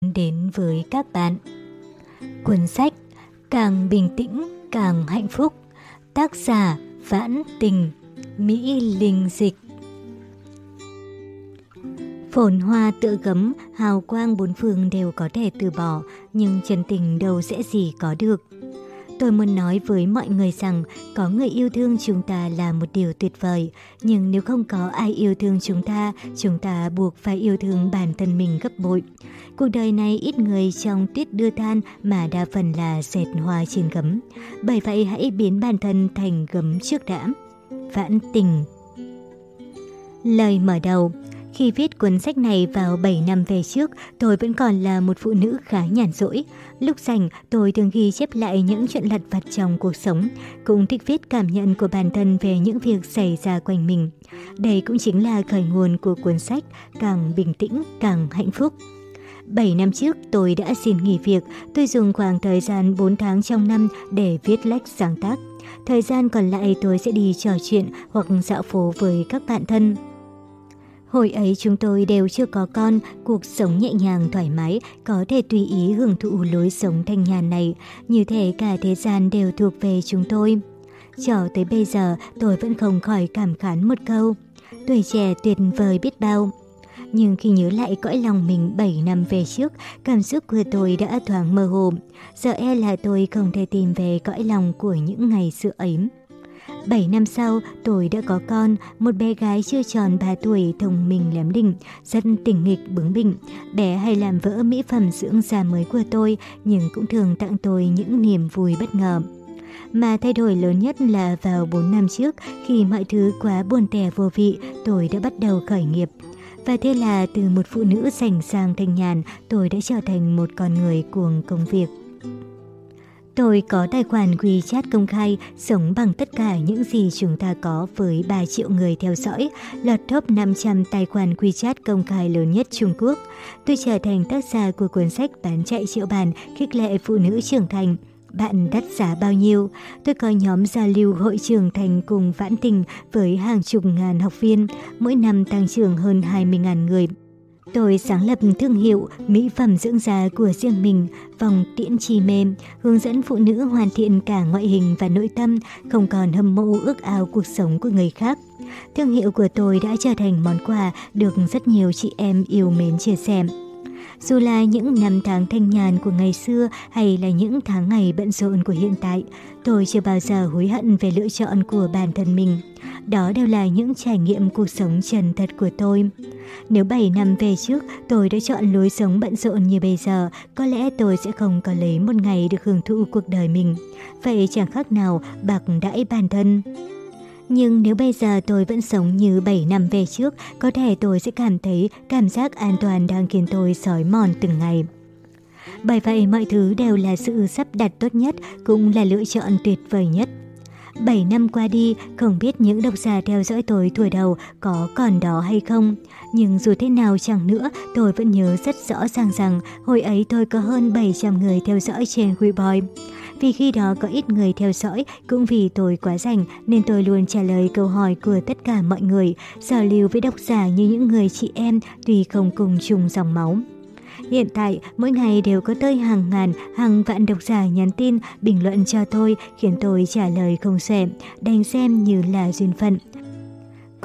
đến với các bạn. Cuốn sách Càng bình tĩnh càng hạnh phúc, tác giả Vãn Tình, Mỹ Linh Dịch. Phồn hoa tựa gấm, hào quang bốn phương đều có thể từ bỏ, nhưng chân tình đâu dễ gì có được. Tôi muốn nói với mọi người rằng có người yêu thương chúng ta là một điều tuyệt vời, nhưng nếu không có ai yêu thương chúng ta, chúng ta buộc phải yêu thương bản thân mình gấp bội. Cuộc đời này ít người trong tuyết đưa than mà đa phần là dệt hoa trên gấm. Bởi vậy hãy biến bản thân thành gấm trước đã. Vãn tình Lời mở đầu khi viết cuốn sách này vào 7 năm về trước, tôi vẫn còn là một phụ nữ khá nhàn rỗi. Lúc rảnh, tôi thường ghi chép lại những chuyện lặt vặt trong cuộc sống, cũng thích viết cảm nhận của bản thân về những việc xảy ra quanh mình. Đây cũng chính là khởi nguồn của cuốn sách Càng bình tĩnh, càng hạnh phúc. 7 năm trước, tôi đã xin nghỉ việc. Tôi dùng khoảng thời gian 4 tháng trong năm để viết lách sáng tác. Thời gian còn lại tôi sẽ đi trò chuyện hoặc dạo phố với các bạn thân. Hồi ấy chúng tôi đều chưa có con, cuộc sống nhẹ nhàng thoải mái, có thể tùy ý hưởng thụ lối sống thanh nhàn này, như thể cả thế gian đều thuộc về chúng tôi. Cho tới bây giờ, tôi vẫn không khỏi cảm khán một câu. Tuổi trẻ tuyệt vời biết bao. Nhưng khi nhớ lại cõi lòng mình 7 năm về trước, cảm xúc của tôi đã thoáng mơ hồ. Giờ e là tôi không thể tìm về cõi lòng của những ngày xưa ấy. 7 năm sau, tôi đã có con, một bé gái chưa tròn 3 tuổi thông minh lém đỉnh, rất tỉnh nghịch bướng bỉnh. Bé hay làm vỡ mỹ phẩm dưỡng da mới của tôi, nhưng cũng thường tặng tôi những niềm vui bất ngờ mà thay đổi lớn nhất là vào 4 năm trước khi mọi thứ quá buồn tẻ vô vị, tôi đã bắt đầu khởi nghiệp. Và thế là từ một phụ nữ sành sang thanh nhàn, tôi đã trở thành một con người cuồng công việc. Tôi có tài khoản WeChat công khai, sống bằng tất cả những gì chúng ta có với 3 triệu người theo dõi, lọt top 500 tài khoản WeChat công khai lớn nhất Trung Quốc. Tôi trở thành tác giả của cuốn sách Bán chạy triệu bản, khích lệ phụ nữ trưởng thành bạn đắt giá bao nhiêu. Tôi có nhóm giao lưu hội trưởng thành cùng vãn tình với hàng chục ngàn học viên, mỗi năm tăng trưởng hơn 20.000 người. Tôi sáng lập thương hiệu mỹ phẩm dưỡng da của riêng mình, vòng tiễn chi mềm, hướng dẫn phụ nữ hoàn thiện cả ngoại hình và nội tâm, không còn hâm mộ ước ao cuộc sống của người khác. Thương hiệu của tôi đã trở thành món quà được rất nhiều chị em yêu mến chia sẻ dù là những năm tháng thanh nhàn của ngày xưa hay là những tháng ngày bận rộn của hiện tại, tôi chưa bao giờ hối hận về lựa chọn của bản thân mình. Đó đều là những trải nghiệm cuộc sống chân thật của tôi. Nếu 7 năm về trước tôi đã chọn lối sống bận rộn như bây giờ, có lẽ tôi sẽ không có lấy một ngày được hưởng thụ cuộc đời mình. Vậy chẳng khác nào bạc đãi bản thân. Nhưng nếu bây giờ tôi vẫn sống như 7 năm về trước, có thể tôi sẽ cảm thấy cảm giác an toàn đang khiến tôi sói mòn từng ngày. Bởi vậy mọi thứ đều là sự sắp đặt tốt nhất, cũng là lựa chọn tuyệt vời nhất. 7 năm qua đi, không biết những độc giả theo dõi tôi tuổi đầu có còn đó hay không. Nhưng dù thế nào chẳng nữa, tôi vẫn nhớ rất rõ ràng rằng hồi ấy tôi có hơn 700 người theo dõi trên Weibo vì khi đó có ít người theo dõi, cũng vì tôi quá rảnh nên tôi luôn trả lời câu hỏi của tất cả mọi người, giao lưu với độc giả như những người chị em tuy không cùng chung dòng máu. Hiện tại, mỗi ngày đều có tới hàng ngàn, hàng vạn độc giả nhắn tin, bình luận cho tôi, khiến tôi trả lời không xuể, đành xem như là duyên phận.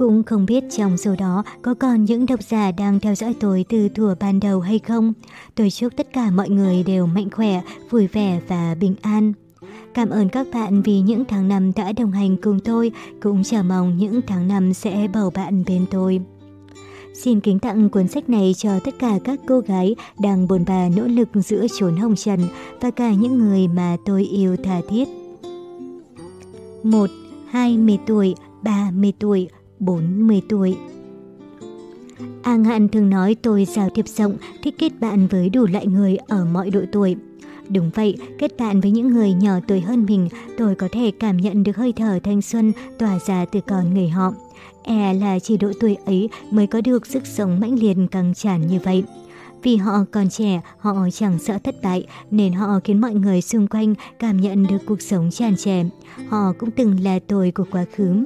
Cũng không biết trong số đó có còn những độc giả đang theo dõi tôi từ thủa ban đầu hay không. Tôi chúc tất cả mọi người đều mạnh khỏe, vui vẻ và bình an. Cảm ơn các bạn vì những tháng năm đã đồng hành cùng tôi, cũng chờ mong những tháng năm sẽ bầu bạn bên tôi. Xin kính tặng cuốn sách này cho tất cả các cô gái đang bồn bà nỗ lực giữa chốn hồng trần và cả những người mà tôi yêu tha thiết. 1. 20 tuổi, 30 tuổi, 40 tuổi. An Hạn thường nói tôi giao thiệp rộng, thích kết bạn với đủ loại người ở mọi độ tuổi. Đúng vậy, kết bạn với những người nhỏ tuổi hơn mình, tôi có thể cảm nhận được hơi thở thanh xuân tỏa ra từ con người họ. E là chỉ độ tuổi ấy mới có được sức sống mãnh liệt căng tràn như vậy. Vì họ còn trẻ, họ chẳng sợ thất bại, nên họ khiến mọi người xung quanh cảm nhận được cuộc sống tràn trề. Họ cũng từng là tôi của quá khứ.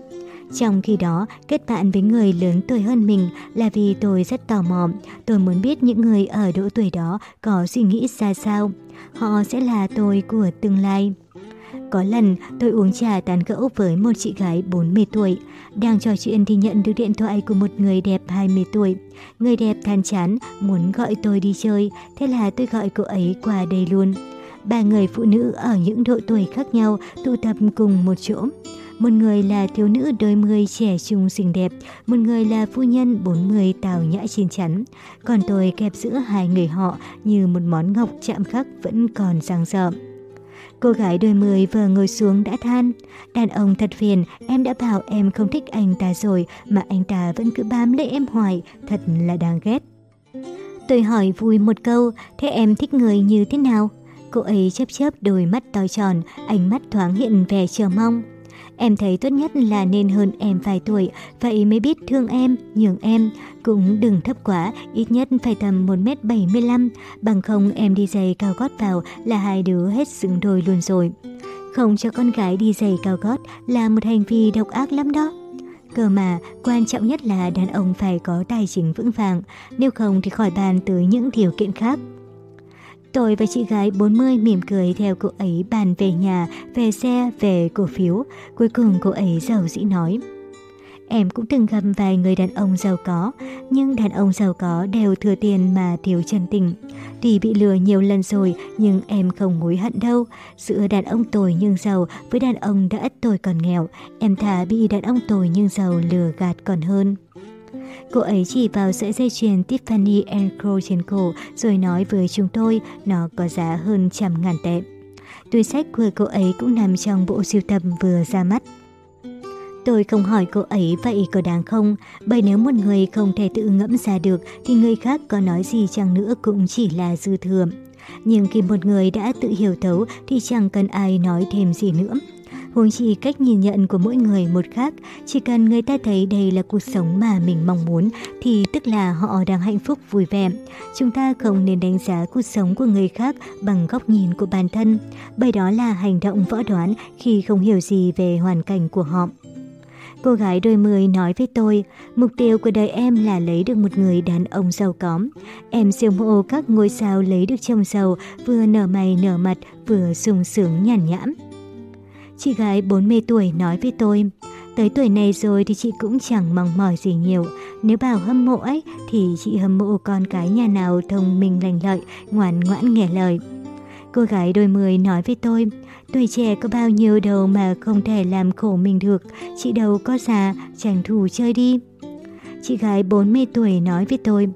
Trong khi đó, kết bạn với người lớn tuổi hơn mình là vì tôi rất tò mò. Tôi muốn biết những người ở độ tuổi đó có suy nghĩ ra sao. Họ sẽ là tôi của tương lai. Có lần tôi uống trà tán gẫu với một chị gái 40 tuổi. Đang trò chuyện thì nhận được điện thoại của một người đẹp 20 tuổi. Người đẹp than chán, muốn gọi tôi đi chơi, thế là tôi gọi cô ấy qua đây luôn. Ba người phụ nữ ở những độ tuổi khác nhau tụ tập cùng một chỗ. Một người là thiếu nữ đôi mươi trẻ trung xinh đẹp, một người là phu nhân 40 tào nhã chín chắn. Còn tôi kẹp giữa hai người họ như một món ngọc chạm khắc vẫn còn giang rợm. Cô gái đôi mười vừa ngồi xuống đã than. Đàn ông thật phiền, em đã bảo em không thích anh ta rồi mà anh ta vẫn cứ bám lấy em hoài, thật là đáng ghét. Tôi hỏi vui một câu, thế em thích người như thế nào? Cô ấy chớp chớp đôi mắt to tròn, ánh mắt thoáng hiện vẻ chờ mong. Em thấy tốt nhất là nên hơn em vài tuổi, vậy mới biết thương em, nhường em. Cũng đừng thấp quá, ít nhất phải tầm 1m75, bằng không em đi giày cao gót vào là hai đứa hết xứng đôi luôn rồi. Không cho con gái đi giày cao gót là một hành vi độc ác lắm đó. Cơ mà, quan trọng nhất là đàn ông phải có tài chính vững vàng, nếu không thì khỏi bàn tới những điều kiện khác. Tôi và chị gái 40 mỉm cười theo cô ấy bàn về nhà, về xe, về cổ phiếu. Cuối cùng cô ấy giàu dĩ nói. Em cũng từng gặp vài người đàn ông giàu có, nhưng đàn ông giàu có đều thừa tiền mà thiếu chân tình. Tuy bị lừa nhiều lần rồi, nhưng em không hối hận đâu. Giữa đàn ông tồi nhưng giàu với đàn ông đã tồi còn nghèo, em thà bị đàn ông tồi nhưng giàu lừa gạt còn hơn. Cô ấy chỉ vào sợi dây chuyền Tiffany Co trên cổ rồi nói với chúng tôi nó có giá hơn trăm ngàn tệ. Túi sách của cô ấy cũng nằm trong bộ siêu tầm vừa ra mắt. Tôi không hỏi cô ấy vậy có đáng không, bởi nếu một người không thể tự ngẫm ra được thì người khác có nói gì chăng nữa cũng chỉ là dư thừa. Nhưng khi một người đã tự hiểu thấu thì chẳng cần ai nói thêm gì nữa. Huống chi cách nhìn nhận của mỗi người một khác, chỉ cần người ta thấy đây là cuộc sống mà mình mong muốn thì tức là họ đang hạnh phúc vui vẻ. Chúng ta không nên đánh giá cuộc sống của người khác bằng góc nhìn của bản thân, bởi đó là hành động võ đoán khi không hiểu gì về hoàn cảnh của họ. Cô gái đôi mươi nói với tôi, mục tiêu của đời em là lấy được một người đàn ông giàu có. Em siêu mộ các ngôi sao lấy được chồng giàu, vừa nở mày nở mặt, vừa sung sướng nhàn nhãm. Chị gái 40 tuổi nói với tôi, tới tuổi này rồi thì chị cũng chẳng mong mỏi gì nhiều. Nếu bảo hâm mộ ấy thì chị hâm mộ con cái nhà nào thông minh lành lợi, ngoan ngoãn nghe lời. Cô gái đôi mười nói với tôi, tuổi trẻ có bao nhiêu đâu mà không thể làm khổ mình được, chị đâu có già, chẳng thù chơi đi. Chị gái 40 tuổi nói với tôi,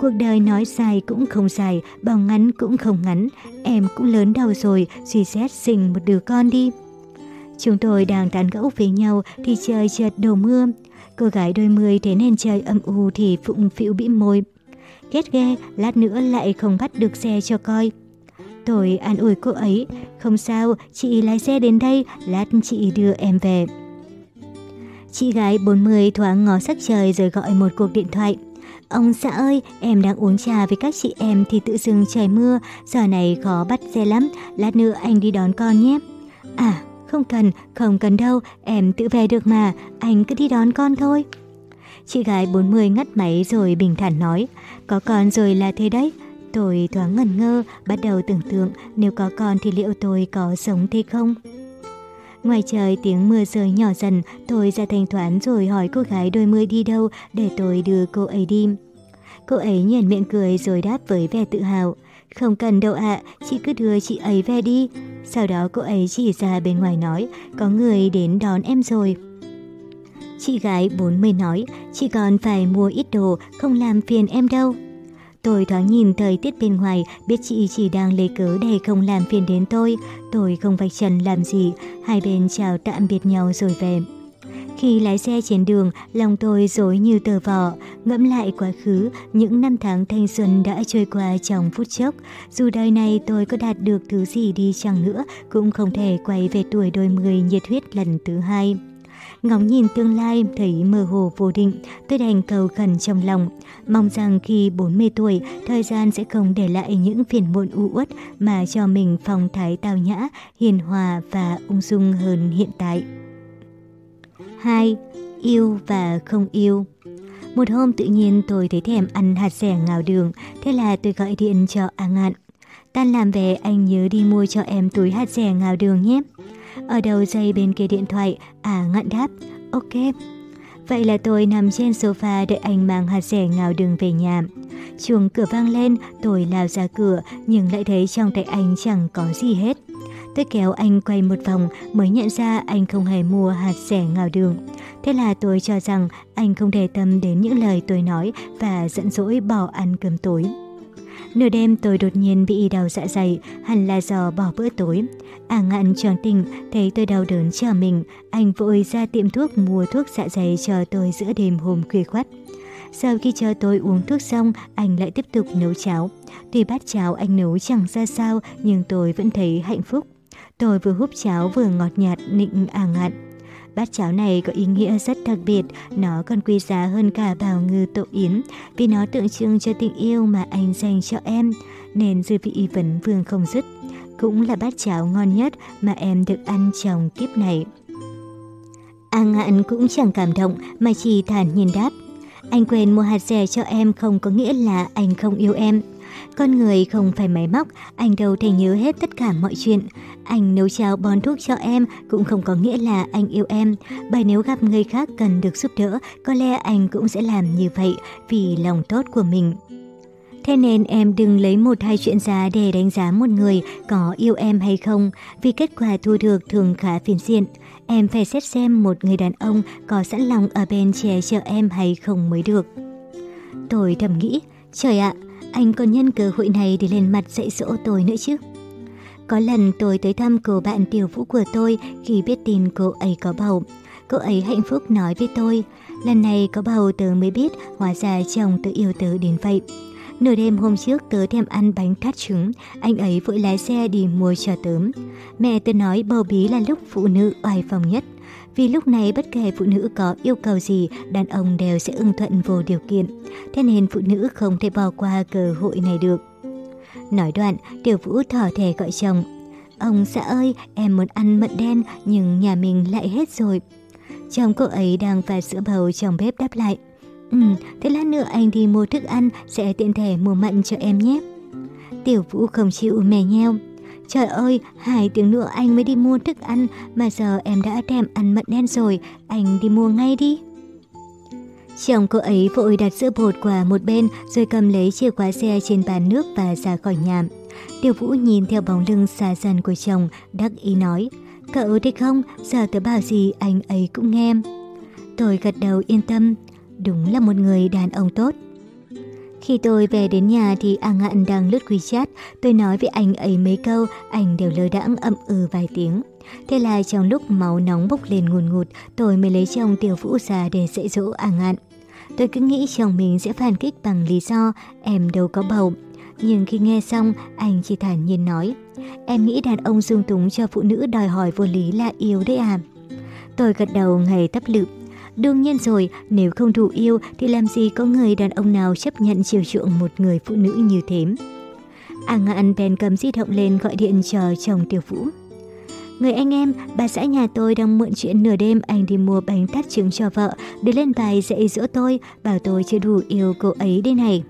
cuộc đời nói dài cũng không dài, bao ngắn cũng không ngắn, em cũng lớn đầu rồi, suy xét sinh một đứa con đi. Chúng tôi đang tán gẫu với nhau thì trời chợt đổ mưa. Cô gái đôi mươi thế nên trời âm u thì phụng phịu bĩm môi. Ghét ghê, lát nữa lại không bắt được xe cho coi. Tôi an ủi cô ấy, không sao, chị lái xe đến đây, lát chị đưa em về. Chị gái 40 thoáng ngó sắc trời rồi gọi một cuộc điện thoại. Ông xã ơi, em đang uống trà với các chị em thì tự dưng trời mưa, giờ này khó bắt xe lắm, lát nữa anh đi đón con nhé. À, không cần, không cần đâu, em tự về được mà, anh cứ đi đón con thôi. Chị gái 40 ngắt máy rồi bình thản nói, có con rồi là thế đấy. Tôi thoáng ngẩn ngơ, bắt đầu tưởng tượng nếu có con thì liệu tôi có sống thế không? Ngoài trời tiếng mưa rơi nhỏ dần, tôi ra thanh thoán rồi hỏi cô gái đôi mươi đi đâu để tôi đưa cô ấy đi. Cô ấy nhàn miệng cười rồi đáp với vẻ tự hào. Không cần đâu ạ, chị cứ đưa chị ấy về đi. Sau đó cô ấy chỉ ra bên ngoài nói, có người đến đón em rồi. Chị gái 40 nói, chị còn phải mua ít đồ, không làm phiền em đâu. Tôi thoáng nhìn thời tiết bên ngoài, biết chị chỉ đang lấy cớ để không làm phiền đến tôi. Tôi không vạch trần làm gì, hai bên chào tạm biệt nhau rồi về. Khi lái xe trên đường, lòng tôi dối như tờ vỏ, ngẫm lại quá khứ, những năm tháng thanh xuân đã trôi qua trong phút chốc. Dù đời này tôi có đạt được thứ gì đi chăng nữa, cũng không thể quay về tuổi đôi mươi nhiệt huyết lần thứ hai. Ngóng nhìn tương lai thấy mơ hồ vô định, tôi đành cầu khẩn trong lòng. Mong rằng khi 40 tuổi, thời gian sẽ không để lại những phiền muộn u uất mà cho mình phong thái tao nhã, hiền hòa và ung dung hơn hiện tại. 2. Yêu và không yêu Một hôm tự nhiên tôi thấy thèm ăn hạt dẻ ngào đường, thế là tôi gọi điện cho A Ngạn. Tan làm về anh nhớ đi mua cho em túi hạt dẻ ngào đường nhé. Ở đầu dây bên kia điện thoại, à ngạn đáp, ok. Vậy là tôi nằm trên sofa đợi anh mang hạt rẻ ngào đường về nhà. Chuồng cửa vang lên, tôi lao ra cửa nhưng lại thấy trong tay anh chẳng có gì hết. Tôi kéo anh quay một vòng mới nhận ra anh không hề mua hạt rẻ ngào đường. Thế là tôi cho rằng anh không để tâm đến những lời tôi nói và giận dỗi bỏ ăn cơm tối. Nửa đêm tôi đột nhiên bị đau dạ dày, hẳn là do bỏ bữa tối. À ngạn tròn tình, thấy tôi đau đớn chờ mình, anh vội ra tiệm thuốc mua thuốc dạ dày cho tôi giữa đêm hôm khuya khoắt. Sau khi chờ tôi uống thuốc xong, anh lại tiếp tục nấu cháo. Tuy bát cháo anh nấu chẳng ra sao, nhưng tôi vẫn thấy hạnh phúc. Tôi vừa húp cháo vừa ngọt nhạt nịnh à ngạn. Bát cháo này có ý nghĩa rất đặc biệt, nó còn quý giá hơn cả bào ngư tổ yến, vì nó tượng trưng cho tình yêu mà anh dành cho em, nên dư vị vẫn vương không dứt. Cũng là bát cháo ngon nhất mà em được ăn trong kiếp này. A à ngạn cũng chẳng cảm động mà chỉ thản nhiên đáp. Anh quên mua hạt dẻ cho em không có nghĩa là anh không yêu em. Con người không phải máy móc, anh đâu thể nhớ hết tất cả mọi chuyện. Anh nấu cháo bón thuốc cho em cũng không có nghĩa là anh yêu em. Bởi nếu gặp người khác cần được giúp đỡ, có lẽ anh cũng sẽ làm như vậy vì lòng tốt của mình. Thế nên em đừng lấy một hai chuyện giá để đánh giá một người có yêu em hay không, vì kết quả thu được thường khá phiền diện. Em phải xét xem một người đàn ông có sẵn lòng ở bên che chở em hay không mới được. Tôi thầm nghĩ, trời ạ, anh còn nhân cơ hội này để lên mặt dạy dỗ tôi nữa chứ. Có lần tôi tới thăm cô bạn tiểu vũ của tôi khi biết tin cô ấy có bầu. Cô ấy hạnh phúc nói với tôi, lần này có bầu tớ mới biết hóa ra chồng tớ yêu tớ đến vậy. Nửa đêm hôm trước tớ thèm ăn bánh cát trứng, anh ấy vội lái xe đi mua cho tớ. Mẹ tớ nói bầu bí là lúc phụ nữ oai phòng nhất. Vì lúc này bất kể phụ nữ có yêu cầu gì, đàn ông đều sẽ ưng thuận vô điều kiện. Thế nên phụ nữ không thể bỏ qua cơ hội này được. Nói đoạn, Tiểu Vũ thở thề gọi chồng. Ông xã ơi, em muốn ăn mận đen nhưng nhà mình lại hết rồi. Chồng cô ấy đang pha sữa bầu trong bếp đáp lại. Ừ, thế lát nữa anh đi mua thức ăn sẽ tiện thể mua mận cho em nhé. Tiểu Vũ không chịu mè nheo. Trời ơi, hai tiếng nữa anh mới đi mua thức ăn mà giờ em đã thèm ăn mận đen rồi, anh đi mua ngay đi. Chồng cô ấy vội đặt sữa bột qua một bên rồi cầm lấy chìa khóa xe trên bàn nước và ra khỏi nhà. Tiêu Vũ nhìn theo bóng lưng xa dần của chồng, đắc ý nói. Cậu thích không? Giờ tớ bảo gì anh ấy cũng nghe. Tôi gật đầu yên tâm. Đúng là một người đàn ông tốt. Khi tôi về đến nhà thì A Ngạn đang lướt WeChat, tôi nói với anh ấy mấy câu, anh đều lơ đãng ậm ừ vài tiếng. Thế là trong lúc máu nóng bốc lên ngùn ngụt, tôi mới lấy chồng tiểu vũ ra để dạy dỗ A Ngạn. Tôi cứ nghĩ chồng mình sẽ phản kích bằng lý do em đâu có bầu. Nhưng khi nghe xong, anh chỉ thản nhiên nói, em nghĩ đàn ông dung túng cho phụ nữ đòi hỏi vô lý là yếu đấy à. Tôi gật đầu ngày tấp lự, Đương nhiên rồi, nếu không đủ yêu thì làm gì có người đàn ông nào chấp nhận chiều chuộng một người phụ nữ như thế. A Ngạn bèn cầm di động lên gọi điện chờ chồng Tiểu Vũ. Người anh em, bà xã nhà tôi đang mượn chuyện nửa đêm anh đi mua bánh tát trứng cho vợ, để lên bài dạy dỗ tôi, bảo tôi chưa đủ yêu cô ấy đây này.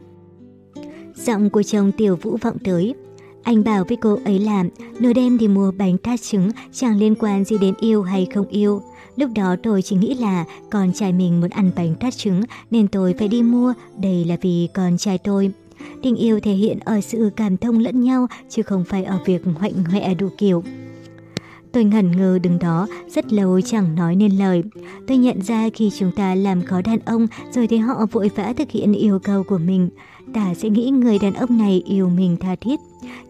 Giọng của chồng Tiểu Vũ vọng tới. Anh bảo với cô ấy làm nửa đêm đi mua bánh tát trứng chẳng liên quan gì đến yêu hay không yêu. Lúc đó tôi chỉ nghĩ là con trai mình muốn ăn bánh tát trứng nên tôi phải đi mua, đây là vì con trai tôi. Tình yêu thể hiện ở sự cảm thông lẫn nhau chứ không phải ở việc hoạnh hoẹ đủ kiểu. Tôi ngẩn ngơ đứng đó, rất lâu chẳng nói nên lời. Tôi nhận ra khi chúng ta làm khó đàn ông rồi thấy họ vội vã thực hiện yêu cầu của mình, ta sẽ nghĩ người đàn ông này yêu mình tha thiết.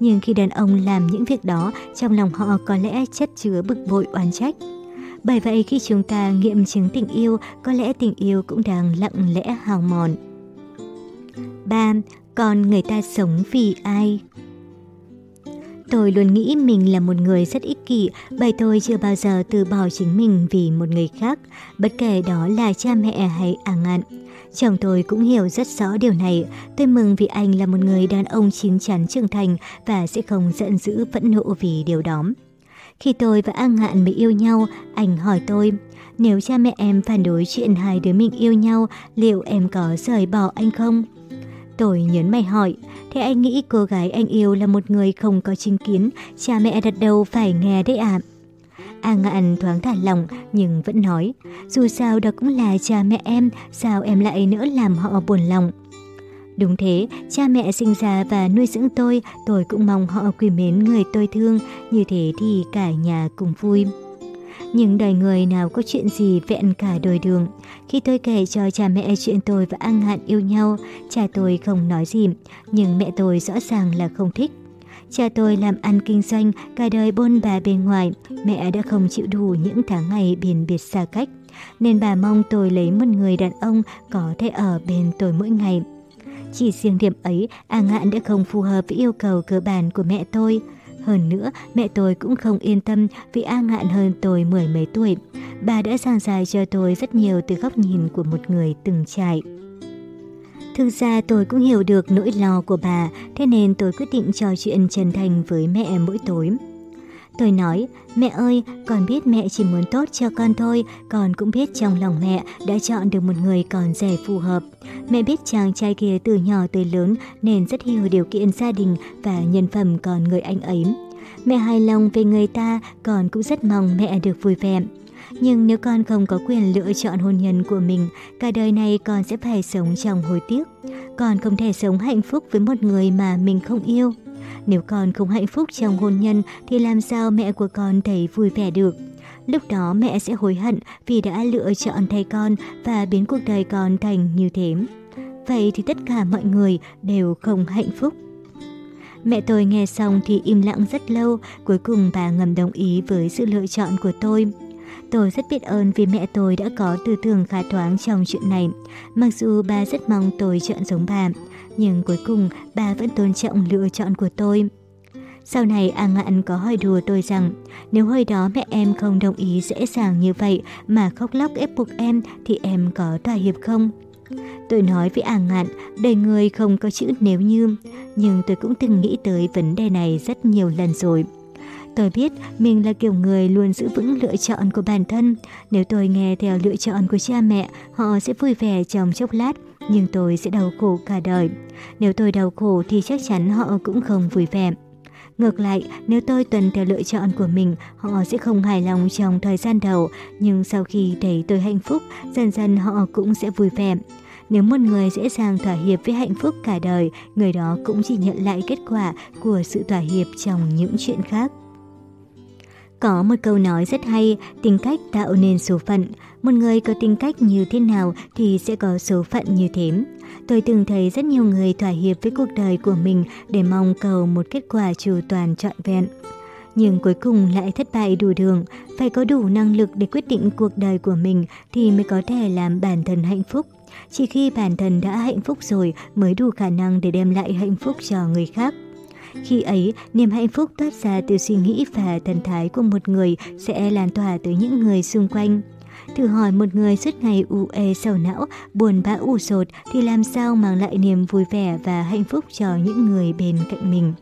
Nhưng khi đàn ông làm những việc đó, trong lòng họ có lẽ chất chứa bực bội oán trách. Bởi vậy khi chúng ta nghiệm chứng tình yêu, có lẽ tình yêu cũng đang lặng lẽ hào mòn. 3. Còn người ta sống vì ai? Tôi luôn nghĩ mình là một người rất ích kỷ, bởi tôi chưa bao giờ từ bỏ chính mình vì một người khác, bất kể đó là cha mẹ hay à ngạn. Chồng tôi cũng hiểu rất rõ điều này. Tôi mừng vì anh là một người đàn ông chín chắn trưởng thành và sẽ không giận dữ phẫn nộ vì điều đó. Khi tôi và An Ngạn mới yêu nhau, anh hỏi tôi, nếu cha mẹ em phản đối chuyện hai đứa mình yêu nhau, liệu em có rời bỏ anh không? Tôi nhấn mày hỏi, thế anh nghĩ cô gái anh yêu là một người không có chính kiến, cha mẹ đặt đầu phải nghe đấy ạ. À? A Ngạn thoáng thả lòng nhưng vẫn nói, dù sao đó cũng là cha mẹ em, sao em lại nữa làm họ buồn lòng. Đúng thế, cha mẹ sinh ra và nuôi dưỡng tôi, tôi cũng mong họ quý mến người tôi thương, như thế thì cả nhà cùng vui. Nhưng đời người nào có chuyện gì vẹn cả đôi đường. Khi tôi kể cho cha mẹ chuyện tôi và An Hạn yêu nhau, cha tôi không nói gì, nhưng mẹ tôi rõ ràng là không thích. Cha tôi làm ăn kinh doanh, cả đời bôn bà bên ngoài, mẹ đã không chịu đủ những tháng ngày biển biệt xa cách. Nên bà mong tôi lấy một người đàn ông có thể ở bên tôi mỗi ngày. Chỉ riêng điểm ấy, A Ngạn đã không phù hợp với yêu cầu cơ bản của mẹ tôi. Hơn nữa, mẹ tôi cũng không yên tâm vì A Ngạn hơn tôi mười mấy tuổi. Bà đã giảng dài cho tôi rất nhiều từ góc nhìn của một người từng trải. Thực ra tôi cũng hiểu được nỗi lo của bà, thế nên tôi quyết định trò chuyện chân thành với mẹ mỗi tối. Tôi nói, mẹ ơi, con biết mẹ chỉ muốn tốt cho con thôi, con cũng biết trong lòng mẹ đã chọn được một người còn rẻ phù hợp. Mẹ biết chàng trai kia từ nhỏ tới lớn nên rất hiểu điều kiện gia đình và nhân phẩm còn người anh ấy. Mẹ hài lòng về người ta, con cũng rất mong mẹ được vui vẻ. Nhưng nếu con không có quyền lựa chọn hôn nhân của mình, cả đời này con sẽ phải sống trong hối tiếc. Con không thể sống hạnh phúc với một người mà mình không yêu. Nếu con không hạnh phúc trong hôn nhân thì làm sao mẹ của con thấy vui vẻ được? Lúc đó mẹ sẽ hối hận vì đã lựa chọn thay con và biến cuộc đời con thành như thế. Vậy thì tất cả mọi người đều không hạnh phúc. Mẹ tôi nghe xong thì im lặng rất lâu, cuối cùng bà ngầm đồng ý với sự lựa chọn của tôi. Tôi rất biết ơn vì mẹ tôi đã có tư tưởng khá thoáng trong chuyện này, mặc dù bà rất mong tôi chọn giống bà nhưng cuối cùng bà vẫn tôn trọng lựa chọn của tôi. Sau này A Ngạn có hỏi đùa tôi rằng, nếu hồi đó mẹ em không đồng ý dễ dàng như vậy mà khóc lóc ép buộc em thì em có thỏa hiệp không? Tôi nói với A Ngạn, đời người không có chữ nếu như, nhưng tôi cũng từng nghĩ tới vấn đề này rất nhiều lần rồi. Tôi biết mình là kiểu người luôn giữ vững lựa chọn của bản thân. Nếu tôi nghe theo lựa chọn của cha mẹ, họ sẽ vui vẻ trong chốc lát, nhưng tôi sẽ đau khổ cả đời. Nếu tôi đau khổ thì chắc chắn họ cũng không vui vẻ. Ngược lại, nếu tôi tuân theo lựa chọn của mình, họ sẽ không hài lòng trong thời gian đầu, nhưng sau khi thấy tôi hạnh phúc, dần dần họ cũng sẽ vui vẻ. Nếu một người dễ dàng thỏa hiệp với hạnh phúc cả đời, người đó cũng chỉ nhận lại kết quả của sự thỏa hiệp trong những chuyện khác. Có một câu nói rất hay, tính cách tạo nên số phận. Một người có tính cách như thế nào thì sẽ có số phận như thế. Tôi từng thấy rất nhiều người thỏa hiệp với cuộc đời của mình để mong cầu một kết quả chủ toàn trọn vẹn. Nhưng cuối cùng lại thất bại đủ đường, phải có đủ năng lực để quyết định cuộc đời của mình thì mới có thể làm bản thân hạnh phúc. Chỉ khi bản thân đã hạnh phúc rồi mới đủ khả năng để đem lại hạnh phúc cho người khác. Khi ấy, niềm hạnh phúc toát ra từ suy nghĩ và thần thái của một người sẽ lan tỏa tới những người xung quanh. Thử hỏi một người suốt ngày u e ê sầu não, buồn bã u sột thì làm sao mang lại niềm vui vẻ và hạnh phúc cho những người bên cạnh mình.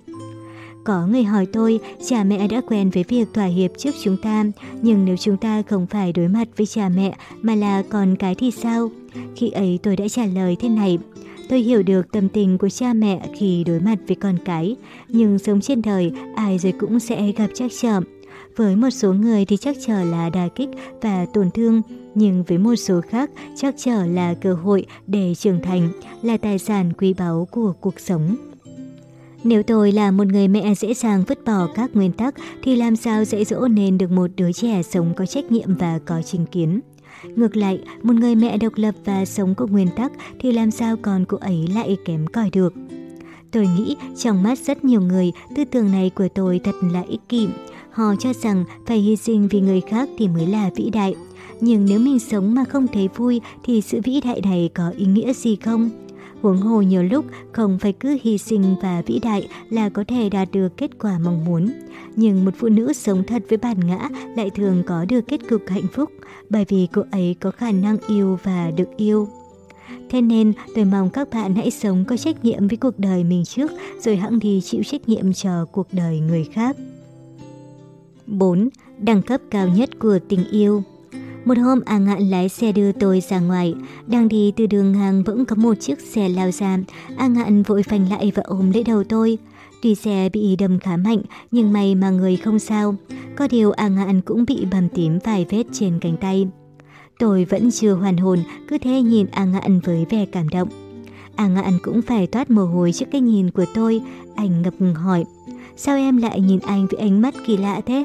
Có người hỏi tôi, cha mẹ đã quen với việc thỏa hiệp trước chúng ta, nhưng nếu chúng ta không phải đối mặt với cha mẹ mà là con cái thì sao? Khi ấy tôi đã trả lời thế này, Tôi hiểu được tâm tình của cha mẹ khi đối mặt với con cái, nhưng sống trên đời ai rồi cũng sẽ gặp trắc trở. Với một số người thì trắc trở là đả kích và tổn thương, nhưng với một số khác trắc trở là cơ hội để trưởng thành, là tài sản quý báu của cuộc sống. Nếu tôi là một người mẹ dễ dàng vứt bỏ các nguyên tắc thì làm sao dạy dỗ nên được một đứa trẻ sống có trách nhiệm và có chính kiến. Ngược lại, một người mẹ độc lập và sống có nguyên tắc thì làm sao còn cô ấy lại kém cỏi được. Tôi nghĩ trong mắt rất nhiều người, tư tưởng này của tôi thật là ích kỷ. Họ cho rằng phải hy sinh vì người khác thì mới là vĩ đại. Nhưng nếu mình sống mà không thấy vui thì sự vĩ đại này có ý nghĩa gì không? Huống hồ nhiều lúc không phải cứ hy sinh và vĩ đại là có thể đạt được kết quả mong muốn. Nhưng một phụ nữ sống thật với bản ngã lại thường có được kết cục hạnh phúc bởi vì cô ấy có khả năng yêu và được yêu. Thế nên, tôi mong các bạn hãy sống có trách nhiệm với cuộc đời mình trước, rồi hãng đi chịu trách nhiệm cho cuộc đời người khác. 4. Đẳng cấp cao nhất của tình yêu một hôm A Ngạn lái xe đưa tôi ra ngoài. Đang đi từ đường hàng vẫn có một chiếc xe lao ra. A Ngạn vội phanh lại và ôm lấy đầu tôi. Tuy xe bị đâm khá mạnh, nhưng may mà người không sao. Có điều A Ngạn cũng bị bầm tím vài vết trên cánh tay. Tôi vẫn chưa hoàn hồn, cứ thế nhìn A Ngạn với vẻ cảm động. A Ngạn cũng phải toát mồ hôi trước cái nhìn của tôi. Anh ngập ngừng hỏi, sao em lại nhìn anh với ánh mắt kỳ lạ thế?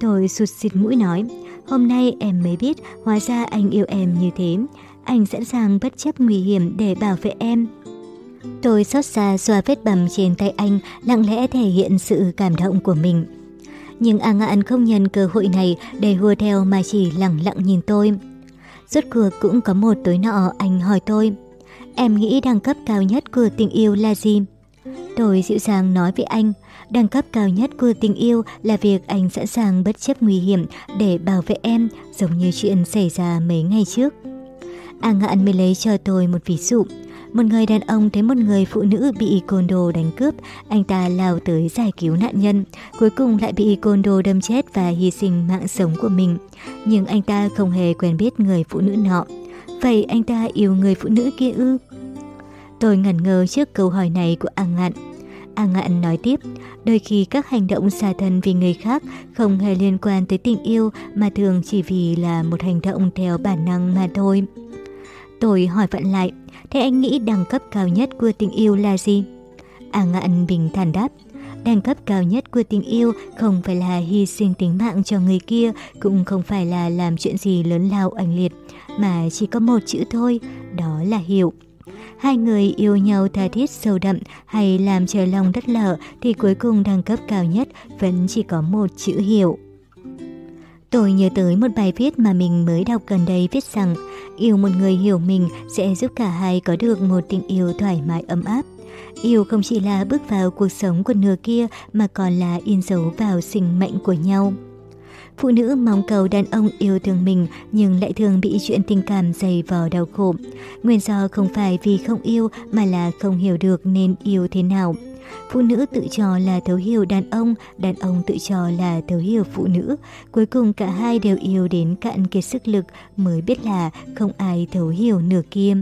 Tôi sụt xịt mũi nói, Hôm nay em mới biết hóa ra anh yêu em như thế. Anh sẵn sàng bất chấp nguy hiểm để bảo vệ em. Tôi xót xa xoa vết bầm trên tay anh, lặng lẽ thể hiện sự cảm động của mình. Nhưng A Ngạn không nhận cơ hội này để hùa theo mà chỉ lặng lặng nhìn tôi. Rốt cuộc cũng có một tối nọ anh hỏi tôi, em nghĩ đẳng cấp cao nhất của tình yêu là gì? Tôi dịu dàng nói với anh, Đẳng cấp cao nhất của tình yêu là việc anh sẵn sàng bất chấp nguy hiểm để bảo vệ em, giống như chuyện xảy ra mấy ngày trước. A à Ngạn mới lấy cho tôi một ví dụ. Một người đàn ông thấy một người phụ nữ bị côn đồ đánh cướp, anh ta lao tới giải cứu nạn nhân, cuối cùng lại bị côn đồ đâm chết và hy sinh mạng sống của mình. Nhưng anh ta không hề quen biết người phụ nữ nọ. Vậy anh ta yêu người phụ nữ kia ư? Tôi ngẩn ngơ trước câu hỏi này của A Ngạn. A Ngạn nói tiếp, đôi khi các hành động xa thân vì người khác không hề liên quan tới tình yêu mà thường chỉ vì là một hành động theo bản năng mà thôi. Tôi hỏi vặn lại, thế anh nghĩ đẳng cấp cao nhất của tình yêu là gì? A Ngạn bình thản đáp, đẳng cấp cao nhất của tình yêu không phải là hy sinh tính mạng cho người kia, cũng không phải là làm chuyện gì lớn lao oanh liệt, mà chỉ có một chữ thôi, đó là hiểu. Hai người yêu nhau tha thiết sâu đậm hay làm trời lòng đất lở thì cuối cùng đẳng cấp cao nhất vẫn chỉ có một chữ hiểu. Tôi nhớ tới một bài viết mà mình mới đọc gần đây viết rằng, yêu một người hiểu mình sẽ giúp cả hai có được một tình yêu thoải mái ấm áp. Yêu không chỉ là bước vào cuộc sống của nửa kia mà còn là in dấu vào sinh mệnh của nhau. Phụ nữ mong cầu đàn ông yêu thương mình nhưng lại thường bị chuyện tình cảm dày vò đau khổ. Nguyên do không phải vì không yêu mà là không hiểu được nên yêu thế nào. Phụ nữ tự cho là thấu hiểu đàn ông, đàn ông tự cho là thấu hiểu phụ nữ. Cuối cùng cả hai đều yêu đến cạn kiệt sức lực mới biết là không ai thấu hiểu nửa kiêm.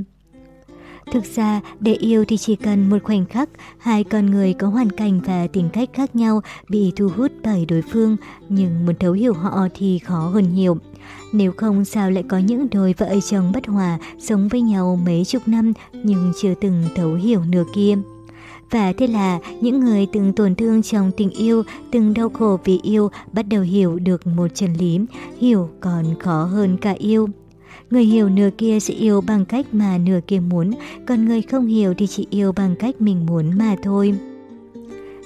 Thực ra, để yêu thì chỉ cần một khoảnh khắc, hai con người có hoàn cảnh và tính cách khác nhau bị thu hút bởi đối phương, nhưng muốn thấu hiểu họ thì khó hơn nhiều. Nếu không sao lại có những đôi vợ chồng bất hòa sống với nhau mấy chục năm nhưng chưa từng thấu hiểu nửa kia. Và thế là những người từng tổn thương trong tình yêu, từng đau khổ vì yêu bắt đầu hiểu được một chân lý, hiểu còn khó hơn cả yêu. Người hiểu nửa kia sẽ yêu bằng cách mà nửa kia muốn, còn người không hiểu thì chỉ yêu bằng cách mình muốn mà thôi.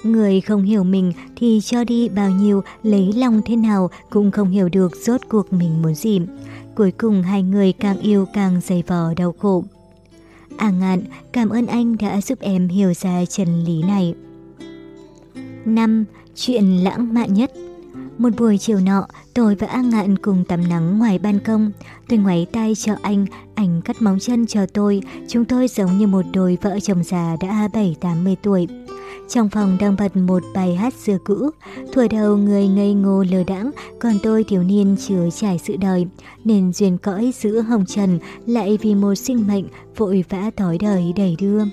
Người không hiểu mình thì cho đi bao nhiêu, lấy lòng thế nào cũng không hiểu được rốt cuộc mình muốn gì. Cuối cùng hai người càng yêu càng dày vò đau khổ. À ngạn, cảm ơn anh đã giúp em hiểu ra chân lý này. 5. Chuyện lãng mạn nhất một buổi chiều nọ, tôi và An Ngạn cùng tắm nắng ngoài ban công. Tôi ngoáy tay cho anh, anh cắt móng chân cho tôi. Chúng tôi giống như một đôi vợ chồng già đã 7-80 tuổi. Trong phòng đang bật một bài hát xưa cũ. Thuở đầu người ngây ngô lờ đãng, còn tôi thiếu niên chưa trải sự đời. Nên duyên cõi giữa hồng trần lại vì một sinh mệnh vội vã thói đời đầy đưa.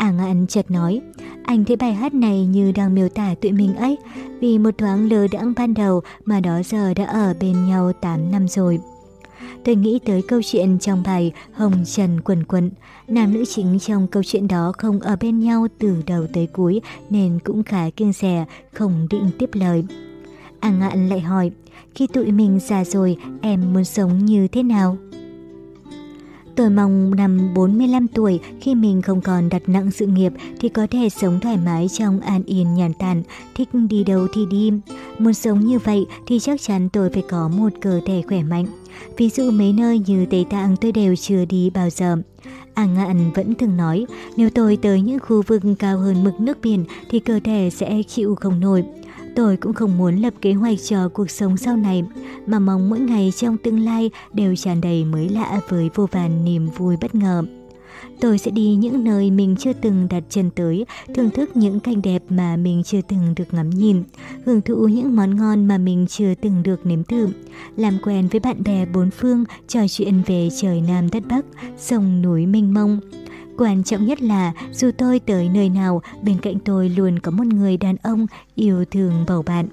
À Ngạn chợt nói, anh thấy bài hát này như đang miêu tả tụi mình ấy, vì một thoáng lơ đãng ban đầu mà đó giờ đã ở bên nhau 8 năm rồi. Tôi nghĩ tới câu chuyện trong bài Hồng Trần Quần Quận. Nam nữ chính trong câu chuyện đó không ở bên nhau từ đầu tới cuối nên cũng khá kiêng rẻ, không định tiếp lời. À Ngạn lại hỏi, khi tụi mình già rồi em muốn sống như thế nào? Tôi mong năm 45 tuổi khi mình không còn đặt nặng sự nghiệp thì có thể sống thoải mái trong an yên nhàn tản, thích đi đâu thì đi. Muốn sống như vậy thì chắc chắn tôi phải có một cơ thể khỏe mạnh. Ví dụ mấy nơi như Tây Tạng tôi đều chưa đi bao giờ. À ngạn vẫn thường nói, nếu tôi tới những khu vực cao hơn mực nước biển thì cơ thể sẽ chịu không nổi. Tôi cũng không muốn lập kế hoạch cho cuộc sống sau này, mà mong mỗi ngày trong tương lai đều tràn đầy mới lạ với vô vàn niềm vui bất ngờ. Tôi sẽ đi những nơi mình chưa từng đặt chân tới, thưởng thức những cảnh đẹp mà mình chưa từng được ngắm nhìn, hưởng thụ những món ngon mà mình chưa từng được nếm thử, làm quen với bạn bè bốn phương, trò chuyện về trời Nam đất Bắc, sông núi mênh mông, Quan trọng nhất là dù tôi tới nơi nào, bên cạnh tôi luôn có một người đàn ông yêu thương bầu bạn.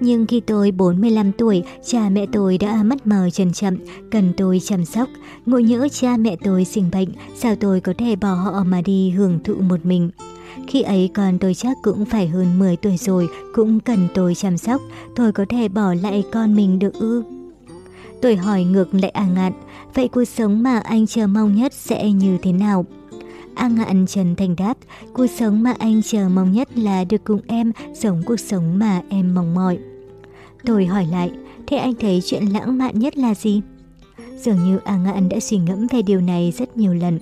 Nhưng khi tôi 45 tuổi, cha mẹ tôi đã mất mờ trần chậm, cần tôi chăm sóc. Ngộ nhỡ cha mẹ tôi sinh bệnh, sao tôi có thể bỏ họ mà đi hưởng thụ một mình. Khi ấy con tôi chắc cũng phải hơn 10 tuổi rồi, cũng cần tôi chăm sóc. Tôi có thể bỏ lại con mình được ư? Tôi hỏi ngược lại A Ngạn, vậy cuộc sống mà anh chờ mong nhất sẽ như thế nào? A Ngạn Trần Thành đáp, cuộc sống mà anh chờ mong nhất là được cùng em sống cuộc sống mà em mong mỏi. Tôi hỏi lại, thế anh thấy chuyện lãng mạn nhất là gì? Dường như A Ngạn đã suy ngẫm về điều này rất nhiều lần.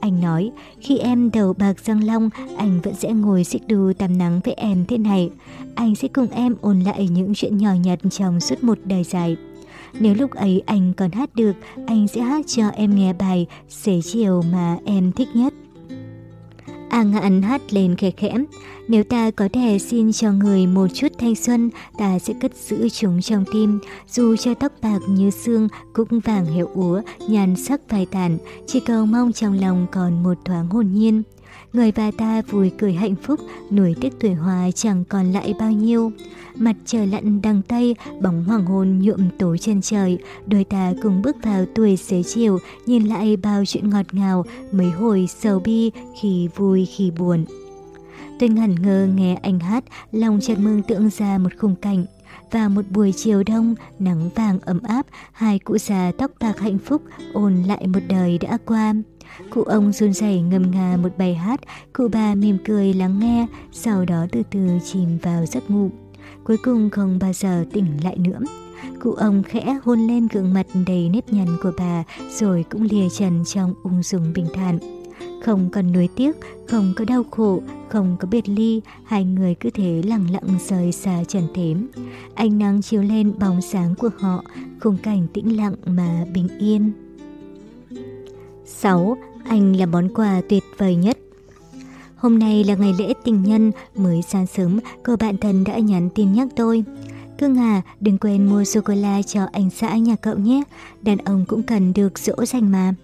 Anh nói, khi em đầu bạc răng long, anh vẫn sẽ ngồi xích đu tắm nắng với em thế này. Anh sẽ cùng em ôn lại những chuyện nhỏ nhặt trong suốt một đời dài. Nếu lúc ấy anh còn hát được, anh sẽ hát cho em nghe bài Xế chiều mà em thích nhất. A ngạn hát lên khẽ khẽ. Nếu ta có thể xin cho người một chút thanh xuân, ta sẽ cất giữ chúng trong tim. Dù cho tóc bạc như xương, cũng vàng hiệu úa, nhàn sắc phai tàn, chỉ cầu mong trong lòng còn một thoáng hồn nhiên. Người bà ta vui cười hạnh phúc, núi tiếc tuổi hoa chẳng còn lại bao nhiêu. Mặt trời lặn đằng tây, bóng hoàng hôn nhuộm tối chân trời. Đôi ta cùng bước vào tuổi xế chiều, nhìn lại bao chuyện ngọt ngào, mấy hồi sầu bi, khi vui khi buồn. Tôi ngẩn ngơ nghe anh hát, lòng chợt mừng tượng ra một khung cảnh. Và một buổi chiều đông, nắng vàng ấm áp, hai cụ già tóc bạc hạnh phúc ôn lại một đời đã qua. Cụ ông run rẩy ngâm nga một bài hát, cụ bà mỉm cười lắng nghe, sau đó từ từ chìm vào giấc ngủ. Cuối cùng không bao giờ tỉnh lại nữa. Cụ ông khẽ hôn lên gương mặt đầy nếp nhăn của bà rồi cũng lìa trần trong ung dung bình thản. Không còn nuối tiếc, không có đau khổ, không có biệt ly, hai người cứ thế lặng lặng rời xa trần thế. Ánh nắng chiếu lên bóng sáng của họ, khung cảnh tĩnh lặng mà bình yên. 6 anh là món quà tuyệt vời nhất. Hôm nay là ngày lễ tình nhân, mới sáng sớm cô bạn thân đã nhắn tin nhắc tôi. Cương à, đừng quên mua sô-cô-la cho anh xã nhà cậu nhé, đàn ông cũng cần được dỗ dành mà.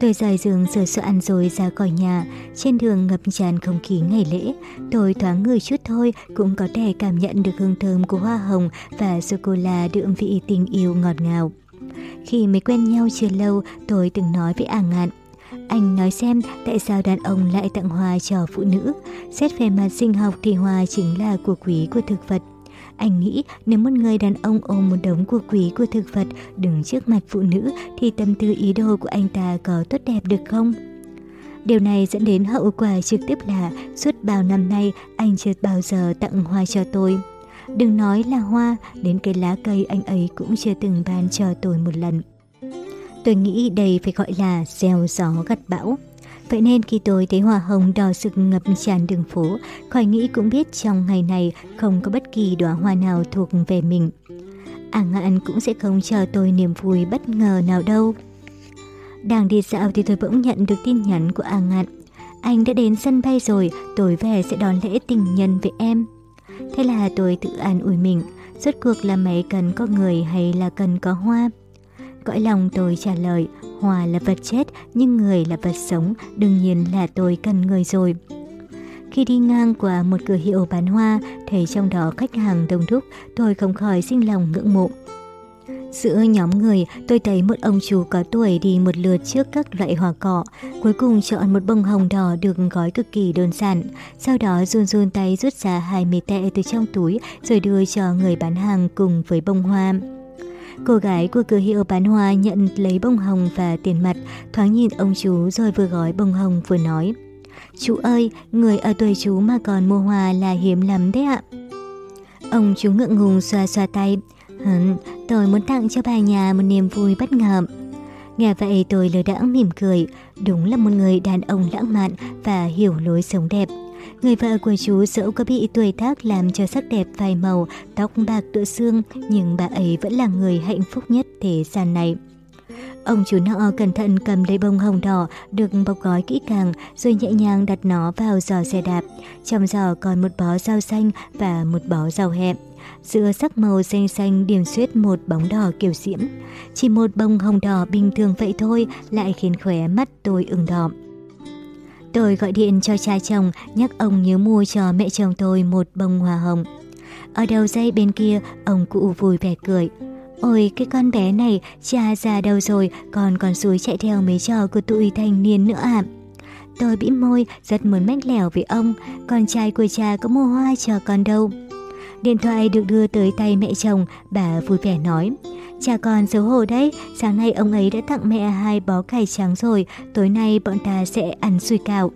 Tôi rời giường sửa ăn rồi ra khỏi nhà, trên đường ngập tràn không khí ngày lễ. Tôi thoáng ngửi chút thôi cũng có thể cảm nhận được hương thơm của hoa hồng và sô-cô-la đượm vị tình yêu ngọt ngào. Khi mới quen nhau chưa lâu, tôi từng nói với ả ngạn, anh nói xem tại sao đàn ông lại tặng hoa cho phụ nữ. Xét về mặt sinh học thì hoa chính là của quý của thực vật. Anh nghĩ nếu một người đàn ông ôm một đống của quý của thực vật đứng trước mặt phụ nữ thì tâm tư ý đồ của anh ta có tốt đẹp được không? Điều này dẫn đến hậu quả trực tiếp là suốt bao năm nay anh chưa bao giờ tặng hoa cho tôi. Đừng nói là hoa, đến cái lá cây anh ấy cũng chưa từng ban cho tôi một lần. Tôi nghĩ đây phải gọi là gieo gió gặt bão. Vậy nên khi tôi thấy hoa hồng đỏ rực ngập tràn đường phố, khỏi nghĩ cũng biết trong ngày này không có bất kỳ đóa hoa nào thuộc về mình. À ngạn cũng sẽ không chờ tôi niềm vui bất ngờ nào đâu. Đang đi dạo thì tôi bỗng nhận được tin nhắn của A Ngạn. Anh đã đến sân bay rồi, tối về sẽ đón lễ tình nhân với em. Thế là tôi tự an ủi mình, rốt cuộc là mày cần có người hay là cần có hoa? Cõi lòng tôi trả lời, hòa là vật chết nhưng người là vật sống, đương nhiên là tôi cần người rồi. Khi đi ngang qua một cửa hiệu bán hoa, thấy trong đó khách hàng đông đúc, tôi không khỏi sinh lòng ngưỡng mộ. Giữa nhóm người, tôi thấy một ông chú có tuổi đi một lượt trước các loại hoa cỏ, cuối cùng chọn một bông hồng đỏ được gói cực kỳ đơn giản. Sau đó run run tay rút ra 20 tệ từ trong túi rồi đưa cho người bán hàng cùng với bông hoa. Cô gái của cửa hiệu bán hoa nhận lấy bông hồng và tiền mặt, thoáng nhìn ông chú rồi vừa gói bông hồng vừa nói. Chú ơi, người ở tuổi chú mà còn mua hoa là hiếm lắm đấy ạ. Ông chú ngượng ngùng xoa xoa tay. Hừm, tôi muốn tặng cho bà nhà một niềm vui bất ngờ. Nghe vậy tôi lờ đãng mỉm cười, đúng là một người đàn ông lãng mạn và hiểu lối sống đẹp. Người vợ của chú dẫu có bị tuổi tác làm cho sắc đẹp phai màu, tóc bạc tựa xương, nhưng bà ấy vẫn là người hạnh phúc nhất thế gian này. Ông chú nọ cẩn thận cầm lấy bông hồng đỏ được bọc gói kỹ càng rồi nhẹ nhàng đặt nó vào giò xe đạp. Trong giò còn một bó rau xanh và một bó rau hẹ. Giữa sắc màu xanh xanh điểm xuyết một bóng đỏ kiểu diễm. Chỉ một bông hồng đỏ bình thường vậy thôi lại khiến khóe mắt tôi ửng đỏ. Tôi gọi điện cho cha chồng, nhắc ông nhớ mua cho mẹ chồng tôi một bông hoa hồng. Ở đầu dây bên kia, ông cụ vui vẻ cười. Ôi, cái con bé này, cha già đâu rồi, còn còn suối chạy theo mấy trò của tụi thanh niên nữa ạ Tôi bĩm môi, rất muốn mách lẻo với ông, con trai của cha có mua hoa cho con đâu. Điện thoại được đưa tới tay mẹ chồng, bà vui vẻ nói. Chả con xấu hổ đấy, sáng nay ông ấy đã tặng mẹ hai bó cải trắng rồi, tối nay bọn ta sẽ ăn sủi cạo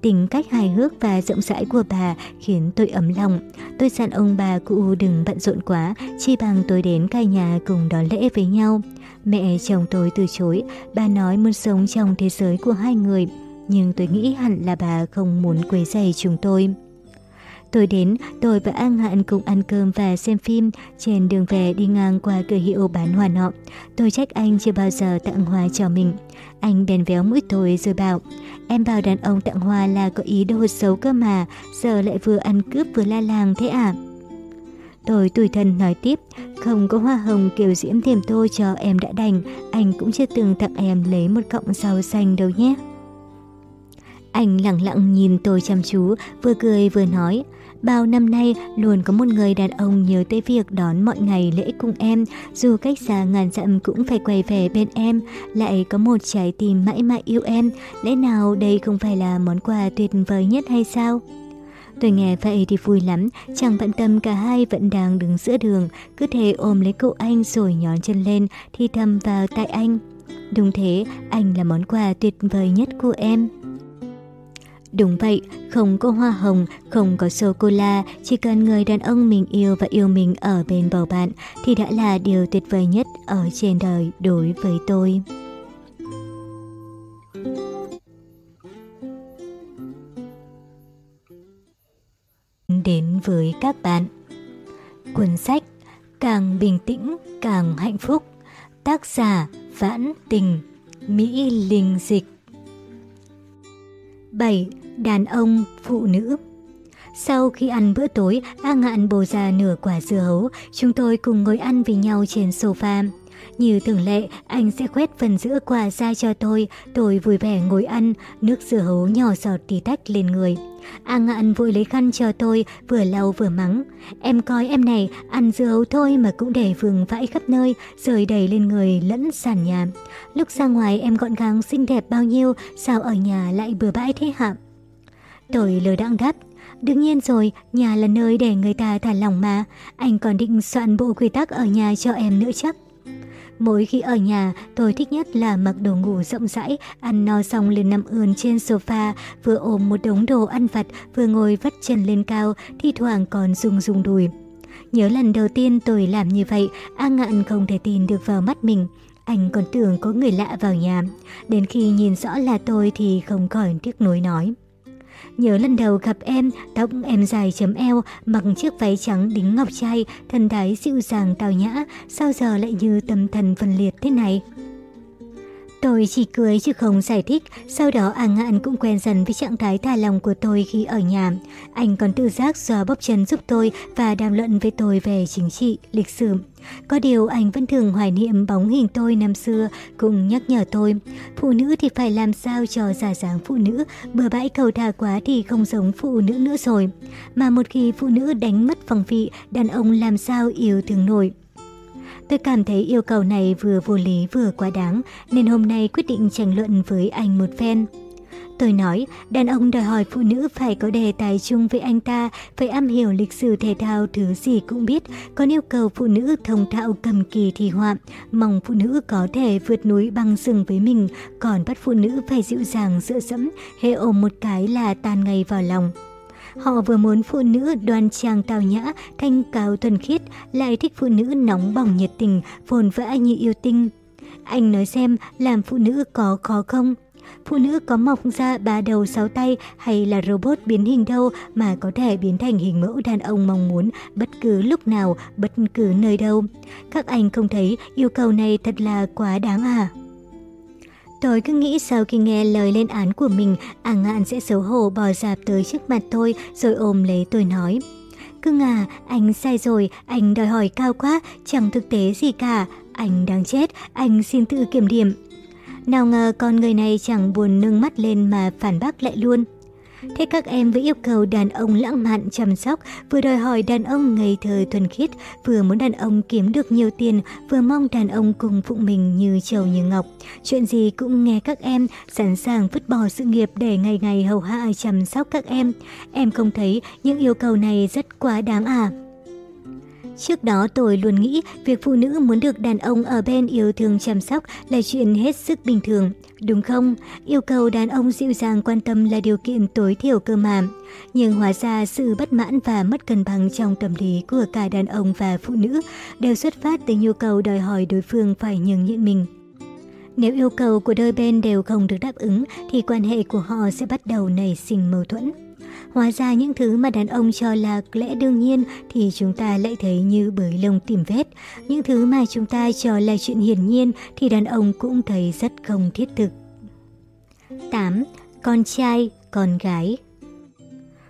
Tính cách hài hước và rộng rãi của bà khiến tôi ấm lòng. Tôi dặn ông bà cụ đừng bận rộn quá, chi bằng tôi đến cả nhà cùng đón lễ với nhau. Mẹ chồng tôi từ chối, bà nói muốn sống trong thế giới của hai người. Nhưng tôi nghĩ hẳn là bà không muốn quấy rầy chúng tôi. Tôi đến, tôi và An Hạn cùng ăn cơm và xem phim. Trên đường về đi ngang qua cửa hiệu bán hoa nọ. Tôi trách anh chưa bao giờ tặng hoa cho mình. Anh bèn véo mũi tôi rồi bảo, em bảo đàn ông tặng hoa là có ý đồ xấu cơ mà, giờ lại vừa ăn cướp vừa la làng thế à? Tôi tủi thân nói tiếp, không có hoa hồng kiểu diễm thêm tôi cho em đã đành, anh cũng chưa từng tặng em lấy một cọng rau xanh đâu nhé. Anh lặng lặng nhìn tôi chăm chú, vừa cười vừa nói, Bao năm nay, luôn có một người đàn ông nhớ tới việc đón mọi ngày lễ cùng em, dù cách xa ngàn dặm cũng phải quay về bên em, lại có một trái tim mãi mãi yêu em, lẽ nào đây không phải là món quà tuyệt vời nhất hay sao? Tôi nghe vậy thì vui lắm, chẳng bận tâm cả hai vẫn đang đứng giữa đường, cứ thế ôm lấy cậu anh rồi nhón chân lên, thì thầm vào tai anh. Đúng thế, anh là món quà tuyệt vời nhất của em. Đúng vậy, không có hoa hồng, không có sô-cô-la, chỉ cần người đàn ông mình yêu và yêu mình ở bên bầu bạn thì đã là điều tuyệt vời nhất ở trên đời đối với tôi. Đến với các bạn Cuốn sách Càng bình tĩnh càng hạnh phúc Tác giả Vãn Tình Mỹ Linh Dịch 7. Đàn ông, phụ nữ sau khi ăn bữa tối, A Ngạn bồ ra nửa quả dưa hấu, chúng tôi cùng ngồi ăn với nhau trên sofa. Như thường lệ, anh sẽ quét phần giữa quà ra cho tôi, tôi vui vẻ ngồi ăn, nước dưa hấu nhỏ giọt tí tách lên người. A Ngạn vội lấy khăn cho tôi, vừa lau vừa mắng. Em coi em này, ăn dưa hấu thôi mà cũng để vương vãi khắp nơi, rời đầy lên người lẫn sàn nhà. Lúc ra ngoài em gọn gàng xinh đẹp bao nhiêu, sao ở nhà lại bừa bãi thế hạm? Tôi lờ đặng đáp, Đương nhiên rồi, nhà là nơi để người ta thả lòng mà. Anh còn định soạn bộ quy tắc ở nhà cho em nữa chắc. Mỗi khi ở nhà, tôi thích nhất là mặc đồ ngủ rộng rãi, ăn no xong liền nằm ườn trên sofa, vừa ôm một đống đồ ăn vặt, vừa ngồi vắt chân lên cao, thi thoảng còn rung rung đùi. Nhớ lần đầu tiên tôi làm như vậy, A Ngạn không thể tin được vào mắt mình. Anh còn tưởng có người lạ vào nhà. Đến khi nhìn rõ là tôi thì không khỏi tiếc nuối nói. Nhớ lần đầu gặp em, tóc em dài chấm eo, mặc chiếc váy trắng đính ngọc trai, thần thái dịu dàng tào nhã, sao giờ lại như tâm thần phân liệt thế này? Tôi chỉ cười chứ không giải thích, sau đó A Ngạn cũng quen dần với trạng thái thả lòng của tôi khi ở nhà. Anh còn tự giác dò bóp chân giúp tôi và đàm luận với tôi về chính trị, lịch sử. Có điều anh vẫn thường hoài niệm bóng hình tôi năm xưa, cũng nhắc nhở tôi, phụ nữ thì phải làm sao cho giả dáng phụ nữ, bừa bãi cầu thả quá thì không giống phụ nữ nữa rồi. Mà một khi phụ nữ đánh mất phòng vị, đàn ông làm sao yêu thương nổi. Tôi cảm thấy yêu cầu này vừa vô lý vừa quá đáng, nên hôm nay quyết định tranh luận với anh một phen. Tôi nói, đàn ông đòi hỏi phụ nữ phải có đề tài chung với anh ta, phải am hiểu lịch sử thể thao thứ gì cũng biết, còn yêu cầu phụ nữ thông thạo cầm kỳ thì họa, mong phụ nữ có thể vượt núi băng rừng với mình, còn bắt phụ nữ phải dịu dàng dựa dẫm, hệ ôm một cái là tan ngay vào lòng. Họ vừa muốn phụ nữ đoan trang tào nhã, thanh cao thuần khiết, lại thích phụ nữ nóng bỏng nhiệt tình, phồn vã như yêu tinh. Anh nói xem làm phụ nữ có khó không? Phụ nữ có mọc ra ba đầu sáu tay hay là robot biến hình đâu mà có thể biến thành hình mẫu đàn ông mong muốn bất cứ lúc nào, bất cứ nơi đâu. Các anh không thấy yêu cầu này thật là quá đáng à? Tôi cứ nghĩ sau khi nghe lời lên án của mình, à ngạn sẽ xấu hổ bò dạp tới trước mặt tôi rồi ôm lấy tôi nói. Cưng à, anh sai rồi, anh đòi hỏi cao quá, chẳng thực tế gì cả. Anh đang chết, anh xin tự kiểm điểm. Nào ngờ con người này chẳng buồn nâng mắt lên mà phản bác lại luôn. Thế các em với yêu cầu đàn ông lãng mạn chăm sóc, vừa đòi hỏi đàn ông ngây thơ thuần khiết, vừa muốn đàn ông kiếm được nhiều tiền, vừa mong đàn ông cùng phụ mình như trầu như ngọc. Chuyện gì cũng nghe các em, sẵn sàng vứt bỏ sự nghiệp để ngày ngày hầu hạ chăm sóc các em. Em không thấy những yêu cầu này rất quá đáng à? Trước đó tôi luôn nghĩ việc phụ nữ muốn được đàn ông ở bên yêu thương chăm sóc là chuyện hết sức bình thường. Đúng không? Yêu cầu đàn ông dịu dàng quan tâm là điều kiện tối thiểu cơ mà. Nhưng hóa ra sự bất mãn và mất cân bằng trong tâm lý của cả đàn ông và phụ nữ đều xuất phát từ nhu cầu đòi hỏi đối phương phải nhường nhịn mình. Nếu yêu cầu của đôi bên đều không được đáp ứng thì quan hệ của họ sẽ bắt đầu nảy sinh mâu thuẫn. Hóa ra những thứ mà đàn ông cho là lẽ đương nhiên thì chúng ta lại thấy như bới lông tìm vết. Những thứ mà chúng ta cho là chuyện hiển nhiên thì đàn ông cũng thấy rất không thiết thực. 8. Con trai, con gái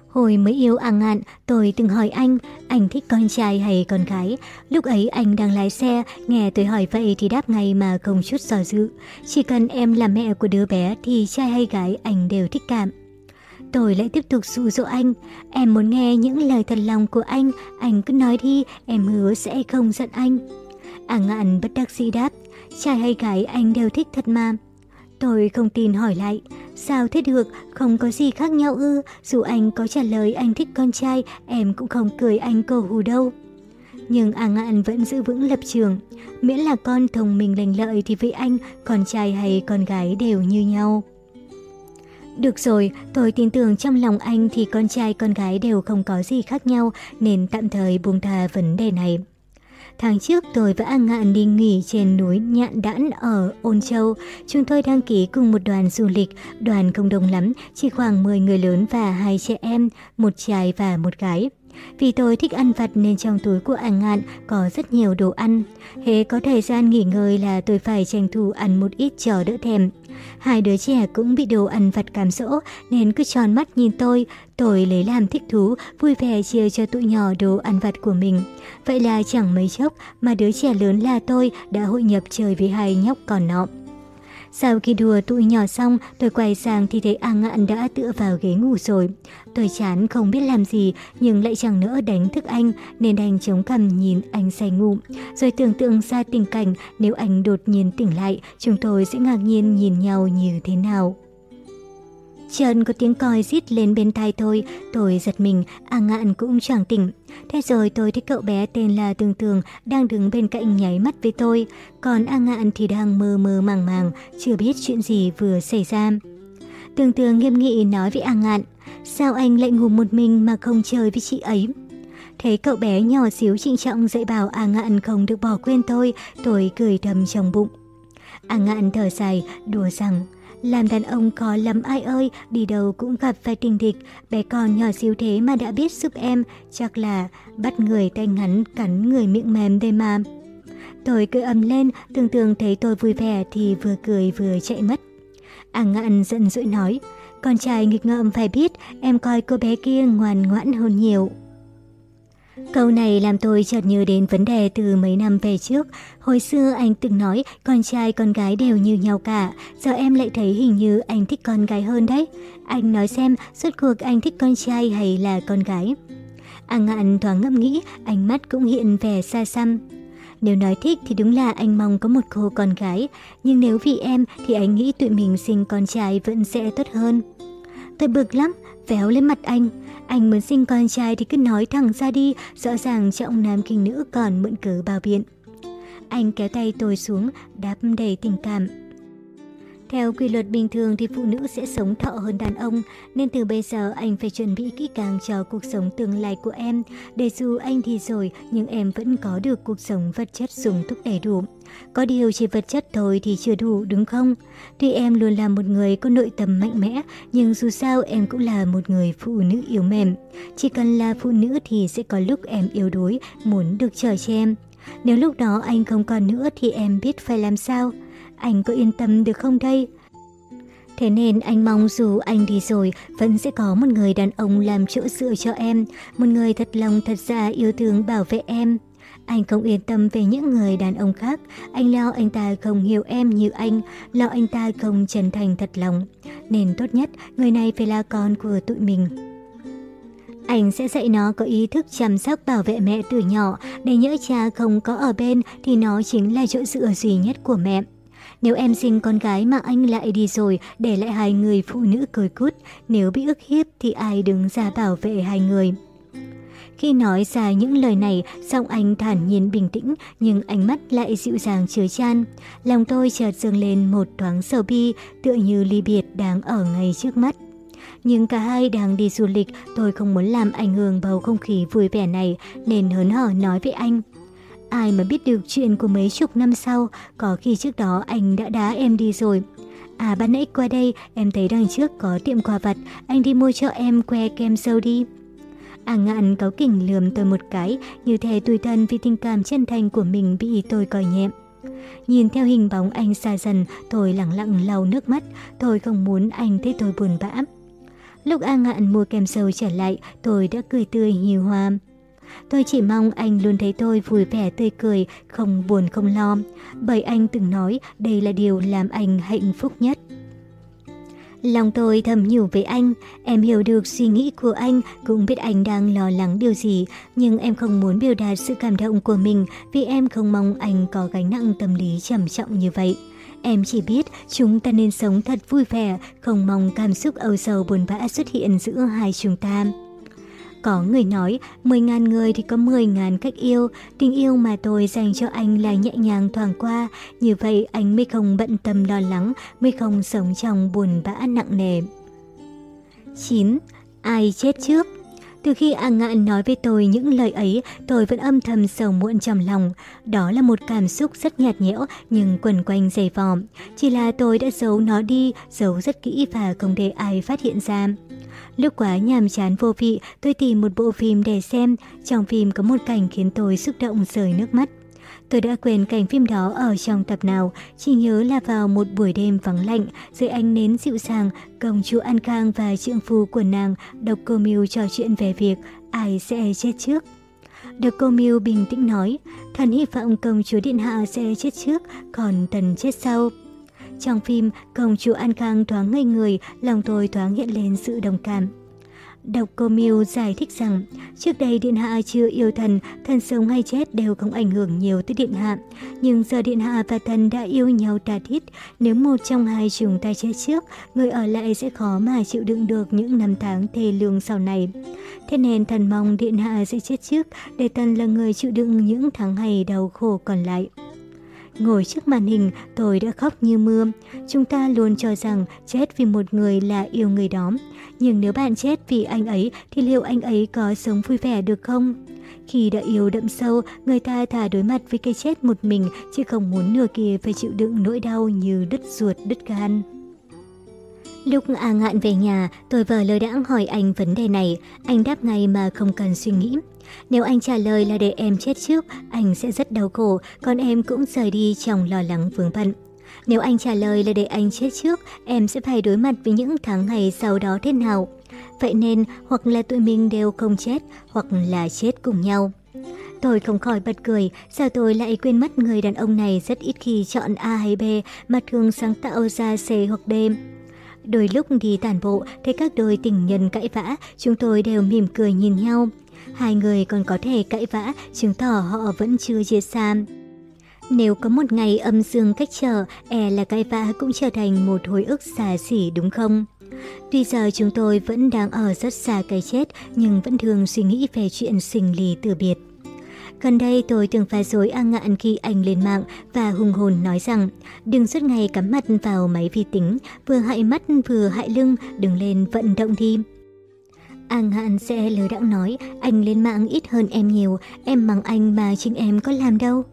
Hồi mới yêu A Ngạn, tôi từng hỏi anh, anh thích con trai hay con gái? Lúc ấy anh đang lái xe, nghe tôi hỏi vậy thì đáp ngay mà không chút do dự. Chỉ cần em là mẹ của đứa bé thì trai hay gái anh đều thích cảm. Tôi lại tiếp tục dụ dỗ anh. Em muốn nghe những lời thật lòng của anh, anh cứ nói đi, em hứa sẽ không giận anh. À ngạn bất đắc dĩ đáp, trai hay gái anh đều thích thật mà. Tôi không tin hỏi lại, sao thế được, không có gì khác nhau ư, dù anh có trả lời anh thích con trai, em cũng không cười anh cầu hù đâu. Nhưng A à Ngạn vẫn giữ vững lập trường, miễn là con thông minh lành lợi thì với anh, con trai hay con gái đều như nhau. Được rồi, tôi tin tưởng trong lòng anh thì con trai con gái đều không có gì khác nhau nên tạm thời buông tha vấn đề này. Tháng trước tôi và An Ngạn đi nghỉ trên núi Nhạn Đãn ở Ôn Châu. Chúng tôi đăng ký cùng một đoàn du lịch, đoàn không đông lắm, chỉ khoảng 10 người lớn và hai trẻ em, một trai và một gái. Vì tôi thích ăn vặt nên trong túi của anh Ngạn có rất nhiều đồ ăn. Hễ có thời gian nghỉ ngơi là tôi phải tranh thủ ăn một ít cho đỡ thèm. Hai đứa trẻ cũng bị đồ ăn vặt cảm dỗ nên cứ tròn mắt nhìn tôi. Tôi lấy làm thích thú, vui vẻ chia cho tụi nhỏ đồ ăn vặt của mình. Vậy là chẳng mấy chốc mà đứa trẻ lớn là tôi đã hội nhập chơi với hai nhóc còn nọ. Sau khi đùa tụi nhỏ xong, tôi quay sang thì thấy A Ngạn đã tựa vào ghế ngủ rồi. Tôi chán không biết làm gì nhưng lại chẳng nỡ đánh thức anh nên đành chống cằm nhìn anh say ngủ. Rồi tưởng tượng ra tình cảnh nếu anh đột nhiên tỉnh lại, chúng tôi sẽ ngạc nhiên nhìn nhau như thế nào. Trần có tiếng còi rít lên bên tai tôi, tôi giật mình, A Ngạn cũng chẳng tỉnh. Thế rồi tôi thấy cậu bé tên là Tường Tường đang đứng bên cạnh nháy mắt với tôi, còn A Ngạn thì đang mơ mơ màng màng, chưa biết chuyện gì vừa xảy ra. Tường Tường nghiêm nghị nói với A Ngạn, sao anh lại ngủ một mình mà không chơi với chị ấy? Thấy cậu bé nhỏ xíu trịnh trọng dạy bảo A Ngạn không được bỏ quên tôi, tôi cười thầm trong bụng. A Ngạn thở dài, đùa rằng, làm đàn ông khó lắm ai ơi, đi đâu cũng gặp phải tình địch, bé con nhỏ xíu thế mà đã biết giúp em, chắc là bắt người tay ngắn cắn người miệng mềm đây mà. Tôi cười ầm lên, tưởng tượng thấy tôi vui vẻ thì vừa cười vừa chạy mất. À ngạn giận dỗi nói, con trai nghịch ngợm phải biết, em coi cô bé kia ngoan ngoãn hơn nhiều. Câu này làm tôi chợt nhớ đến vấn đề từ mấy năm về trước. Hồi xưa anh từng nói con trai con gái đều như nhau cả, giờ em lại thấy hình như anh thích con gái hơn đấy. Anh nói xem suốt cuộc anh thích con trai hay là con gái? anh à ngạn thoáng ngẫm nghĩ, ánh mắt cũng hiện vẻ xa xăm. Nếu nói thích thì đúng là anh mong có một cô con gái, nhưng nếu vì em thì anh nghĩ tụi mình sinh con trai vẫn sẽ tốt hơn. Tôi bực lắm, véo lên mặt anh, anh muốn sinh con trai thì cứ nói thẳng ra đi, rõ ràng trọng nam kinh nữ còn mượn cớ bao biện. Anh kéo tay tôi xuống, đáp đầy tình cảm. Theo quy luật bình thường thì phụ nữ sẽ sống thọ hơn đàn ông, nên từ bây giờ anh phải chuẩn bị kỹ càng cho cuộc sống tương lai của em, để dù anh thì rồi nhưng em vẫn có được cuộc sống vật chất sung túc đầy đủ. Có điều chỉ vật chất thôi thì chưa đủ đúng không? Tuy em luôn là một người có nội tâm mạnh mẽ, nhưng dù sao em cũng là một người phụ nữ yếu mềm. Chỉ cần là phụ nữ thì sẽ có lúc em yếu đuối, muốn được chờ trở em. Nếu lúc đó anh không còn nữa thì em biết phải làm sao? Anh có yên tâm được không đây? Thế nên anh mong dù anh đi rồi, vẫn sẽ có một người đàn ông làm chỗ dựa cho em, một người thật lòng thật dạ yêu thương bảo vệ em. Anh không yên tâm về những người đàn ông khác, anh lo anh ta không hiểu em như anh, lo anh ta không chân thành thật lòng. Nên tốt nhất, người này phải là con của tụi mình. Anh sẽ dạy nó có ý thức chăm sóc bảo vệ mẹ từ nhỏ, để nhỡ cha không có ở bên thì nó chính là chỗ dựa duy nhất của mẹ. Nếu em sinh con gái mà anh lại đi rồi, để lại hai người phụ nữ cười cút, nếu bị ức hiếp thì ai đứng ra bảo vệ hai người. Khi nói ra những lời này, giọng anh thản nhiên bình tĩnh nhưng ánh mắt lại dịu dàng chứa chan. Lòng tôi chợt dâng lên một thoáng sầu bi tựa như ly biệt đang ở ngay trước mắt. Nhưng cả hai đang đi du lịch, tôi không muốn làm ảnh hưởng bầu không khí vui vẻ này nên hớn hở nói với anh. Ai mà biết được chuyện của mấy chục năm sau, có khi trước đó anh đã đá em đi rồi. À ban nãy qua đây, em thấy đằng trước có tiệm quà vặt, anh đi mua cho em que kem sâu đi. À ngạn cáu kỉnh lườm tôi một cái, như thể tủi thân vì tình cảm chân thành của mình bị tôi coi nhẹm. Nhìn theo hình bóng anh xa dần, tôi lặng lặng lau nước mắt, tôi không muốn anh thấy tôi buồn bã. Lúc A Ngạn mua kem sâu trở lại, tôi đã cười tươi nhiều hoa. Tôi chỉ mong anh luôn thấy tôi vui vẻ tươi cười, không buồn không lo, bởi anh từng nói đây là điều làm anh hạnh phúc nhất. Lòng tôi thầm nhủ với anh, em hiểu được suy nghĩ của anh, cũng biết anh đang lo lắng điều gì, nhưng em không muốn biểu đạt sự cảm động của mình vì em không mong anh có gánh nặng tâm lý trầm trọng như vậy. Em chỉ biết chúng ta nên sống thật vui vẻ, không mong cảm xúc âu sầu buồn bã xuất hiện giữa hai chúng ta. Có người nói, 10.000 người thì có 10.000 cách yêu, tình yêu mà tôi dành cho anh là nhẹ nhàng thoảng qua, như vậy anh mới không bận tâm lo lắng, mới không sống trong buồn bã nặng nề. 9. Ai chết trước? Từ khi A Ngạn nói với tôi những lời ấy, tôi vẫn âm thầm sầu muộn trong lòng. Đó là một cảm xúc rất nhạt nhẽo nhưng quần quanh dày vòm. Chỉ là tôi đã giấu nó đi, giấu rất kỹ và không để ai phát hiện ra. Lúc quá nhàm chán vô vị, tôi tìm một bộ phim để xem. Trong phim có một cảnh khiến tôi xúc động rời nước mắt. Tôi đã quên cảnh phim đó ở trong tập nào, chỉ nhớ là vào một buổi đêm vắng lạnh, dưới ánh nến dịu dàng, công chúa An Khang và trượng phu của nàng độc cô Miu trò chuyện về việc ai sẽ chết trước. Được cô Miu bình tĩnh nói, thần hy vọng công chúa Điện Hạ sẽ chết trước, còn thần chết sau. Trong phim, công chúa An Khang thoáng ngây người, lòng tôi thoáng hiện lên sự đồng cảm. Đọc cô miu giải thích rằng, trước đây Điện Hạ chưa yêu thần, thần sống hay chết đều không ảnh hưởng nhiều tới Điện Hạ. Nhưng giờ Điện Hạ và thần đã yêu nhau tà thiết, nếu một trong hai chúng ta chết trước, người ở lại sẽ khó mà chịu đựng được những năm tháng thề lương sau này. Thế nên thần mong Điện Hạ sẽ chết trước, để thần là người chịu đựng những tháng ngày đau khổ còn lại. Ngồi trước màn hình, tôi đã khóc như mưa. Chúng ta luôn cho rằng chết vì một người là yêu người đó. Nhưng nếu bạn chết vì anh ấy thì liệu anh ấy có sống vui vẻ được không? Khi đã yêu đậm sâu, người ta thà đối mặt với cái chết một mình chứ không muốn nửa kia phải chịu đựng nỗi đau như đứt ruột đứt gan. Lúc A Ngạn về nhà, tôi vờ lơ đãng hỏi anh vấn đề này. Anh đáp ngay mà không cần suy nghĩ. Nếu anh trả lời là để em chết trước, anh sẽ rất đau khổ, còn em cũng rời đi trong lo lắng vướng bận. Nếu anh trả lời là để anh chết trước, em sẽ phải đối mặt với những tháng ngày sau đó thế nào. Vậy nên, hoặc là tụi mình đều không chết, hoặc là chết cùng nhau. Tôi không khỏi bật cười, sao tôi lại quên mất người đàn ông này rất ít khi chọn A hay B mà thường sáng tạo ra C hoặc D. Đôi lúc đi tản bộ, thấy các đôi tình nhân cãi vã, chúng tôi đều mỉm cười nhìn nhau hai người còn có thể cãi vã, chứng tỏ họ vẫn chưa chia xa. Nếu có một ngày âm dương cách trở, e là cãi vã cũng trở thành một hồi ức xa xỉ đúng không? Tuy giờ chúng tôi vẫn đang ở rất xa cái chết, nhưng vẫn thường suy nghĩ về chuyện sinh lý từ biệt. Gần đây tôi thường phá dối A Ngạn khi anh lên mạng và hùng hồn nói rằng đừng suốt ngày cắm mặt vào máy vi tính, vừa hại mắt vừa hại lưng, đừng lên vận động đi. Ang Hạn sẽ lời đã nói, anh lên mạng ít hơn em nhiều, em bằng anh mà chính em có làm đâu.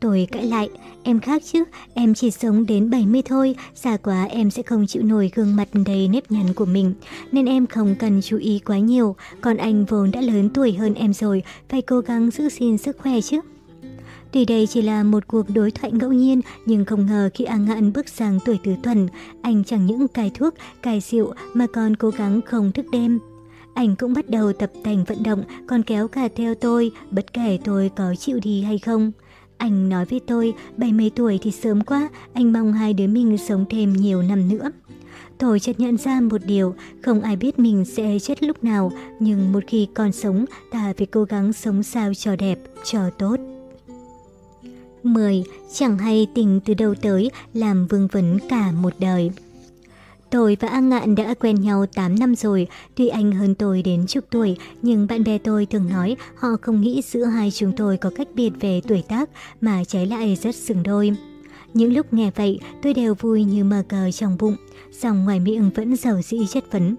Tôi cãi lại, em khác chứ, em chỉ sống đến 70 thôi, già quá em sẽ không chịu nổi gương mặt đầy nếp nhăn của mình, nên em không cần chú ý quá nhiều, còn anh vốn đã lớn tuổi hơn em rồi, phải cố gắng giữ gìn sức khỏe chứ. Tuy đây chỉ là một cuộc đối thoại ngẫu nhiên, nhưng không ngờ khi An Ngạn bước sang tuổi tứ tuần, anh chẳng những cài thuốc, cài rượu mà còn cố gắng không thức đêm. Anh cũng bắt đầu tập thành vận động, còn kéo cả theo tôi, bất kể tôi có chịu đi hay không. Anh nói với tôi, 70 tuổi thì sớm quá, anh mong hai đứa mình sống thêm nhiều năm nữa. Tôi chợt nhận ra một điều, không ai biết mình sẽ chết lúc nào, nhưng một khi còn sống, ta phải cố gắng sống sao cho đẹp, cho tốt. 10. Chẳng hay tình từ đâu tới làm vương vấn cả một đời. Tôi và An Ngạn đã quen nhau 8 năm rồi, tuy anh hơn tôi đến chục tuổi, nhưng bạn bè tôi thường nói họ không nghĩ giữa hai chúng tôi có cách biệt về tuổi tác, mà trái lại rất xứng đôi. Những lúc nghe vậy, tôi đều vui như mờ cờ trong bụng, dòng ngoài miệng vẫn giàu dĩ chất vấn.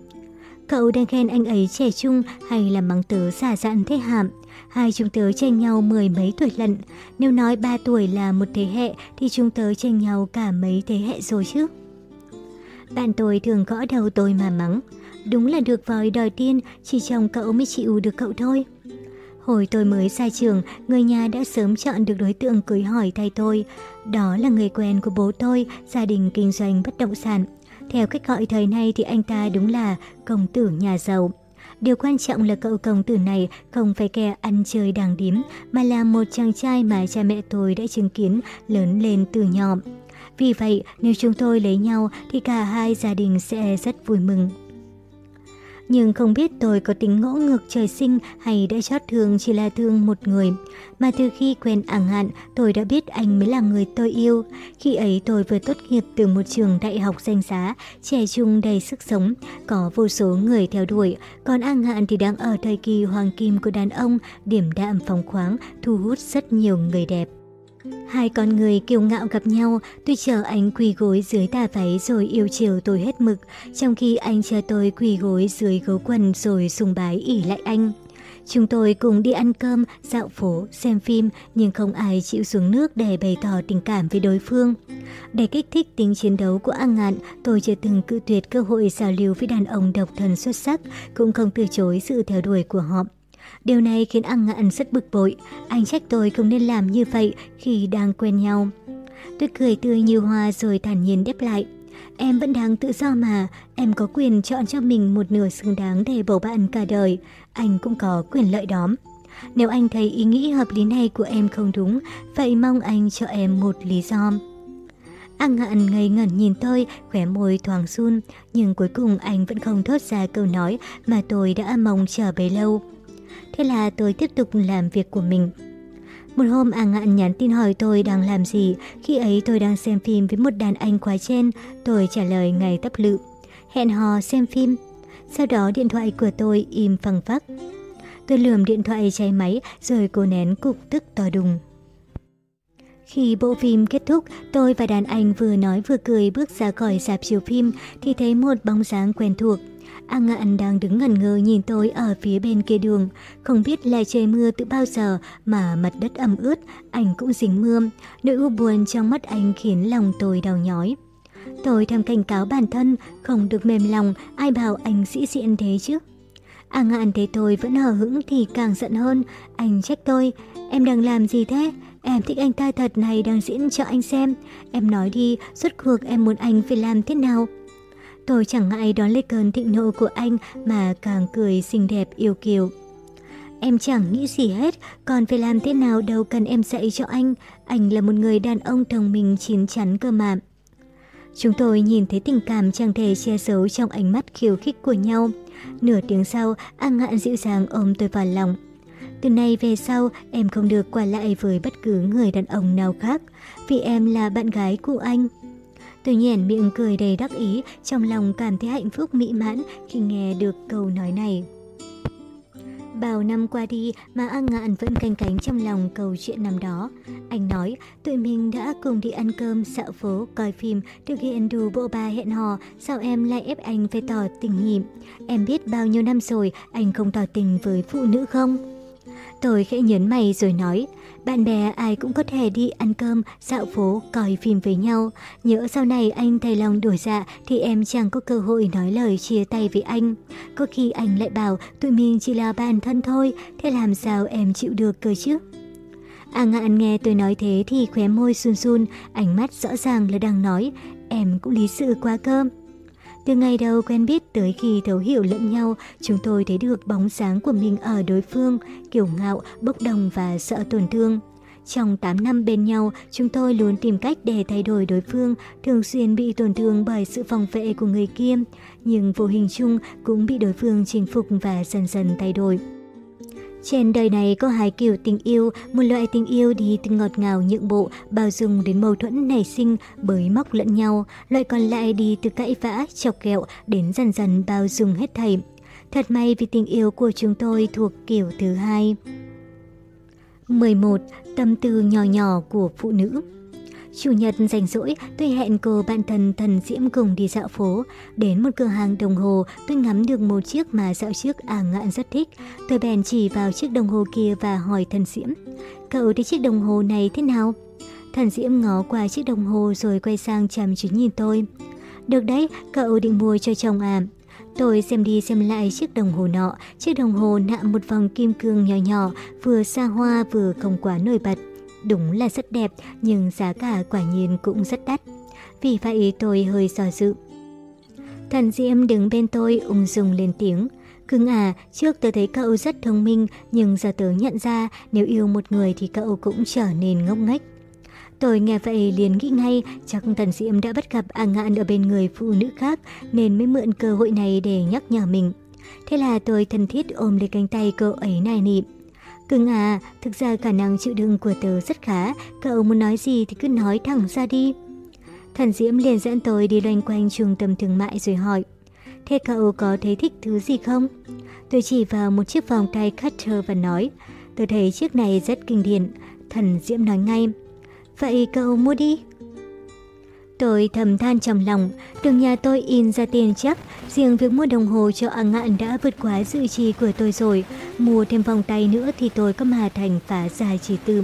Cậu đang khen anh ấy trẻ trung hay là mắng tớ giả dạn thế hạm? Hai chúng tớ tranh nhau mười mấy tuổi lận. Nếu nói ba tuổi là một thế hệ thì chúng tớ tranh nhau cả mấy thế hệ rồi chứ. Bạn tôi thường gõ đầu tôi mà mắng. Đúng là được vòi đòi tiên, chỉ chồng cậu mới chịu được cậu thôi. Hồi tôi mới ra trường, người nhà đã sớm chọn được đối tượng cưới hỏi thay tôi. Đó là người quen của bố tôi, gia đình kinh doanh bất động sản. Theo cách gọi thời nay thì anh ta đúng là công tử nhà giàu. Điều quan trọng là cậu công tử này không phải kẻ ăn chơi đàng điếm, mà là một chàng trai mà cha mẹ tôi đã chứng kiến lớn lên từ nhỏ. Vì vậy, nếu chúng tôi lấy nhau thì cả hai gia đình sẽ rất vui mừng. Nhưng không biết tôi có tính ngỗ ngược trời sinh hay đã chót thương chỉ là thương một người. Mà từ khi quen ảng hạn, tôi đã biết anh mới là người tôi yêu. Khi ấy tôi vừa tốt nghiệp từ một trường đại học danh giá, trẻ trung đầy sức sống, có vô số người theo đuổi. Còn ảng hạn thì đang ở thời kỳ hoàng kim của đàn ông, điểm đạm phóng khoáng, thu hút rất nhiều người đẹp. Hai con người kiêu ngạo gặp nhau, tôi chờ anh quỳ gối dưới tà váy rồi yêu chiều tôi hết mực, trong khi anh chờ tôi quỳ gối dưới gấu quần rồi sùng bái ỉ lại anh. Chúng tôi cùng đi ăn cơm, dạo phố, xem phim, nhưng không ai chịu xuống nước để bày tỏ tình cảm với đối phương. Để kích thích tính chiến đấu của An Ngạn, tôi chưa từng cự tuyệt cơ hội giao lưu với đàn ông độc thân xuất sắc, cũng không từ chối sự theo đuổi của họ. Điều này khiến An Ngạn rất bực bội. Anh trách tôi không nên làm như vậy khi đang quen nhau. Tôi cười tươi như hoa rồi thản nhiên đáp lại. Em vẫn đang tự do mà, em có quyền chọn cho mình một nửa xứng đáng để bầu bạn cả đời. Anh cũng có quyền lợi đó. Nếu anh thấy ý nghĩ hợp lý này của em không đúng, vậy mong anh cho em một lý do. An ngạn ngây ngẩn nhìn tôi, khóe môi thoáng run, nhưng cuối cùng anh vẫn không thốt ra câu nói mà tôi đã mong chờ bấy lâu. Thế là tôi tiếp tục làm việc của mình. Một hôm A Ngạn nhắn tin hỏi tôi đang làm gì, khi ấy tôi đang xem phim với một đàn anh quái trên, tôi trả lời ngay tấp lự. Hẹn hò xem phim. Sau đó điện thoại của tôi im phăng phắc. Tôi lườm điện thoại cháy máy rồi cố nén cục tức to đùng. Khi bộ phim kết thúc, tôi và đàn anh vừa nói vừa cười bước ra khỏi dạp chiếu phim thì thấy một bóng dáng quen thuộc À, An Ngạn đang đứng ngẩn ngơ nhìn tôi ở phía bên kia đường. Không biết là trời mưa từ bao giờ mà mặt đất ẩm ướt, anh cũng dính mưa. Nỗi u buồn trong mắt anh khiến lòng tôi đau nhói. Tôi thầm cảnh cáo bản thân, không được mềm lòng, ai bảo anh sĩ diện thế chứ. À, A ngạn thấy tôi vẫn hờ hững thì càng giận hơn. Anh trách tôi, em đang làm gì thế? Em thích anh ta thật này đang diễn cho anh xem. Em nói đi, suốt cuộc em muốn anh phải làm thế nào? Tôi chẳng ngại đón lấy cơn thịnh nộ của anh mà càng cười xinh đẹp yêu kiều. Em chẳng nghĩ gì hết, còn phải làm thế nào đâu cần em dạy cho anh. Anh là một người đàn ông thông minh chín chắn cơ mà. Chúng tôi nhìn thấy tình cảm chẳng thể che giấu trong ánh mắt khiêu khích của nhau. Nửa tiếng sau, An Ngạn dịu dàng ôm tôi vào lòng. Từ nay về sau, em không được qua lại với bất cứ người đàn ông nào khác, vì em là bạn gái của anh. Tuy nhiên miệng cười đầy đắc ý, trong lòng cảm thấy hạnh phúc mỹ mãn khi nghe được câu nói này. Bao năm qua đi mà A Ngạn vẫn canh cánh trong lòng câu chuyện năm đó. Anh nói, tụi mình đã cùng đi ăn cơm, dạo phố, coi phim, thực hiện đủ bộ ba hẹn hò, sao em lại ép anh phải tỏ tình nhịm? Em biết bao nhiêu năm rồi anh không tỏ tình với phụ nữ không? Tôi khẽ nhớn mày rồi nói, bạn bè ai cũng có thể đi ăn cơm, dạo phố, coi phim với nhau. Nhớ sau này anh thay lòng đổi dạ thì em chẳng có cơ hội nói lời chia tay với anh. Có khi anh lại bảo tụi mình chỉ là bạn thân thôi, thế làm sao em chịu được cơ chứ? À A ngạn nghe tôi nói thế thì khóe môi sun sun ánh mắt rõ ràng là đang nói, em cũng lý sự quá cơm. Từ ngày đầu quen biết tới khi thấu hiểu lẫn nhau, chúng tôi thấy được bóng dáng của mình ở đối phương, kiểu ngạo, bốc đồng và sợ tổn thương. Trong 8 năm bên nhau, chúng tôi luôn tìm cách để thay đổi đối phương, thường xuyên bị tổn thương bởi sự phòng vệ của người kia, nhưng vô hình chung cũng bị đối phương chinh phục và dần dần thay đổi. Trên đời này có hai kiểu tình yêu, một loại tình yêu đi từ ngọt ngào nhượng bộ, bao dung đến mâu thuẫn nảy sinh, bới móc lẫn nhau, loại còn lại đi từ cãi vã, chọc kẹo đến dần dần bao dung hết thảy. Thật may vì tình yêu của chúng tôi thuộc kiểu thứ hai. 11. Tâm tư nhỏ nhỏ của phụ nữ Chủ nhật rảnh rỗi, tôi hẹn cô bạn thân Thần Diễm cùng đi dạo phố. Đến một cửa hàng đồng hồ, tôi ngắm được một chiếc mà dạo trước à ngạn rất thích. Tôi bèn chỉ vào chiếc đồng hồ kia và hỏi Thần Diễm, cậu thấy chiếc đồng hồ này thế nào? Thần Diễm ngó qua chiếc đồng hồ rồi quay sang chăm chú nhìn tôi. Được đấy, cậu định mua cho chồng à? Tôi xem đi xem lại chiếc đồng hồ nọ, chiếc đồng hồ nạm một vòng kim cương nhỏ nhỏ, vừa xa hoa vừa không quá nổi bật. Đúng là rất đẹp, nhưng giá cả quả nhiên cũng rất đắt. Vì vậy tôi hơi do dự. Thần Diễm đứng bên tôi ung dung lên tiếng. Cưng à, trước tớ thấy cậu rất thông minh, nhưng giờ tớ nhận ra nếu yêu một người thì cậu cũng trở nên ngốc nghếch. Tôi nghe vậy liền nghĩ ngay chắc thần Diễm đã bắt gặp A Ngạn ở bên người phụ nữ khác nên mới mượn cơ hội này để nhắc nhở mình. Thế là tôi thân thiết ôm lấy cánh tay cô ấy nài nịm. Cưng à, thực ra khả năng chịu đựng của tớ rất khá, cậu muốn nói gì thì cứ nói thẳng ra đi. Thần Diễm liền dẫn tôi đi loanh quanh trung tâm thương mại rồi hỏi. Thế cậu có thấy thích thứ gì không? Tôi chỉ vào một chiếc vòng tay Carter và nói, tôi thấy chiếc này rất kinh điển. Thần Diễm nói ngay, vậy cậu mua đi. Tôi thầm than trong lòng, được nhà tôi in ra tiền chắc, riêng việc mua đồng hồ cho A Ngạn đã vượt quá dự trì của tôi rồi, mua thêm vòng tay nữa thì tôi có mà thành phá dài chỉ tư.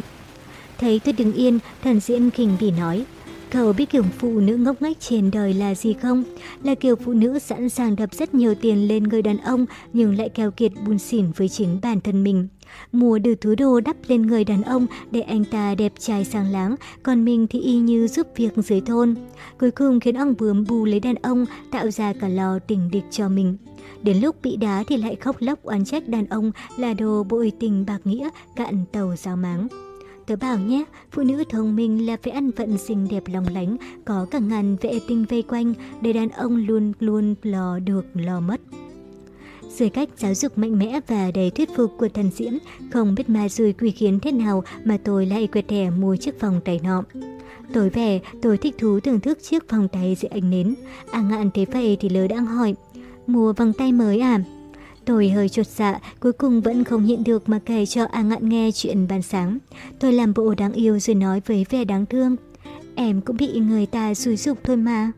Thấy tôi đứng yên, thần diễm khinh bỉ nói, Cậu biết kiểu phụ nữ ngốc nghếch trên đời là gì không? Là kiểu phụ nữ sẵn sàng đập rất nhiều tiền lên người đàn ông nhưng lại keo kiệt buôn xỉn với chính bản thân mình. Mua được thứ đồ đắp lên người đàn ông để anh ta đẹp trai sáng láng, còn mình thì y như giúp việc dưới thôn. Cuối cùng khiến ông bướm bù lấy đàn ông, tạo ra cả lò tình địch cho mình. Đến lúc bị đá thì lại khóc lóc oán trách đàn ông là đồ bội tình bạc nghĩa, cạn tàu giáo máng. Tớ bảo nhé, phụ nữ thông minh là phải ăn vận xinh đẹp lòng lánh, có cả ngàn vệ tinh vây quanh, để đàn ông luôn luôn lo được lo mất. Dưới cách giáo dục mạnh mẽ và đầy thuyết phục của thần diễn, không biết ma rùi quy khiến thế nào mà tôi lại quẹt thẻ mua chiếc vòng tay nọ. Tối về, tôi thích thú thưởng thức chiếc vòng tay dưới ánh nến. À ngạn thế vậy thì lỡ đang hỏi, mua vòng tay mới à? Tôi hơi chột dạ, cuối cùng vẫn không nhịn được mà kể cho A Ngạn nghe chuyện ban sáng. Tôi làm bộ đáng yêu rồi nói với vẻ đáng thương. Em cũng bị người ta xúi dục thôi mà.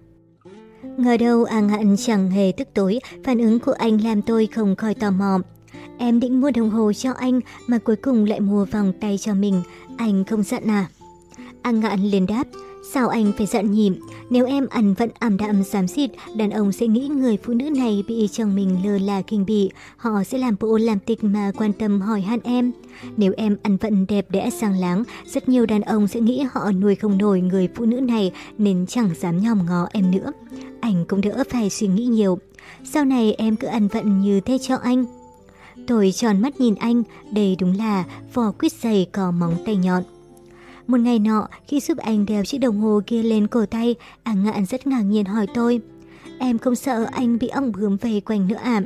Ngờ đâu A Ngạn chẳng hề tức tối, phản ứng của anh làm tôi không khỏi tò mò. Em định mua đồng hồ cho anh mà cuối cùng lại mua vòng tay cho mình, anh không giận à? A Ngạn liền đáp, Sao anh phải giận nhịm, nếu em ăn vận ảm đạm xám xịt, đàn ông sẽ nghĩ người phụ nữ này bị chồng mình lơ là kinh bỉ, họ sẽ làm bộ làm tịch mà quan tâm hỏi han em. Nếu em ăn vận đẹp đẽ sang láng, rất nhiều đàn ông sẽ nghĩ họ nuôi không nổi người phụ nữ này nên chẳng dám nhòm ngó em nữa. Anh cũng đỡ phải suy nghĩ nhiều. Sau này em cứ ăn vận như thế cho anh. Tôi tròn mắt nhìn anh, đây đúng là vỏ quyết dày có móng tay nhọn. Một ngày nọ, khi giúp anh đeo chiếc đồng hồ kia lên cổ tay, A Ngạn rất ngạc nhiên hỏi tôi. Em không sợ anh bị ong bướm vây quanh nữa ảm.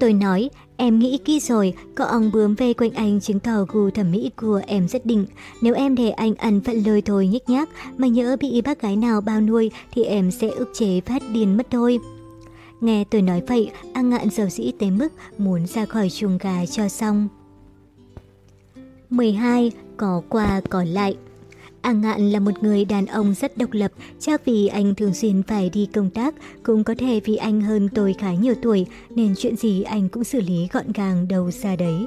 Tôi nói, em nghĩ kỹ rồi, có ong bướm vây quanh anh chứng tỏ gu thẩm mỹ của em rất định Nếu em để anh ăn phận lời thôi nhích nhác, mà nhớ bị bác gái nào bao nuôi thì em sẽ ức chế phát điên mất thôi. Nghe tôi nói vậy, A Ngạn giàu dĩ tới mức muốn ra khỏi chuồng gà cho xong. 12. Có qua có lại A Ngạn là một người đàn ông rất độc lập, chắc vì anh thường xuyên phải đi công tác, cũng có thể vì anh hơn tôi khá nhiều tuổi, nên chuyện gì anh cũng xử lý gọn gàng đầu ra đấy.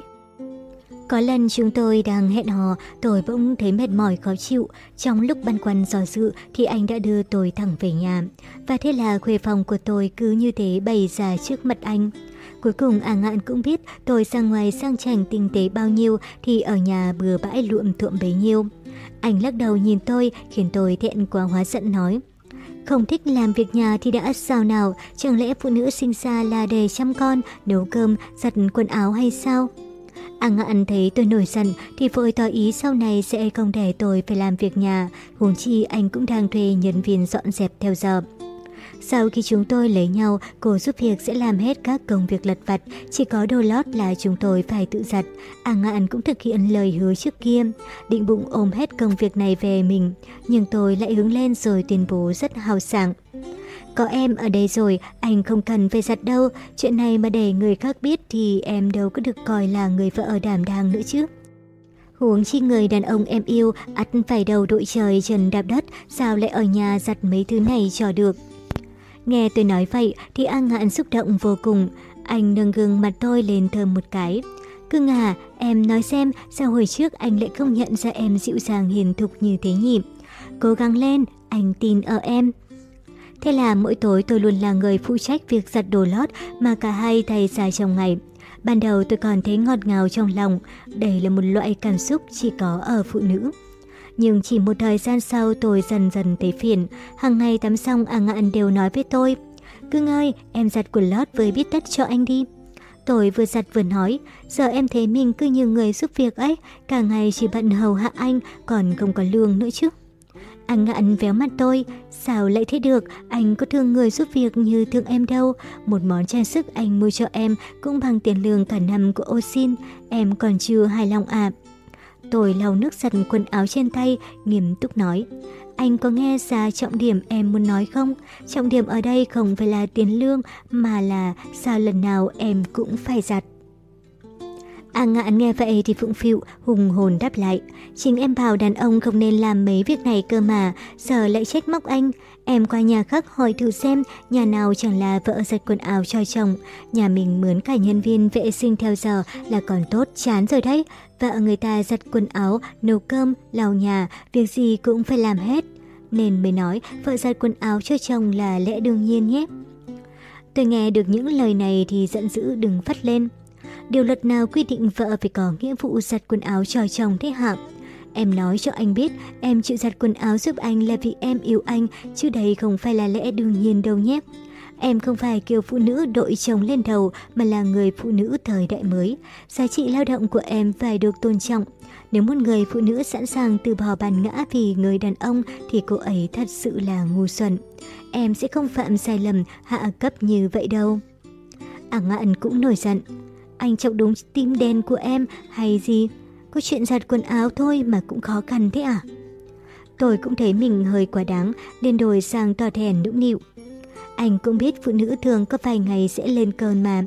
Có lần chúng tôi đang hẹn hò, tôi bỗng thấy mệt mỏi khó chịu. Trong lúc băn quan dò dự thì anh đã đưa tôi thẳng về nhà. Và thế là khuê phòng của tôi cứ như thế bày ra trước mặt anh. Cuối cùng à ngạn cũng biết tôi ra ngoài sang chảnh tinh tế bao nhiêu thì ở nhà bừa bãi luộm thuộm bấy nhiêu. Anh lắc đầu nhìn tôi khiến tôi thẹn quá hóa giận nói. Không thích làm việc nhà thì đã sao nào, chẳng lẽ phụ nữ sinh ra là để chăm con, nấu cơm, giặt quần áo hay sao? À ngạn thấy tôi nổi giận thì vội tỏ ý sau này sẽ không để tôi phải làm việc nhà, huống chi anh cũng đang thuê nhân viên dọn dẹp theo giờ. Sau khi chúng tôi lấy nhau, cô giúp việc sẽ làm hết các công việc lặt vặt, chỉ có đồ lót là chúng tôi phải tự giặt. À, A Ngạn cũng thực hiện lời hứa trước kia, định bụng ôm hết công việc này về mình, nhưng tôi lại hứng lên rồi tuyên bố rất hào sảng. Có em ở đây rồi, anh không cần phải giặt đâu, chuyện này mà để người khác biết thì em đâu có được coi là người vợ ở đảm đang nữa chứ. Huống chi người đàn ông em yêu, ắt phải đầu đội trời trần đạp đất, sao lại ở nhà giặt mấy thứ này cho được. Nghe tôi nói vậy thì A Ngạn xúc động vô cùng. Anh nâng gương mặt tôi lên thơm một cái. Cưng à, em nói xem sao hồi trước anh lại không nhận ra em dịu dàng hiền thục như thế nhỉ? Cố gắng lên, anh tin ở em. Thế là mỗi tối tôi luôn là người phụ trách việc giặt đồ lót mà cả hai thay dài trong ngày. Ban đầu tôi còn thấy ngọt ngào trong lòng, đây là một loại cảm xúc chỉ có ở phụ nữ. Nhưng chỉ một thời gian sau tôi dần dần thấy phiền. Hàng ngày tắm xong à A Ngạn đều nói với tôi. Cưng ơi, em giặt quần lót với bít tất cho anh đi. Tôi vừa giặt vừa nói, giờ em thấy mình cứ như người giúp việc ấy, cả ngày chỉ bận hầu hạ anh, còn không có lương nữa chứ. Anh ngạn véo mặt tôi, sao lại thế được, anh có thương người giúp việc như thương em đâu. Một món trang sức anh mua cho em cũng bằng tiền lương cả năm của ô xin, em còn chưa hài lòng ạ. À. Tôi lau nước giặt quần áo trên tay, nghiêm túc nói. Anh có nghe ra trọng điểm em muốn nói không? Trọng điểm ở đây không phải là tiền lương mà là sao lần nào em cũng phải giặt. A ngạn à, nghe vậy thì phụng phịu, hùng hồn đáp lại. Chính em bảo đàn ông không nên làm mấy việc này cơ mà, giờ lại trách móc anh. Em qua nhà khác hỏi thử xem, nhà nào chẳng là vợ giặt quần áo cho chồng. Nhà mình mướn cả nhân viên vệ sinh theo giờ là còn tốt, chán rồi đấy vợ người ta giặt quần áo, nấu cơm, lau nhà, việc gì cũng phải làm hết. Nên mới nói vợ giặt quần áo cho chồng là lẽ đương nhiên nhé. Tôi nghe được những lời này thì giận dữ đừng phát lên. Điều luật nào quy định vợ phải có nghĩa vụ giặt quần áo cho chồng thế hạm? Em nói cho anh biết, em chịu giặt quần áo giúp anh là vì em yêu anh, chứ đây không phải là lẽ đương nhiên đâu nhé. Em không phải kiểu phụ nữ đội chồng lên đầu mà là người phụ nữ thời đại mới. Giá trị lao động của em phải được tôn trọng. Nếu một người phụ nữ sẵn sàng từ bỏ bàn ngã vì người đàn ông thì cô ấy thật sự là ngu xuẩn. Em sẽ không phạm sai lầm hạ cấp như vậy đâu. Ả ngạn cũng nổi giận. Anh chọc đúng tim đen của em hay gì? Có chuyện giặt quần áo thôi mà cũng khó khăn thế à? Tôi cũng thấy mình hơi quá đáng, Liên đổi sang tỏ thèn nũng nịu. Anh cũng biết phụ nữ thường có vài ngày sẽ lên cơn mà.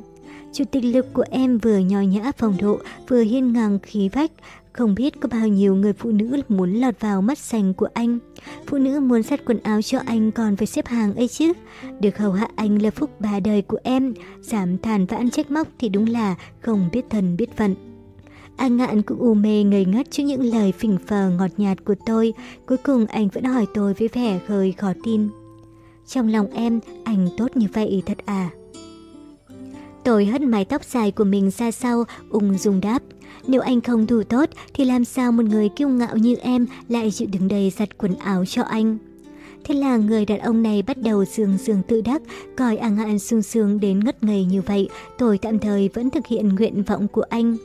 Chủ tịch lực của em vừa nhò nhã phòng độ, vừa hiên ngang khí vách. Không biết có bao nhiêu người phụ nữ muốn lọt vào mắt sành của anh. Phụ nữ muốn sắt quần áo cho anh còn phải xếp hàng ấy chứ. Được hầu hạ anh là phúc ba đời của em. Giảm thàn vãn trách móc thì đúng là không biết thần biết phận. Anh ngạn cũng u mê ngây ngất trước những lời phỉnh phờ ngọt nhạt của tôi. Cuối cùng anh vẫn hỏi tôi với vẻ hơi khó tin. Trong lòng em, anh tốt như vậy thật à? Tôi hất mái tóc dài của mình ra sau, ung dung đáp. Nếu anh không đủ tốt thì làm sao một người kiêu ngạo như em lại chịu đứng đây giặt quần áo cho anh? Thế là người đàn ông này bắt đầu sương sương tự đắc, coi An Hạn sung sướng đến ngất ngây như vậy, tôi tạm thời vẫn thực hiện nguyện vọng của anh.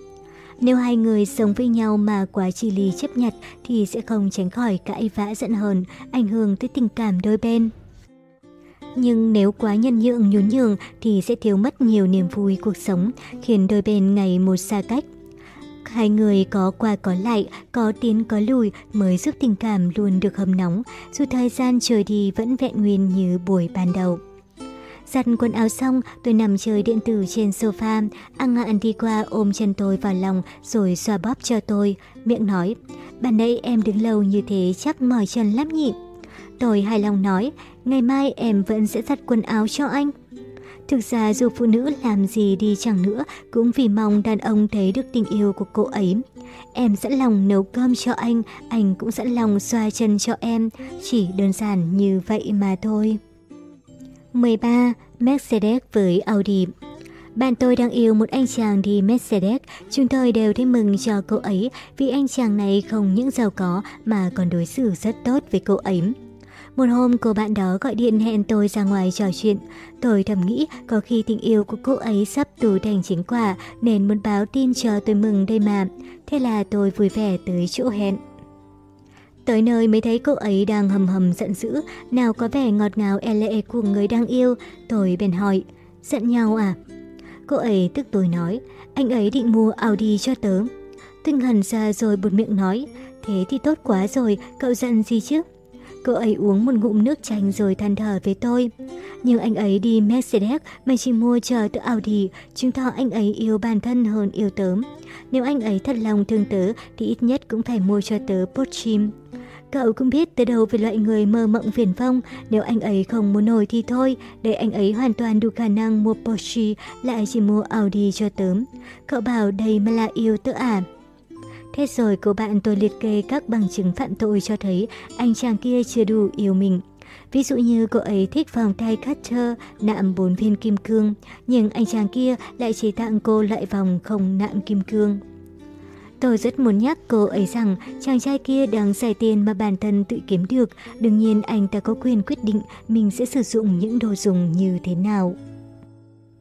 Nếu hai người sống với nhau mà quá chi ly chấp nhặt thì sẽ không tránh khỏi cãi vã giận hờn, ảnh hưởng tới tình cảm đôi bên. Nhưng nếu quá nhân nhượng nhún nhường thì sẽ thiếu mất nhiều niềm vui cuộc sống, khiến đôi bên ngày một xa cách. Hai người có qua có lại, có tiến có lùi mới giúp tình cảm luôn được hâm nóng, dù thời gian trôi đi vẫn vẹn nguyên như buổi ban đầu. Giặt quần áo xong, tôi nằm chơi điện tử trên sofa. Anga ăn đi qua ôm chân tôi vào lòng rồi xoa bóp cho tôi. Miệng nói, bạn nãy em đứng lâu như thế chắc mỏi chân lắm nhỉ. Tôi hài lòng nói, Ngày mai em vẫn sẽ giặt quần áo cho anh. Thực ra dù phụ nữ làm gì đi chẳng nữa cũng vì mong đàn ông thấy được tình yêu của cô ấy. Em sẵn lòng nấu cơm cho anh, anh cũng sẵn lòng xoa chân cho em, chỉ đơn giản như vậy mà thôi. 13. Mercedes với Audi bạn tôi đang yêu một anh chàng đi Mercedes, chúng tôi đều thấy mừng cho cô ấy vì anh chàng này không những giàu có mà còn đối xử rất tốt với cô ấy. Một hôm cô bạn đó gọi điện hẹn tôi ra ngoài trò chuyện. Tôi thầm nghĩ có khi tình yêu của cô ấy sắp tù thành chính quả nên muốn báo tin cho tôi mừng đây mà. Thế là tôi vui vẻ tới chỗ hẹn. Tới nơi mới thấy cô ấy đang hầm hầm giận dữ, nào có vẻ ngọt ngào e lệ của người đang yêu. Tôi bèn hỏi, giận nhau à? Cô ấy tức tôi nói, anh ấy định mua Audi cho tớ. Tinh ngẩn ra rồi buột miệng nói, thế thì tốt quá rồi, cậu giận gì chứ? Cậu ấy uống một ngụm nước chanh rồi than thở với tôi. Nhưng anh ấy đi Mercedes, mình chỉ mua chờ tự Audi, chứng tỏ anh ấy yêu bản thân hơn yêu tớ. Nếu anh ấy thật lòng thương tớ thì ít nhất cũng phải mua cho tớ Porsche. Cậu cũng biết từ đầu về loại người mơ mộng phiền phong. nếu anh ấy không muốn nổi thì thôi, để anh ấy hoàn toàn đủ khả năng mua Porsche, lại chỉ mua Audi cho tớm. Cậu bảo đây mà là yêu tớ à? Thế rồi cô bạn tôi liệt kê các bằng chứng phạm tội cho thấy anh chàng kia chưa đủ yêu mình. Ví dụ như cô ấy thích vòng tay Carter nạm bốn viên kim cương, nhưng anh chàng kia lại chỉ tặng cô lại vòng không nạm kim cương. Tôi rất muốn nhắc cô ấy rằng chàng trai kia đang xài tiền mà bản thân tự kiếm được, đương nhiên anh ta có quyền quyết định mình sẽ sử dụng những đồ dùng như thế nào.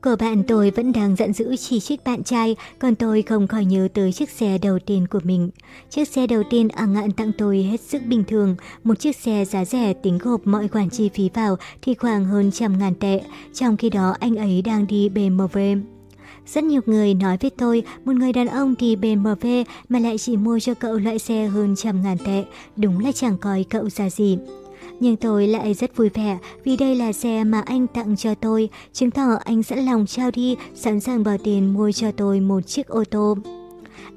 Cô bạn tôi vẫn đang giận dữ chỉ trích bạn trai, còn tôi không khỏi nhớ tới chiếc xe đầu tiên của mình. Chiếc xe đầu tiên ở Ngạn tặng tôi hết sức bình thường, một chiếc xe giá rẻ tính gộp mọi khoản chi phí vào thì khoảng hơn trăm ngàn tệ, trong khi đó anh ấy đang đi BMW. Rất nhiều người nói với tôi, một người đàn ông đi BMW mà lại chỉ mua cho cậu loại xe hơn trăm ngàn tệ, đúng là chẳng coi cậu ra gì. Nhưng tôi lại rất vui vẻ vì đây là xe mà anh tặng cho tôi, chứng tỏ anh sẵn lòng trao đi, sẵn sàng bỏ tiền mua cho tôi một chiếc ô tô.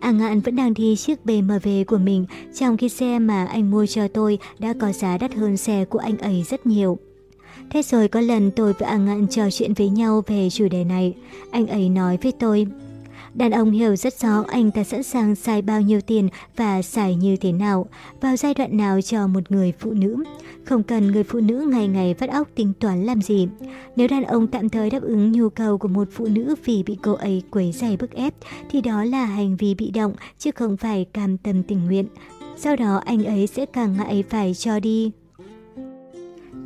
A Ngạn vẫn đang đi chiếc BMW của mình, trong khi xe mà anh mua cho tôi đã có giá đắt hơn xe của anh ấy rất nhiều. Thế rồi có lần tôi và A Ngạn trò chuyện với nhau về chủ đề này, anh ấy nói với tôi... Đàn ông hiểu rất rõ anh ta sẵn sàng xài bao nhiêu tiền và xài như thế nào, vào giai đoạn nào cho một người phụ nữ. Không cần người phụ nữ ngày ngày vắt óc tính toán làm gì. Nếu đàn ông tạm thời đáp ứng nhu cầu của một phụ nữ vì bị cô ấy quấy rầy bức ép, thì đó là hành vi bị động chứ không phải cam tâm tình nguyện. Sau đó anh ấy sẽ càng ngại phải cho đi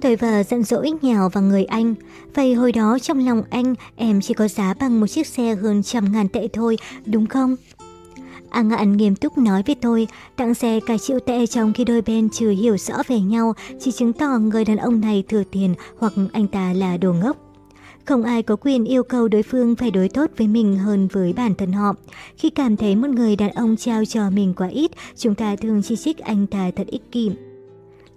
Tôi vợ giận dỗi nhào vào người anh. Vậy hồi đó trong lòng anh em chỉ có giá bằng một chiếc xe hơn trăm ngàn tệ thôi, đúng không? A Ngạn nghiêm túc nói với tôi, tặng xe cả triệu tệ trong khi đôi bên chưa hiểu rõ về nhau, chỉ chứng tỏ người đàn ông này thừa tiền hoặc anh ta là đồ ngốc. Không ai có quyền yêu cầu đối phương phải đối tốt với mình hơn với bản thân họ. Khi cảm thấy một người đàn ông trao cho mình quá ít, chúng ta thường chỉ trích anh ta thật ích kỷ.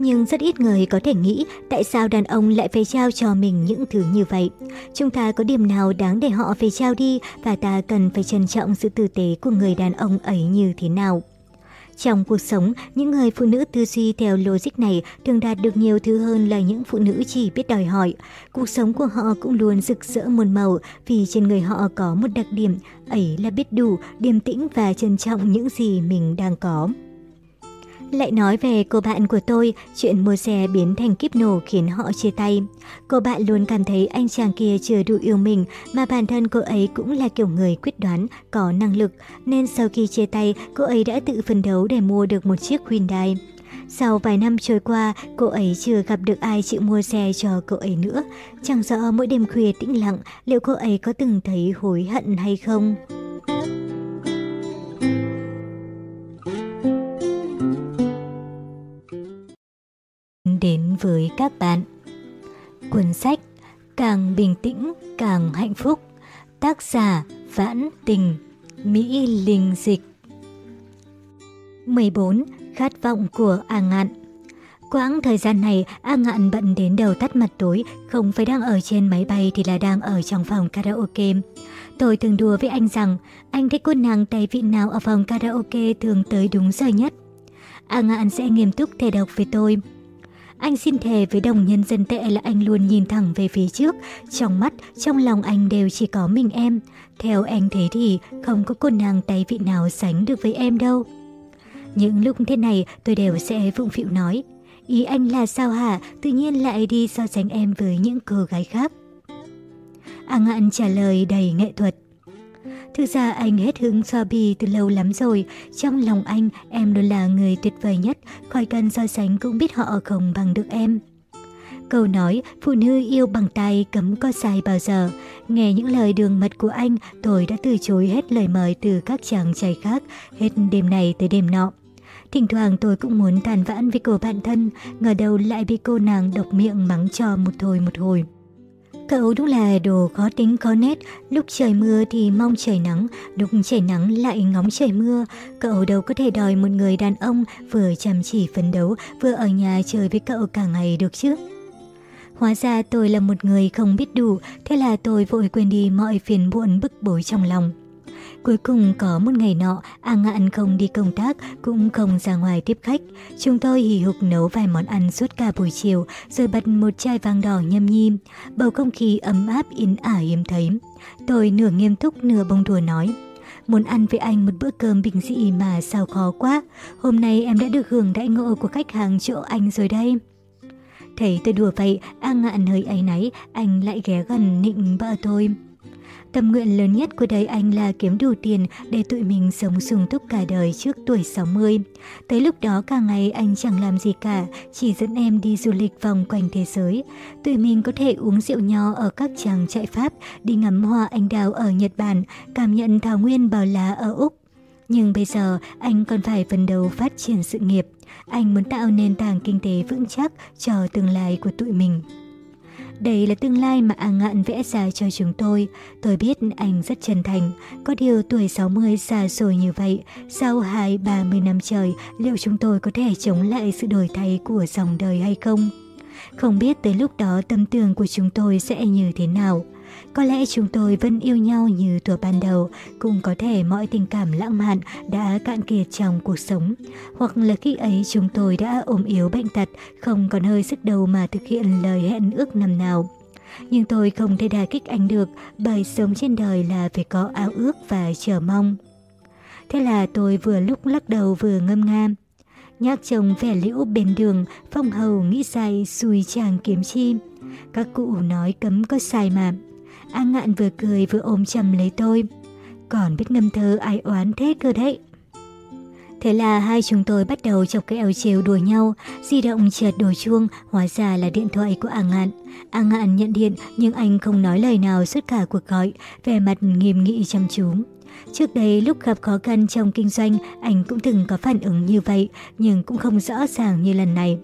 Nhưng rất ít người có thể nghĩ tại sao đàn ông lại phải trao cho mình những thứ như vậy. Chúng ta có điểm nào đáng để họ phải trao đi và ta cần phải trân trọng sự tử tế của người đàn ông ấy như thế nào. Trong cuộc sống, những người phụ nữ tư duy theo logic này thường đạt được nhiều thứ hơn là những phụ nữ chỉ biết đòi hỏi. Cuộc sống của họ cũng luôn rực rỡ muôn màu vì trên người họ có một đặc điểm, ấy là biết đủ, điềm tĩnh và trân trọng những gì mình đang có. Lại nói về cô bạn của tôi, chuyện mua xe biến thành kiếp nổ khiến họ chia tay. Cô bạn luôn cảm thấy anh chàng kia chưa đủ yêu mình, mà bản thân cô ấy cũng là kiểu người quyết đoán, có năng lực, nên sau khi chia tay, cô ấy đã tự phấn đấu để mua được một chiếc Hyundai. Sau vài năm trôi qua, cô ấy chưa gặp được ai chịu mua xe cho cô ấy nữa. Chẳng rõ mỗi đêm khuya tĩnh lặng, liệu cô ấy có từng thấy hối hận hay không? đến với các bạn. Cuốn sách Càng bình tĩnh càng hạnh phúc Tác giả Vãn Tình Mỹ Linh Dịch 14. Khát vọng của A Ngạn Quãng thời gian này, A Ngạn bận đến đầu tắt mặt tối, không phải đang ở trên máy bay thì là đang ở trong phòng karaoke. Tôi thường đùa với anh rằng, anh thấy cô nàng tay vị nào ở phòng karaoke thường tới đúng giờ nhất. A Ngạn sẽ nghiêm túc thể độc với tôi. Anh xin thề với đồng nhân dân tệ là anh luôn nhìn thẳng về phía trước, trong mắt, trong lòng anh đều chỉ có mình em. Theo anh thế thì không có cô nàng tay vị nào sánh được với em đâu. Những lúc thế này tôi đều sẽ vụng phịu nói. Ý anh là sao hả? Tự nhiên lại đi so sánh em với những cô gái khác. A à Ngạn trả lời đầy nghệ thuật. Thực ra anh hết hứng so bì từ lâu lắm rồi. Trong lòng anh, em luôn là người tuyệt vời nhất. Khỏi cần so sánh cũng biết họ không bằng được em. Câu nói phụ nữ yêu bằng tay cấm có sai bao giờ. Nghe những lời đường mật của anh, tôi đã từ chối hết lời mời từ các chàng trai khác hết đêm này tới đêm nọ. Thỉnh thoảng tôi cũng muốn tàn vãn với cô bạn thân, ngờ đâu lại bị cô nàng độc miệng mắng cho một thôi một hồi. Cậu đúng là đồ khó tính có nét, lúc trời mưa thì mong trời nắng, lúc trời nắng lại ngóng trời mưa. Cậu đâu có thể đòi một người đàn ông vừa chăm chỉ phấn đấu, vừa ở nhà chơi với cậu cả ngày được chứ. Hóa ra tôi là một người không biết đủ, thế là tôi vội quên đi mọi phiền buồn bức bối trong lòng. Cuối cùng có một ngày nọ, A Ngạn không đi công tác, cũng không ra ngoài tiếp khách. Chúng tôi hì hục nấu vài món ăn suốt cả buổi chiều, rồi bật một chai vang đỏ nhâm nhi. Bầu không khí ấm áp yên ả hiếm thấy. Tôi nửa nghiêm túc nửa bông đùa nói. Muốn ăn với anh một bữa cơm bình dị mà sao khó quá. Hôm nay em đã được hưởng đại ngộ của khách hàng chỗ anh rồi đây. Thấy tôi đùa vậy, A Ngạn hơi ấy náy, anh lại ghé gần nịnh bợ tôi. Tâm nguyện lớn nhất của đời anh là kiếm đủ tiền để tụi mình sống sung túc cả đời trước tuổi 60. Tới lúc đó cả ngày anh chẳng làm gì cả, chỉ dẫn em đi du lịch vòng quanh thế giới. Tụi mình có thể uống rượu nho ở các tràng trại Pháp, đi ngắm hoa anh đào ở Nhật Bản, cảm nhận thảo nguyên bào lá ở Úc. Nhưng bây giờ anh còn phải phấn đấu phát triển sự nghiệp. Anh muốn tạo nền tảng kinh tế vững chắc cho tương lai của tụi mình. Đây là tương lai mà A Ngạn vẽ ra cho chúng tôi. Tôi biết anh rất chân thành. Có điều tuổi 60 xa rồi như vậy. Sau 2-30 năm trời, liệu chúng tôi có thể chống lại sự đổi thay của dòng đời hay không? Không biết tới lúc đó tâm tưởng của chúng tôi sẽ như thế nào. Có lẽ chúng tôi vẫn yêu nhau như tuổi ban đầu, cũng có thể mọi tình cảm lãng mạn đã cạn kiệt trong cuộc sống. Hoặc là khi ấy chúng tôi đã ốm yếu bệnh tật, không còn hơi sức đầu mà thực hiện lời hẹn ước năm nào. Nhưng tôi không thể đà kích anh được, bởi sống trên đời là phải có ao ước và chờ mong. Thế là tôi vừa lúc lắc đầu vừa ngâm nga. Nhác chồng vẻ liễu bên đường, phong hầu nghĩ say, xùi chàng kiếm chim. Các cụ nói cấm có sai mà. A Ngạn vừa cười vừa ôm chầm lấy tôi. Còn biết ngâm thơ ai oán thế cơ đấy. Thế là hai chúng tôi bắt đầu chọc cái eo chiều đùa nhau, di động chợt đồ chuông, hóa ra là điện thoại của A Ngạn. A Ngạn nhận điện nhưng anh không nói lời nào suốt cả cuộc gọi, vẻ mặt nghiêm nghị chăm chú. Trước đây lúc gặp khó khăn trong kinh doanh, anh cũng từng có phản ứng như vậy, nhưng cũng không rõ ràng như lần này.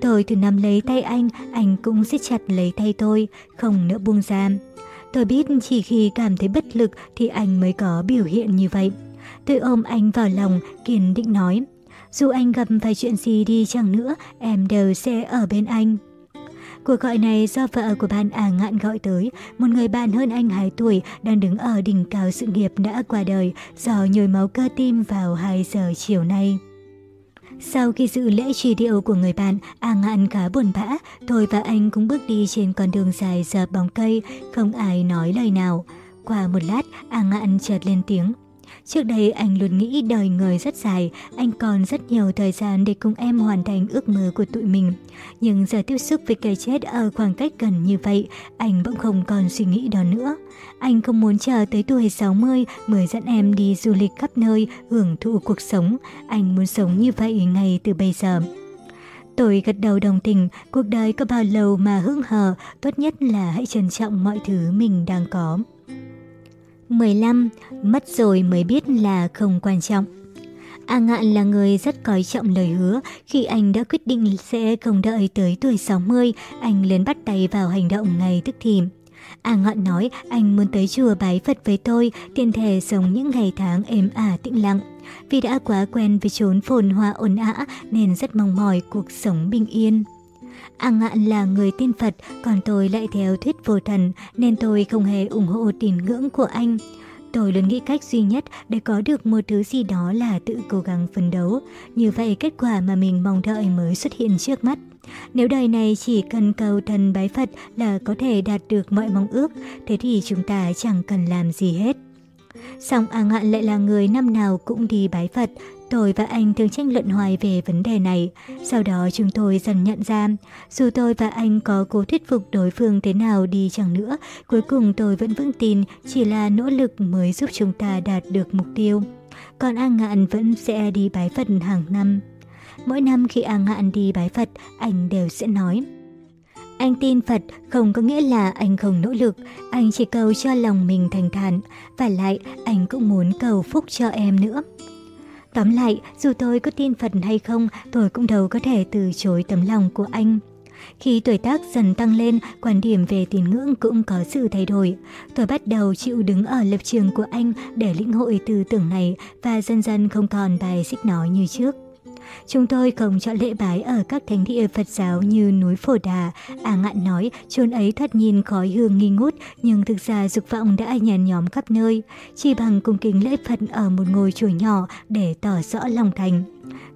Tôi thử nắm lấy tay anh, anh cũng siết chặt lấy tay tôi, không nữa buông ra. Tôi biết chỉ khi cảm thấy bất lực thì anh mới có biểu hiện như vậy. Tôi ôm anh vào lòng, kiên định nói. Dù anh gặp phải chuyện gì đi chăng nữa, em đều sẽ ở bên anh. Cuộc gọi này do vợ của bạn Ả à Ngạn gọi tới, một người bạn hơn anh 2 tuổi đang đứng ở đỉnh cao sự nghiệp đã qua đời do nhồi máu cơ tim vào 2 giờ chiều nay. Sau khi dự lễ truy điệu của người bạn, A Ngạn khá buồn bã, Thôi và anh cũng bước đi trên con đường dài dập bóng cây, không ai nói lời nào. Qua một lát, A Ngạn chợt lên tiếng. Trước đây anh luôn nghĩ đời người rất dài, anh còn rất nhiều thời gian để cùng em hoàn thành ước mơ của tụi mình. Nhưng giờ tiếp xúc với cái chết ở khoảng cách gần như vậy, anh bỗng không còn suy nghĩ đó nữa. Anh không muốn chờ tới tuổi 60 mới dẫn em đi du lịch khắp nơi, hưởng thụ cuộc sống. Anh muốn sống như vậy ngay từ bây giờ. Tôi gật đầu đồng tình, cuộc đời có bao lâu mà hưng hờ, tốt nhất là hãy trân trọng mọi thứ mình đang có. 15. Mất rồi mới biết là không quan trọng. A Ngạn là người rất coi trọng lời hứa, khi anh đã quyết định sẽ không đợi tới tuổi 60, anh liền bắt tay vào hành động ngay tức thì. A Ngạn nói anh muốn tới chùa bái Phật với tôi, tiền thể sống những ngày tháng êm ả tĩnh lặng. Vì đã quá quen với chốn phồn hoa ồn ã nên rất mong mỏi cuộc sống bình yên. À A Ngạn là người tin Phật, còn tôi lại theo thuyết vô thần, nên tôi không hề ủng hộ tín ngưỡng của anh. Tôi luôn nghĩ cách duy nhất để có được một thứ gì đó là tự cố gắng phấn đấu. Như vậy kết quả mà mình mong đợi mới xuất hiện trước mắt. Nếu đời này chỉ cần cầu thần bái Phật là có thể đạt được mọi mong ước, thế thì chúng ta chẳng cần làm gì hết. Song à A Ngạn lại là người năm nào cũng đi bái Phật, Tôi và anh thường tranh luận hoài về vấn đề này, sau đó chúng tôi dần nhận ra, dù tôi và anh có cố thuyết phục đối phương thế nào đi chẳng nữa, cuối cùng tôi vẫn vững tin chỉ là nỗ lực mới giúp chúng ta đạt được mục tiêu. Còn A Ngạn vẫn sẽ đi bái Phật hàng năm. Mỗi năm khi A Ngạn đi bái Phật, anh đều sẽ nói. Anh tin Phật không có nghĩa là anh không nỗ lực, anh chỉ cầu cho lòng mình thành thản, và lại anh cũng muốn cầu phúc cho em nữa. Tóm lại, dù tôi có tin Phật hay không, tôi cũng đâu có thể từ chối tấm lòng của anh. Khi tuổi tác dần tăng lên, quan điểm về tín ngưỡng cũng có sự thay đổi. Tôi bắt đầu chịu đứng ở lập trường của anh để lĩnh hội tư tưởng này và dần dần không còn bài xích nói như trước. Chúng tôi không chọn lễ bái ở các thánh địa Phật giáo như núi Phổ Đà. À ngạn nói, chốn ấy thật nhìn khói hương nghi ngút, nhưng thực ra dục vọng đã nhàn nhóm khắp nơi. Chỉ bằng cung kính lễ Phật ở một ngôi chùa nhỏ để tỏ rõ lòng thành.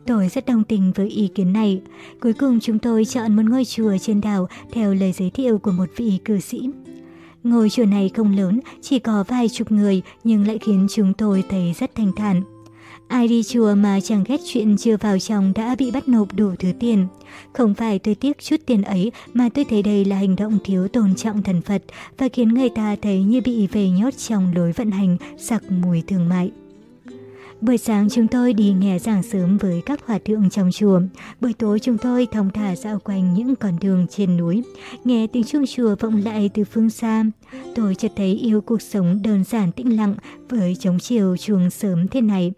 Tôi rất đồng tình với ý kiến này. Cuối cùng chúng tôi chọn một ngôi chùa trên đảo theo lời giới thiệu của một vị cư sĩ. Ngôi chùa này không lớn, chỉ có vài chục người nhưng lại khiến chúng tôi thấy rất thanh thản. Ai đi chùa mà chẳng ghét chuyện chưa vào trong đã bị bắt nộp đủ thứ tiền. Không phải tôi tiếc chút tiền ấy mà tôi thấy đây là hành động thiếu tôn trọng thần Phật và khiến người ta thấy như bị về nhốt trong lối vận hành sặc mùi thương mại. Buổi sáng chúng tôi đi nghe giảng sớm với các hòa thượng trong chùa. Buổi tối chúng tôi thong thả dạo quanh những con đường trên núi, nghe tiếng chuông chùa vọng lại từ phương xa. Tôi chợt thấy yêu cuộc sống đơn giản tĩnh lặng với chống chiều chuông sớm thế này.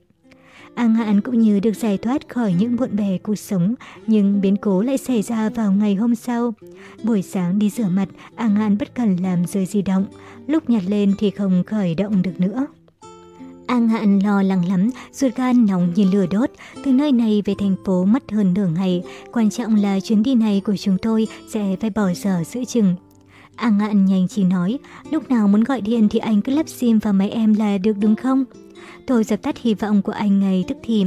Ang Hạn cũng như được giải thoát khỏi những bộn bề cuộc sống, nhưng biến cố lại xảy ra vào ngày hôm sau. Buổi sáng đi rửa mặt, Ang Hạn bất cần làm rơi di động, lúc nhặt lên thì không khởi động được nữa. An Hạn lo lắng lắm, ruột gan nóng như lửa đốt. Từ nơi này về thành phố mất hơn nửa ngày. Quan trọng là chuyến đi này của chúng tôi sẽ phải bỏ giờ giữa chừng. An Hạn nhanh chỉ nói, lúc nào muốn gọi điện thì anh cứ lắp sim vào máy em là được đúng không? Tôi dập tắt hy vọng của anh ngay tức thì.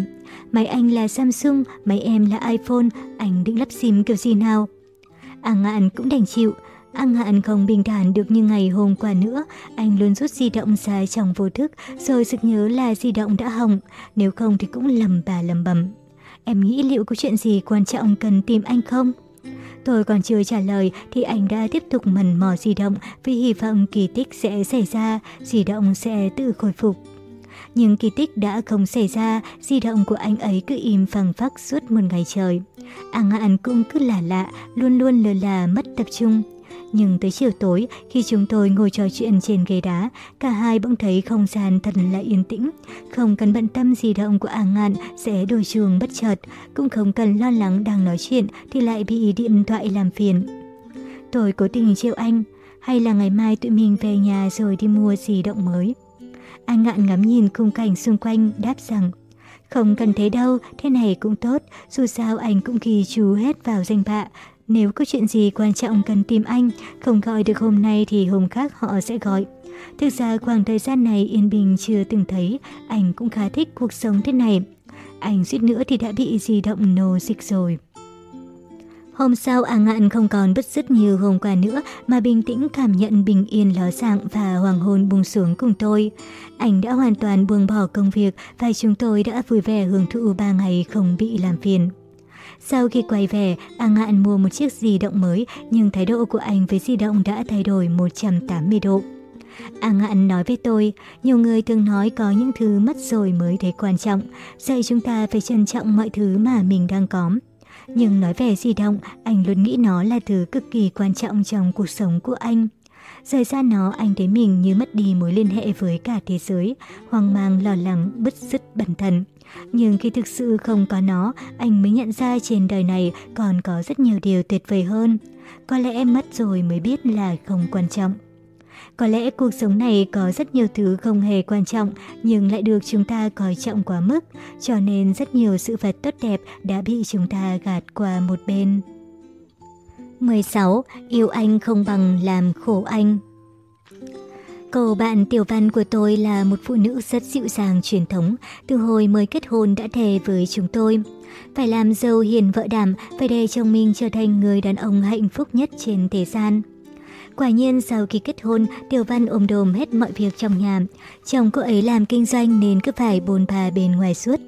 Máy anh là Samsung, máy em là iPhone, anh định lắp sim kiểu gì nào? A à Ngạn cũng đành chịu. A à Ngạn không bình thản được như ngày hôm qua nữa, anh luôn rút di động ra trong vô thức, rồi sực nhớ là di động đã hỏng, nếu không thì cũng lầm bà lầm bầm. Em nghĩ liệu có chuyện gì quan trọng cần tìm anh không? Tôi còn chưa trả lời thì anh đã tiếp tục mần mò di động vì hy vọng kỳ tích sẽ xảy ra, di động sẽ tự khôi phục nhưng kỳ tích đã không xảy ra, di động của anh ấy cứ im phẳng phắc suốt một ngày trời. A Ngạn cũng cứ lạ lạ, luôn luôn lờ là mất tập trung. Nhưng tới chiều tối, khi chúng tôi ngồi trò chuyện trên ghế đá, cả hai bỗng thấy không gian thật là yên tĩnh. Không cần bận tâm di động của A Ngạn sẽ đổi chuồng bất chợt, cũng không cần lo lắng đang nói chuyện thì lại bị điện thoại làm phiền. Tôi cố tình trêu anh, hay là ngày mai tụi mình về nhà rồi đi mua di động mới. An ngạn ngắm nhìn khung cảnh xung quanh, đáp rằng Không cần thế đâu, thế này cũng tốt, dù sao anh cũng ghi chú hết vào danh bạ. Nếu có chuyện gì quan trọng cần tìm anh, không gọi được hôm nay thì hôm khác họ sẽ gọi. Thực ra khoảng thời gian này yên bình chưa từng thấy, anh cũng khá thích cuộc sống thế này. Anh suýt nữa thì đã bị di động nô dịch rồi. Hôm sau, A Ngạn không còn bứt rứt như hôm qua nữa mà bình tĩnh cảm nhận bình yên ló dạng và hoàng hôn buông xuống cùng tôi. Anh đã hoàn toàn buông bỏ công việc và chúng tôi đã vui vẻ hưởng thụ 3 ngày không bị làm phiền. Sau khi quay về, A Ngạn mua một chiếc di động mới nhưng thái độ của anh với di động đã thay đổi 180 độ. A Ngạn nói với tôi, nhiều người thường nói có những thứ mất rồi mới thấy quan trọng, dạy chúng ta phải trân trọng mọi thứ mà mình đang có. Nhưng nói về di động, anh luôn nghĩ nó là thứ cực kỳ quan trọng trong cuộc sống của anh. Rời xa nó, anh thấy mình như mất đi mối liên hệ với cả thế giới, hoang mang, lo lắng, bứt rứt bản thân. Nhưng khi thực sự không có nó, anh mới nhận ra trên đời này còn có rất nhiều điều tuyệt vời hơn. Có lẽ em mất rồi mới biết là không quan trọng. Có lẽ cuộc sống này có rất nhiều thứ không hề quan trọng nhưng lại được chúng ta coi trọng quá mức, cho nên rất nhiều sự vật tốt đẹp đã bị chúng ta gạt qua một bên. 16. Yêu anh không bằng làm khổ anh Cậu bạn Tiểu Văn của tôi là một phụ nữ rất dịu dàng truyền thống, từ hồi mới kết hôn đã thề với chúng tôi. Phải làm dâu hiền vợ đảm, phải để chồng mình trở thành người đàn ông hạnh phúc nhất trên thế gian. Quả nhiên sau khi kết hôn, Tiểu Văn ôm đồm hết mọi việc trong nhà. Chồng cô ấy làm kinh doanh nên cứ phải bồn bà bên ngoài suốt.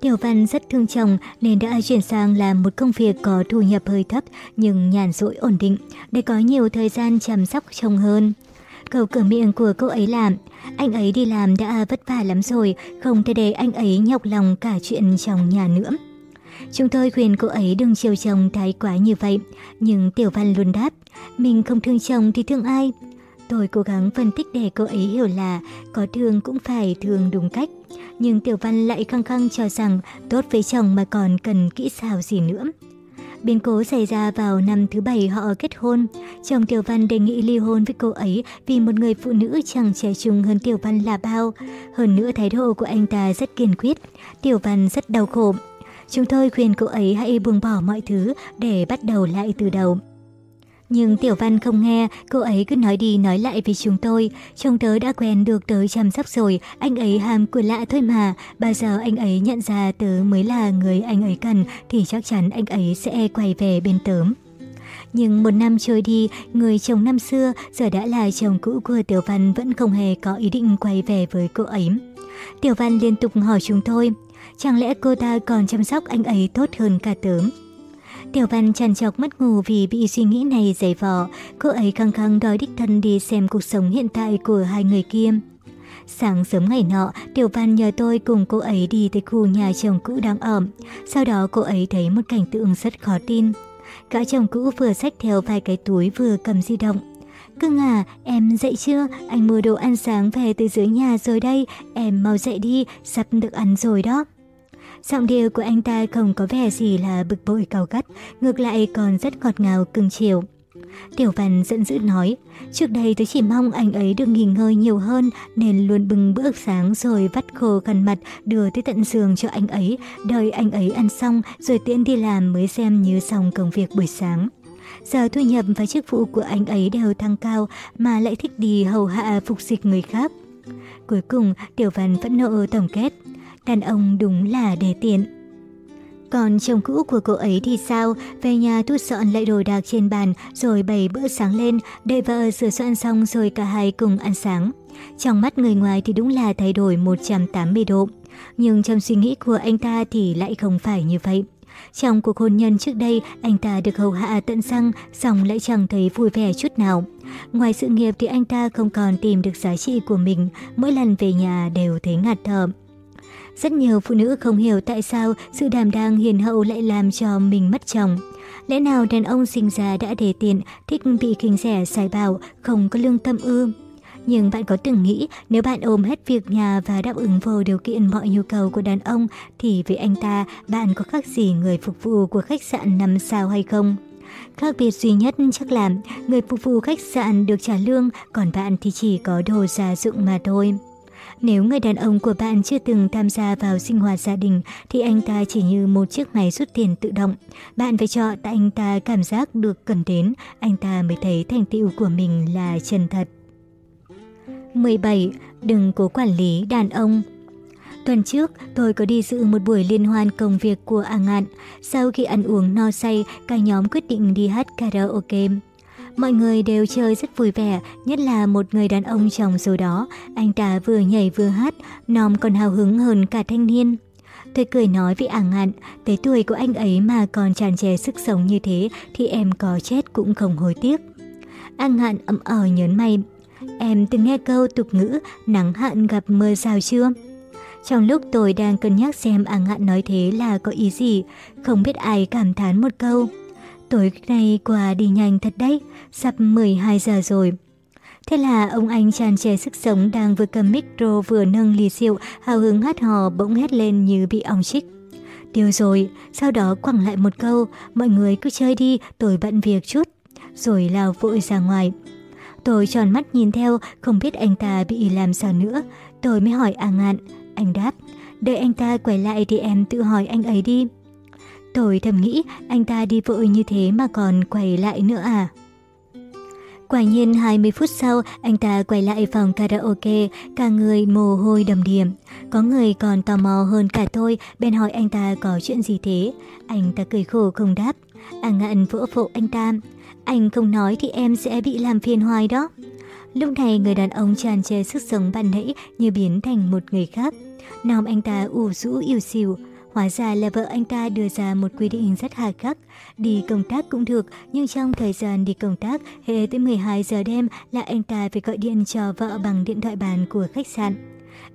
Tiểu Văn rất thương chồng nên đã chuyển sang làm một công việc có thu nhập hơi thấp nhưng nhàn rỗi ổn định để có nhiều thời gian chăm sóc chồng hơn. Câu cửa miệng của cô ấy làm, anh ấy đi làm đã vất vả lắm rồi, không thể để anh ấy nhọc lòng cả chuyện chồng nhà nữa. Chúng tôi khuyên cô ấy đừng chiều chồng thái quá như vậy, nhưng Tiểu Văn luôn đáp, mình không thương chồng thì thương ai? Tôi cố gắng phân tích để cô ấy hiểu là có thương cũng phải thương đúng cách. Nhưng Tiểu Văn lại khăng khăng cho rằng tốt với chồng mà còn cần kỹ xào gì nữa. Biến cố xảy ra vào năm thứ bảy họ kết hôn. Chồng Tiểu Văn đề nghị ly hôn với cô ấy vì một người phụ nữ chẳng trẻ trung hơn Tiểu Văn là bao. Hơn nữa thái độ của anh ta rất kiên quyết. Tiểu Văn rất đau khổ. Chúng tôi khuyên cô ấy hãy buông bỏ mọi thứ để bắt đầu lại từ đầu. Nhưng Tiểu Văn không nghe, cô ấy cứ nói đi nói lại với chúng tôi. Chồng tớ đã quen được tớ chăm sóc rồi, anh ấy ham của lạ thôi mà. Bao giờ anh ấy nhận ra tớ mới là người anh ấy cần thì chắc chắn anh ấy sẽ quay về bên tớ. Nhưng một năm trôi đi, người chồng năm xưa giờ đã là chồng cũ của Tiểu Văn vẫn không hề có ý định quay về với cô ấy. Tiểu Văn liên tục hỏi chúng tôi, Chẳng lẽ cô ta còn chăm sóc anh ấy tốt hơn cả tớm? Tiểu Văn trằn trọc mất ngủ vì bị suy nghĩ này dày vò, cô ấy căng khăng đòi đích thân đi xem cuộc sống hiện tại của hai người kia. Sáng sớm ngày nọ, Tiểu Văn nhờ tôi cùng cô ấy đi tới khu nhà chồng cũ đang ở. Sau đó cô ấy thấy một cảnh tượng rất khó tin. Cả chồng cũ vừa xách theo vài cái túi vừa cầm di động. Cưng à, em dậy chưa? Anh mua đồ ăn sáng về từ dưới nhà rồi đây. Em mau dậy đi, sắp được ăn rồi đó. Giọng điệu của anh ta không có vẻ gì là bực bội cao gắt, ngược lại còn rất ngọt ngào cưng chiều. Tiểu Văn giận dữ nói, trước đây tôi chỉ mong anh ấy được nghỉ ngơi nhiều hơn nên luôn bưng bữa sáng rồi vắt khô khăn mặt đưa tới tận giường cho anh ấy, đợi anh ấy ăn xong rồi tiễn đi làm mới xem như xong công việc buổi sáng. Giờ thu nhập và chức vụ của anh ấy đều tăng cao mà lại thích đi hầu hạ phục dịch người khác. Cuối cùng, Tiểu Văn vẫn nộ tổng kết đàn ông đúng là đề tiện. Còn chồng cũ của cô ấy thì sao? Về nhà thu dọn lại đồ đạc trên bàn rồi bày bữa sáng lên, để vợ sửa soạn xong rồi cả hai cùng ăn sáng. Trong mắt người ngoài thì đúng là thay đổi 180 độ, nhưng trong suy nghĩ của anh ta thì lại không phải như vậy. Trong cuộc hôn nhân trước đây, anh ta được hầu hạ tận răng, xong lại chẳng thấy vui vẻ chút nào. Ngoài sự nghiệp thì anh ta không còn tìm được giá trị của mình, mỗi lần về nhà đều thấy ngạt thở. Rất nhiều phụ nữ không hiểu tại sao sự đảm đang hiền hậu lại làm cho mình mất chồng. Lẽ nào đàn ông sinh ra đã để tiện thích bị kinh rẻ xài bảo, không có lương tâm ư? Nhưng bạn có từng nghĩ nếu bạn ôm hết việc nhà và đáp ứng vô điều kiện mọi nhu cầu của đàn ông thì với anh ta bạn có khác gì người phục vụ của khách sạn năm sao hay không? Khác biệt duy nhất chắc là người phục vụ khách sạn được trả lương, còn bạn thì chỉ có đồ gia dụng mà thôi. Nếu người đàn ông của bạn chưa từng tham gia vào sinh hoạt gia đình thì anh ta chỉ như một chiếc máy rút tiền tự động. Bạn phải cho tại anh ta cảm giác được cần đến, anh ta mới thấy thành tựu của mình là chân thật. 17. Đừng cố quản lý đàn ông Tuần trước, tôi có đi dự một buổi liên hoan công việc của A Ngạn. Sau khi ăn uống no say, cả nhóm quyết định đi hát karaoke. Mọi người đều chơi rất vui vẻ, nhất là một người đàn ông trong số đó. Anh ta vừa nhảy vừa hát, nom còn hào hứng hơn cả thanh niên. Tôi cười nói với ả ngạn, tới tuổi của anh ấy mà còn tràn trề sức sống như thế thì em có chết cũng không hối tiếc. Ả ngạn ậm ờ nhớn mày. Em từng nghe câu tục ngữ nắng hạn gặp mưa sao chưa? Trong lúc tôi đang cân nhắc xem ả ngạn nói thế là có ý gì, không biết ai cảm thán một câu. Tối nay qua đi nhanh thật đấy, sắp 12 giờ rồi. Thế là ông anh tràn trề sức sống đang vừa cầm micro vừa nâng ly rượu, hào hứng hát hò bỗng hét lên như bị ong chích. Điều rồi, sau đó quẳng lại một câu, mọi người cứ chơi đi, tôi bận việc chút, rồi lao vội ra ngoài. Tôi tròn mắt nhìn theo, không biết anh ta bị làm sao nữa. Tôi mới hỏi A Ngạn, anh đáp, đợi anh ta quay lại thì em tự hỏi anh ấy đi. Tôi thầm nghĩ anh ta đi vội như thế mà còn quay lại nữa à? Quả nhiên 20 phút sau, anh ta quay lại phòng karaoke, cả người mồ hôi đầm điểm. Có người còn tò mò hơn cả tôi, bèn hỏi anh ta có chuyện gì thế. Anh ta cười khổ không đáp. À ngạn vỗ phụ anh ta. Anh không nói thì em sẽ bị làm phiền hoài đó. Lúc này người đàn ông tràn trề sức sống ban nãy như biến thành một người khác. Nòm anh ta ủ rũ yêu xìu. Hóa ra là vợ anh ta đưa ra một quy định rất hà khắc. Đi công tác cũng được, nhưng trong thời gian đi công tác, hệ tới 12 giờ đêm là anh ta phải gọi điện cho vợ bằng điện thoại bàn của khách sạn.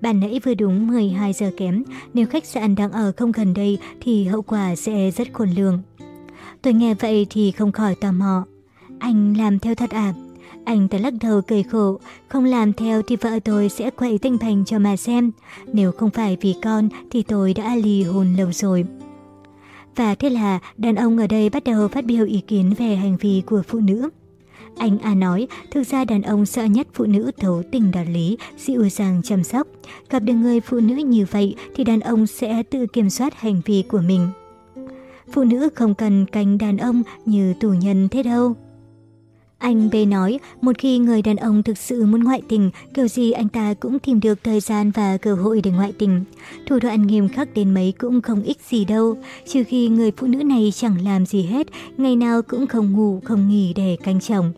Bạn nãy vừa đúng 12 giờ kém, nếu khách sạn đang ở không gần đây thì hậu quả sẽ rất khôn lường. Tôi nghe vậy thì không khỏi tò mò. Anh làm theo thật à? Anh ta lắc đầu cười khổ, không làm theo thì vợ tôi sẽ quậy tinh thành cho mà xem. Nếu không phải vì con thì tôi đã ly hôn lâu rồi. Và thế là đàn ông ở đây bắt đầu phát biểu ý kiến về hành vi của phụ nữ. Anh A nói, thực ra đàn ông sợ nhất phụ nữ thấu tình đạt lý, dịu dàng chăm sóc. Gặp được người phụ nữ như vậy thì đàn ông sẽ tự kiểm soát hành vi của mình. Phụ nữ không cần canh đàn ông như tù nhân thế đâu. Anh B nói, một khi người đàn ông thực sự muốn ngoại tình, kiểu gì anh ta cũng tìm được thời gian và cơ hội để ngoại tình. Thủ đoạn nghiêm khắc đến mấy cũng không ích gì đâu, trừ khi người phụ nữ này chẳng làm gì hết, ngày nào cũng không ngủ, không nghỉ để canh chồng.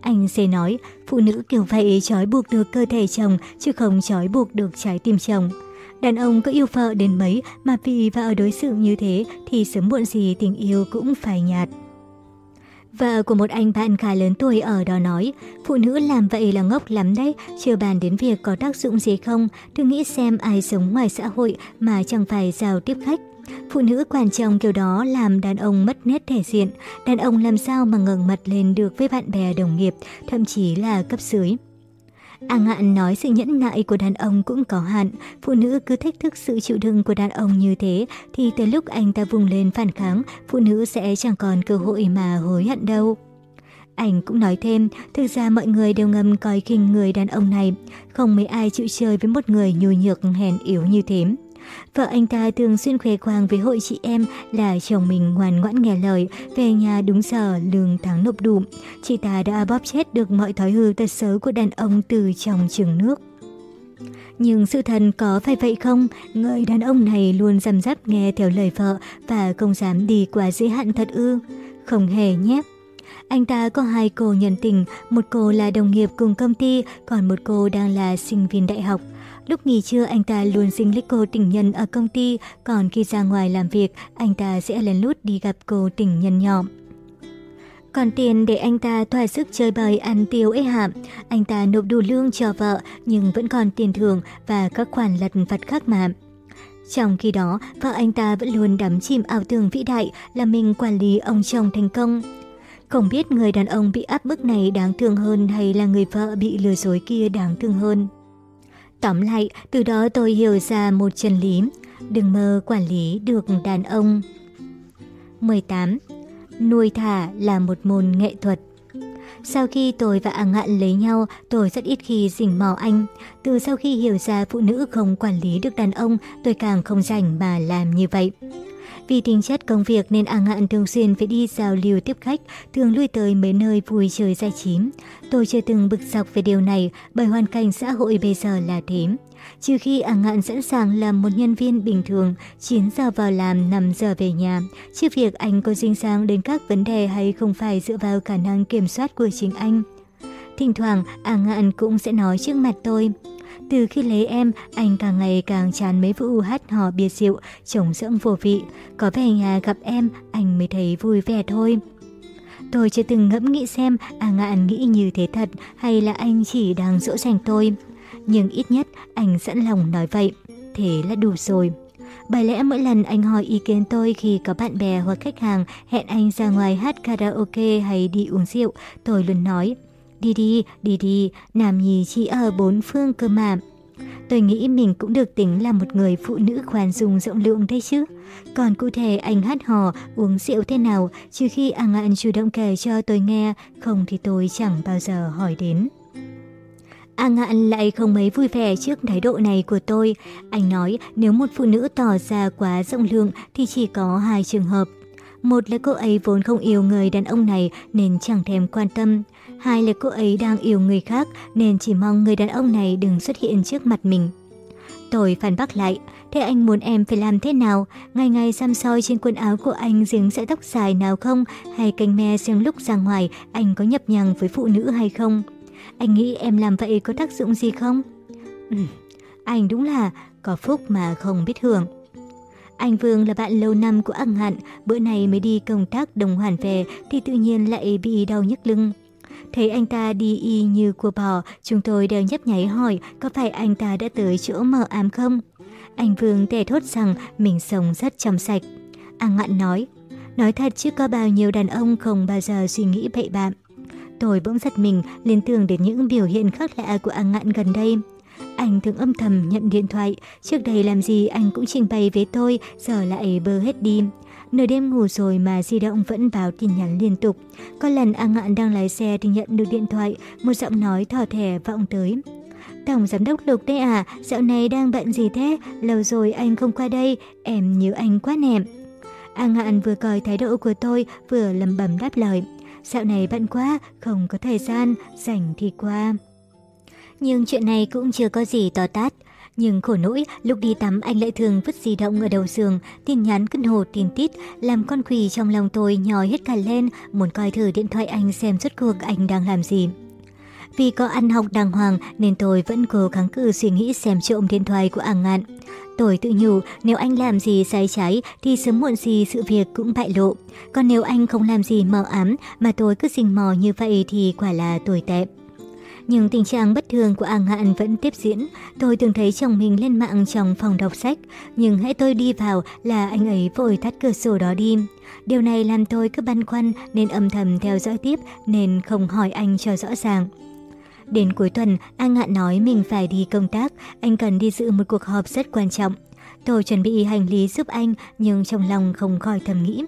Anh C nói, phụ nữ kiểu vậy trói buộc được cơ thể chồng chứ không trói buộc được trái tim chồng. Đàn ông có yêu vợ đến mấy mà vì vợ đối xử như thế thì sớm muộn gì tình yêu cũng phải nhạt. Vợ của một anh bạn khá lớn tuổi ở đó nói, phụ nữ làm vậy là ngốc lắm đấy, chưa bàn đến việc có tác dụng gì không, đừng nghĩ xem ai sống ngoài xã hội mà chẳng phải giao tiếp khách. Phụ nữ quan chồng kiểu đó làm đàn ông mất nét thể diện, đàn ông làm sao mà ngẩng mặt lên được với bạn bè đồng nghiệp, thậm chí là cấp dưới. A à Ngạn nói sự nhẫn nại của đàn ông cũng có hạn, phụ nữ cứ thách thức sự chịu đựng của đàn ông như thế thì tới lúc anh ta vùng lên phản kháng, phụ nữ sẽ chẳng còn cơ hội mà hối hận đâu. Anh cũng nói thêm, thực ra mọi người đều ngầm coi khinh người đàn ông này, không mấy ai chịu chơi với một người nhu nhược hèn yếu như thế. Vợ anh ta thường xuyên khoe khoang với hội chị em là chồng mình ngoan ngoãn nghe lời, về nhà đúng giờ, lương tháng nộp đủ. Chị ta đã bóp chết được mọi thói hư tật xấu của đàn ông từ trong trường nước. Nhưng sự thần có phải vậy không? Người đàn ông này luôn răm rắp nghe theo lời vợ và không dám đi quá giới hạn thật ư. Không hề nhé. Anh ta có hai cô nhân tình, một cô là đồng nghiệp cùng công ty, còn một cô đang là sinh viên đại học. Lúc nghỉ trưa anh ta luôn dính lấy cô tình nhân ở công ty, còn khi ra ngoài làm việc, anh ta sẽ lén lút đi gặp cô tình nhân nhỏ. Còn tiền để anh ta thỏa sức chơi bời ăn tiêu ế hạm, anh ta nộp đủ lương cho vợ nhưng vẫn còn tiền thưởng và các khoản lật vặt khác mà. Trong khi đó, vợ anh ta vẫn luôn đắm chìm ảo tưởng vĩ đại là mình quản lý ông chồng thành công. Không biết người đàn ông bị áp bức này đáng thương hơn hay là người vợ bị lừa dối kia đáng thương hơn. Tóm lại, từ đó tôi hiểu ra một chân lý, đừng mơ quản lý được đàn ông. 18. Nuôi thả là một môn nghệ thuật. Sau khi tôi và A Ngạn lấy nhau, tôi rất ít khi rình mò anh. Từ sau khi hiểu ra phụ nữ không quản lý được đàn ông, tôi càng không rảnh mà làm như vậy. Vì tính chất công việc nên A Ngạn thường xuyên phải đi giao lưu tiếp khách, thường lui tới mấy nơi vui chơi giải trí. Tôi chưa từng bực dọc về điều này bởi hoàn cảnh xã hội bây giờ là thế trừ khi Ả Ngạn sẵn sàng làm một nhân viên bình thường, 9 giờ vào làm, 5 giờ về nhà. Chứ việc anh có dinh sang đến các vấn đề hay không phải dựa vào khả năng kiểm soát của chính anh. Thỉnh thoảng, Ả Ngạn cũng sẽ nói trước mặt tôi. Từ khi lấy em, anh càng ngày càng chán mấy vụ hát hò biệt diệu trống rỗng vô vị. Có về nhà gặp em, anh mới thấy vui vẻ thôi. Tôi chưa từng ngẫm nghĩ xem à ngạn nghĩ như thế thật hay là anh chỉ đang dỗ dành tôi nhưng ít nhất anh sẵn lòng nói vậy. Thế là đủ rồi. Bởi lẽ mỗi lần anh hỏi ý kiến tôi khi có bạn bè hoặc khách hàng hẹn anh ra ngoài hát karaoke hay đi uống rượu, tôi luôn nói, đi đi, đi đi, Nam Nhi chỉ ở bốn phương cơ mà. Tôi nghĩ mình cũng được tính là một người phụ nữ khoan dung rộng lượng đấy chứ. Còn cụ thể anh hát hò, uống rượu thế nào, trừ khi anh An chủ động kể cho tôi nghe, không thì tôi chẳng bao giờ hỏi đến. A Ngạn lại không mấy vui vẻ trước thái độ này của tôi. Anh nói nếu một phụ nữ tỏ ra quá rộng lượng thì chỉ có hai trường hợp. Một là cô ấy vốn không yêu người đàn ông này nên chẳng thèm quan tâm. Hai là cô ấy đang yêu người khác nên chỉ mong người đàn ông này đừng xuất hiện trước mặt mình. Tôi phản bác lại, thế anh muốn em phải làm thế nào? Ngày ngày xăm soi trên quần áo của anh dính sẽ tóc dài nào không? Hay canh me xem lúc ra ngoài anh có nhập nhằng với phụ nữ hay không? Anh nghĩ em làm vậy có tác dụng gì không? Ừ, anh đúng là có phúc mà không biết hưởng. Anh Vương là bạn lâu năm của Ẳng Hạn, bữa nay mới đi công tác đồng hoàn về thì tự nhiên lại bị đau nhức lưng. Thấy anh ta đi y như cua bò, chúng tôi đều nhấp nháy hỏi có phải anh ta đã tới chỗ mờ ám không? Anh Vương tè thốt rằng mình sống rất trong sạch. Ẳng Hạn nói, nói thật chứ có bao nhiêu đàn ông không bao giờ suy nghĩ bậy bạm. Tôi bỗng giật mình, liên tưởng đến những biểu hiện khác lạ của anh Ngạn gần đây. Anh thường âm thầm nhận điện thoại, trước đây làm gì anh cũng trình bày với tôi, giờ lại bơ hết đi. Nửa đêm ngủ rồi mà di động vẫn báo tin nhắn liên tục. Có lần A Ngạn đang lái xe thì nhận được điện thoại, một giọng nói thỏ thẻ vọng tới. Tổng giám đốc Lục đây à, dạo này đang bận gì thế? Lâu rồi anh không qua đây, em nhớ anh quá nè. A Ngạn vừa coi thái độ của tôi, vừa lầm bầm đáp lời dạo này bận quá, không có thời gian, rảnh thì qua. Nhưng chuyện này cũng chưa có gì to tát. Nhưng khổ nỗi, lúc đi tắm anh lại thường vứt di động ở đầu giường, tin nhắn cân hồ tin tít, làm con quỳ trong lòng tôi nhói hết cả lên, muốn coi thử điện thoại anh xem rốt cuộc anh đang làm gì. Vì có ăn học đàng hoàng nên tôi vẫn cố gắng cứ suy nghĩ xem trộm điện thoại của Ảng Ngạn. Tôi tự nhủ nếu anh làm gì sai trái thì sớm muộn gì sự việc cũng bại lộ. Còn nếu anh không làm gì mờ ám mà tôi cứ rình mò như vậy thì quả là tồi tệ. Nhưng tình trạng bất thường của An Hạn vẫn tiếp diễn. Tôi thường thấy chồng mình lên mạng trong phòng đọc sách, nhưng hãy tôi đi vào là anh ấy vội tắt cửa sổ đó đi. Điều này làm tôi cứ băn khoăn nên âm thầm theo dõi tiếp nên không hỏi anh cho rõ ràng. Đến cuối tuần, An Ngạn nói mình phải đi công tác, anh cần đi dự một cuộc họp rất quan trọng. Tôi chuẩn bị hành lý giúp anh nhưng trong lòng không khỏi thầm nghĩ.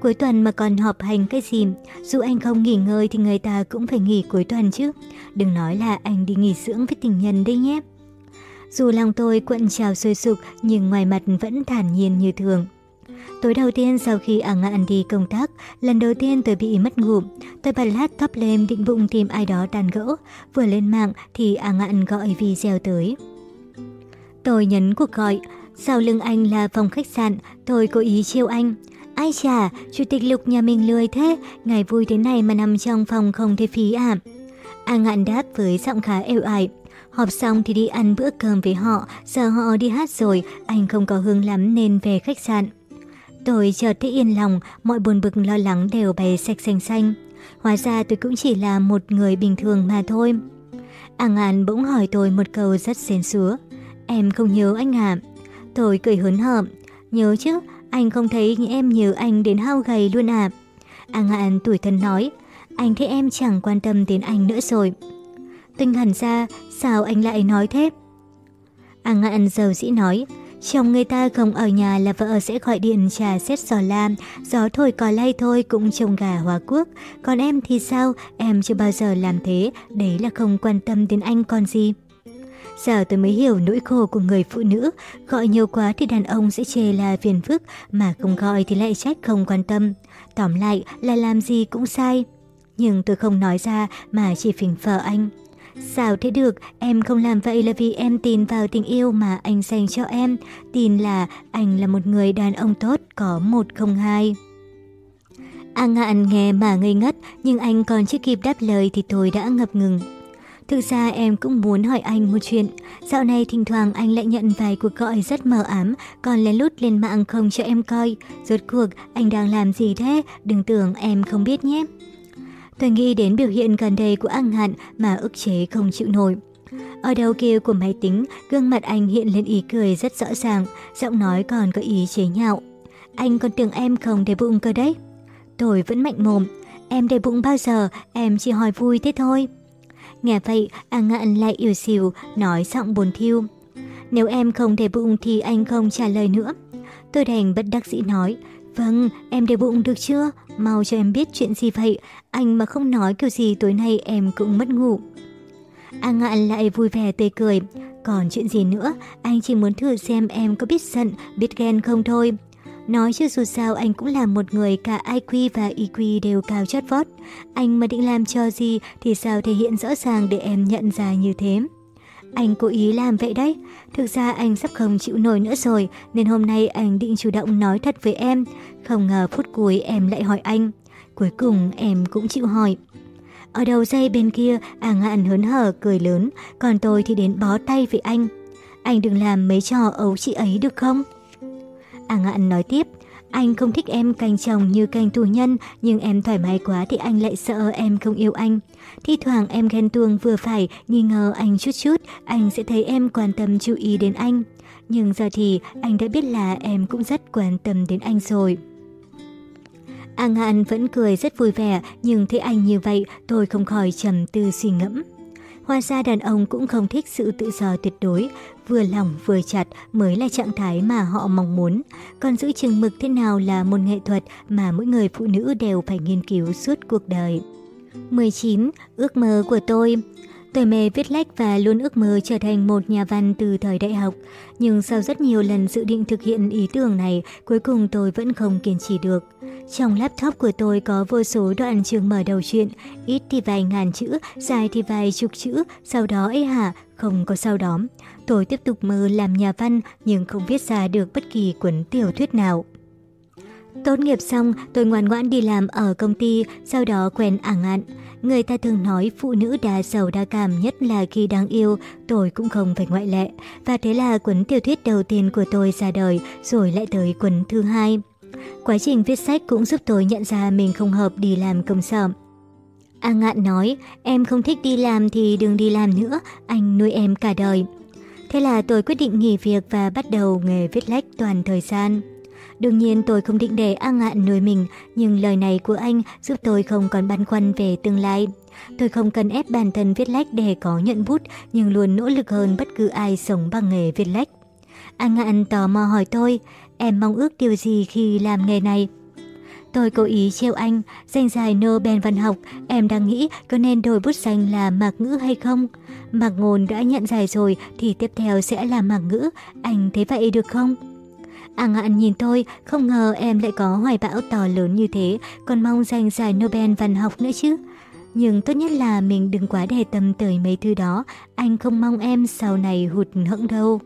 Cuối tuần mà còn họp hành cái gì, dù anh không nghỉ ngơi thì người ta cũng phải nghỉ cuối tuần chứ. Đừng nói là anh đi nghỉ dưỡng với tình nhân đấy nhé. Dù lòng tôi quặn trào sôi sục nhưng ngoài mặt vẫn thản nhiên như thường. Tối đầu tiên sau khi A Ngạn đi công tác, lần đầu tiên tôi bị mất ngủ. Tôi bật lát laptop lên định bụng tìm ai đó tàn gỡ. Vừa lên mạng thì A Ngạn gọi video tới. Tôi nhấn cuộc gọi. Sau lưng anh là phòng khách sạn, tôi cố ý chiêu anh. Ai chà, chủ tịch lục nhà mình lười thế, ngày vui thế này mà nằm trong phòng không thấy phí à. A Ngạn đáp với giọng khá êu ải. Họp xong thì đi ăn bữa cơm với họ, giờ họ đi hát rồi, anh không có hương lắm nên về khách sạn. Tôi chợt thấy yên lòng, mọi buồn bực lo lắng đều bày sạch xanh xanh. Hóa ra tôi cũng chỉ là một người bình thường mà thôi. A à bỗng hỏi tôi một câu rất xén xúa. Em không nhớ anh hả Tôi cười hớn hở. Nhớ chứ, anh không thấy em nhớ anh đến hao gầy luôn à? A à tuổi thân nói. Anh thấy em chẳng quan tâm đến anh nữa rồi. Tôi ngẩn ra, sao anh lại nói thế? A à Ngạn giàu dĩ nói. Chồng người ta không ở nhà là vợ sẽ gọi điện trà xét giò lam, gió thổi cò lay thôi cũng trông gà hóa quốc. Còn em thì sao, em chưa bao giờ làm thế, đấy là không quan tâm đến anh còn gì. Giờ tôi mới hiểu nỗi khổ của người phụ nữ, gọi nhiều quá thì đàn ông sẽ chê là phiền phức, mà không gọi thì lại trách không quan tâm. Tóm lại là làm gì cũng sai. Nhưng tôi không nói ra mà chỉ phỉnh phờ anh. Sao thế được, em không làm vậy là vì em tin vào tình yêu mà anh dành cho em, tin là anh là một người đàn ông tốt có một không hai. A Ngạn nghe mà ngây ngất, nhưng anh còn chưa kịp đáp lời thì tôi đã ngập ngừng. Thực ra em cũng muốn hỏi anh một chuyện. Dạo này thỉnh thoảng anh lại nhận vài cuộc gọi rất mờ ám, còn lén lút lên mạng không cho em coi. Rốt cuộc, anh đang làm gì thế? Đừng tưởng em không biết nhé. Tôi nghĩ đến biểu hiện gần đây của ăn Hạn mà ức chế không chịu nổi. Ở đầu kia của máy tính, gương mặt anh hiện lên ý cười rất rõ ràng, giọng nói còn có ý chế nhạo. Anh còn tưởng em không để bụng cơ đấy. Tôi vẫn mạnh mồm. Em để bụng bao giờ, em chỉ hỏi vui thế thôi. Nghe vậy, An Ngạn lại yếu xìu, nói giọng buồn thiêu. Nếu em không để bụng thì anh không trả lời nữa. Tôi đành bất đắc dĩ nói, vâng, em để bụng được chưa? Mau cho em biết chuyện gì vậy, anh mà không nói kiểu gì tối nay em cũng mất ngủ. A Ngạn lại vui vẻ tươi cười. Còn chuyện gì nữa, anh chỉ muốn thử xem em có biết giận, biết ghen không thôi. Nói chứ dù sao anh cũng là một người cả IQ và EQ đều cao chót vót. Anh mà định làm cho gì thì sao thể hiện rõ ràng để em nhận ra như thế. Anh cố ý làm vậy đấy. Thực ra anh sắp không chịu nổi nữa rồi, nên hôm nay anh định chủ động nói thật với em. Không ngờ phút cuối em lại hỏi anh. Cuối cùng em cũng chịu hỏi. Ở đầu dây bên kia, A Ngạn hớn hở cười lớn, còn tôi thì đến bó tay với anh. Anh đừng làm mấy trò ấu chị ấy được không? A Ngạn nói tiếp, anh không thích em canh chồng như canh tù nhân, nhưng em thoải mái quá thì anh lại sợ em không yêu anh. Thi thoảng em ghen tuông vừa phải, nghi ngờ anh chút chút, anh sẽ thấy em quan tâm chú ý đến anh. Nhưng giờ thì anh đã biết là em cũng rất quan tâm đến anh rồi. An An vẫn cười rất vui vẻ, nhưng thấy anh như vậy, tôi không khỏi trầm tư suy ngẫm. Hoa ra đàn ông cũng không thích sự tự do tuyệt đối, vừa lòng vừa chặt mới là trạng thái mà họ mong muốn. Còn giữ chừng mực thế nào là một nghệ thuật mà mỗi người phụ nữ đều phải nghiên cứu suốt cuộc đời. 19. Ước mơ của tôi Tôi mê viết lách và luôn ước mơ trở thành một nhà văn từ thời đại học. Nhưng sau rất nhiều lần dự định thực hiện ý tưởng này, cuối cùng tôi vẫn không kiên trì được. Trong laptop của tôi có vô số đoạn trường mở đầu chuyện, ít thì vài ngàn chữ, dài thì vài chục chữ, sau đó ấy hả, không có sau đó. Tôi tiếp tục mơ làm nhà văn nhưng không viết ra được bất kỳ cuốn tiểu thuyết nào. Tốt nghiệp xong, tôi ngoan ngoãn đi làm ở công ty, sau đó quen ả ngạn. Người ta thường nói phụ nữ đa sầu đa cảm nhất là khi đang yêu, tôi cũng không phải ngoại lệ. Và thế là cuốn tiểu thuyết đầu tiên của tôi ra đời, rồi lại tới cuốn thứ hai. Quá trình viết sách cũng giúp tôi nhận ra mình không hợp đi làm công sở. A Ngạn nói, em không thích đi làm thì đừng đi làm nữa, anh nuôi em cả đời. Thế là tôi quyết định nghỉ việc và bắt đầu nghề viết lách toàn thời gian. Đương nhiên tôi không định để A Ngạn nuôi mình, nhưng lời này của anh giúp tôi không còn băn khoăn về tương lai. Tôi không cần ép bản thân viết lách để có nhận bút, nhưng luôn nỗ lực hơn bất cứ ai sống bằng nghề viết lách. A Ngạn tò mò hỏi tôi, em mong ước điều gì khi làm nghề này? Tôi cố ý trêu anh, danh dài Nobel văn học, em đang nghĩ có nên đổi bút danh là Mạc Ngữ hay không? Mạc Ngôn đã nhận giải rồi thì tiếp theo sẽ là Mạc Ngữ, anh thấy vậy được không? À ngạn nhìn tôi, không ngờ em lại có hoài bão to lớn như thế, còn mong giành giải Nobel văn học nữa chứ. Nhưng tốt nhất là mình đừng quá đề tâm tới mấy thứ đó, anh không mong em sau này hụt hẫng đâu.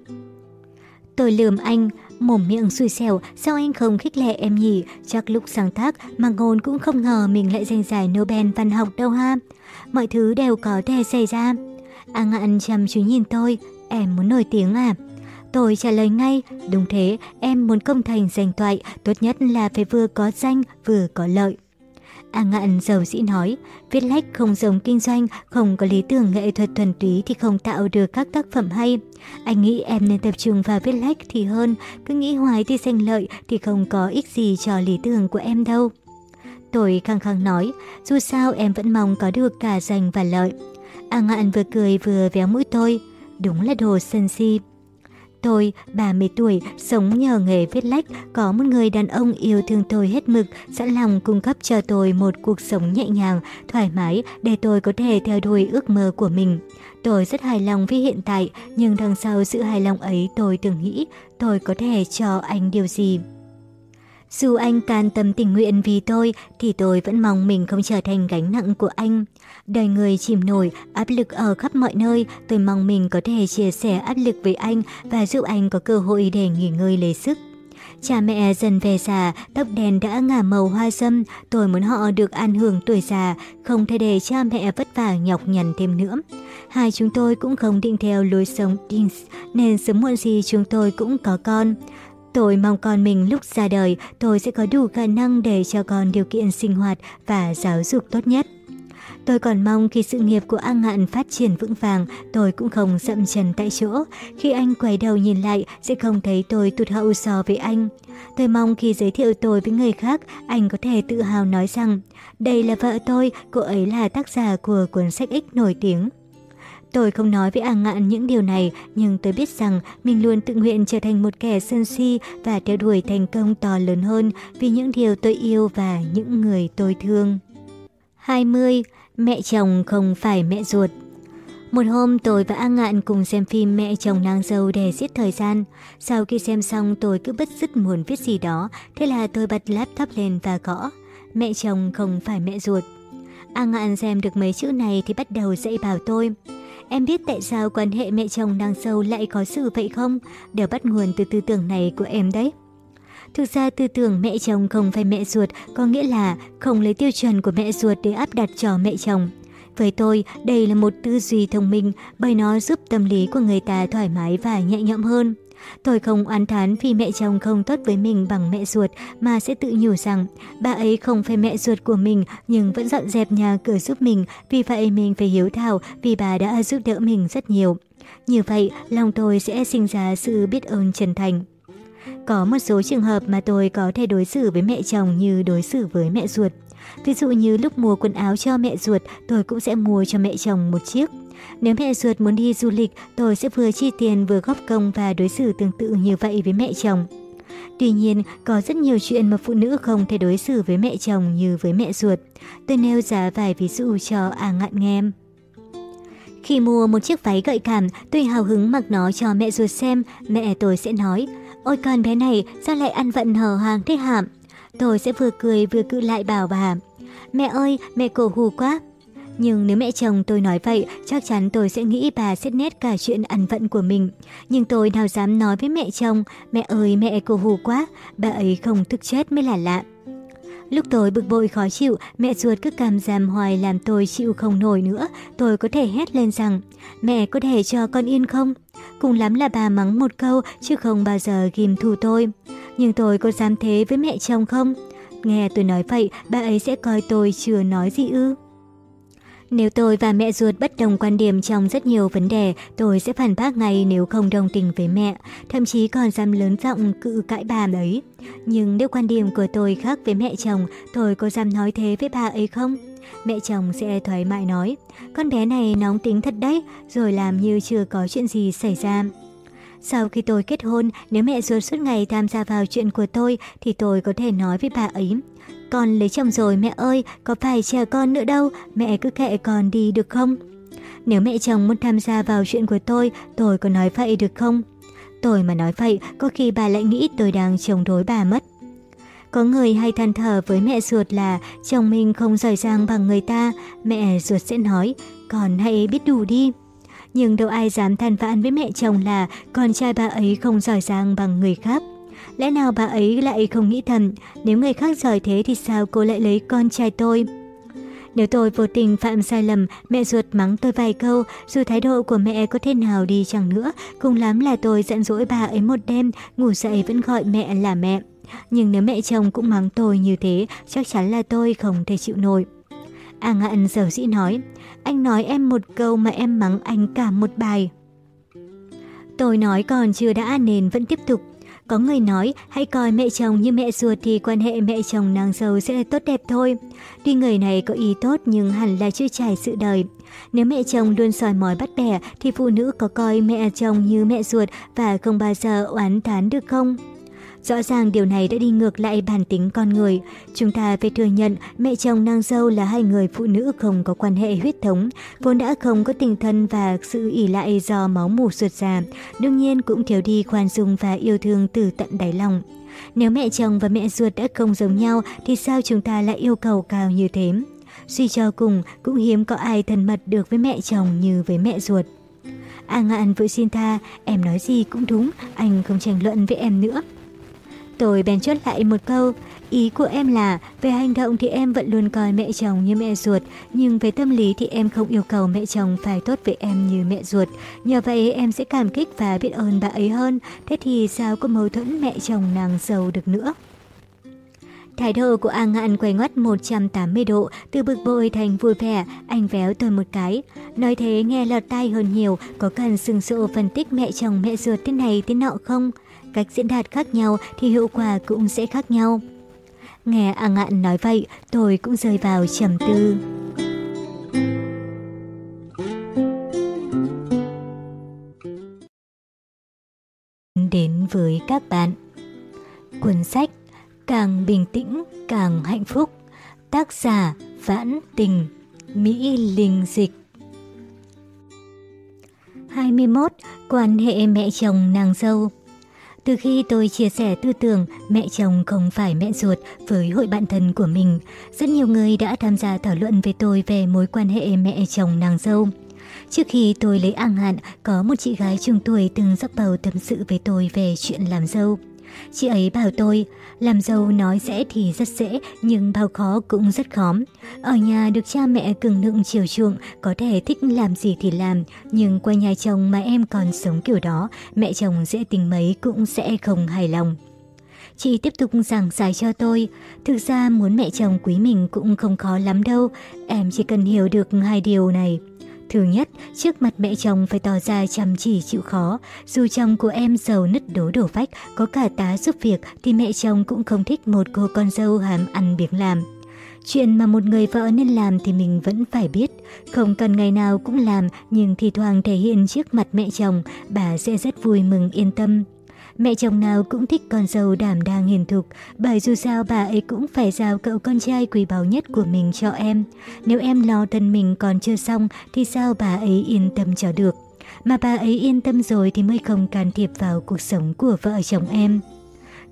Tôi lườm anh, mồm miệng xui xẻo, sao anh không khích lệ em nhỉ? Chắc lúc sáng tác mà ngôn cũng không ngờ mình lại giành giải Nobel văn học đâu ha. Mọi thứ đều có thể xảy ra. A à ngạn chăm chú nhìn tôi, em muốn nổi tiếng à? Tôi trả lời ngay, đúng thế, em muốn công thành danh thoại, tốt nhất là phải vừa có danh vừa có lợi. A Ngạn giàu dĩ nói, viết lách không giống kinh doanh, không có lý tưởng nghệ thuật thuần túy thì không tạo được các tác phẩm hay. Anh nghĩ em nên tập trung vào viết lách thì hơn, cứ nghĩ hoài thì danh lợi thì không có ích gì cho lý tưởng của em đâu. Tôi khăng khăng nói, dù sao em vẫn mong có được cả danh và lợi. A Ngạn vừa cười vừa véo mũi tôi, đúng là đồ sân si. Tôi, 30 tuổi, sống nhờ nghề viết lách, có một người đàn ông yêu thương tôi hết mực, sẵn lòng cung cấp cho tôi một cuộc sống nhẹ nhàng, thoải mái để tôi có thể theo đuổi ước mơ của mình. Tôi rất hài lòng với hiện tại, nhưng đằng sau sự hài lòng ấy tôi từng nghĩ tôi có thể cho anh điều gì. Dù anh can tâm tình nguyện vì tôi thì tôi vẫn mong mình không trở thành gánh nặng của anh. Đời người chìm nổi, áp lực ở khắp mọi nơi, tôi mong mình có thể chia sẻ áp lực với anh và giúp anh có cơ hội để nghỉ ngơi lấy sức. Cha mẹ dần về già, tóc đen đã ngả màu hoa dâm, tôi muốn họ được an hưởng tuổi già, không thể để cha mẹ vất vả nhọc nhằn thêm nữa. Hai chúng tôi cũng không định theo lối sống Dins, nên sớm muộn gì chúng tôi cũng có con. Tôi mong con mình lúc ra đời, tôi sẽ có đủ khả năng để cho con điều kiện sinh hoạt và giáo dục tốt nhất. Tôi còn mong khi sự nghiệp của An Ngạn phát triển vững vàng, tôi cũng không dậm chân tại chỗ. Khi anh quay đầu nhìn lại, sẽ không thấy tôi tụt hậu so với anh. Tôi mong khi giới thiệu tôi với người khác, anh có thể tự hào nói rằng đây là vợ tôi, cô ấy là tác giả của cuốn sách X nổi tiếng. Tôi không nói với A Ngạn những điều này, nhưng tôi biết rằng mình luôn tự nguyện trở thành một kẻ sân si và theo đuổi thành công to lớn hơn vì những điều tôi yêu và những người tôi thương. 20. Mẹ chồng không phải mẹ ruột một hôm tôi và A Ngạn cùng xem phim Mẹ chồng nàng dâu để giết thời gian. Sau khi xem xong tôi cứ bất dứt muốn viết gì đó, thế là tôi bật laptop lên và gõ. Mẹ chồng không phải mẹ ruột. A Ngạn xem được mấy chữ này thì bắt đầu dạy bảo tôi. Em biết tại sao quan hệ mẹ chồng nàng sâu lại có sự vậy không? Đều bắt nguồn từ tư tưởng này của em đấy. Thực ra tư tưởng mẹ chồng không phải mẹ ruột có nghĩa là không lấy tiêu chuẩn của mẹ ruột để áp đặt cho mẹ chồng. Với tôi, đây là một tư duy thông minh bởi nó giúp tâm lý của người ta thoải mái và nhẹ nhõm hơn. Tôi không oán thán vì mẹ chồng không tốt với mình bằng mẹ ruột mà sẽ tự nhủ rằng bà ấy không phải mẹ ruột của mình nhưng vẫn dọn dẹp nhà cửa giúp mình, vì vậy mình phải hiếu thảo vì bà đã giúp đỡ mình rất nhiều. Như vậy, lòng tôi sẽ sinh ra sự biết ơn chân thành. Có một số trường hợp mà tôi có thể đối xử với mẹ chồng như đối xử với mẹ ruột. Ví dụ như lúc mua quần áo cho mẹ ruột, tôi cũng sẽ mua cho mẹ chồng một chiếc. Nếu mẹ ruột muốn đi du lịch, tôi sẽ vừa chi tiền vừa góp công và đối xử tương tự như vậy với mẹ chồng. Tuy nhiên, có rất nhiều chuyện mà phụ nữ không thể đối xử với mẹ chồng như với mẹ ruột. Tôi nêu ra vài ví dụ cho A à Ngạn nghe. Khi mua một chiếc váy gợi cảm, tôi hào hứng mặc nó cho mẹ ruột xem, mẹ tôi sẽ nói Ôi con bé này, sao lại ăn vận hở hàng thế hả? Tôi sẽ vừa cười vừa cự lại bảo bà Mẹ ơi, mẹ cổ hù quá, nhưng nếu mẹ chồng tôi nói vậy, chắc chắn tôi sẽ nghĩ bà sẽ nét cả chuyện ăn vận của mình. Nhưng tôi nào dám nói với mẹ chồng, mẹ ơi mẹ cô hù quá, bà ấy không thức chết mới là lạ. Lúc tôi bực bội khó chịu, mẹ ruột cứ cầm giảm hoài làm tôi chịu không nổi nữa. Tôi có thể hét lên rằng, mẹ có thể cho con yên không? Cùng lắm là bà mắng một câu, chứ không bao giờ ghim thù tôi. Nhưng tôi có dám thế với mẹ chồng không? Nghe tôi nói vậy, bà ấy sẽ coi tôi chưa nói gì ư. Nếu tôi và mẹ ruột bất đồng quan điểm trong rất nhiều vấn đề, tôi sẽ phản bác ngay nếu không đồng tình với mẹ, thậm chí còn dám lớn giọng cự cãi bà ấy. Nhưng nếu quan điểm của tôi khác với mẹ chồng, tôi có dám nói thế với bà ấy không? Mẹ chồng sẽ thoải mái nói, con bé này nóng tính thật đấy, rồi làm như chưa có chuyện gì xảy ra. Sau khi tôi kết hôn, nếu mẹ ruột suốt ngày tham gia vào chuyện của tôi thì tôi có thể nói với bà ấy. Con lấy chồng rồi mẹ ơi, có phải chờ con nữa đâu, mẹ cứ kệ con đi được không? Nếu mẹ chồng muốn tham gia vào chuyện của tôi, tôi có nói vậy được không? Tôi mà nói vậy, có khi bà lại nghĩ tôi đang chống đối bà mất. Có người hay than thở với mẹ ruột là chồng mình không giỏi giang bằng người ta, mẹ ruột sẽ nói, con hãy biết đủ đi. Nhưng đâu ai dám than vãn với mẹ chồng là con trai bà ấy không giỏi giang bằng người khác. Lẽ nào bà ấy lại không nghĩ thầm, nếu người khác giỏi thế thì sao cô lại lấy con trai tôi? Nếu tôi vô tình phạm sai lầm, mẹ ruột mắng tôi vài câu, dù thái độ của mẹ có thế nào đi chẳng nữa, cùng lắm là tôi giận dỗi bà ấy một đêm, ngủ dậy vẫn gọi mẹ là mẹ. Nhưng nếu mẹ chồng cũng mắng tôi như thế, chắc chắn là tôi không thể chịu nổi. A Ngạn giàu dĩ nói, anh nói em một câu mà em mắng anh cả một bài. Tôi nói còn chưa đã nên vẫn tiếp tục có người nói, hãy coi mẹ chồng như mẹ ruột thì quan hệ mẹ chồng nàng dâu sẽ tốt đẹp thôi. Tuy người này có ý tốt nhưng hẳn là chưa trải sự đời. Nếu mẹ chồng luôn soi mói bắt bẻ thì phụ nữ có coi mẹ chồng như mẹ ruột và không bao giờ oán thán được không? Rõ ràng điều này đã đi ngược lại bản tính con người. Chúng ta phải thừa nhận mẹ chồng nàng dâu là hai người phụ nữ không có quan hệ huyết thống, vốn đã không có tình thân và sự ỉ lại do máu mủ ruột già, đương nhiên cũng thiếu đi khoan dung và yêu thương từ tận đáy lòng. Nếu mẹ chồng và mẹ ruột đã không giống nhau thì sao chúng ta lại yêu cầu cao như thế? Suy cho cùng, cũng hiếm có ai thân mật được với mẹ chồng như với mẹ ruột. A à ngạn vội xin tha, em nói gì cũng đúng, anh không tranh luận với em nữa. Tôi bèn chốt lại một câu, ý của em là về hành động thì em vẫn luôn coi mẹ chồng như mẹ ruột, nhưng về tâm lý thì em không yêu cầu mẹ chồng phải tốt với em như mẹ ruột. Nhờ vậy em sẽ cảm kích và biết ơn bà ấy hơn, thế thì sao có mâu thuẫn mẹ chồng nàng giàu được nữa. Thái độ của A Ngạn quay ngoắt 180 độ, từ bực bội thành vui vẻ, anh véo tôi một cái. Nói thế nghe lọt tai hơn nhiều, có cần sừng sộ phân tích mẹ chồng mẹ ruột thế này thế nọ không? cách diễn đạt khác nhau thì hiệu quả cũng sẽ khác nhau. Nghe A à Ngạn nói vậy, tôi cũng rơi vào trầm tư. Đến với các bạn Cuốn sách Càng bình tĩnh càng hạnh phúc Tác giả Vãn Tình Mỹ Linh Dịch 21. Quan hệ mẹ chồng nàng dâu từ khi tôi chia sẻ tư tưởng mẹ chồng không phải mẹ ruột với hội bạn thân của mình, rất nhiều người đã tham gia thảo luận với tôi về mối quan hệ mẹ chồng nàng dâu. Trước khi tôi lấy An Hạn, có một chị gái trung tuổi từng dắt bầu tâm sự với tôi về chuyện làm dâu. Chị ấy bảo tôi, làm dâu nói dễ thì rất dễ, nhưng bao khó cũng rất khó. Ở nhà được cha mẹ cường nựng chiều chuộng, có thể thích làm gì thì làm, nhưng qua nhà chồng mà em còn sống kiểu đó, mẹ chồng dễ tình mấy cũng sẽ không hài lòng. Chị tiếp tục giảng giải cho tôi, thực ra muốn mẹ chồng quý mình cũng không khó lắm đâu, em chỉ cần hiểu được hai điều này. Thứ nhất, trước mặt mẹ chồng phải tỏ ra chăm chỉ chịu khó. Dù chồng của em giàu nứt đố đổ vách, có cả tá giúp việc thì mẹ chồng cũng không thích một cô con dâu hàm ăn biếng làm. Chuyện mà một người vợ nên làm thì mình vẫn phải biết. Không cần ngày nào cũng làm, nhưng thì thoảng thể hiện trước mặt mẹ chồng, bà sẽ rất vui mừng yên tâm. Mẹ chồng nào cũng thích con dâu đảm đang hiền thục, bởi dù sao bà ấy cũng phải giao cậu con trai quý báu nhất của mình cho em. Nếu em lo thân mình còn chưa xong thì sao bà ấy yên tâm cho được. Mà bà ấy yên tâm rồi thì mới không can thiệp vào cuộc sống của vợ chồng em.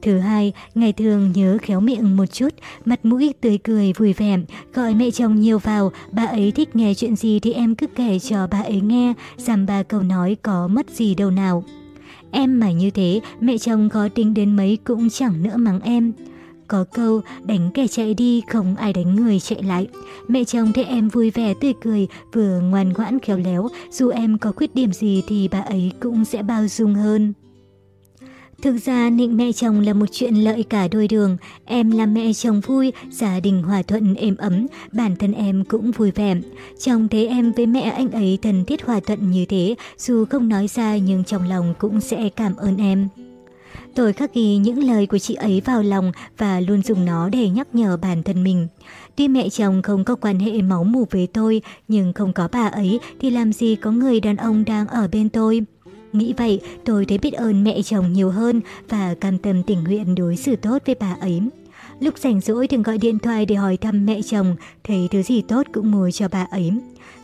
Thứ hai, ngày thường nhớ khéo miệng một chút, mặt mũi tươi cười vui vẻ, gọi mẹ chồng nhiều vào, bà ấy thích nghe chuyện gì thì em cứ kể cho bà ấy nghe, giảm bà câu nói có mất gì đâu nào. Em mà như thế, mẹ chồng có tính đến mấy cũng chẳng nỡ mắng em. Có câu, đánh kẻ chạy đi, không ai đánh người chạy lại. Mẹ chồng thấy em vui vẻ tươi cười, vừa ngoan ngoãn khéo léo, dù em có khuyết điểm gì thì bà ấy cũng sẽ bao dung hơn. Thực ra nịnh mẹ chồng là một chuyện lợi cả đôi đường. Em làm mẹ chồng vui, gia đình hòa thuận êm ấm, bản thân em cũng vui vẻ. Chồng thấy em với mẹ anh ấy thân thiết hòa thuận như thế, dù không nói ra nhưng trong lòng cũng sẽ cảm ơn em. Tôi khắc ghi những lời của chị ấy vào lòng và luôn dùng nó để nhắc nhở bản thân mình. Tuy mẹ chồng không có quan hệ máu mủ với tôi, nhưng không có bà ấy thì làm gì có người đàn ông đang ở bên tôi. Nghĩ vậy, tôi thấy biết ơn mẹ chồng nhiều hơn và cam tâm tình nguyện đối xử tốt với bà ấy. Lúc rảnh rỗi thường gọi điện thoại để hỏi thăm mẹ chồng, thấy thứ gì tốt cũng mua cho bà ấy.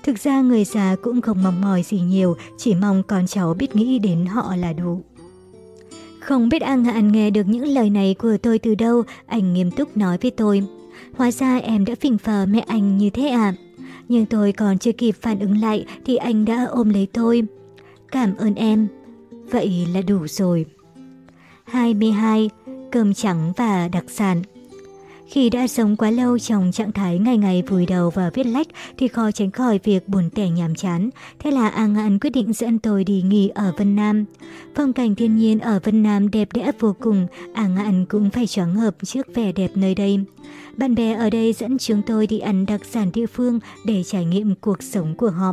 Thực ra người già cũng không mong mỏi gì nhiều, chỉ mong con cháu biết nghĩ đến họ là đủ. Không biết An Hạn nghe được những lời này của tôi từ đâu, anh nghiêm túc nói với tôi. Hóa ra em đã phỉnh phờ mẹ anh như thế à? Nhưng tôi còn chưa kịp phản ứng lại thì anh đã ôm lấy tôi. Cảm ơn em. Vậy là đủ rồi. 22. Cơm trắng và đặc sản khi đã sống quá lâu trong trạng thái ngày ngày vùi đầu và viết lách thì khó tránh khỏi việc buồn tẻ nhàm chán. Thế là A Ngạn quyết định dẫn tôi đi nghỉ ở Vân Nam. Phong cảnh thiên nhiên ở Vân Nam đẹp đẽ vô cùng, A Ngạn cũng phải choáng ngợp trước vẻ đẹp nơi đây. Bạn bè ở đây dẫn chúng tôi đi ăn đặc sản địa phương để trải nghiệm cuộc sống của họ.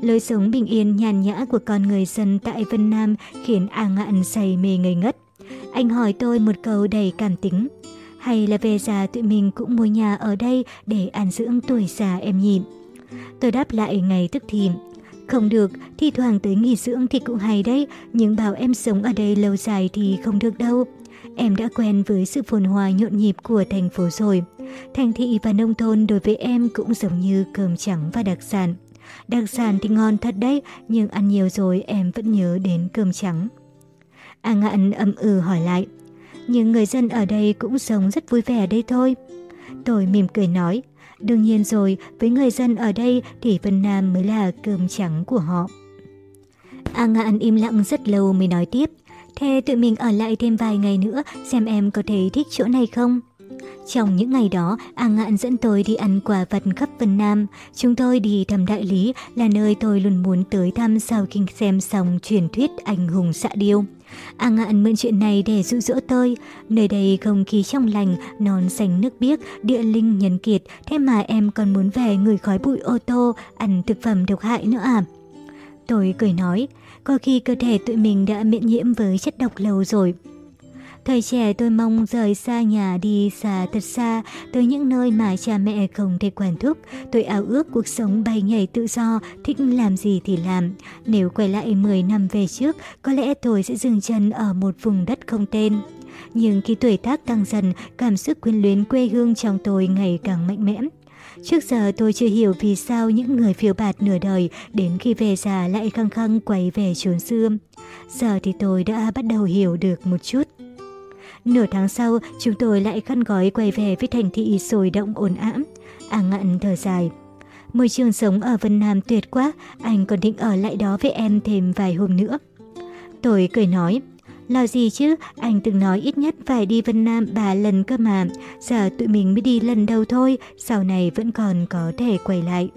Lối sống bình yên nhàn nhã của con người dân tại Vân Nam khiến A Ngạn say mê ngây ngất. Anh hỏi tôi một câu đầy cảm tính. Hay là về già tụi mình cũng mua nhà ở đây để an dưỡng tuổi già em nhịn? Tôi đáp lại ngày tức thì. Không được, thi thoảng tới nghỉ dưỡng thì cũng hay đấy, nhưng bảo em sống ở đây lâu dài thì không được đâu. Em đã quen với sự phồn hoa nhộn nhịp của thành phố rồi. Thành thị và nông thôn đối với em cũng giống như cơm trắng và đặc sản. Đặc sản thì ngon thật đấy, nhưng ăn nhiều rồi em vẫn nhớ đến cơm trắng. A Ngạn âm ừ hỏi lại, nhưng người dân ở đây cũng sống rất vui vẻ đây thôi. Tôi mỉm cười nói, đương nhiên rồi, với người dân ở đây thì Vân Nam mới là cơm trắng của họ. A Ngạn im lặng rất lâu mới nói tiếp, thế tụi mình ở lại thêm vài ngày nữa xem em có thấy thích chỗ này không? Trong những ngày đó, A Ngạn dẫn tôi đi ăn quà vật khắp Vân Nam. Chúng tôi đi thăm Đại Lý là nơi tôi luôn muốn tới thăm sau khi xem xong truyền thuyết anh hùng xạ điêu. A Ngạn mượn chuyện này để dụ dỗ tôi. Nơi đây không khí trong lành, non xanh nước biếc, địa linh nhân kiệt. Thế mà em còn muốn về người khói bụi ô tô, ăn thực phẩm độc hại nữa à? Tôi cười nói, có khi cơ thể tụi mình đã miễn nhiễm với chất độc lâu rồi. Thời trẻ tôi mong rời xa nhà đi xa thật xa, tới những nơi mà cha mẹ không thể quản thúc. Tôi ao ước cuộc sống bay nhảy tự do, thích làm gì thì làm. Nếu quay lại 10 năm về trước, có lẽ tôi sẽ dừng chân ở một vùng đất không tên. Nhưng khi tuổi tác tăng dần, cảm xúc quyến luyến quê hương trong tôi ngày càng mạnh mẽ. Trước giờ tôi chưa hiểu vì sao những người phiêu bạt nửa đời đến khi về già lại khăng khăng quay về chốn xưa. Giờ thì tôi đã bắt đầu hiểu được một chút. Nửa tháng sau, chúng tôi lại khăn gói quay về với thành thị sôi động ồn ãm. À ngạn thở dài. Môi trường sống ở Vân Nam tuyệt quá, anh còn định ở lại đó với em thêm vài hôm nữa. Tôi cười nói, lo gì chứ, anh từng nói ít nhất phải đi Vân Nam ba lần cơ mà, giờ tụi mình mới đi lần đầu thôi, sau này vẫn còn có thể quay lại.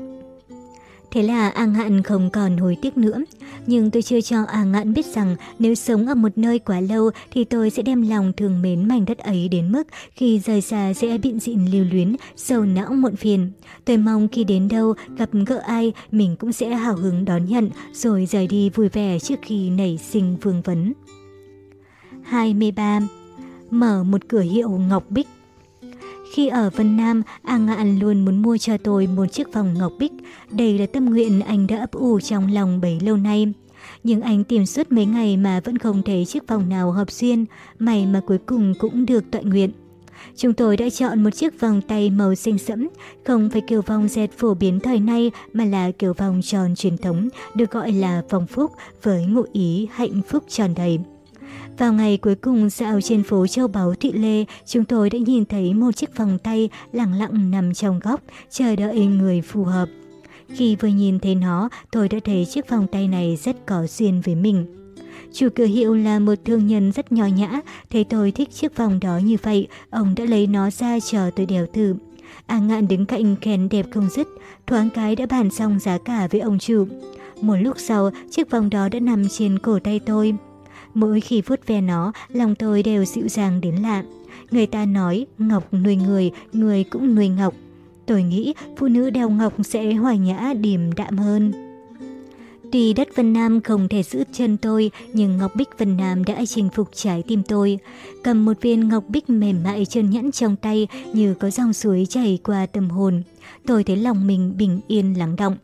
Thế là A Ngạn không còn hối tiếc nữa. Nhưng tôi chưa cho A Ngạn biết rằng nếu sống ở một nơi quá lâu thì tôi sẽ đem lòng thường mến mảnh đất ấy đến mức khi rời xa sẽ bị dịn lưu luyến, sầu não muộn phiền. Tôi mong khi đến đâu, gặp gỡ ai, mình cũng sẽ hào hứng đón nhận rồi rời đi vui vẻ trước khi nảy sinh vương vấn. 23. Mở một cửa hiệu ngọc bích khi ở Vân Nam, Ang ngạn luôn muốn mua cho tôi một chiếc vòng ngọc bích. Đây là tâm nguyện anh đã ấp ủ trong lòng bấy lâu nay. Nhưng anh tìm suốt mấy ngày mà vẫn không thấy chiếc vòng nào hợp duyên, may mà cuối cùng cũng được tọa nguyện. Chúng tôi đã chọn một chiếc vòng tay màu xanh sẫm, không phải kiểu vòng dệt phổ biến thời nay mà là kiểu vòng tròn truyền thống, được gọi là vòng phúc với ngụ ý hạnh phúc tròn đầy. Vào ngày cuối cùng dạo trên phố Châu Báu Thị Lê, chúng tôi đã nhìn thấy một chiếc vòng tay lặng lặng nằm trong góc, chờ đợi người phù hợp. Khi vừa nhìn thấy nó, tôi đã thấy chiếc vòng tay này rất có duyên với mình. Chủ cửa hiệu là một thương nhân rất nhỏ nhã, thấy tôi thích chiếc vòng đó như vậy, ông đã lấy nó ra chờ tôi đeo thử. A ngạn đứng cạnh khen đẹp không dứt, thoáng cái đã bàn xong giá cả với ông chủ. Một lúc sau, chiếc vòng đó đã nằm trên cổ tay tôi. Mỗi khi vuốt ve nó, lòng tôi đều dịu dàng đến lạ. Người ta nói ngọc nuôi người, người cũng nuôi ngọc. Tôi nghĩ phụ nữ đeo ngọc sẽ hòa nhã điềm đạm hơn. Tuy đất Vân Nam không thể giữ chân tôi, nhưng Ngọc Bích Vân Nam đã chinh phục trái tim tôi. Cầm một viên Ngọc Bích mềm mại trơn nhẵn trong tay như có dòng suối chảy qua tâm hồn. Tôi thấy lòng mình bình yên lắng động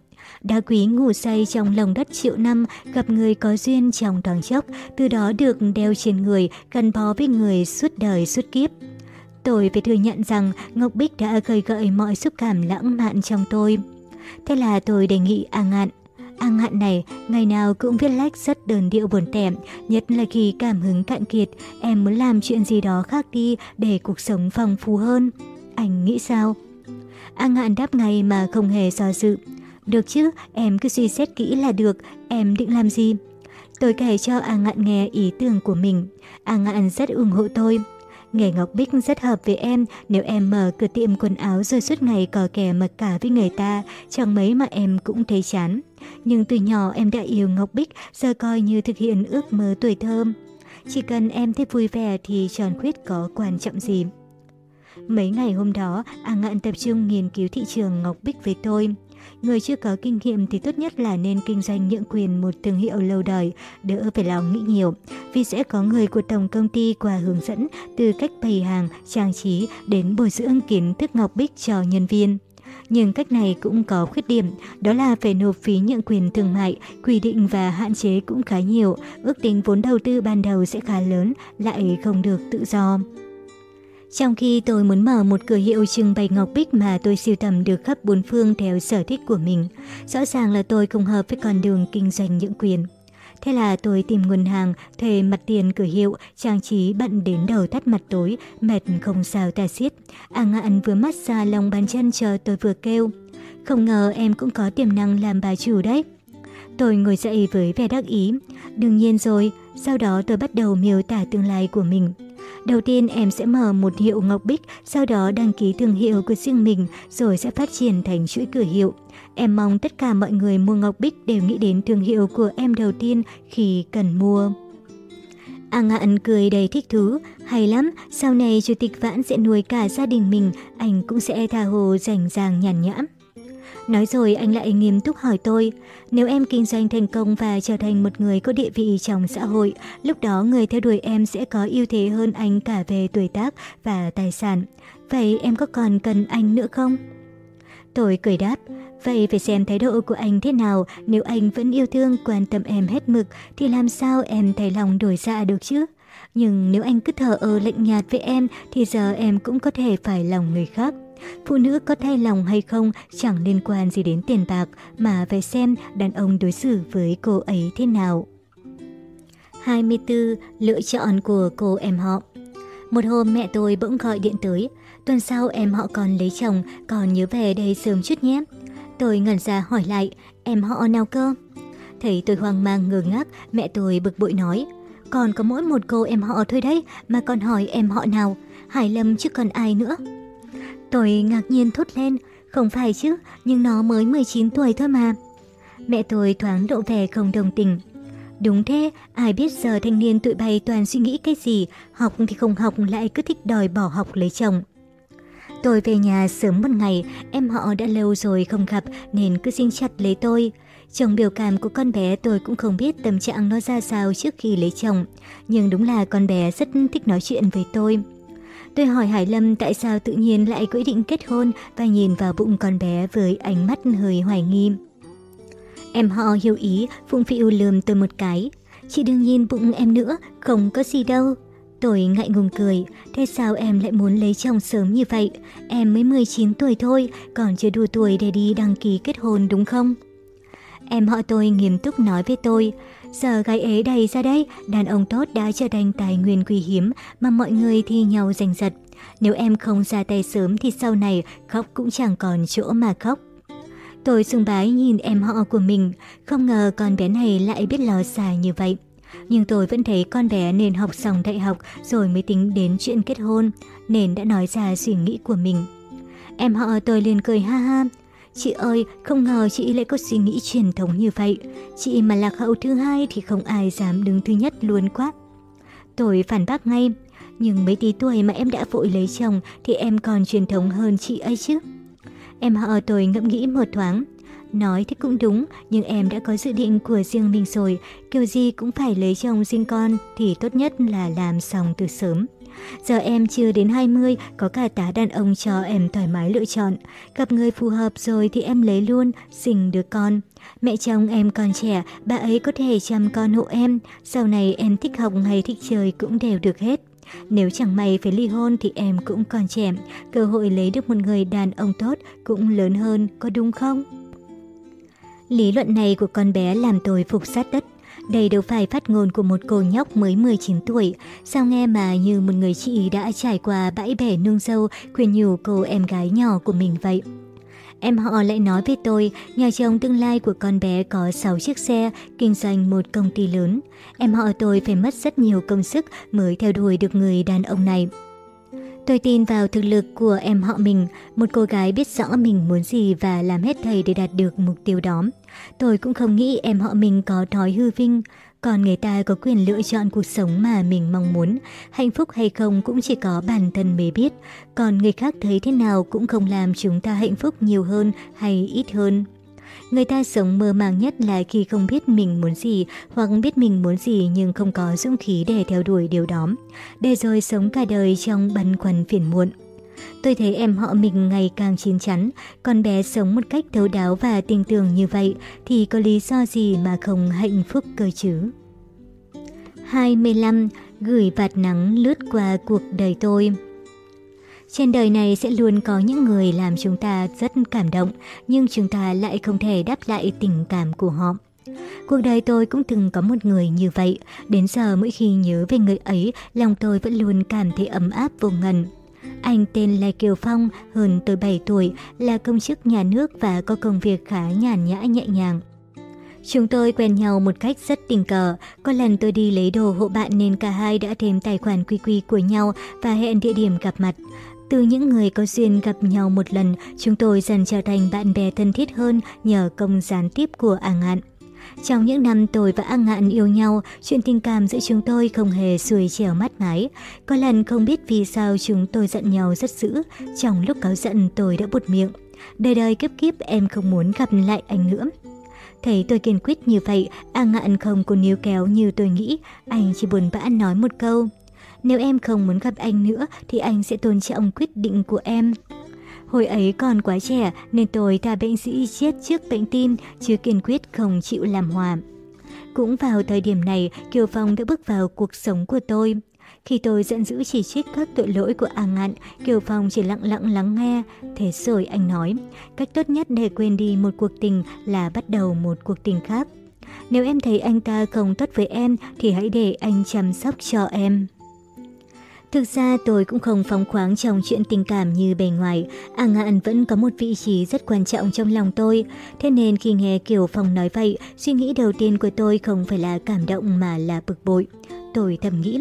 đá quý ngủ say trong lòng đất triệu năm, gặp người có duyên trong thoáng chốc, từ đó được đeo trên người, gắn bó với người suốt đời suốt kiếp. Tôi phải thừa nhận rằng Ngọc Bích đã gợi gợi mọi xúc cảm lãng mạn trong tôi. Thế là tôi đề nghị A Ngạn. A Ngạn này, ngày nào cũng viết lách rất đơn điệu buồn tẻ, nhất là khi cảm hứng cạn kiệt, em muốn làm chuyện gì đó khác đi để cuộc sống phong phú hơn. Anh nghĩ sao? A Ngạn đáp ngay mà không hề do dự. Được chứ, em cứ suy xét kỹ là được, em định làm gì? Tôi kể cho A à Ngạn nghe ý tưởng của mình. A à Ngạn rất ủng hộ tôi. Nghề Ngọc Bích rất hợp với em, nếu em mở cửa tiệm quần áo rồi suốt ngày cò kè mặc cả với người ta, chẳng mấy mà em cũng thấy chán. Nhưng từ nhỏ em đã yêu Ngọc Bích, giờ coi như thực hiện ước mơ tuổi thơ. Chỉ cần em thấy vui vẻ thì tròn khuyết có quan trọng gì. Mấy ngày hôm đó, A Ngạn tập trung nghiên cứu thị trường Ngọc Bích với tôi. Người chưa có kinh nghiệm thì tốt nhất là nên kinh doanh nhượng quyền một thương hiệu lâu đời, đỡ phải lo nghĩ nhiều. Vì sẽ có người của tổng công ty qua hướng dẫn từ cách bày hàng, trang trí đến bồi dưỡng kiến thức ngọc bích cho nhân viên. Nhưng cách này cũng có khuyết điểm, đó là phải nộp phí nhượng quyền thương mại, quy định và hạn chế cũng khá nhiều, ước tính vốn đầu tư ban đầu sẽ khá lớn, lại không được tự do. Trong khi tôi muốn mở một cửa hiệu trưng bày ngọc bích mà tôi siêu tầm được khắp bốn phương theo sở thích của mình, rõ ràng là tôi không hợp với con đường kinh doanh những quyền. Thế là tôi tìm nguồn hàng, thuê mặt tiền cửa hiệu, trang trí bận đến đầu thắt mặt tối, mệt không sao ta xiết. À ngã vừa mắt ra lòng bàn chân chờ tôi vừa kêu. Không ngờ em cũng có tiềm năng làm bà chủ đấy. Tôi ngồi dậy với vẻ đắc ý. Đương nhiên rồi, sau đó tôi bắt đầu miêu tả tương lai của mình. Đầu tiên em sẽ mở một hiệu ngọc bích, sau đó đăng ký thương hiệu của riêng mình rồi sẽ phát triển thành chuỗi cửa hiệu. Em mong tất cả mọi người mua ngọc bích đều nghĩ đến thương hiệu của em đầu tiên khi cần mua. A Ngạn cười đầy thích thú, hay lắm, sau này chủ tịch Vãn sẽ nuôi cả gia đình mình, anh cũng sẽ tha hồ rảnh ràng nhàn nhãm. Nói rồi anh lại nghiêm túc hỏi tôi, nếu em kinh doanh thành công và trở thành một người có địa vị trong xã hội, lúc đó người theo đuổi em sẽ có ưu thế hơn anh cả về tuổi tác và tài sản. Vậy em có còn cần anh nữa không? Tôi cười đáp, vậy phải xem thái độ của anh thế nào, nếu anh vẫn yêu thương quan tâm em hết mực thì làm sao em thay lòng đổi dạ được chứ? Nhưng nếu anh cứ thờ ơ lạnh nhạt với em thì giờ em cũng có thể phải lòng người khác phụ nữ có thay lòng hay không chẳng liên quan gì đến tiền bạc mà phải xem đàn ông đối xử với cô ấy thế nào. 24. Lựa chọn của cô em họ Một hôm mẹ tôi bỗng gọi điện tới, tuần sau em họ còn lấy chồng, còn nhớ về đây sớm chút nhé. Tôi ngẩn ra hỏi lại, em họ nào cơ? Thấy tôi hoang mang ngơ ngác, mẹ tôi bực bội nói, còn có mỗi một cô em họ thôi đấy mà còn hỏi em họ nào, Hải Lâm chứ còn ai nữa. Tôi ngạc nhiên thốt lên, không phải chứ, nhưng nó mới 19 tuổi thôi mà. Mẹ tôi thoáng độ vẻ không đồng tình. Đúng thế, ai biết giờ thanh niên tụi bay toàn suy nghĩ cái gì, học thì không học lại cứ thích đòi bỏ học lấy chồng. Tôi về nhà sớm một ngày, em họ đã lâu rồi không gặp nên cứ xin chặt lấy tôi. Chồng biểu cảm của con bé tôi cũng không biết tâm trạng nó ra sao trước khi lấy chồng. Nhưng đúng là con bé rất thích nói chuyện với tôi. Tôi hỏi Hải Lâm tại sao tự nhiên lại quyết định kết hôn và nhìn vào bụng con bé với ánh mắt hơi hoài nghi. Em họ hiểu ý, Phụng Phi lườm tôi một cái. Chị đừng nhìn bụng em nữa, không có gì đâu. Tôi ngại ngùng cười, thế sao em lại muốn lấy chồng sớm như vậy? Em mới 19 tuổi thôi, còn chưa đủ tuổi để đi đăng ký kết hôn đúng không? Em họ tôi nghiêm túc nói với tôi, Giờ gái ấy đầy ra đây, đàn ông tốt đã trở thành tài nguyên quý hiếm mà mọi người thi nhau giành giật. Nếu em không ra tay sớm thì sau này khóc cũng chẳng còn chỗ mà khóc. Tôi sung bái nhìn em họ của mình, không ngờ con bé này lại biết lò xà như vậy. Nhưng tôi vẫn thấy con bé nên học xong đại học rồi mới tính đến chuyện kết hôn, nên đã nói ra suy nghĩ của mình. Em họ tôi liền cười ha ha, Chị ơi, không ngờ chị lại có suy nghĩ truyền thống như vậy. Chị mà lạc hậu thứ hai thì không ai dám đứng thứ nhất luôn quá. Tôi phản bác ngay, nhưng mấy tí tuổi mà em đã vội lấy chồng thì em còn truyền thống hơn chị ấy chứ. Em họ tôi ngẫm nghĩ một thoáng. Nói thì cũng đúng, nhưng em đã có dự định của riêng mình rồi, kiểu gì cũng phải lấy chồng sinh con thì tốt nhất là làm xong từ sớm. Giờ em chưa đến 20, có cả tá đàn ông cho em thoải mái lựa chọn. Gặp người phù hợp rồi thì em lấy luôn, sinh đứa con. Mẹ chồng em còn trẻ, bà ấy có thể chăm con hộ em. Sau này em thích học hay thích chơi cũng đều được hết. Nếu chẳng may phải ly hôn thì em cũng còn trẻ, cơ hội lấy được một người đàn ông tốt cũng lớn hơn, có đúng không? Lý luận này của con bé làm tôi phục sát đất đây đâu phải phát ngôn của một cô nhóc mới 19 tuổi, sao nghe mà như một người chị đã trải qua bãi bể nương dâu khuyên nhủ cô em gái nhỏ của mình vậy. Em họ lại nói với tôi, nhà chồng tương lai của con bé có 6 chiếc xe, kinh doanh một công ty lớn. Em họ tôi phải mất rất nhiều công sức mới theo đuổi được người đàn ông này. Tôi tin vào thực lực của em họ mình, một cô gái biết rõ mình muốn gì và làm hết thầy để đạt được mục tiêu đó. Tôi cũng không nghĩ em họ mình có thói hư vinh, còn người ta có quyền lựa chọn cuộc sống mà mình mong muốn, hạnh phúc hay không cũng chỉ có bản thân mới biết, còn người khác thấy thế nào cũng không làm chúng ta hạnh phúc nhiều hơn hay ít hơn. Người ta sống mơ màng nhất là khi không biết mình muốn gì hoặc biết mình muốn gì nhưng không có dũng khí để theo đuổi điều đó, để rồi sống cả đời trong băn khoăn phiền muộn. Tôi thấy em họ mình ngày càng chín chắn, con bé sống một cách thấu đáo và tin tưởng như vậy thì có lý do gì mà không hạnh phúc cơ chứ? 25. Gửi vạt nắng lướt qua cuộc đời tôi trên đời này sẽ luôn có những người làm chúng ta rất cảm động, nhưng chúng ta lại không thể đáp lại tình cảm của họ. Cuộc đời tôi cũng từng có một người như vậy, đến giờ mỗi khi nhớ về người ấy, lòng tôi vẫn luôn cảm thấy ấm áp vô ngần. Anh tên là Kiều Phong, hơn tôi 7 tuổi, là công chức nhà nước và có công việc khá nhàn nhã nhẹ nhàng. Chúng tôi quen nhau một cách rất tình cờ. Có lần tôi đi lấy đồ hộ bạn nên cả hai đã thêm tài khoản QQ của nhau và hẹn địa điểm gặp mặt. Từ những người có duyên gặp nhau một lần, chúng tôi dần trở thành bạn bè thân thiết hơn nhờ công gián tiếp của A Ngạn. Trong những năm tôi và A Ngạn yêu nhau, chuyện tình cảm giữa chúng tôi không hề xuôi chèo mát mái. Có lần không biết vì sao chúng tôi giận nhau rất dữ, trong lúc cáu giận tôi đã buột miệng. Đời đời kiếp kiếp em không muốn gặp lại anh nữa. Thấy tôi kiên quyết như vậy, A Ngạn không còn níu kéo như tôi nghĩ, anh chỉ buồn bã nói một câu. Nếu em không muốn gặp anh nữa thì anh sẽ tôn trọng quyết định của em. Hồi ấy còn quá trẻ nên tôi thà bệnh sĩ chết trước bệnh tin chứ kiên quyết không chịu làm hòa. Cũng vào thời điểm này, Kiều Phong đã bước vào cuộc sống của tôi. Khi tôi giận dữ chỉ trích các tội lỗi của A Ngạn, Kiều Phong chỉ lặng lặng lắng nghe. Thế rồi anh nói, cách tốt nhất để quên đi một cuộc tình là bắt đầu một cuộc tình khác. Nếu em thấy anh ta không tốt với em thì hãy để anh chăm sóc cho em. Thực ra tôi cũng không phóng khoáng trong chuyện tình cảm như bề ngoài, A Ngạn vẫn có một vị trí rất quan trọng trong lòng tôi. Thế nên khi nghe Kiều Phong nói vậy, suy nghĩ đầu tiên của tôi không phải là cảm động mà là bực bội. Tôi thầm nghĩ,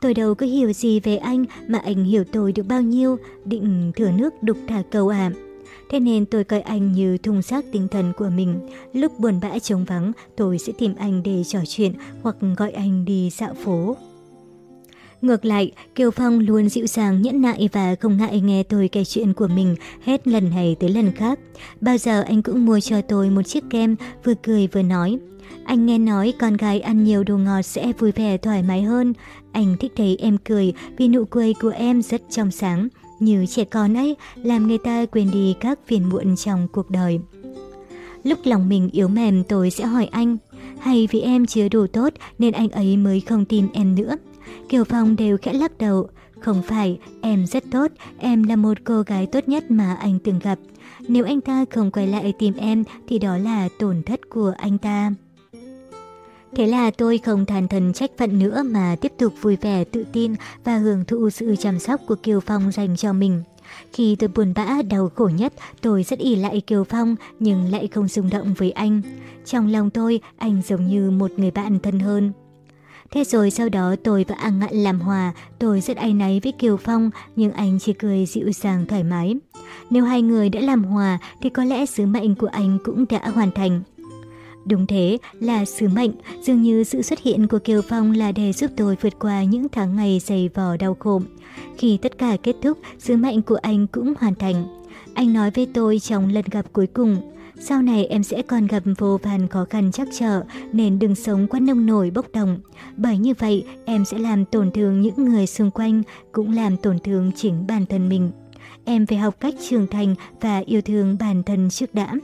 tôi đâu có hiểu gì về anh mà anh hiểu tôi được bao nhiêu, định thừa nước đục thả câu à. Thế nên tôi coi anh như thùng xác tinh thần của mình. Lúc buồn bã trống vắng, tôi sẽ tìm anh để trò chuyện hoặc gọi anh đi dạo phố. Ngược lại, Kiều Phong luôn dịu dàng nhẫn nại và không ngại nghe tôi kể chuyện của mình hết lần này tới lần khác. Bao giờ anh cũng mua cho tôi một chiếc kem, vừa cười vừa nói. Anh nghe nói con gái ăn nhiều đồ ngọt sẽ vui vẻ thoải mái hơn. Anh thích thấy em cười vì nụ cười của em rất trong sáng. Như trẻ con ấy, làm người ta quên đi các phiền muộn trong cuộc đời. Lúc lòng mình yếu mềm tôi sẽ hỏi anh, hay vì em chưa đủ tốt nên anh ấy mới không tin em nữa. Kiều Phong đều khẽ lắc đầu. Không phải, em rất tốt, em là một cô gái tốt nhất mà anh từng gặp. Nếu anh ta không quay lại tìm em thì đó là tổn thất của anh ta. Thế là tôi không than thần trách phận nữa mà tiếp tục vui vẻ, tự tin và hưởng thụ sự chăm sóc của Kiều Phong dành cho mình. Khi tôi buồn bã, đau khổ nhất, tôi rất ỉ lại Kiều Phong nhưng lại không rung động với anh. Trong lòng tôi, anh giống như một người bạn thân hơn. Thế rồi sau đó tôi và an ngạn làm hòa, tôi rất ái náy với Kiều Phong, nhưng anh chỉ cười dịu dàng thoải mái. Nếu hai người đã làm hòa thì có lẽ sứ mệnh của anh cũng đã hoàn thành. Đúng thế là sứ mệnh, dường như sự xuất hiện của Kiều Phong là để giúp tôi vượt qua những tháng ngày dày vò đau khổ. Khi tất cả kết thúc, sứ mệnh của anh cũng hoàn thành. Anh nói với tôi trong lần gặp cuối cùng, sau này em sẽ còn gặp vô vàn khó khăn chắc trở nên đừng sống quá nông nổi bốc đồng. Bởi như vậy, em sẽ làm tổn thương những người xung quanh, cũng làm tổn thương chính bản thân mình. Em phải học cách trưởng thành và yêu thương bản thân trước đã.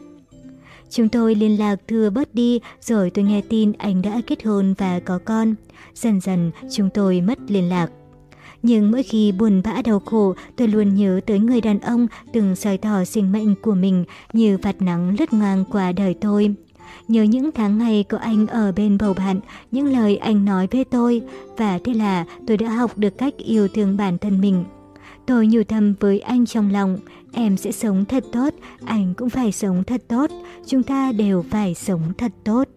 Chúng tôi liên lạc thưa bớt đi, rồi tôi nghe tin anh đã kết hôn và có con. Dần dần, chúng tôi mất liên lạc. Nhưng mỗi khi buồn bã đau khổ, tôi luôn nhớ tới người đàn ông từng soi tỏ sinh mệnh của mình như vạt nắng lướt ngang qua đời tôi. Nhớ những tháng ngày có anh ở bên bầu bạn, những lời anh nói với tôi, và thế là tôi đã học được cách yêu thương bản thân mình. Tôi nhủ thầm với anh trong lòng, em sẽ sống thật tốt, anh cũng phải sống thật tốt, chúng ta đều phải sống thật tốt.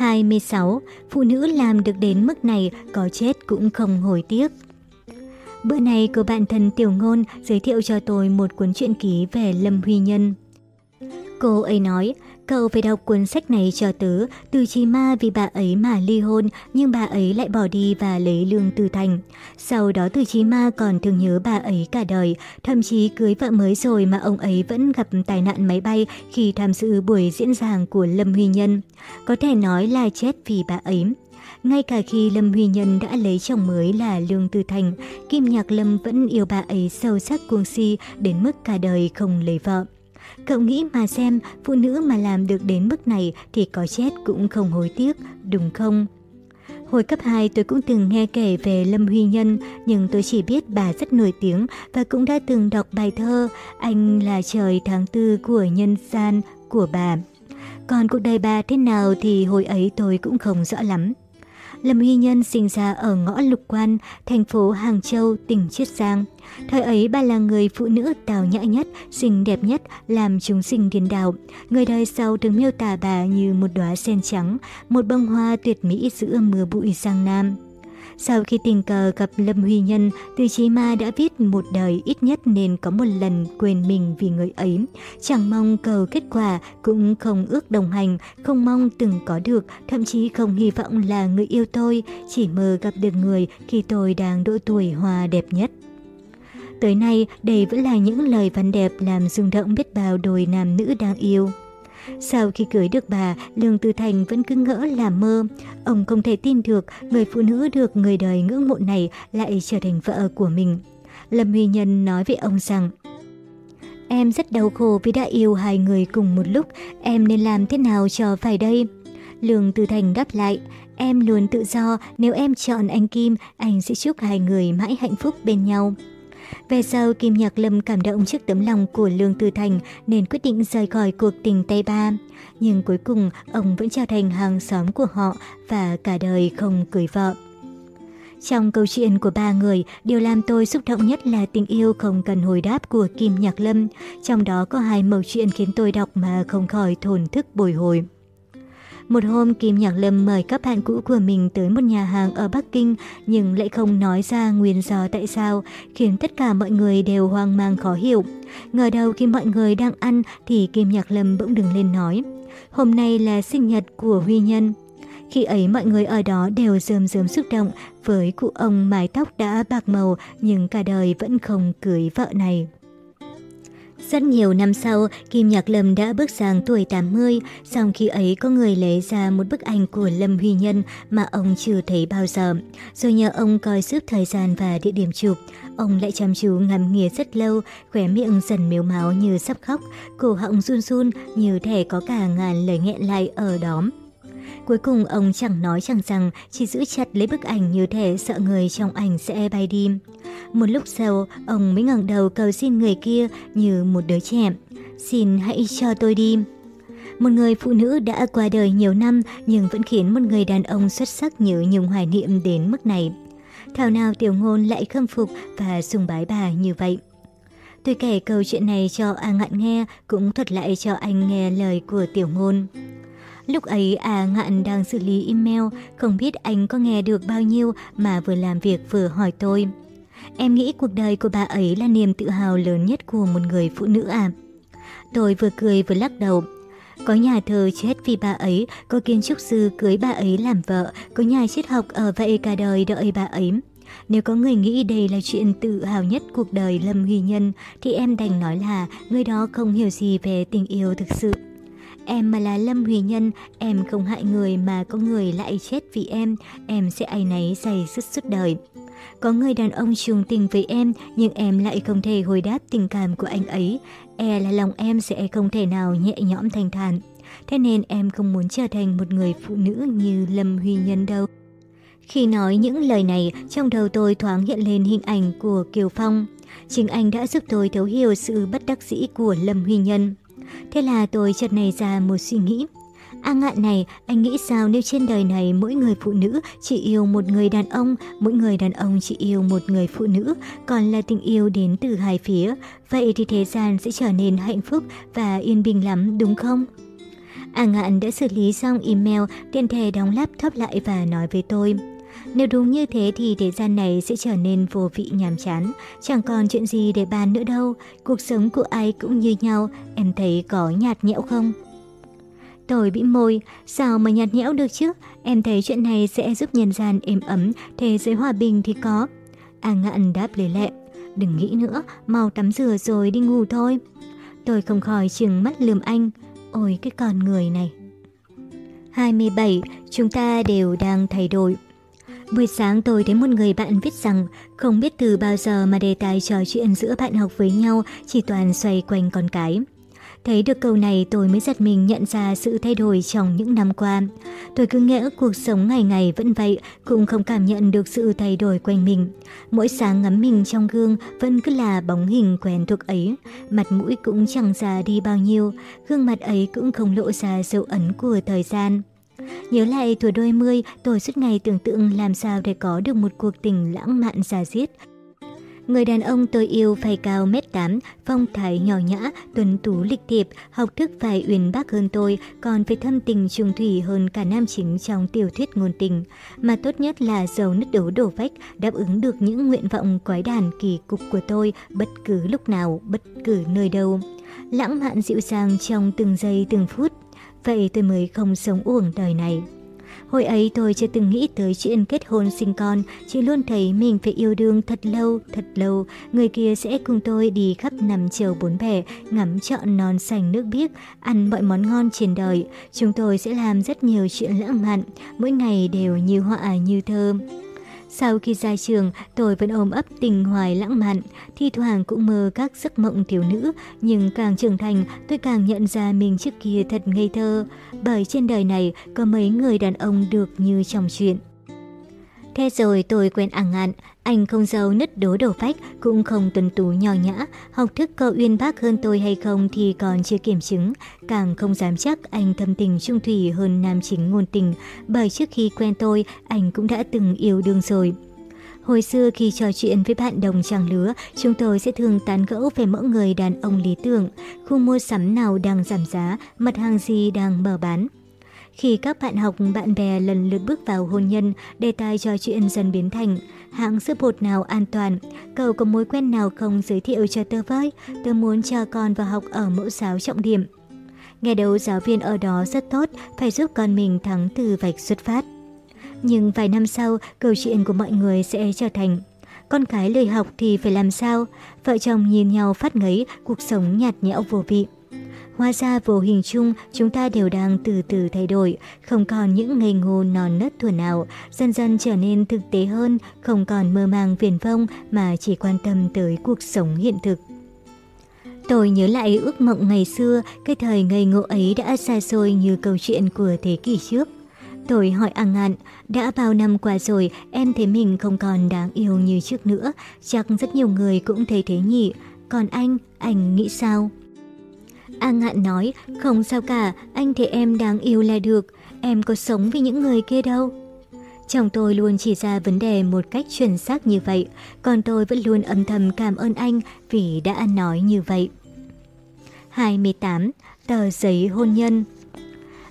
26, phụ nữ làm được đến mức này có chết cũng không hồi tiếc. Bữa nay của bạn thân Tiểu Ngôn giới thiệu cho tôi một cuốn truyện ký về Lâm Huy Nhân. Cô ấy nói, Cậu phải đọc cuốn sách này cho tớ, từ Chi Ma vì bà ấy mà ly hôn, nhưng bà ấy lại bỏ đi và lấy Lương Từ Thành. Sau đó từ Chi Ma còn thường nhớ bà ấy cả đời, thậm chí cưới vợ mới rồi mà ông ấy vẫn gặp tai nạn máy bay khi tham dự buổi diễn giảng của Lâm Huy Nhân. Có thể nói là chết vì bà ấy. Ngay cả khi Lâm Huy Nhân đã lấy chồng mới là Lương Tư Thành, Kim Nhạc Lâm vẫn yêu bà ấy sâu sắc cuồng si đến mức cả đời không lấy vợ. Cậu nghĩ mà xem, phụ nữ mà làm được đến mức này thì có chết cũng không hối tiếc, đúng không? Hồi cấp 2 tôi cũng từng nghe kể về Lâm Huy Nhân, nhưng tôi chỉ biết bà rất nổi tiếng và cũng đã từng đọc bài thơ Anh là trời tháng tư của nhân gian của bà. Còn cuộc đời bà thế nào thì hồi ấy tôi cũng không rõ lắm. Lâm Huy Nhân sinh ra ở ngõ Lục Quan, thành phố Hàng Châu, tỉnh Chiết Giang. Thời ấy bà là người phụ nữ tào nhã nhất, xinh đẹp nhất, làm chúng sinh điên đảo. Người đời sau thường miêu tả bà như một đóa sen trắng, một bông hoa tuyệt mỹ giữa mưa bụi sang nam. Sau khi tình cờ gặp Lâm Huy Nhân, Từ Chí Ma đã viết một đời ít nhất nên có một lần quên mình vì người ấy. Chẳng mong cầu kết quả, cũng không ước đồng hành, không mong từng có được, thậm chí không hy vọng là người yêu tôi, chỉ mơ gặp được người khi tôi đang độ tuổi hòa đẹp nhất. Tới nay, đây vẫn là những lời văn đẹp làm rung động biết bao đôi nam nữ đang yêu. Sau khi cưới được bà, Lương Tư Thành vẫn cứ ngỡ là mơ. Ông không thể tin được người phụ nữ được người đời ngưỡng mộ này lại trở thành vợ của mình. Lâm Huy Nhân nói với ông rằng Em rất đau khổ vì đã yêu hai người cùng một lúc, em nên làm thế nào cho phải đây? Lương Tư Thành đáp lại, em luôn tự do, nếu em chọn anh Kim, anh sẽ chúc hai người mãi hạnh phúc bên nhau. Về sau, Kim Nhạc Lâm cảm động trước tấm lòng của Lương Tư Thành nên quyết định rời khỏi cuộc tình Tây Ba. Nhưng cuối cùng, ông vẫn trở thành hàng xóm của họ và cả đời không cưới vợ. Trong câu chuyện của ba người, điều làm tôi xúc động nhất là tình yêu không cần hồi đáp của Kim Nhạc Lâm. Trong đó có hai mẩu chuyện khiến tôi đọc mà không khỏi thổn thức bồi hồi. Một hôm Kim Nhạc Lâm mời các bạn cũ của mình tới một nhà hàng ở Bắc Kinh nhưng lại không nói ra nguyên do tại sao, khiến tất cả mọi người đều hoang mang khó hiểu. Ngờ đầu khi mọi người đang ăn thì Kim Nhạc Lâm bỗng đứng lên nói, hôm nay là sinh nhật của Huy Nhân. Khi ấy mọi người ở đó đều rơm rớm xúc động với cụ ông mái tóc đã bạc màu nhưng cả đời vẫn không cưới vợ này. Rất nhiều năm sau, Kim Nhạc Lâm đã bước sang tuổi 80, song khi ấy có người lấy ra một bức ảnh của Lâm Huy Nhân mà ông chưa thấy bao giờ. Rồi nhờ ông coi sức thời gian và địa điểm chụp, ông lại chăm chú ngắm nghía rất lâu, khóe miệng dần miếu máu như sắp khóc, cổ họng run run như thể có cả ngàn lời nghẹn lại ở đó. Cuối cùng ông chẳng nói chẳng rằng, chỉ giữ chặt lấy bức ảnh như thể sợ người trong ảnh sẽ bay đi. Một lúc sau, ông mới ngẩng đầu cầu xin người kia như một đứa trẻ. Xin hãy cho tôi đi. Một người phụ nữ đã qua đời nhiều năm nhưng vẫn khiến một người đàn ông xuất sắc như Nhung hoài niệm đến mức này. Thảo nào tiểu ngôn lại khâm phục và sùng bái bà như vậy. Tôi kể câu chuyện này cho A Ngạn nghe, cũng thuật lại cho anh nghe lời của tiểu ngôn. Lúc ấy à Ngạn đang xử lý email, không biết anh có nghe được bao nhiêu mà vừa làm việc vừa hỏi tôi. Em nghĩ cuộc đời của bà ấy là niềm tự hào lớn nhất của một người phụ nữ à? Tôi vừa cười vừa lắc đầu. Có nhà thờ chết vì bà ấy, có kiến trúc sư cưới bà ấy làm vợ, có nhà triết học ở vậy cả đời đợi bà ấy. Nếu có người nghĩ đây là chuyện tự hào nhất cuộc đời Lâm Huy Nhân, thì em đành nói là người đó không hiểu gì về tình yêu thực sự. Em mà là Lâm huy Nhân, em không hại người mà có người lại chết vì em, em sẽ ai nấy dày dứt suốt đời. Có người đàn ông chung tình với em, nhưng em lại không thể hồi đáp tình cảm của anh ấy. E là lòng em sẽ không thể nào nhẹ nhõm thanh thản. Thế nên em không muốn trở thành một người phụ nữ như Lâm Huy Nhân đâu. Khi nói những lời này, trong đầu tôi thoáng hiện lên hình ảnh của Kiều Phong. Chính anh đã giúp tôi thấu hiểu sự bất đắc dĩ của Lâm Huy Nhân. Thế là tôi chợt nảy ra một suy nghĩ. À A ngạn này, anh nghĩ sao nếu trên đời này mỗi người phụ nữ chỉ yêu một người đàn ông, mỗi người đàn ông chỉ yêu một người phụ nữ, còn là tình yêu đến từ hai phía, vậy thì thế gian sẽ trở nên hạnh phúc và yên bình lắm đúng không? A ngạn đã xử lý xong email, tiện thể đóng laptop lại và nói với tôi. Nếu đúng như thế thì thế gian này sẽ trở nên vô vị nhàm chán, chẳng còn chuyện gì để bàn nữa đâu, cuộc sống của ai cũng như nhau, em thấy có nhạt nhẽo không? Tôi bĩm môi, sao mà nhạt nhẽo được chứ? Em thấy chuyện này sẽ giúp nhân gian êm ấm, thế giới hòa bình thì có. A ngạn đáp lề lẹ, đừng nghĩ nữa, mau tắm rửa rồi đi ngủ thôi. Tôi không khỏi chừng mắt lườm anh, ôi cái con người này. 27. Chúng ta đều đang thay đổi. Buổi sáng tôi thấy một người bạn viết rằng không biết từ bao giờ mà đề tài trò chuyện giữa bạn học với nhau chỉ toàn xoay quanh con cái. Thấy được câu này tôi mới giật mình nhận ra sự thay đổi trong những năm qua. Tôi cứ nghĩ cuộc sống ngày ngày vẫn vậy, cũng không cảm nhận được sự thay đổi quanh mình. Mỗi sáng ngắm mình trong gương vẫn cứ là bóng hình quen thuộc ấy, mặt mũi cũng chẳng già đi bao nhiêu, gương mặt ấy cũng không lộ ra dấu ấn của thời gian. Nhớ lại tuổi đôi mươi, tôi suốt ngày tưởng tượng làm sao để có được một cuộc tình lãng mạn giả diết. Người đàn ông tôi yêu phải cao mét 8, phong thái nhỏ nhã, tuấn tú lịch thiệp, học thức phải uyển bác hơn tôi, còn phải thâm tình trùng thủy hơn cả nam chính trong tiểu thuyết ngôn tình. Mà tốt nhất là giàu nứt đố đổ vách, đáp ứng được những nguyện vọng quái đàn kỳ cục của tôi bất cứ lúc nào, bất cứ nơi đâu. Lãng mạn dịu dàng trong từng giây từng phút vậy tôi mới không sống uổng đời này. Hồi ấy tôi chưa từng nghĩ tới chuyện kết hôn sinh con, chỉ luôn thấy mình phải yêu đương thật lâu, thật lâu. Người kia sẽ cùng tôi đi khắp nằm chiều bốn bể, ngắm trọn non xanh nước biếc, ăn mọi món ngon trên đời. Chúng tôi sẽ làm rất nhiều chuyện lãng mạn, mỗi ngày đều như họa như thơm. Sau khi ra trường, tôi vẫn ôm ấp tình hoài lãng mạn, thi thoảng cũng mơ các giấc mộng thiếu nữ, nhưng càng trưởng thành, tôi càng nhận ra mình trước kia thật ngây thơ. Bởi trên đời này có mấy người đàn ông được như trong chuyện. Thế rồi tôi quen ăn ngạn, anh không giàu nứt đố đầu phách, cũng không tuấn tú nhỏ nhã, học thức có uyên bác hơn tôi hay không thì còn chưa kiểm chứng, càng không dám chắc anh thâm tình trung thủy hơn nam chính ngôn tình, bởi trước khi quen tôi, anh cũng đã từng yêu đương rồi. Hồi xưa khi trò chuyện với bạn đồng trang lứa, chúng tôi sẽ thường tán gẫu về mẫu người đàn ông lý tưởng, khu mua sắm nào đang giảm giá, mặt hàng gì đang mở bán. Khi các bạn học bạn bè lần lượt bước vào hôn nhân, đề tài trò chuyện dần biến thành hãng sữa bột nào an toàn, cậu có mối quen nào không giới thiệu cho tớ với, tớ muốn cho con vào học ở mẫu giáo trọng điểm. Nghe đầu giáo viên ở đó rất tốt, phải giúp con mình thắng từ vạch xuất phát. Nhưng vài năm sau, câu chuyện của mọi người sẽ trở thành con cái lười học thì phải làm sao? Vợ chồng nhìn nhau phát ngấy, cuộc sống nhạt nhẽo vô vị. Hóa ra vô hình chung chúng ta đều đang từ từ thay đổi, không còn những ngây ngô non nớt thuần ảo, dần dần trở nên thực tế hơn, không còn mơ màng viền vông mà chỉ quan tâm tới cuộc sống hiện thực. Tôi nhớ lại ước mộng ngày xưa, cái thời ngây ngô ấy đã xa xôi như câu chuyện của thế kỷ trước. Tôi hỏi A Ngạn, đã bao năm qua rồi em thấy mình không còn đáng yêu như trước nữa, chắc rất nhiều người cũng thấy thế nhỉ, còn anh, anh nghĩ sao? A Ngạn nói, không sao cả, anh thấy em đáng yêu là được, em có sống với những người kia đâu. Chồng tôi luôn chỉ ra vấn đề một cách chuẩn xác như vậy, còn tôi vẫn luôn âm thầm cảm ơn anh vì đã nói như vậy. 28. Tờ giấy hôn nhân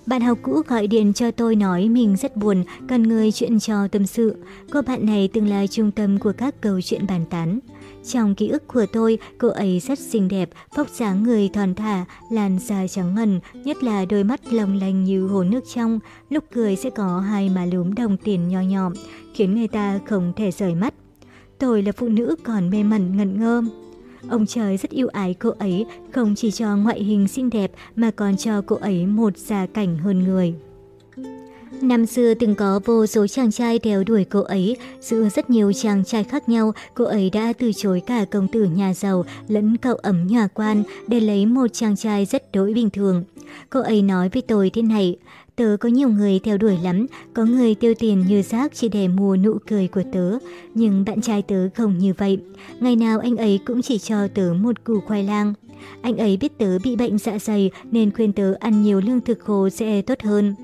bạn học cũ gọi điện cho tôi nói mình rất buồn, cần người chuyện trò tâm sự. Cô bạn này từng là trung tâm của các câu chuyện bàn tán. Trong ký ức của tôi, cô ấy rất xinh đẹp, vóc dáng người thon thả, làn da trắng ngần, nhất là đôi mắt long lanh như hồ nước trong, lúc cười sẽ có hai má lúm đồng tiền nho nhỏ, khiến người ta không thể rời mắt. Tôi là phụ nữ còn mê mẩn ngẩn ngơ. Ông trời rất yêu ái cô ấy, không chỉ cho ngoại hình xinh đẹp mà còn cho cô ấy một gia cảnh hơn người. Năm xưa từng có vô số chàng trai theo đuổi cô ấy, giữa rất nhiều chàng trai khác nhau, cô ấy đã từ chối cả công tử nhà giàu lẫn cậu ấm nhà quan để lấy một chàng trai rất đối bình thường. Cô ấy nói với tôi thế này, tớ có nhiều người theo đuổi lắm, có người tiêu tiền như rác chỉ để mua nụ cười của tớ. Nhưng bạn trai tớ không như vậy, ngày nào anh ấy cũng chỉ cho tớ một củ khoai lang. Anh ấy biết tớ bị bệnh dạ dày nên khuyên tớ ăn nhiều lương thực khô sẽ tốt hơn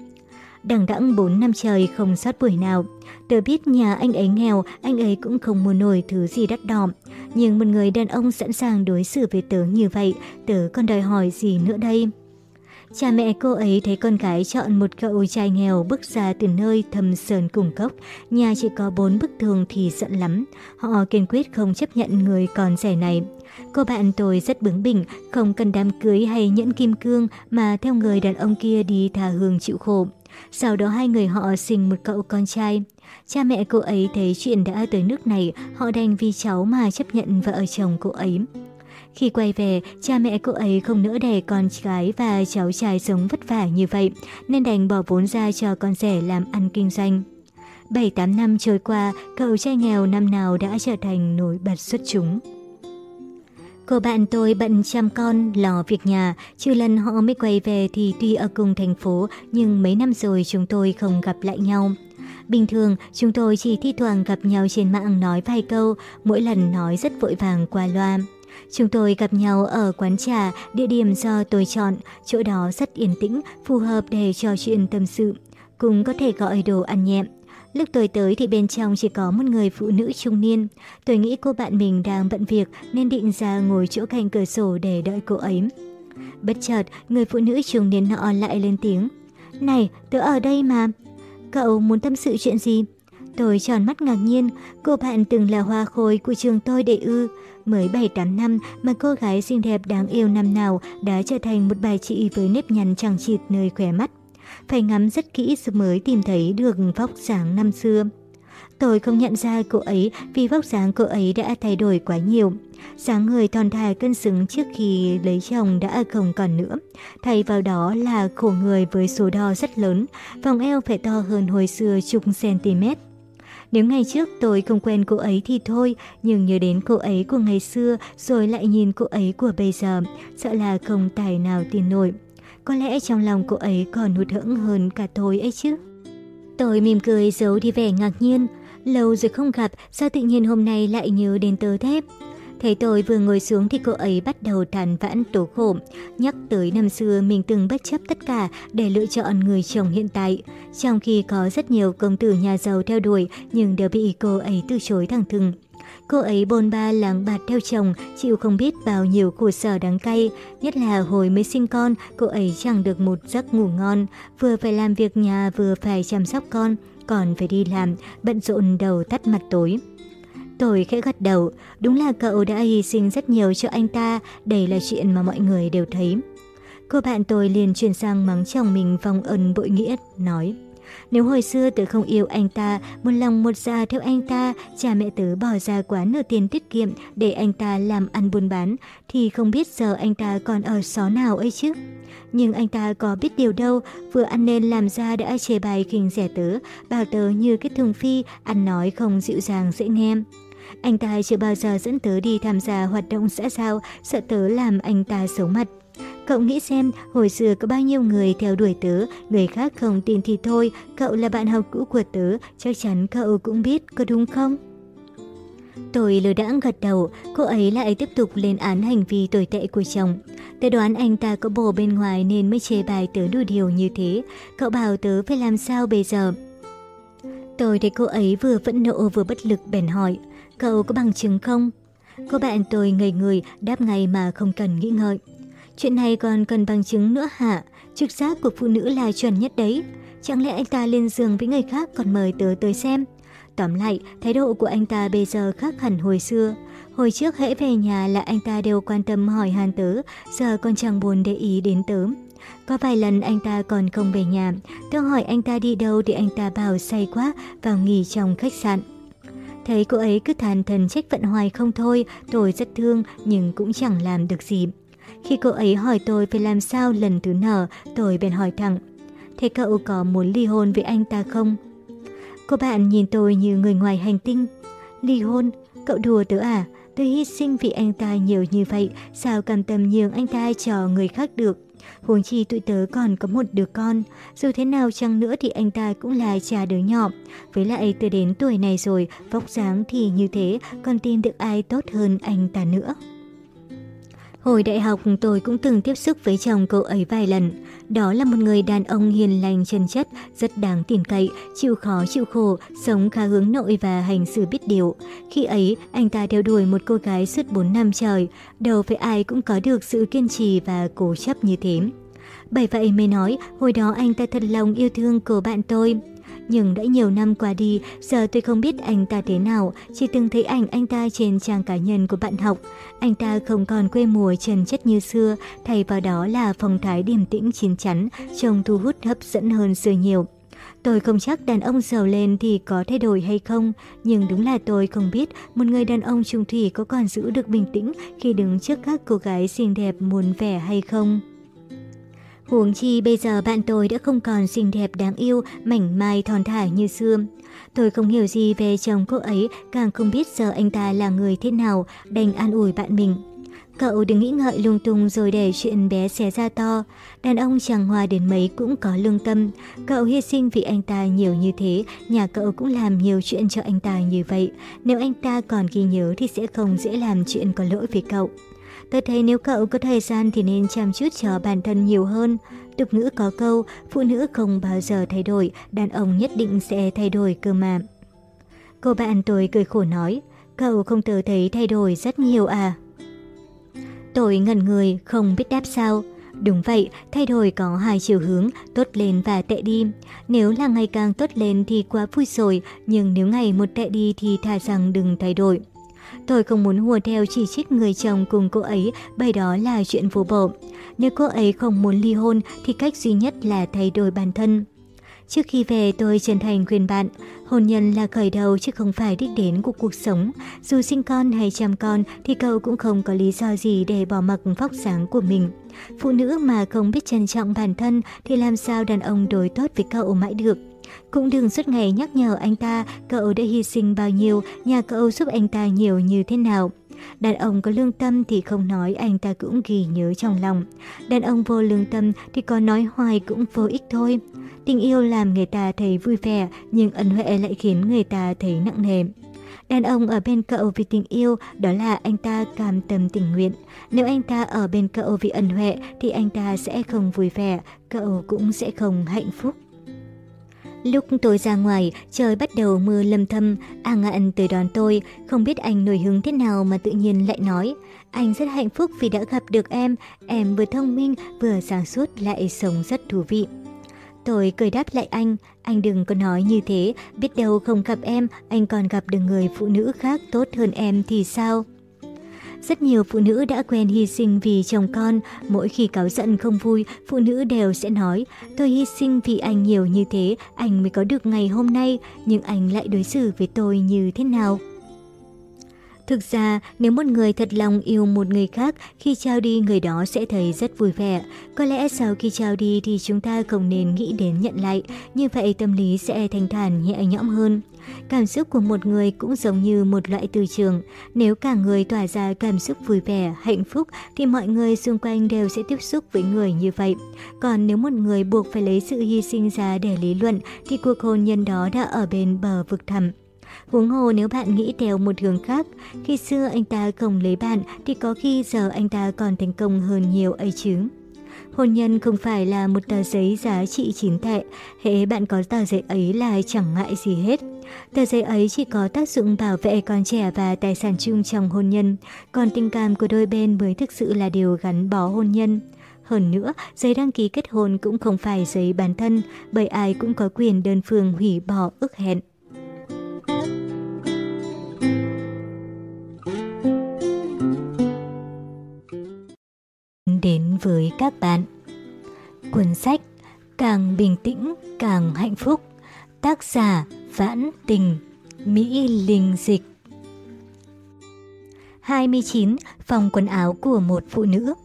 đằng đẵng 4 năm trời không sót buổi nào. Tớ biết nhà anh ấy nghèo, anh ấy cũng không mua nổi thứ gì đắt đỏ. Nhưng một người đàn ông sẵn sàng đối xử với tớ như vậy, tớ còn đòi hỏi gì nữa đây? Cha mẹ cô ấy thấy con gái chọn một cậu trai nghèo bước ra từ nơi thầm sờn cùng cốc, nhà chỉ có bốn bức tường thì giận lắm. Họ kiên quyết không chấp nhận người con rẻ này. Cô bạn tôi rất bướng bỉnh, không cần đám cưới hay nhẫn kim cương mà theo người đàn ông kia đi thà hương chịu khổ. Sau đó hai người họ sinh một cậu con trai. Cha mẹ cô ấy thấy chuyện đã tới nước này, họ đành vì cháu mà chấp nhận vợ chồng cô ấy. Khi quay về, cha mẹ cô ấy không nỡ đẻ con gái và cháu trai sống vất vả như vậy, nên đành bỏ vốn ra cho con rể làm ăn kinh doanh. 7-8 năm trôi qua, cậu trai nghèo năm nào đã trở thành nổi bật xuất chúng. Cô bạn tôi bận chăm con, lò việc nhà, trừ lần họ mới quay về thì tuy ở cùng thành phố nhưng mấy năm rồi chúng tôi không gặp lại nhau. Bình thường, chúng tôi chỉ thi thoảng gặp nhau trên mạng nói vài câu, mỗi lần nói rất vội vàng qua loa. Chúng tôi gặp nhau ở quán trà, địa điểm do tôi chọn, chỗ đó rất yên tĩnh, phù hợp để trò chuyện tâm sự. Cũng có thể gọi đồ ăn nhẹm. Lúc tôi tới thì bên trong chỉ có một người phụ nữ trung niên. Tôi nghĩ cô bạn mình đang bận việc nên định ra ngồi chỗ cạnh cửa sổ để đợi cô ấy. Bất chợt, người phụ nữ trung niên nọ lại lên tiếng. Này, tớ ở đây mà. Cậu muốn tâm sự chuyện gì? Tôi tròn mắt ngạc nhiên, cô bạn từng là hoa khôi của trường tôi đệ ư. Mới 7-8 năm mà cô gái xinh đẹp đáng yêu năm nào đã trở thành một bài chị với nếp nhăn chẳng chịt nơi khỏe mắt phải ngắm rất kỹ mới tìm thấy được vóc dáng năm xưa. Tôi không nhận ra cô ấy vì vóc dáng cô ấy đã thay đổi quá nhiều. Sáng người thon thả cân xứng trước khi lấy chồng đã không còn nữa. Thay vào đó là khổ người với số đo rất lớn, vòng eo phải to hơn hồi xưa chục cm. Nếu ngày trước tôi không quen cô ấy thì thôi, nhưng nhớ đến cô ấy của ngày xưa rồi lại nhìn cô ấy của bây giờ, sợ là không tài nào tin nổi. Có lẽ trong lòng cô ấy còn hụt hẫng hơn cả tôi ấy chứ. Tôi mỉm cười giấu đi vẻ ngạc nhiên. Lâu rồi không gặp, sao tự nhiên hôm nay lại nhớ đến tớ thép. Thấy tôi vừa ngồi xuống thì cô ấy bắt đầu tàn vãn tố khổ, nhắc tới năm xưa mình từng bất chấp tất cả để lựa chọn người chồng hiện tại. Trong khi có rất nhiều công tử nhà giàu theo đuổi nhưng đều bị cô ấy từ chối thẳng thừng. Cô ấy bôn ba làng bạt theo chồng, chịu không biết bao nhiêu khổ sở đáng cay. Nhất là hồi mới sinh con, cô ấy chẳng được một giấc ngủ ngon. Vừa phải làm việc nhà, vừa phải chăm sóc con, còn phải đi làm, bận rộn đầu tắt mặt tối. Tôi khẽ gật đầu, đúng là cậu đã hy sinh rất nhiều cho anh ta, đây là chuyện mà mọi người đều thấy. Cô bạn tôi liền chuyển sang mắng chồng mình vòng ân bội nghĩa, nói. Nếu hồi xưa tớ không yêu anh ta, một lòng một già theo anh ta, cha mẹ tớ bỏ ra quá nửa tiền tiết kiệm để anh ta làm ăn buôn bán, thì không biết giờ anh ta còn ở xó nào ấy chứ. Nhưng anh ta có biết điều đâu, vừa ăn nên làm ra đã chê bài khinh rẻ tớ, bảo tớ như cái thường phi, ăn nói không dịu dàng dễ nghe. Anh ta chưa bao giờ dẫn tớ đi tham gia hoạt động xã giao, sợ tớ làm anh ta xấu mặt. Cậu nghĩ xem, hồi xưa có bao nhiêu người theo đuổi tớ, người khác không tin thì thôi, cậu là bạn học cũ của tớ, chắc chắn cậu cũng biết, có đúng không? Tôi lừa đãng gật đầu, cô ấy lại tiếp tục lên án hành vi tồi tệ của chồng. Tớ đoán anh ta có bồ bên ngoài nên mới chê bài tớ đủ điều như thế. Cậu bảo tớ phải làm sao bây giờ? Tôi thấy cô ấy vừa phẫn nộ vừa bất lực bèn hỏi, cậu có bằng chứng không? Cô bạn tôi ngây người đáp ngay mà không cần nghĩ ngợi. Chuyện này còn cần bằng chứng nữa hả? Trực giác của phụ nữ là chuẩn nhất đấy. Chẳng lẽ anh ta lên giường với người khác còn mời tớ tới xem? Tóm lại, thái độ của anh ta bây giờ khác hẳn hồi xưa. Hồi trước hễ về nhà là anh ta đều quan tâm hỏi hàn tớ, giờ còn chẳng buồn để ý đến tớ. Có vài lần anh ta còn không về nhà, tớ hỏi anh ta đi đâu thì anh ta bảo say quá, vào nghỉ trong khách sạn. Thấy cô ấy cứ than thần trách vận hoài không thôi, tôi rất thương nhưng cũng chẳng làm được gì. Khi cô ấy hỏi tôi phải làm sao lần thứ nở, tôi bèn hỏi thẳng, thế cậu có muốn ly hôn với anh ta không? Cô bạn nhìn tôi như người ngoài hành tinh. Ly hôn? Cậu đùa tớ à? Tôi hy sinh vì anh ta nhiều như vậy, sao cầm tâm nhường anh ta cho người khác được? Huống chi tụi tớ còn có một đứa con, dù thế nào chăng nữa thì anh ta cũng là cha đứa nhỏ. Với lại tớ đến tuổi này rồi, vóc dáng thì như thế, còn tìm được ai tốt hơn anh ta nữa. Hồi đại học tôi cũng từng tiếp xúc với chồng cậu ấy vài lần. Đó là một người đàn ông hiền lành chân chất, rất đáng tin cậy, chịu khó chịu khổ, sống khá hướng nội và hành xử biết điều. Khi ấy, anh ta theo đuổi một cô gái suốt 4 năm trời, đâu phải ai cũng có được sự kiên trì và cố chấp như thế. Bởi vậy mới nói, hồi đó anh ta thật lòng yêu thương cô bạn tôi. Nhưng đã nhiều năm qua đi, giờ tôi không biết anh ta thế nào, chỉ từng thấy ảnh anh ta trên trang cá nhân của bạn học. Anh ta không còn quê mùa trần chất như xưa, thay vào đó là phong thái điềm tĩnh chín chắn, trông thu hút hấp dẫn hơn xưa nhiều. Tôi không chắc đàn ông giàu lên thì có thay đổi hay không, nhưng đúng là tôi không biết một người đàn ông trung thủy có còn giữ được bình tĩnh khi đứng trước các cô gái xinh đẹp muôn vẻ hay không. Huống chi bây giờ bạn tôi đã không còn xinh đẹp đáng yêu, mảnh mai thon thả như xưa. Tôi không hiểu gì về chồng cô ấy, càng không biết giờ anh ta là người thế nào, đành an ủi bạn mình. Cậu đừng nghĩ ngợi lung tung rồi để chuyện bé xé ra to. Đàn ông chẳng hòa đến mấy cũng có lương tâm. Cậu hy sinh vì anh ta nhiều như thế, nhà cậu cũng làm nhiều chuyện cho anh ta như vậy. Nếu anh ta còn ghi nhớ thì sẽ không dễ làm chuyện có lỗi với cậu. Tôi thấy nếu cậu có thời gian thì nên chăm chút cho bản thân nhiều hơn. Tục ngữ có câu, phụ nữ không bao giờ thay đổi, đàn ông nhất định sẽ thay đổi cơ mà. Cô bạn tôi cười khổ nói, cậu không tự thấy thay đổi rất nhiều à? Tôi ngẩn người, không biết đáp sao. Đúng vậy, thay đổi có hai chiều hướng, tốt lên và tệ đi. Nếu là ngày càng tốt lên thì quá vui rồi, nhưng nếu ngày một tệ đi thì thà rằng đừng thay đổi. Tôi không muốn hùa theo chỉ trích người chồng cùng cô ấy bởi đó là chuyện vô bổ. Nếu cô ấy không muốn ly hôn thì cách duy nhất là thay đổi bản thân. Trước khi về tôi chân thành khuyên bạn, hôn nhân là khởi đầu chứ không phải đích đến của cuộc sống. Dù sinh con hay chăm con thì cậu cũng không có lý do gì để bỏ mặc vóc dáng của mình. Phụ nữ mà không biết trân trọng bản thân thì làm sao đàn ông đối tốt với cậu mãi được. Cũng đừng suốt ngày nhắc nhở anh ta cậu đã hy sinh bao nhiêu, nhà cậu giúp anh ta nhiều như thế nào. Đàn ông có lương tâm thì không nói anh ta cũng ghi nhớ trong lòng. Đàn ông vô lương tâm thì có nói hoài cũng vô ích thôi. Tình yêu làm người ta thấy vui vẻ nhưng ân huệ lại khiến người ta thấy nặng nề. Đàn ông ở bên cậu vì tình yêu đó là anh ta cam tâm tình nguyện. Nếu anh ta ở bên cậu vì ân huệ thì anh ta sẽ không vui vẻ, cậu cũng sẽ không hạnh phúc. Lúc tôi ra ngoài, trời bắt đầu mưa lâm thâm, A Ngạn à tới đón tôi, không biết anh nổi hứng thế nào mà tự nhiên lại nói. Anh rất hạnh phúc vì đã gặp được em, em vừa thông minh, vừa sáng suốt lại sống rất thú vị. Tôi cười đáp lại anh, anh đừng có nói như thế, biết đâu không gặp em, anh còn gặp được người phụ nữ khác tốt hơn em thì sao? Rất nhiều phụ nữ đã quen hy sinh vì chồng con, mỗi khi cáu giận không vui, phụ nữ đều sẽ nói, tôi hy sinh vì anh nhiều như thế, anh mới có được ngày hôm nay, nhưng anh lại đối xử với tôi như thế nào? Thực ra, nếu một người thật lòng yêu một người khác, khi trao đi người đó sẽ thấy rất vui vẻ. Có lẽ sau khi trao đi thì chúng ta không nên nghĩ đến nhận lại, như vậy tâm lý sẽ thanh thản nhẹ nhõm hơn. Cảm xúc của một người cũng giống như một loại từ trường. Nếu cả người tỏa ra cảm xúc vui vẻ, hạnh phúc thì mọi người xung quanh đều sẽ tiếp xúc với người như vậy. Còn nếu một người buộc phải lấy sự hy sinh ra để lý luận thì cuộc hôn nhân đó đã ở bên bờ vực thẳm. Huống hồ nếu bạn nghĩ theo một hướng khác, khi xưa anh ta không lấy bạn thì có khi giờ anh ta còn thành công hơn nhiều ấy chứ. Hôn nhân không phải là một tờ giấy giá trị chín tệ, hệ bạn có tờ giấy ấy là chẳng ngại gì hết. Tờ giấy ấy chỉ có tác dụng bảo vệ con trẻ và tài sản chung trong hôn nhân, còn tình cảm của đôi bên mới thực sự là điều gắn bó hôn nhân. Hơn nữa, giấy đăng ký kết hôn cũng không phải giấy bản thân, bởi ai cũng có quyền đơn phương hủy bỏ ước hẹn. đến với các bạn. Cuốn sách Càng bình tĩnh càng hạnh phúc Tác giả Vãn Tình Mỹ Linh Dịch 29. Phòng quần áo của một phụ nữ à,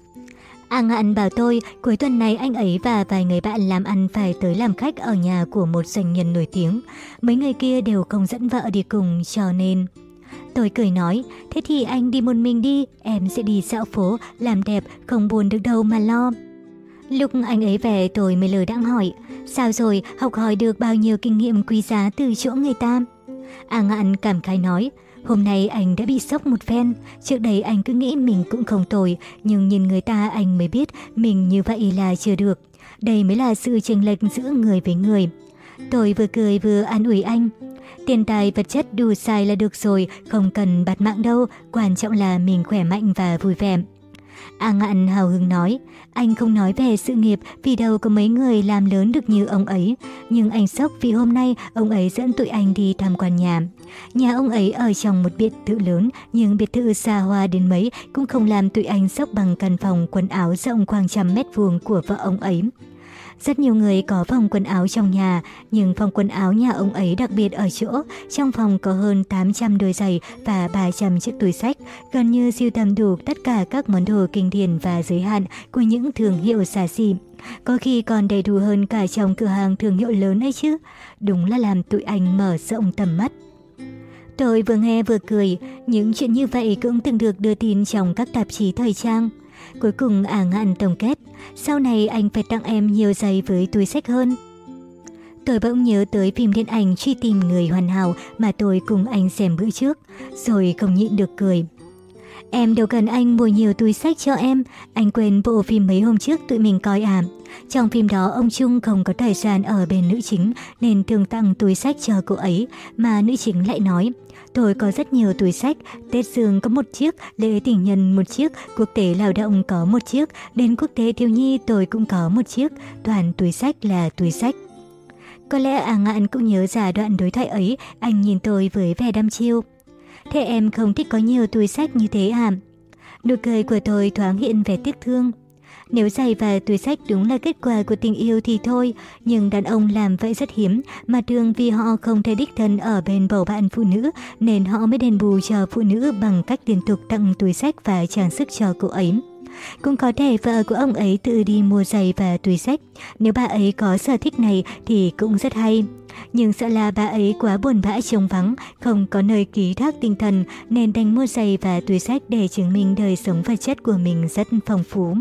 Ang Hạn bảo tôi, cuối tuần này anh ấy và vài người bạn làm ăn phải tới làm khách ở nhà của một doanh nhân nổi tiếng. Mấy người kia đều không dẫn vợ đi cùng, cho nên Tôi cười nói, thế thì anh đi một mình đi, em sẽ đi dạo phố, làm đẹp, không buồn được đâu mà lo. Lúc anh ấy về tôi mới lờ đãng hỏi, sao rồi, học hỏi được bao nhiêu kinh nghiệm quý giá từ chỗ người ta? A ngạn cảm khái nói, hôm nay anh đã bị sốc một phen, trước đây anh cứ nghĩ mình cũng không tồi, nhưng nhìn người ta anh mới biết mình như vậy là chưa được. Đây mới là sự chênh lệch giữa người với người. Tôi vừa cười vừa an ủi anh. Tiền tài vật chất đủ xài là được rồi, không cần bạt mạng đâu, quan trọng là mình khỏe mạnh và vui vẻ. A Ngạn hào hứng nói, anh không nói về sự nghiệp vì đâu có mấy người làm lớn được như ông ấy. Nhưng anh sốc vì hôm nay ông ấy dẫn tụi anh đi tham quan nhà. Nhà ông ấy ở trong một biệt thự lớn, nhưng biệt thự xa hoa đến mấy cũng không làm tụi anh sốc bằng căn phòng quần áo rộng khoảng trăm mét vuông của vợ ông ấy. Rất nhiều người có phòng quần áo trong nhà, nhưng phòng quần áo nhà ông ấy đặc biệt ở chỗ, trong phòng có hơn 800 đôi giày và 300 chiếc túi sách, gần như siêu tầm đủ tất cả các món đồ kinh điển và giới hạn của những thương hiệu xa xỉ. Có khi còn đầy đủ hơn cả trong cửa hàng thương hiệu lớn ấy chứ. Đúng là làm tụi anh mở rộng tầm mắt. Tôi vừa nghe vừa cười, những chuyện như vậy cũng từng được đưa tin trong các tạp chí thời trang. Cuối cùng Ả Ngạn tổng kết, sau này anh phải tặng em nhiều giày với túi sách hơn. Tôi bỗng nhớ tới phim điện ảnh truy tìm người hoàn hảo mà tôi cùng anh xem bữa trước, rồi không nhịn được cười. Em đều cần anh mua nhiều túi sách cho em, anh quên bộ phim mấy hôm trước tụi mình coi à. Trong phim đó ông Trung không có thời gian ở bên nữ chính nên thường tặng túi sách cho cô ấy, mà nữ chính lại nói Tôi có rất nhiều túi sách, Tết Dương có một chiếc, lễ tình nhân một chiếc, quốc tế lao động có một chiếc, đến quốc tế thiếu nhi tôi cũng có một chiếc, toàn túi sách là túi sách. Có lẽ à ngạn cũng nhớ ra đoạn đối thoại ấy, anh nhìn tôi với vẻ đăm chiêu. Thế em không thích có nhiều túi sách như thế à? Nụ cười của tôi thoáng hiện vẻ tiếc thương. Nếu giày và túi sách đúng là kết quả của tình yêu thì thôi, nhưng đàn ông làm vậy rất hiếm, mà thường vì họ không thể đích thân ở bên bầu bạn phụ nữ, nên họ mới đền bù cho phụ nữ bằng cách liên tục tặng túi sách và trang sức cho cô ấy. Cũng có thể vợ của ông ấy tự đi mua giày và túi sách. Nếu bà ấy có sở thích này thì cũng rất hay. Nhưng sợ là bà ấy quá buồn bã trông vắng, không có nơi ký thác tinh thần nên đành mua giày và túi sách để chứng minh đời sống vật chất của mình rất phong phú.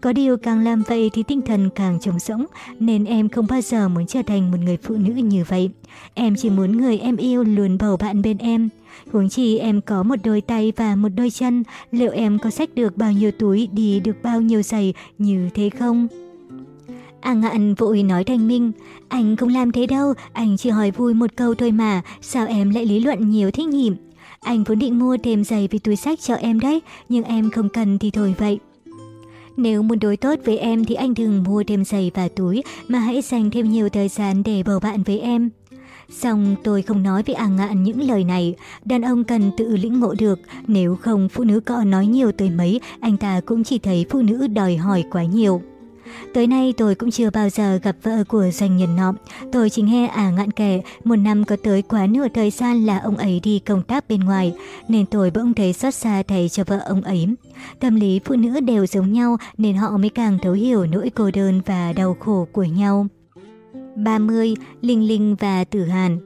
Có điều càng làm vậy thì tinh thần càng trống rỗng, nên em không bao giờ muốn trở thành một người phụ nữ như vậy. Em chỉ muốn người em yêu luôn bầu bạn bên em. Huống chi em có một đôi tay và một đôi chân, liệu em có xách được bao nhiêu túi, đi được bao nhiêu giày như thế không? A Ngạn vội nói thanh minh, anh không làm thế đâu, anh chỉ hỏi vui một câu thôi mà, sao em lại lý luận nhiều thế nhỉ? Anh vốn định mua thêm giày với túi sách cho em đấy, nhưng em không cần thì thôi vậy. Nếu muốn đối tốt với em thì anh đừng mua thêm giày và túi mà hãy dành thêm nhiều thời gian để bầu bạn với em. Xong tôi không nói với A Ngạn những lời này, đàn ông cần tự lĩnh ngộ được, nếu không phụ nữ có nói nhiều tới mấy, anh ta cũng chỉ thấy phụ nữ đòi hỏi quá nhiều. Tới nay tôi cũng chưa bao giờ gặp vợ của doanh nhân nọ. Tôi chỉ nghe à ngạn kể, một năm có tới quá nửa thời gian là ông ấy đi công tác bên ngoài, nên tôi bỗng thấy xót xa thầy cho vợ ông ấy. Tâm lý phụ nữ đều giống nhau nên họ mới càng thấu hiểu nỗi cô đơn và đau khổ của nhau. 30. Linh Linh và Tử Hàn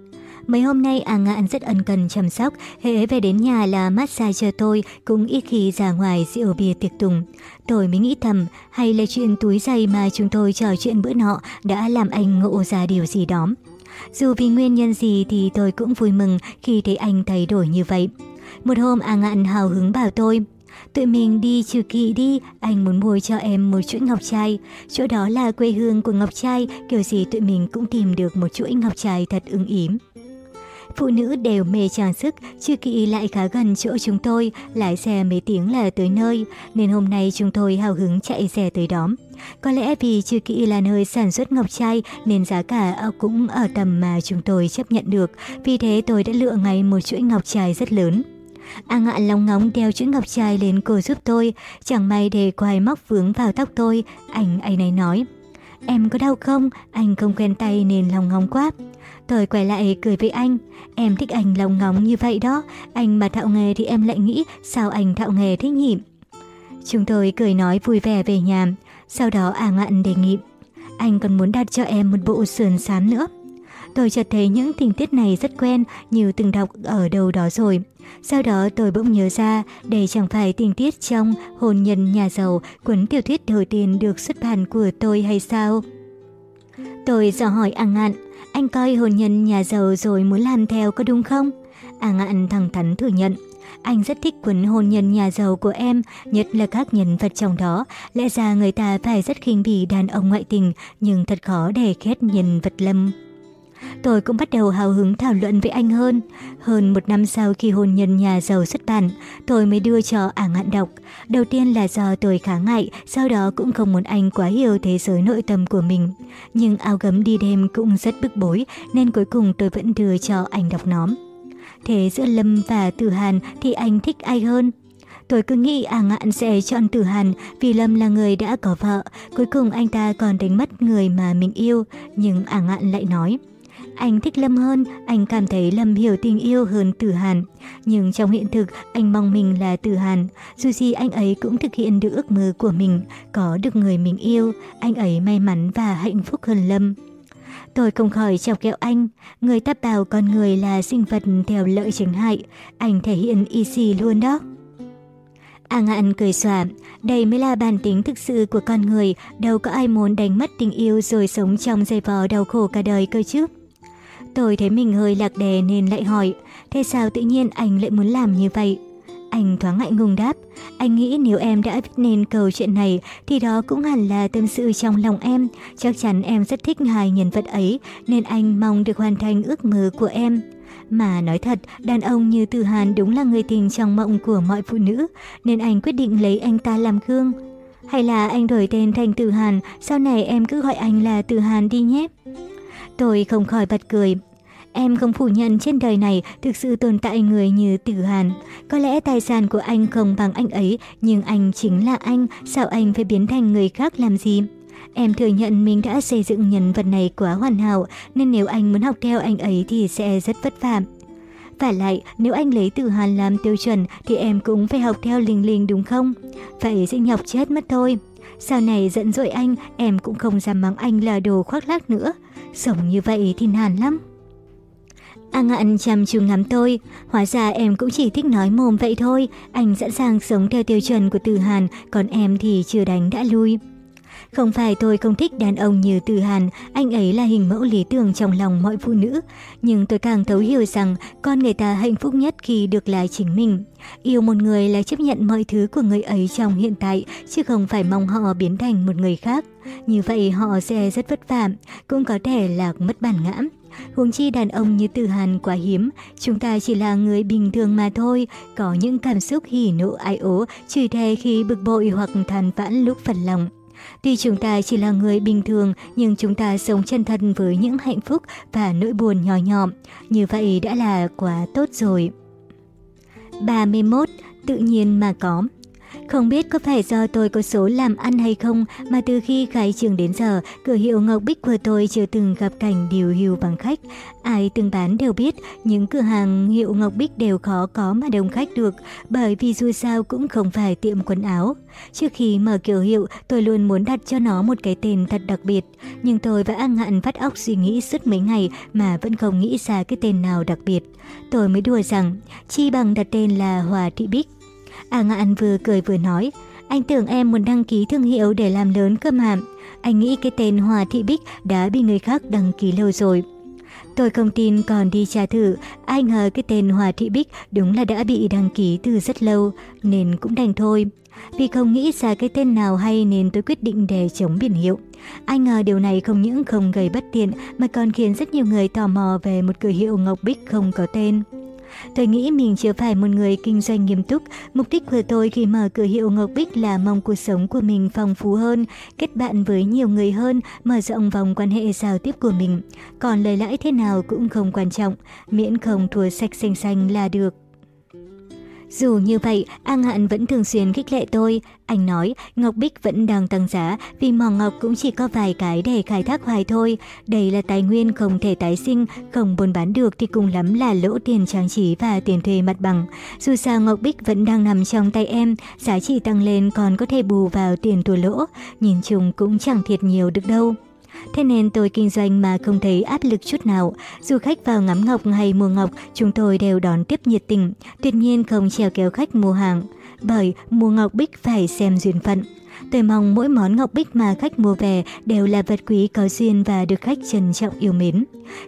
Mấy hôm nay A Ngạn rất ân cần chăm sóc, hễ về đến nhà là massage cho tôi, cũng ít khi ra ngoài rượu bia tiệc tùng. Tôi mới nghĩ thầm, hay là chuyện túi giày mà chúng tôi trò chuyện bữa nọ đã làm anh ngộ ra điều gì đó. Dù vì nguyên nhân gì thì tôi cũng vui mừng khi thấy anh thay đổi như vậy. Một hôm A Ngạn hào hứng bảo tôi, Tự mình đi trừ kỵ đi, anh muốn mua cho em một chuỗi ngọc trai. Chỗ đó là quê hương của ngọc trai, kiểu gì tụi mình cũng tìm được một chuỗi ngọc trai thật ưng ím. Phụ nữ đều mê trang sức, trừ kỵ lại khá gần chỗ chúng tôi, lái xe mấy tiếng là tới nơi, nên hôm nay chúng tôi hào hứng chạy xe tới đóm. Có lẽ vì trừ kỵ là nơi sản xuất ngọc trai nên giá cả cũng ở tầm mà chúng tôi chấp nhận được, vì thế tôi đã lựa ngay một chuỗi ngọc trai rất lớn. À A ngạn lòng ngóng đeo chữ ngọc trai lên cổ giúp tôi, chẳng may để quài móc vướng vào tóc tôi, anh ấy này nói. Em có đau không? Anh không quen tay nên lòng ngóng quá. Tôi quay lại cười với anh. Em thích anh lòng ngóng như vậy đó. Anh mà thạo nghề thì em lại nghĩ sao anh thạo nghề thế nhỉ? Chúng tôi cười nói vui vẻ về nhà. Sau đó A ngạn đề nghị. Anh còn muốn đặt cho em một bộ sườn sám nữa. Tôi chợt thấy những tình tiết này rất quen như từng đọc ở đâu đó rồi. Sau đó tôi bỗng nhớ ra đây chẳng phải tình tiết trong Hôn nhân nhà giàu, cuốn tiểu thuyết đầu tiên được xuất bản của tôi hay sao? Tôi dò hỏi A Ngạn, anh coi hôn nhân nhà giàu rồi muốn làm theo có đúng không? A Ngạn thẳng thắn thừa nhận. Anh rất thích cuốn hôn nhân nhà giàu của em, nhất là các nhân vật trong đó. Lẽ ra người ta phải rất khinh bỉ đàn ông ngoại tình, nhưng thật khó để ghét nhân vật lâm. Tôi cũng bắt đầu hào hứng thảo luận với anh hơn. Hơn một năm sau khi hôn nhân nhà giàu xuất bản, tôi mới đưa cho Ả à Ngạn đọc. Đầu tiên là do tôi khá ngại, sau đó cũng không muốn anh quá hiểu thế giới nội tâm của mình. Nhưng áo gấm đi đêm cũng rất bức bối, nên cuối cùng tôi vẫn đưa cho anh đọc nóm. Thế giữa Lâm và Tử Hàn thì anh thích ai hơn? Tôi cứ nghĩ à ngạn sẽ chọn Tử Hàn vì Lâm là người đã có vợ, cuối cùng anh ta còn đánh mất người mà mình yêu, nhưng à ngạn lại nói. Anh thích Lâm hơn, anh cảm thấy Lâm hiểu tình yêu hơn Tử Hàn. Nhưng trong hiện thực, anh mong mình là Tử Hàn. Dù gì anh ấy cũng thực hiện được ước mơ của mình, có được người mình yêu, anh ấy may mắn và hạnh phúc hơn Lâm. Tôi không khỏi chọc kẹo anh. Người ta bảo con người là sinh vật theo lợi tránh hại. Anh thể hiện y xì luôn đó. A à Ngạn cười xòa, đây mới là bản tính thực sự của con người, đâu có ai muốn đánh mất tình yêu rồi sống trong dây vò đau khổ cả đời cơ chứ. Tôi thấy mình hơi lạc đề nên lại hỏi, thế sao tự nhiên anh lại muốn làm như vậy? Anh thoáng ngại ngùng đáp, anh nghĩ nếu em đã biết nên câu chuyện này thì đó cũng hẳn là tâm sự trong lòng em. Chắc chắn em rất thích hai nhân vật ấy nên anh mong được hoàn thành ước mơ của em. Mà nói thật, đàn ông như Từ Hàn đúng là người tình trong mộng của mọi phụ nữ nên anh quyết định lấy anh ta làm gương. Hay là anh đổi tên thành Từ Hàn, sau này em cứ gọi anh là Từ Hàn đi nhé. Tôi không khỏi bật cười. Em không phủ nhận trên đời này thực sự tồn tại người như Tử Hàn. Có lẽ tài sản của anh không bằng anh ấy, nhưng anh chính là anh, sao anh phải biến thành người khác làm gì? Em thừa nhận mình đã xây dựng nhân vật này quá hoàn hảo, nên nếu anh muốn học theo anh ấy thì sẽ rất vất vả. Và lại, nếu anh lấy Tử Hàn làm tiêu chuẩn thì em cũng phải học theo Linh Linh đúng không? Vậy sẽ nhọc chết mất thôi. Sau này giận dỗi anh, em cũng không dám mắng anh là đồ khoác lác nữa. Sống như vậy thì nản lắm. Anh Ngạn chăm chú ngắm tôi, hóa ra em cũng chỉ thích nói mồm vậy thôi, anh sẵn sàng sống theo tiêu chuẩn của Từ Hàn, còn em thì chưa đánh đã lui. Không phải tôi không thích đàn ông như Từ Hàn, anh ấy là hình mẫu lý tưởng trong lòng mọi phụ nữ. Nhưng tôi càng thấu hiểu rằng con người ta hạnh phúc nhất khi được là chính mình. Yêu một người là chấp nhận mọi thứ của người ấy trong hiện tại, chứ không phải mong họ biến thành một người khác. Như vậy họ sẽ rất vất vả, cũng có thể là mất bản ngã. Huống chi đàn ông như Từ Hàn quá hiếm, chúng ta chỉ là người bình thường mà thôi, có những cảm xúc hỉ nộ ai ố, chửi thề khi bực bội hoặc than vãn lúc phần lòng. Tuy chúng ta chỉ là người bình thường, nhưng chúng ta sống chân thật với những hạnh phúc và nỗi buồn nhỏ nhọm. Như vậy đã là quá tốt rồi. 31. Tự nhiên mà có không biết có phải do tôi có số làm ăn hay không mà từ khi khai trường đến giờ, cửa hiệu Ngọc Bích của tôi chưa từng gặp cảnh điều hưu bằng khách. Ai từng bán đều biết, những cửa hàng hiệu Ngọc Bích đều khó có mà đông khách được, bởi vì dù sao cũng không phải tiệm quần áo. Trước khi mở kiểu hiệu, tôi luôn muốn đặt cho nó một cái tên thật đặc biệt. Nhưng tôi và An Hạn vắt óc suy nghĩ suốt mấy ngày mà vẫn không nghĩ ra cái tên nào đặc biệt. Tôi mới đùa rằng, chi bằng đặt tên là Hòa Thị Bích. À, A Ngạn vừa cười vừa nói, anh tưởng em muốn đăng ký thương hiệu để làm lớn cơ mà. Anh nghĩ cái tên Hòa Thị Bích đã bị người khác đăng ký lâu rồi. Tôi không tin còn đi tra thử, ai ngờ cái tên Hòa Thị Bích đúng là đã bị đăng ký từ rất lâu, nên cũng đành thôi. Vì không nghĩ ra cái tên nào hay nên tôi quyết định để chống biển hiệu. Ai ngờ điều này không những không gây bất tiện mà còn khiến rất nhiều người tò mò về một cửa hiệu Ngọc Bích không có tên. Tôi nghĩ mình chưa phải một người kinh doanh nghiêm túc. Mục đích của tôi khi mở cửa hiệu Ngọc Bích là mong cuộc sống của mình phong phú hơn, kết bạn với nhiều người hơn, mở rộng vòng quan hệ giao tiếp của mình. Còn lời lãi thế nào cũng không quan trọng, miễn không thua sạch xanh xanh là được. Dù như vậy, An Hạn vẫn thường xuyên khích lệ tôi. Anh nói, Ngọc Bích vẫn đang tăng giá vì mỏ ngọc cũng chỉ có vài cái để khai thác hoài thôi. Đây là tài nguyên không thể tái sinh, không buôn bán được thì cùng lắm là lỗ tiền trang trí và tiền thuê mặt bằng. Dù sao Ngọc Bích vẫn đang nằm trong tay em, giá trị tăng lên còn có thể bù vào tiền thua lỗ. Nhìn chung cũng chẳng thiệt nhiều được đâu. Thế nên tôi kinh doanh mà không thấy áp lực chút nào. Du khách vào ngắm ngọc hay mua ngọc, chúng tôi đều đón tiếp nhiệt tình, tuyệt nhiên không treo kéo khách mua hàng. Bởi mua ngọc bích phải xem duyên phận. Tôi mong mỗi món ngọc bích mà khách mua về đều là vật quý có duyên và được khách trân trọng yêu mến.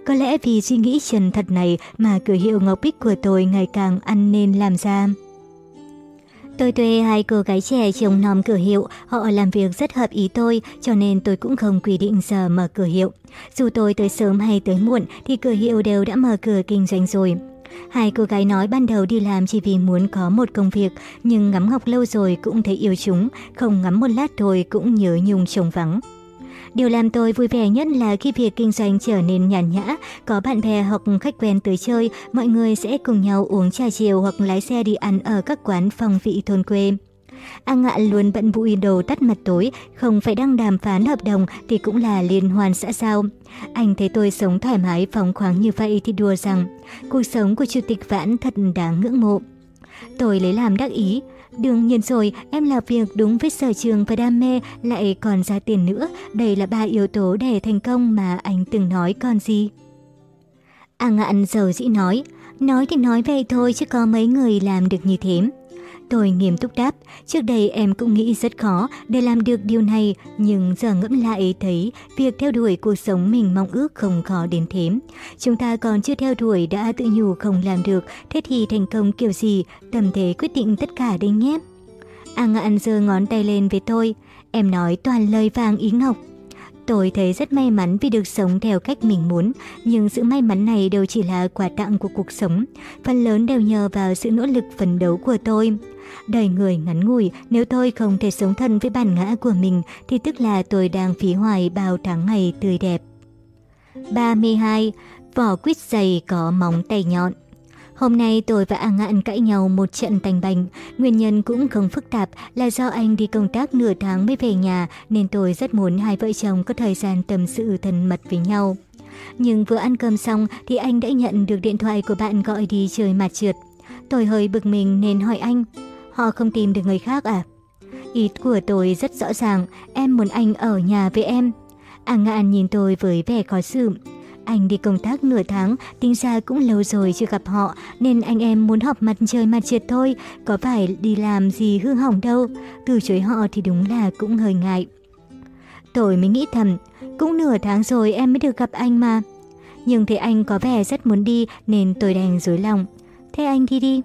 Có lẽ vì suy nghĩ trần thật này mà cửa hiệu ngọc bích của tôi ngày càng ăn nên làm ra. Tôi thuê hai cô gái trẻ trông nom cửa hiệu, họ làm việc rất hợp ý tôi, cho nên tôi cũng không quy định giờ mở cửa hiệu. Dù tôi tới sớm hay tới muộn thì cửa hiệu đều đã mở cửa kinh doanh rồi. Hai cô gái nói ban đầu đi làm chỉ vì muốn có một công việc, nhưng ngắm ngọc lâu rồi cũng thấy yêu chúng, không ngắm một lát thôi cũng nhớ nhung trông vắng. Điều làm tôi vui vẻ nhất là khi việc kinh doanh trở nên nhàn nhã, có bạn bè hoặc khách quen tới chơi, mọi người sẽ cùng nhau uống trà chiều hoặc lái xe đi ăn ở các quán phong vị thôn quê. A Ngạ luôn bận bụi đồ tắt mặt tối, không phải đang đàm phán hợp đồng thì cũng là liên hoàn xã giao. Anh thấy tôi sống thoải mái phóng khoáng như vậy thì đùa rằng, cuộc sống của Chủ tịch Vãn thật đáng ngưỡng mộ. Tôi lấy làm đắc ý, Đương nhiên rồi, em làm việc đúng với sở trường và đam mê, lại còn ra tiền nữa. Đây là ba yếu tố để thành công mà anh từng nói còn gì. A ngạn giàu dĩ nói, nói thì nói vậy thôi chứ có mấy người làm được như thế. Tôi nghiêm túc đáp, trước đây em cũng nghĩ rất khó để làm được điều này, nhưng giờ ngẫm lại thấy việc theo đuổi cuộc sống mình mong ước không khó đến thế. Chúng ta còn chưa theo đuổi đã tự nhủ không làm được, thế thì thành công kiểu gì, tầm thế quyết định tất cả đấy nhé. A à ngạn giơ ngón tay lên với tôi, em nói toàn lời vàng ý ngọc. Tôi thấy rất may mắn vì được sống theo cách mình muốn, nhưng sự may mắn này đều chỉ là quà tặng của cuộc sống, phần lớn đều nhờ vào sự nỗ lực phấn đấu của tôi. Đời người ngắn ngủi, nếu tôi không thể sống thân với bản ngã của mình thì tức là tôi đang phí hoài bao tháng ngày tươi đẹp. 32. Vỏ quýt dày có móng tay nhọn Hôm nay tôi và A Ngạn cãi nhau một trận tành bành. Nguyên nhân cũng không phức tạp là do anh đi công tác nửa tháng mới về nhà nên tôi rất muốn hai vợ chồng có thời gian tâm sự thân mật với nhau. Nhưng vừa ăn cơm xong thì anh đã nhận được điện thoại của bạn gọi đi chơi mặt trượt. Tôi hơi bực mình nên hỏi anh, Họ không tìm được người khác à? Ý của tôi rất rõ ràng, em muốn anh ở nhà với em. A à Ngạn nhìn tôi với vẻ khó xử. Anh đi công tác nửa tháng, tính ra cũng lâu rồi chưa gặp họ, nên anh em muốn họp mặt trời mặt trượt thôi, có phải đi làm gì hư hỏng đâu. Từ chối họ thì đúng là cũng hơi ngại. Tôi mới nghĩ thầm, cũng nửa tháng rồi em mới được gặp anh mà. Nhưng thấy anh có vẻ rất muốn đi nên tôi đành dối lòng. Thế anh đi đi.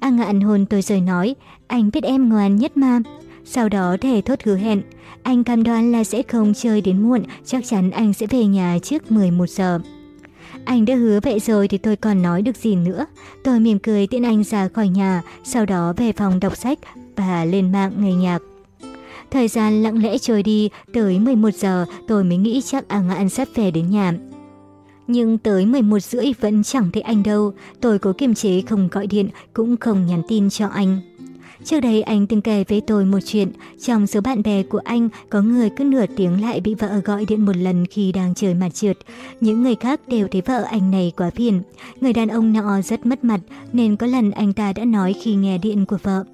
A ngạn hôn tôi rồi nói, anh biết em ngoan nhất mà. Sau đó thề thốt hứa hẹn, anh cam đoan là sẽ không chơi đến muộn, chắc chắn anh sẽ về nhà trước 11 giờ. Anh đã hứa vậy rồi thì tôi còn nói được gì nữa. Tôi mỉm cười tiễn anh ra khỏi nhà, sau đó về phòng đọc sách và lên mạng nghe nhạc. Thời gian lặng lẽ trôi đi, tới 11 giờ tôi mới nghĩ chắc A Ngạn sắp về đến nhà. Nhưng tới 11 rưỡi vẫn chẳng thấy anh đâu, tôi cố kiềm chế không gọi điện cũng không nhắn tin cho anh. Trước đây anh từng kể với tôi một chuyện, trong số bạn bè của anh có người cứ nửa tiếng lại bị vợ gọi điện một lần khi đang chơi mặt trượt. Những người khác đều thấy vợ anh này quá phiền. Người đàn ông nọ rất mất mặt nên có lần anh ta đã nói khi nghe điện của vợ.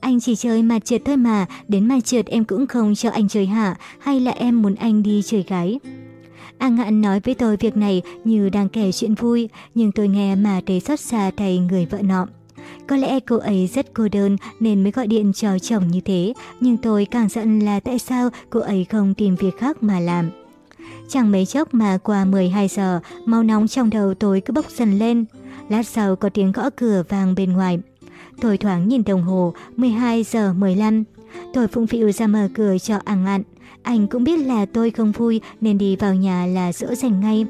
Anh chỉ chơi mặt trượt thôi mà, đến mặt trượt em cũng không cho anh chơi hả, hay là em muốn anh đi chơi gái? An Ngạn nói với tôi việc này như đang kể chuyện vui, nhưng tôi nghe mà thấy xót xa thay người vợ nọ. Có lẽ cô ấy rất cô đơn nên mới gọi điện cho chồng như thế, nhưng tôi càng giận là tại sao cô ấy không tìm việc khác mà làm. Chẳng mấy chốc mà qua 12 giờ, máu nóng trong đầu tôi cứ bốc dần lên. Lát sau có tiếng gõ cửa vang bên ngoài. Tôi thoáng nhìn đồng hồ, 12 giờ 15. Tôi phụng phịu ra mở cửa cho An Ngạn. Anh cũng biết là tôi không vui nên đi vào nhà là dỗ dành ngay.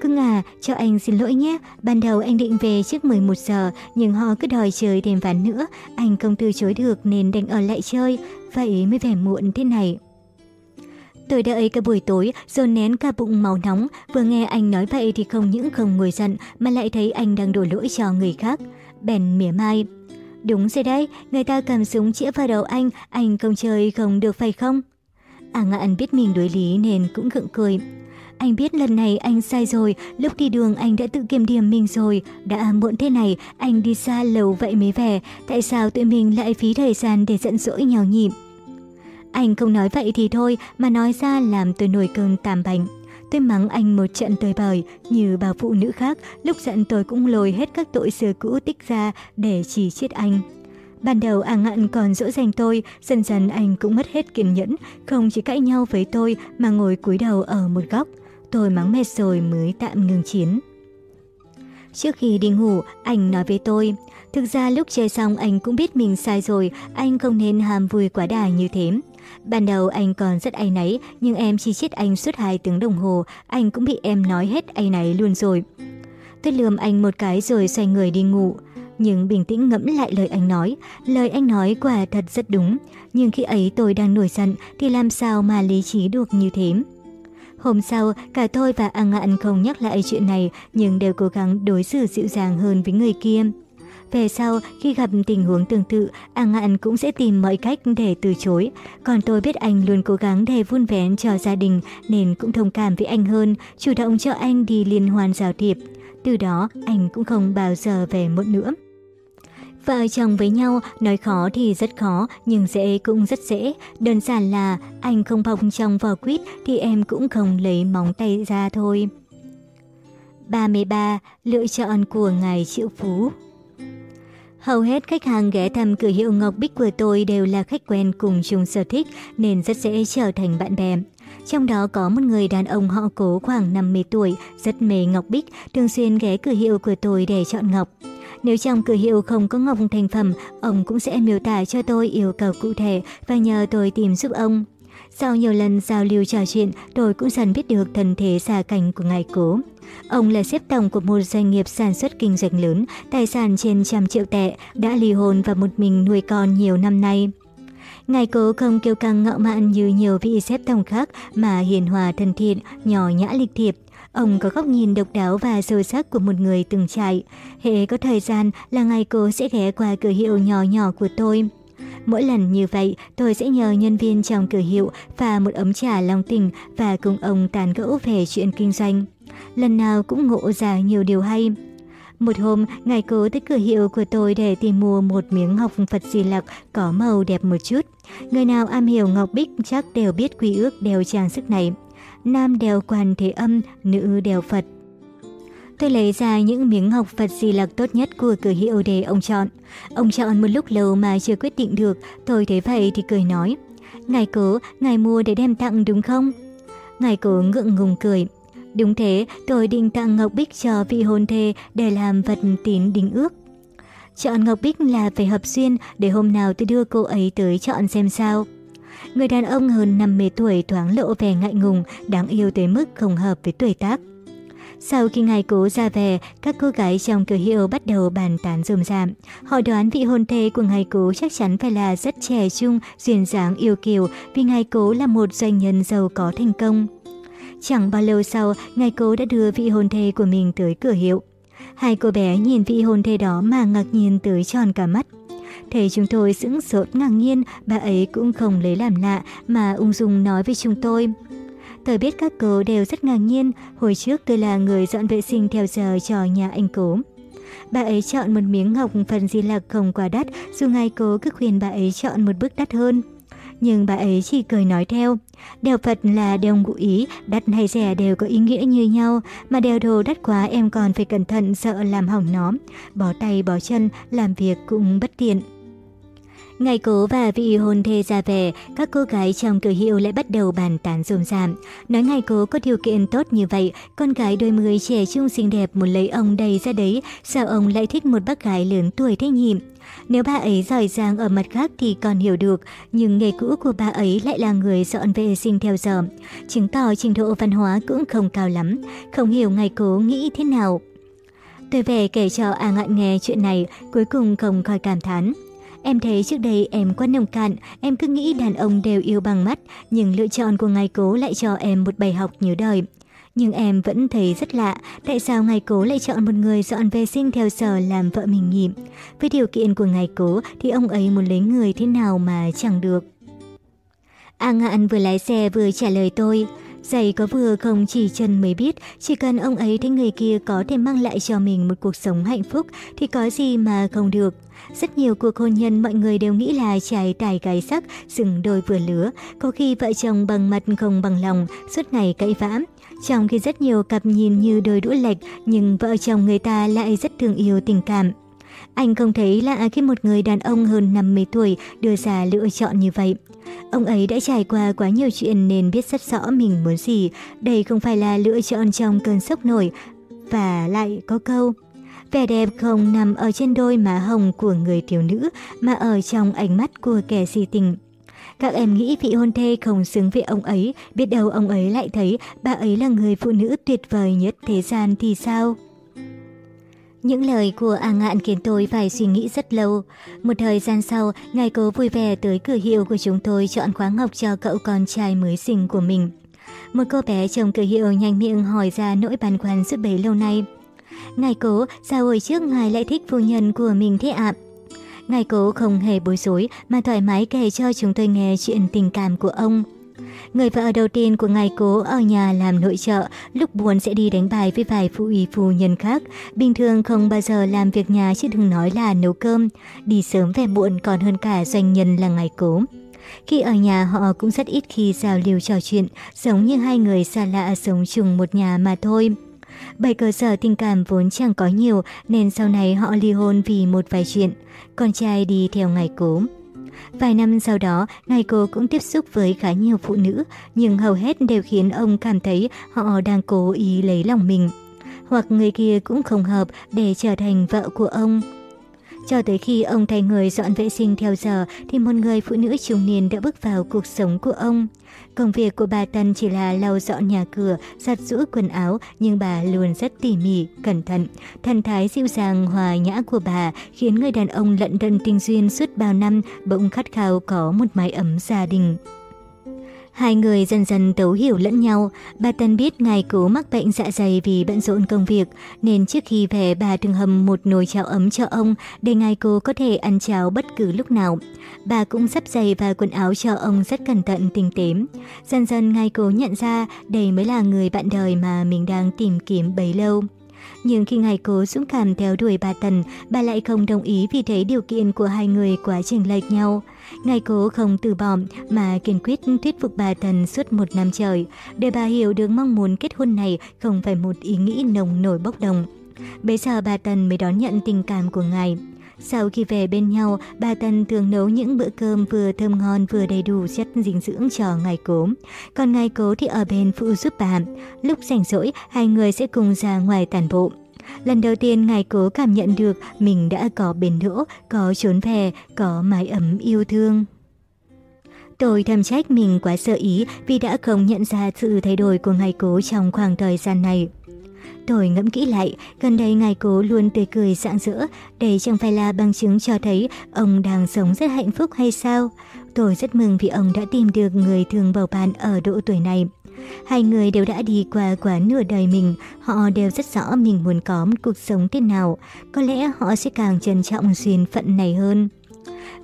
Cưng à, cho anh xin lỗi nhé, ban đầu anh định về trước 11 giờ, nhưng họ cứ đòi chơi thêm ván nữa, anh không từ chối được nên đành ở lại chơi, vậy mới về muộn thế này. Tôi đợi cả buổi tối rồi nén cả bụng máu nóng, vừa nghe anh nói vậy thì không những không ngồi giận mà lại thấy anh đang đổ lỗi cho người khác. Bèn mỉa mai. Đúng rồi đấy, người ta cầm súng chĩa vào đầu anh, anh không chơi không được phải không? A à Ngạn biết mình đối lý nên cũng gượng cười. Anh biết lần này anh sai rồi, lúc đi đường anh đã tự kiểm điểm mình rồi. Đã muộn thế này, anh đi xa lâu vậy mới về, tại sao tụi mình lại phí thời gian để giận dỗi nhau nhịp? Anh không nói vậy thì thôi, mà nói ra làm tôi nổi cơn tàm bệnh. Tôi mắng anh một trận tơi bời, như bà phụ nữ khác, lúc giận tôi cũng lôi hết các tội xưa cũ tích ra để chỉ chết anh. Ban đầu A Ngạn còn dỗ dành tôi, dần dần anh cũng mất hết kiên nhẫn, không chỉ cãi nhau với tôi mà ngồi cúi đầu ở một góc. Tôi mắng mệt rồi mới tạm ngừng chiến. Trước khi đi ngủ, anh nói với tôi, thực ra lúc chơi xong anh cũng biết mình sai rồi, anh không nên ham vui quá đà như thế. Ban đầu anh còn rất áy náy, nhưng em chỉ chết anh suốt 2 tiếng đồng hồ, anh cũng bị em nói hết áy náy luôn rồi. Tôi lườm anh một cái rồi xoay người đi ngủ nhưng bình tĩnh ngẫm lại lời anh nói. Lời anh nói quả thật rất đúng, nhưng khi ấy tôi đang nổi giận thì làm sao mà lý trí được như thế. Hôm sau, cả tôi và A Ngạn không nhắc lại chuyện này nhưng đều cố gắng đối xử dịu dàng hơn với người kia. Về sau, khi gặp tình huống tương tự, A Ngạn cũng sẽ tìm mọi cách để từ chối. Còn tôi biết anh luôn cố gắng để vun vén cho gia đình nên cũng thông cảm với anh hơn, chủ động cho anh đi liên hoan giao thiệp. Từ đó, anh cũng không bao giờ về muộn nữa. Vợ chồng với nhau, nói khó thì rất khó, nhưng dễ cũng rất dễ. Đơn giản là anh không bọc trong vỏ quýt thì em cũng không lấy móng tay ra thôi. 33. Lựa chọn của Ngài Triệu Phú Hầu hết khách hàng ghé thăm cửa hiệu Ngọc Bích của tôi đều là khách quen cùng chung sở thích nên rất dễ trở thành bạn bè. Trong đó có một người đàn ông họ cố khoảng 50 tuổi, rất mê Ngọc Bích, thường xuyên ghé cửa hiệu của tôi để chọn Ngọc. Nếu trong cửa hiệu không có ngọc thành phẩm, ông cũng sẽ miêu tả cho tôi yêu cầu cụ thể và nhờ tôi tìm giúp ông. Sau nhiều lần giao lưu trò chuyện, tôi cũng dần biết được thần thế gia cảnh của ngài cố. Ông là xếp tổng của một doanh nghiệp sản xuất kinh doanh lớn, tài sản trên trăm triệu tệ, đã ly hôn và một mình nuôi con nhiều năm nay. Ngài cố không kiêu căng ngạo mạn như nhiều vị xếp tổng khác mà hiền hòa thân thiện, nhỏ nhã lịch thiệp, Ông có góc nhìn độc đáo và sâu sắc của một người từng trải. Hệ có thời gian là ngày cô sẽ ghé qua cửa hiệu nhỏ nhỏ của tôi. Mỗi lần như vậy, tôi sẽ nhờ nhân viên trong cửa hiệu pha một ấm trà long tình và cùng ông tàn gẫu về chuyện kinh doanh. Lần nào cũng ngộ ra nhiều điều hay. Một hôm, ngài cố tới cửa hiệu của tôi để tìm mua một miếng ngọc Phật Di Lặc có màu đẹp một chút. Người nào am hiểu ngọc bích chắc đều biết quy ước đeo trang sức này nam đèo quan thế âm, nữ đèo Phật. Tôi lấy ra những miếng ngọc Phật di lạc tốt nhất của cửa hiệu để ông chọn. Ông chọn một lúc lâu mà chưa quyết định được, tôi thấy vậy thì cười nói. Ngài cố, ngài mua để đem tặng đúng không? Ngài cố ngượng ngùng cười. Đúng thế, tôi định tặng ngọc bích cho vị hôn thê để làm vật tín đính ước. Chọn ngọc bích là phải hợp duyên để hôm nào tôi đưa cô ấy tới chọn xem sao. Người đàn ông hơn 50 tuổi thoáng lộ vẻ ngại ngùng, đáng yêu tới mức không hợp với tuổi tác. Sau khi ngài cố ra về, các cô gái trong cửa hiệu bắt đầu bàn tán rườm rạm. Họ đoán vị hôn thê của ngài cố chắc chắn phải là rất trẻ trung, duyên dáng yêu kiều vì ngài cố là một doanh nhân giàu có thành công. Chẳng bao lâu sau, ngài cố đã đưa vị hôn thê của mình tới cửa hiệu. Hai cô bé nhìn vị hôn thê đó mà ngạc nhiên tới tròn cả mắt thầy chúng tôi sững sốt ngạc nhiên, bà ấy cũng không lấy làm lạ mà ung dung nói với chúng tôi. Tôi biết các cô đều rất ngạc nhiên, hồi trước tôi là người dọn vệ sinh theo giờ cho nhà anh cố. Bà ấy chọn một miếng ngọc phần di lạc không quá đắt, dù ngay cố cứ khuyên bà ấy chọn một bức đắt hơn. Nhưng bà ấy chỉ cười nói theo, đèo Phật là đeo ngụ ý, đắt hay rẻ đều có ý nghĩa như nhau, mà đeo đồ đắt quá em còn phải cẩn thận sợ làm hỏng nó, bỏ tay bỏ chân, làm việc cũng bất tiện. Ngày cố và vị hôn thê ra về, các cô gái trong cửa hiệu lại bắt đầu bàn tán rôm rảm. Nói ngày cố có điều kiện tốt như vậy, con gái đôi mươi trẻ trung xinh đẹp muốn lấy ông đầy ra đấy, sao ông lại thích một bác gái lớn tuổi thế nhỉ? Nếu bà ấy giỏi giang ở mặt khác thì còn hiểu được, nhưng nghề cũ của bà ấy lại là người dọn vệ sinh theo giờ, chứng tỏ trình độ văn hóa cũng không cao lắm, không hiểu ngày cố nghĩ thế nào. Tôi về kể cho A Ngạn nghe chuyện này, cuối cùng không khỏi cảm thán. Em thấy trước đây em quá nông cạn, em cứ nghĩ đàn ông đều yêu bằng mắt, nhưng lựa chọn của ngài cố lại cho em một bài học nhớ đời. Nhưng em vẫn thấy rất lạ, tại sao ngài cố lại chọn một người dọn vệ sinh theo sở làm vợ mình nhỉ? Với điều kiện của ngài cố thì ông ấy muốn lấy người thế nào mà chẳng được. A Ngạn vừa lái xe vừa trả lời tôi, Dạy có vừa không chỉ chân mới biết, chỉ cần ông ấy thấy người kia có thể mang lại cho mình một cuộc sống hạnh phúc thì có gì mà không được. Rất nhiều cuộc hôn nhân mọi người đều nghĩ là trai tài gái sắc, dừng đôi vừa lứa, có khi vợ chồng bằng mặt không bằng lòng, suốt ngày cãi vã. Trong khi rất nhiều cặp nhìn như đôi đũa lệch, nhưng vợ chồng người ta lại rất thương yêu tình cảm. Anh không thấy lạ khi một người đàn ông hơn 50 tuổi đưa ra lựa chọn như vậy. Ông ấy đã trải qua quá nhiều chuyện nên biết rất rõ mình muốn gì. Đây không phải là lựa chọn trong cơn sốc nổi. Và lại có câu, vẻ đẹp không nằm ở trên đôi má hồng của người thiếu nữ mà ở trong ánh mắt của kẻ si tình. Các em nghĩ vị hôn thê không xứng với ông ấy, biết đâu ông ấy lại thấy bà ấy là người phụ nữ tuyệt vời nhất thế gian thì sao? Những lời của A Ngạn khiến tôi phải suy nghĩ rất lâu. Một thời gian sau, ngài cố vui vẻ tới cửa hiệu của chúng tôi chọn khóa ngọc cho cậu con trai mới sinh của mình. Một cô bé trong cửa hiệu nhanh miệng hỏi ra nỗi băn khoăn suốt bấy lâu nay. Ngài cố, sao hồi trước ngài lại thích phu nhân của mình thế ạ? Ngài cố không hề bối rối mà thoải mái kể cho chúng tôi nghe chuyện tình cảm của ông. Người vợ đầu tiên của ngài cố ở nhà làm nội trợ, lúc buồn sẽ đi đánh bài với vài phụ ủy phu nhân khác. Bình thường không bao giờ làm việc nhà chứ đừng nói là nấu cơm. Đi sớm về muộn còn hơn cả doanh nhân là ngài cố. Khi ở nhà họ cũng rất ít khi giao lưu trò chuyện, giống như hai người xa lạ sống chung một nhà mà thôi. Bởi cơ sở tình cảm vốn chẳng có nhiều nên sau này họ ly hôn vì một vài chuyện. Con trai đi theo ngài cố. Vài năm sau đó, ngài cô cũng tiếp xúc với khá nhiều phụ nữ, nhưng hầu hết đều khiến ông cảm thấy họ đang cố ý lấy lòng mình. Hoặc người kia cũng không hợp để trở thành vợ của ông. Cho tới khi ông thay người dọn vệ sinh theo giờ thì một người phụ nữ trung niên đã bước vào cuộc sống của ông. Công việc của bà Tân chỉ là lau dọn nhà cửa, giặt rũ quần áo, nhưng bà luôn rất tỉ mỉ, cẩn thận. Thần thái dịu dàng, hòa nhã của bà khiến người đàn ông lận đận tình duyên suốt bao năm bỗng khát khao có một mái ấm gia đình. Hai người dần dần thấu hiểu lẫn nhau, bà Tân biết ngài cố mắc bệnh dạ dày vì bận rộn công việc, nên trước khi về bà thường hầm một nồi cháo ấm cho ông để ngài cô có thể ăn cháo bất cứ lúc nào. Bà cũng sắp giày và quần áo cho ông rất cẩn thận tinh tế. Dần dần ngài cố nhận ra đây mới là người bạn đời mà mình đang tìm kiếm bấy lâu nhưng khi ngài cố dũng cảm theo đuổi bà Tần, bà lại không đồng ý vì thấy điều kiện của hai người quá chênh lệch nhau. ngài cố không từ bỏ mà kiên quyết thuyết phục bà Tần suốt một năm trời, để bà hiểu được mong muốn kết hôn này không phải một ý nghĩ nồng nổi bốc đồng. Bây giờ bà Tần mới đón nhận tình cảm của ngài. Sau khi về bên nhau, bà Tần thường nấu những bữa cơm vừa thơm ngon vừa đầy đủ chất dinh dưỡng cho ngài cố. Còn ngài cố thì ở bên phụ giúp bà. Lúc rảnh rỗi, hai người sẽ cùng ra ngoài tàn bộ. Lần đầu tiên ngài cố cảm nhận được mình đã có bền đỗ, có trốn về, có mái ấm yêu thương. Tôi thầm trách mình quá sợ ý vì đã không nhận ra sự thay đổi của ngài cố trong khoảng thời gian này. Tôi ngẫm kỹ lại, gần đây ngài cố luôn tươi cười rạng rỡ, đây chẳng phải là bằng chứng cho thấy ông đang sống rất hạnh phúc hay sao? Tôi rất mừng vì ông đã tìm được người thường bầu bạn ở độ tuổi này. Hai người đều đã đi qua quá nửa đời mình, họ đều rất rõ mình muốn có một cuộc sống thế nào. Có lẽ họ sẽ càng trân trọng duyên phận này hơn.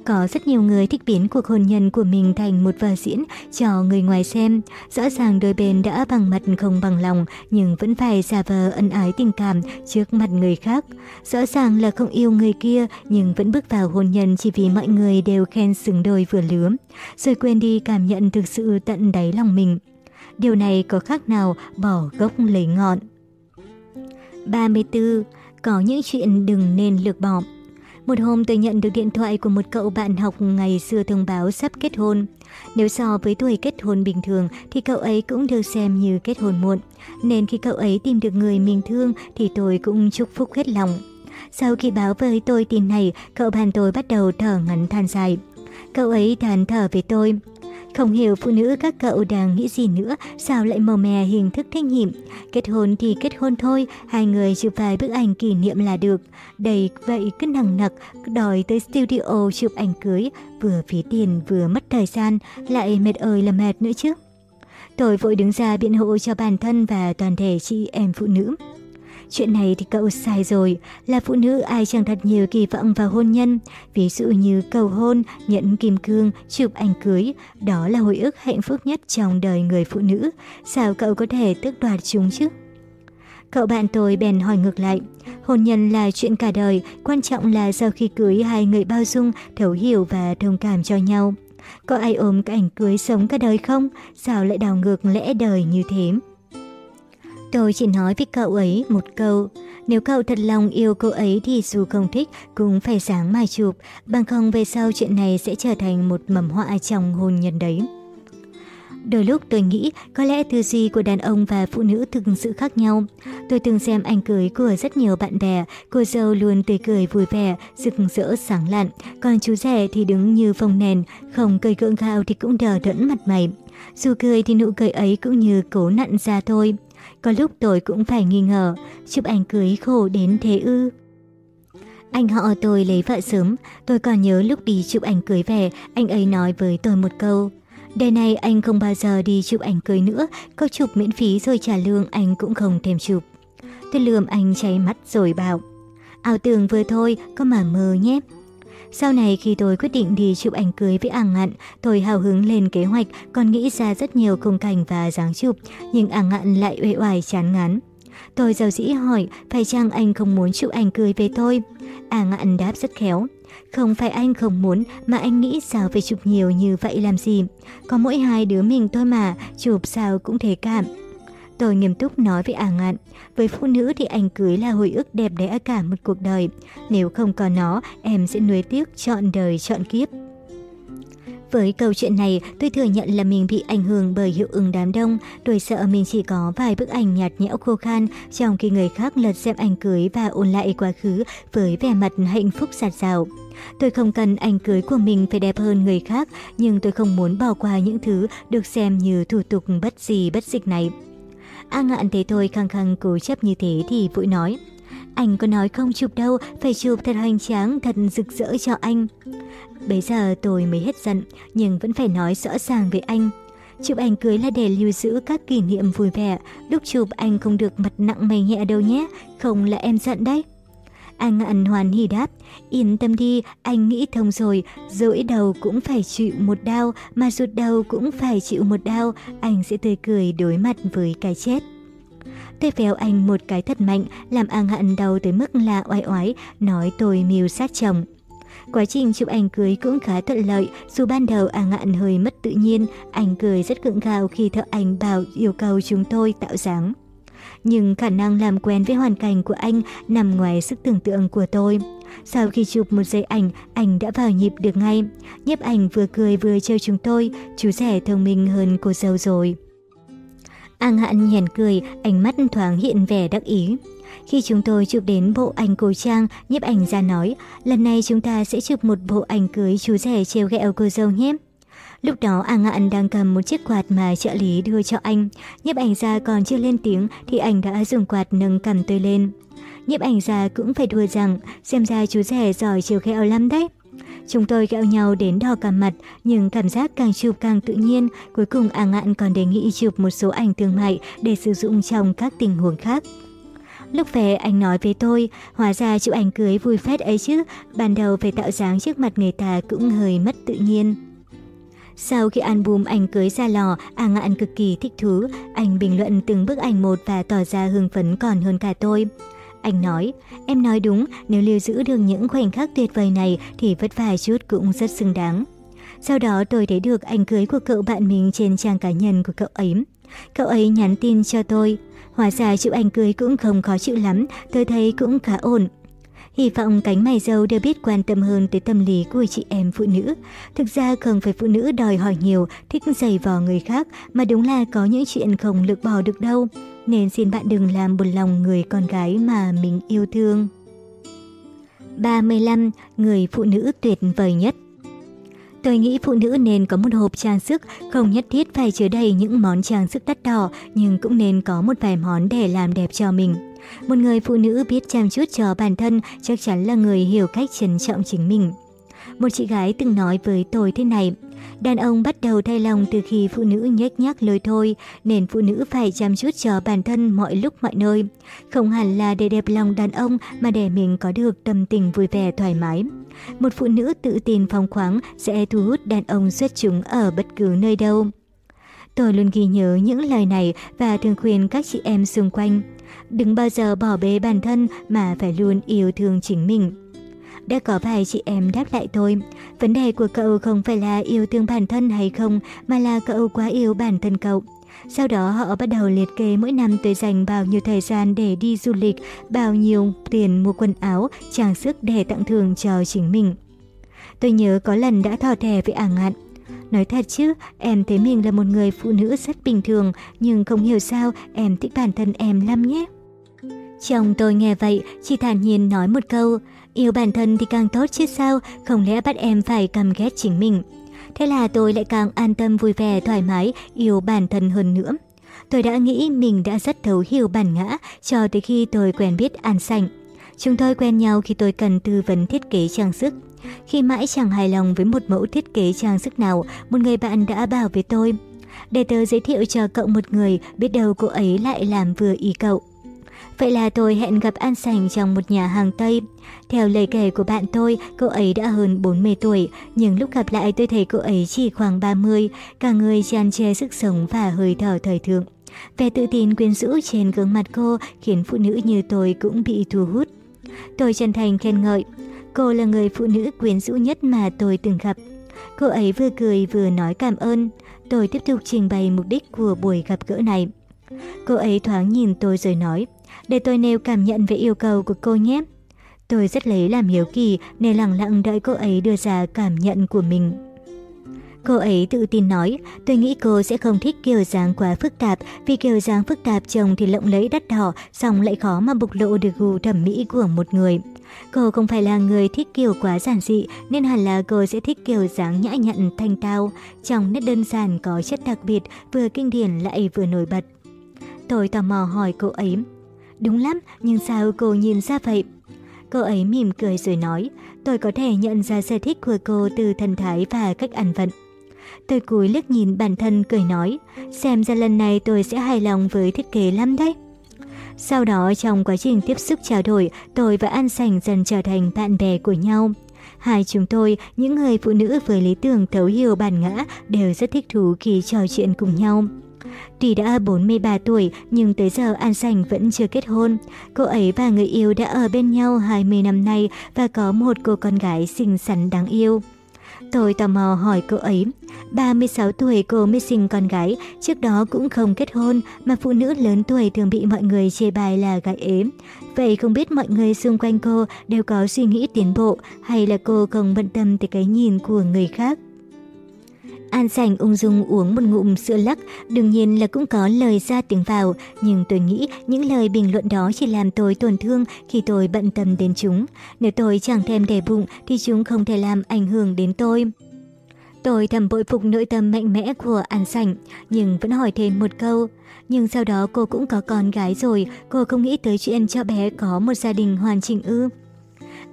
Có rất nhiều người thích biến cuộc hôn nhân của mình thành một vở diễn cho người ngoài xem. Rõ ràng đôi bên đã bằng mặt không bằng lòng, nhưng vẫn phải giả vờ ân ái tình cảm trước mặt người khác. Rõ ràng là không yêu người kia, nhưng vẫn bước vào hôn nhân chỉ vì mọi người đều khen xứng đôi vừa lứa. Rồi quên đi cảm nhận thực sự tận đáy lòng mình. Điều này có khác nào bỏ gốc lấy ngọn. 34. Có những chuyện đừng nên lược bỏ. Một hôm tôi nhận được điện thoại của một cậu bạn học ngày xưa thông báo sắp kết hôn. Nếu so với tuổi kết hôn bình thường thì cậu ấy cũng được xem như kết hôn muộn. Nên khi cậu ấy tìm được người mình thương thì tôi cũng chúc phúc hết lòng. Sau khi báo với tôi tin này, cậu bạn tôi bắt đầu thở ngắn than dài. Cậu ấy than thở về tôi. Không hiểu phụ nữ các cậu đang nghĩ gì nữa, sao lại màu mè hình thức thanh hiểm. Kết hôn thì kết hôn thôi, hai người chụp vài bức ảnh kỷ niệm là được. Đầy vậy cứ nặng nặc, đòi tới studio chụp ảnh cưới, vừa phí tiền vừa mất thời gian, lại mệt ơi là mệt nữa chứ. Tôi vội đứng ra biện hộ cho bản thân và toàn thể chị em phụ nữ. Chuyện này thì cậu sai rồi, là phụ nữ ai chẳng đặt nhiều kỳ vọng vào hôn nhân, ví dụ như cầu hôn, nhận kim cương, chụp ảnh cưới, đó là hồi ức hạnh phúc nhất trong đời người phụ nữ. Sao cậu có thể tước đoạt chúng chứ? Cậu bạn tôi bèn hỏi ngược lại, hôn nhân là chuyện cả đời, quan trọng là sau khi cưới hai người bao dung, thấu hiểu và thông cảm cho nhau. Có ai ôm cái ảnh cưới sống cả đời không? Sao lại đào ngược lẽ đời như thế? Tôi chỉ nói với cậu ấy một câu, nếu cậu thật lòng yêu cô ấy thì dù không thích cũng phải sáng mai chụp, bằng không về sau chuyện này sẽ trở thành một mầm họa trong hôn nhân đấy. Đôi lúc tôi nghĩ có lẽ tư duy của đàn ông và phụ nữ thực sự khác nhau. Tôi từng xem ảnh cưới của rất nhiều bạn bè, cô dâu luôn tươi cười vui vẻ, rực rỡ sáng lạn, còn chú rể thì đứng như phong nền, không cười gượng gạo thì cũng đờ đẫn mặt mày. Dù cười thì nụ cười ấy cũng như cố nặn ra thôi. Có lúc tôi cũng phải nghi ngờ, chụp ảnh cưới khổ đến thế ư. Anh họ tôi lấy vợ sớm, tôi còn nhớ lúc đi chụp ảnh cưới về, anh ấy nói với tôi một câu. Đời này anh không bao giờ đi chụp ảnh cưới nữa, có chụp miễn phí rồi trả lương anh cũng không thèm chụp. Tôi lườm anh cháy mắt rồi bảo, ảo tưởng vừa thôi, có mà mơ nhé. Sau này khi tôi quyết định đi chụp ảnh cưới với Ảng Ngạn, tôi hào hứng lên kế hoạch, còn nghĩ ra rất nhiều khung cảnh và dáng chụp, nhưng Ảng Ngạn lại uể oải chán ngán. Tôi giàu dĩ hỏi, phải chăng anh không muốn chụp ảnh cưới với tôi? Ảng Ngạn đáp rất khéo. Không phải anh không muốn mà anh nghĩ sao phải chụp nhiều như vậy làm gì. Có mỗi hai đứa mình thôi mà, chụp sao cũng thế cảm. Rồi nghiêm túc nói với A à Ngạn, với phụ nữ thì ảnh cưới là hồi ức đẹp đẽ cả một cuộc đời. Nếu không có nó, em sẽ nuối tiếc chọn đời chọn kiếp. Với câu chuyện này, tôi thừa nhận là mình bị ảnh hưởng bởi hiệu ứng đám đông. Tôi sợ mình chỉ có vài bức ảnh nhạt nhẽo khô khan, trong khi người khác lật xem ảnh cưới và ôn lại quá khứ với vẻ mặt hạnh phúc sạt rào. Tôi không cần ảnh cưới của mình phải đẹp hơn người khác, nhưng tôi không muốn bỏ qua những thứ được xem như thủ tục bất gì bất dịch này. A Ngạn thế thôi khăng khăng cố chấp như thế thì Vũ nói. Anh có nói không chụp đâu, phải chụp thật hoành tráng, thật rực rỡ cho anh. Bây giờ tôi mới hết giận, nhưng vẫn phải nói rõ ràng với anh. Chụp ảnh cưới là để lưu giữ các kỷ niệm vui vẻ, lúc chụp anh không được mặt nặng mày nhẹ đâu nhé, không là em giận đấy. Anh ẩn hoàn hỉ đáp, yên tâm đi, anh nghĩ thông rồi, dỗi đầu cũng phải chịu một đau, mà rụt đầu cũng phải chịu một đau, anh sẽ tươi cười đối mặt với cái chết. Tôi véo anh một cái thật mạnh, làm anh Hận đau tới mức là oai oái, nói tôi mưu sát chồng. Quá trình chụp ảnh cưới cũng khá thuận lợi, dù ban đầu A Ngạn hơi mất tự nhiên, anh cười rất cưỡng gào khi thợ ảnh bảo yêu cầu chúng tôi tạo dáng nhưng khả năng làm quen với hoàn cảnh của anh nằm ngoài sức tưởng tượng của tôi. Sau khi chụp một giây ảnh, ảnh đã vào nhịp được ngay. Nhiếp ảnh vừa cười vừa trêu chúng tôi, chú rẻ thông minh hơn cô dâu rồi. An Hạn nhèn cười, ánh mắt thoáng hiện vẻ đắc ý. Khi chúng tôi chụp đến bộ ảnh cổ trang, nhiếp ảnh ra nói, lần này chúng ta sẽ chụp một bộ ảnh cưới chú rể treo ghẹo cô dâu nhé. Lúc đó A Ngạn đang cầm một chiếc quạt mà trợ lý đưa cho anh. Nhiếp ảnh gia còn chưa lên tiếng thì anh đã dùng quạt nâng cầm tôi lên. Nhiếp ảnh gia cũng phải đùa rằng xem ra chú rể giỏi chiều khéo lắm đấy. Chúng tôi gẹo nhau đến đỏ cả mặt, nhưng cảm giác càng chụp càng tự nhiên. Cuối cùng A Ngạn còn đề nghị chụp một số ảnh thương mại để sử dụng trong các tình huống khác. Lúc về anh nói với tôi, hóa ra chụp ảnh cưới vui phết ấy chứ, ban đầu phải tạo dáng trước mặt người ta cũng hơi mất tự nhiên. Sau khi album ảnh cưới ra lò, A Ngạn cực kỳ thích thú. Anh bình luận từng bức ảnh một và tỏ ra hưng phấn còn hơn cả tôi. Anh nói, em nói đúng, nếu lưu giữ được những khoảnh khắc tuyệt vời này thì vất vả chút cũng rất xứng đáng. Sau đó tôi thấy được ảnh cưới của cậu bạn mình trên trang cá nhân của cậu ấy. Cậu ấy nhắn tin cho tôi. Hóa ra chịu ảnh cưới cũng không khó chịu lắm, tôi thấy cũng khá ổn. Hy vọng cánh mày dâu đều biết quan tâm hơn tới tâm lý của chị em phụ nữ. Thực ra không phải phụ nữ đòi hỏi nhiều, thích giày vò người khác, mà đúng là có những chuyện không lược bỏ được đâu. Nên xin bạn đừng làm buồn lòng người con gái mà mình yêu thương. 35. Người phụ nữ tuyệt vời nhất Tôi nghĩ phụ nữ nên có một hộp trang sức, không nhất thiết phải chứa đầy những món trang sức đắt đỏ, nhưng cũng nên có một vài món để làm đẹp cho mình. Một người phụ nữ biết chăm chút cho bản thân chắc chắn là người hiểu cách trân trọng chính mình. Một chị gái từng nói với tôi thế này, đàn ông bắt đầu thay lòng từ khi phụ nữ nhếch nhác lời thôi, nên phụ nữ phải chăm chút cho bản thân mọi lúc mọi nơi. Không hẳn là để đẹp lòng đàn ông mà để mình có được tâm tình vui vẻ thoải mái. Một phụ nữ tự tin phong khoáng sẽ thu hút đàn ông xuất chúng ở bất cứ nơi đâu. Tôi luôn ghi nhớ những lời này và thường khuyên các chị em xung quanh. Đừng bao giờ bỏ bê bản thân mà phải luôn yêu thương chính mình. Đã có vài chị em đáp lại tôi, vấn đề của cậu không phải là yêu thương bản thân hay không mà là cậu quá yêu bản thân cậu. Sau đó họ bắt đầu liệt kê mỗi năm tôi dành bao nhiêu thời gian để đi du lịch, bao nhiêu tiền mua quần áo, trang sức để tặng thường cho chính mình. Tôi nhớ có lần đã thò thẻ với ả ngạn. Nói thật chứ, em thấy mình là một người phụ nữ rất bình thường, nhưng không hiểu sao em thích bản thân em lắm nhé. Chồng tôi nghe vậy, chỉ thản nhiên nói một câu, yêu bản thân thì càng tốt chứ sao, không lẽ bắt em phải căm ghét chính mình. Thế là tôi lại càng an tâm vui vẻ thoải mái yêu bản thân hơn nữa. Tôi đã nghĩ mình đã rất thấu hiểu bản ngã cho tới khi tôi quen biết An Sảnh. Chúng tôi quen nhau khi tôi cần tư vấn thiết kế trang sức. Khi mãi chẳng hài lòng với một mẫu thiết kế trang sức nào, một người bạn đã bảo với tôi. Để tớ giới thiệu cho cậu một người, biết đâu cô ấy lại làm vừa ý cậu. Vậy là tôi hẹn gặp An Sành trong một nhà hàng Tây. Theo lời kể của bạn tôi, cô ấy đã hơn 40 tuổi, nhưng lúc gặp lại tôi thấy cô ấy chỉ khoảng 30, cả người tràn trề sức sống và hơi thở thời thượng. Vẻ tự tin quyến rũ trên gương mặt cô khiến phụ nữ như tôi cũng bị thu hút. Tôi chân thành khen ngợi, cô là người phụ nữ quyến rũ nhất mà tôi từng gặp. Cô ấy vừa cười vừa nói cảm ơn. Tôi tiếp tục trình bày mục đích của buổi gặp gỡ này. Cô ấy thoáng nhìn tôi rồi nói, để tôi nêu cảm nhận về yêu cầu của cô nhé. Tôi rất lấy làm hiếu kỳ nên lặng lặng đợi cô ấy đưa ra cảm nhận của mình. Cô ấy tự tin nói, tôi nghĩ cô sẽ không thích kiểu dáng quá phức tạp, vì kiểu dáng phức tạp trông thì lộng lẫy đắt đỏ, song lại khó mà bộc lộ được gù thẩm mỹ của một người. Cô không phải là người thích kiểu quá giản dị, nên hẳn là cô sẽ thích kiểu dáng nhã nhặn thanh tao, trong nét đơn giản có chất đặc biệt, vừa kinh điển lại vừa nổi bật. Tôi tò mò hỏi cô ấy, Đúng lắm, nhưng sao cô nhìn ra vậy? Cô ấy mỉm cười rồi nói, tôi có thể nhận ra sở thích của cô từ thần thái và cách ăn vận. Tôi cúi liếc nhìn bản thân cười nói, xem ra lần này tôi sẽ hài lòng với thiết kế lắm đấy. Sau đó trong quá trình tiếp xúc trao đổi, tôi và An Sành dần trở thành bạn bè của nhau. Hai chúng tôi, những người phụ nữ với lý tưởng thấu hiểu bản ngã đều rất thích thú khi trò chuyện cùng nhau. Tuy đã 43 tuổi nhưng tới giờ An Sành vẫn chưa kết hôn. Cô ấy và người yêu đã ở bên nhau 20 năm nay và có một cô con gái xinh xắn đáng yêu. Tôi tò mò hỏi cô ấy, 36 tuổi cô mới sinh con gái, trước đó cũng không kết hôn mà phụ nữ lớn tuổi thường bị mọi người chê bài là gái ế. Vậy không biết mọi người xung quanh cô đều có suy nghĩ tiến bộ hay là cô không bận tâm tới cái nhìn của người khác? An Sành ung dung uống một ngụm sữa lắc, đương nhiên là cũng có lời ra tiếng vào, nhưng tôi nghĩ những lời bình luận đó chỉ làm tôi tổn thương khi tôi bận tâm đến chúng. Nếu tôi chẳng thèm để bụng thì chúng không thể làm ảnh hưởng đến tôi. Tôi thầm bội phục nội tâm mạnh mẽ của An Sảnh, nhưng vẫn hỏi thêm một câu. Nhưng sau đó cô cũng có con gái rồi, cô không nghĩ tới chuyện cho bé có một gia đình hoàn chỉnh ư.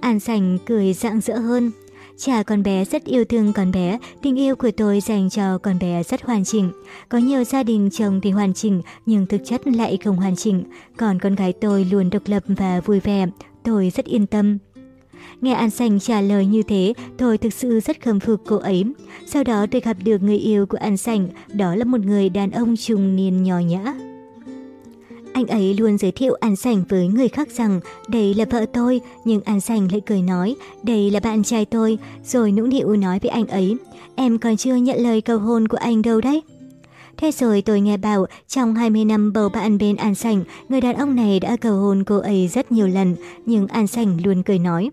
An Sảnh cười rạng rỡ hơn. Chả con bé rất yêu thương con bé, tình yêu của tôi dành cho con bé rất hoàn chỉnh. Có nhiều gia đình chồng thì hoàn chỉnh, nhưng thực chất lại không hoàn chỉnh. Còn con gái tôi luôn độc lập và vui vẻ, tôi rất yên tâm. Nghe An Sành trả lời như thế, tôi thực sự rất khâm phục cô ấy. Sau đó tôi gặp được người yêu của An Sành, đó là một người đàn ông trung niên nhỏ nhã. Anh ấy luôn giới thiệu An Sành với người khác rằng đây là vợ tôi, nhưng An Sành lại cười nói đây là bạn trai tôi, rồi nũng nịu nói với anh ấy em còn chưa nhận lời cầu hôn của anh đâu đấy. Thế rồi tôi nghe bảo trong 20 năm bầu bạn bên An Sành, người đàn ông này đã cầu hôn cô ấy rất nhiều lần, nhưng An Sành luôn cười nói.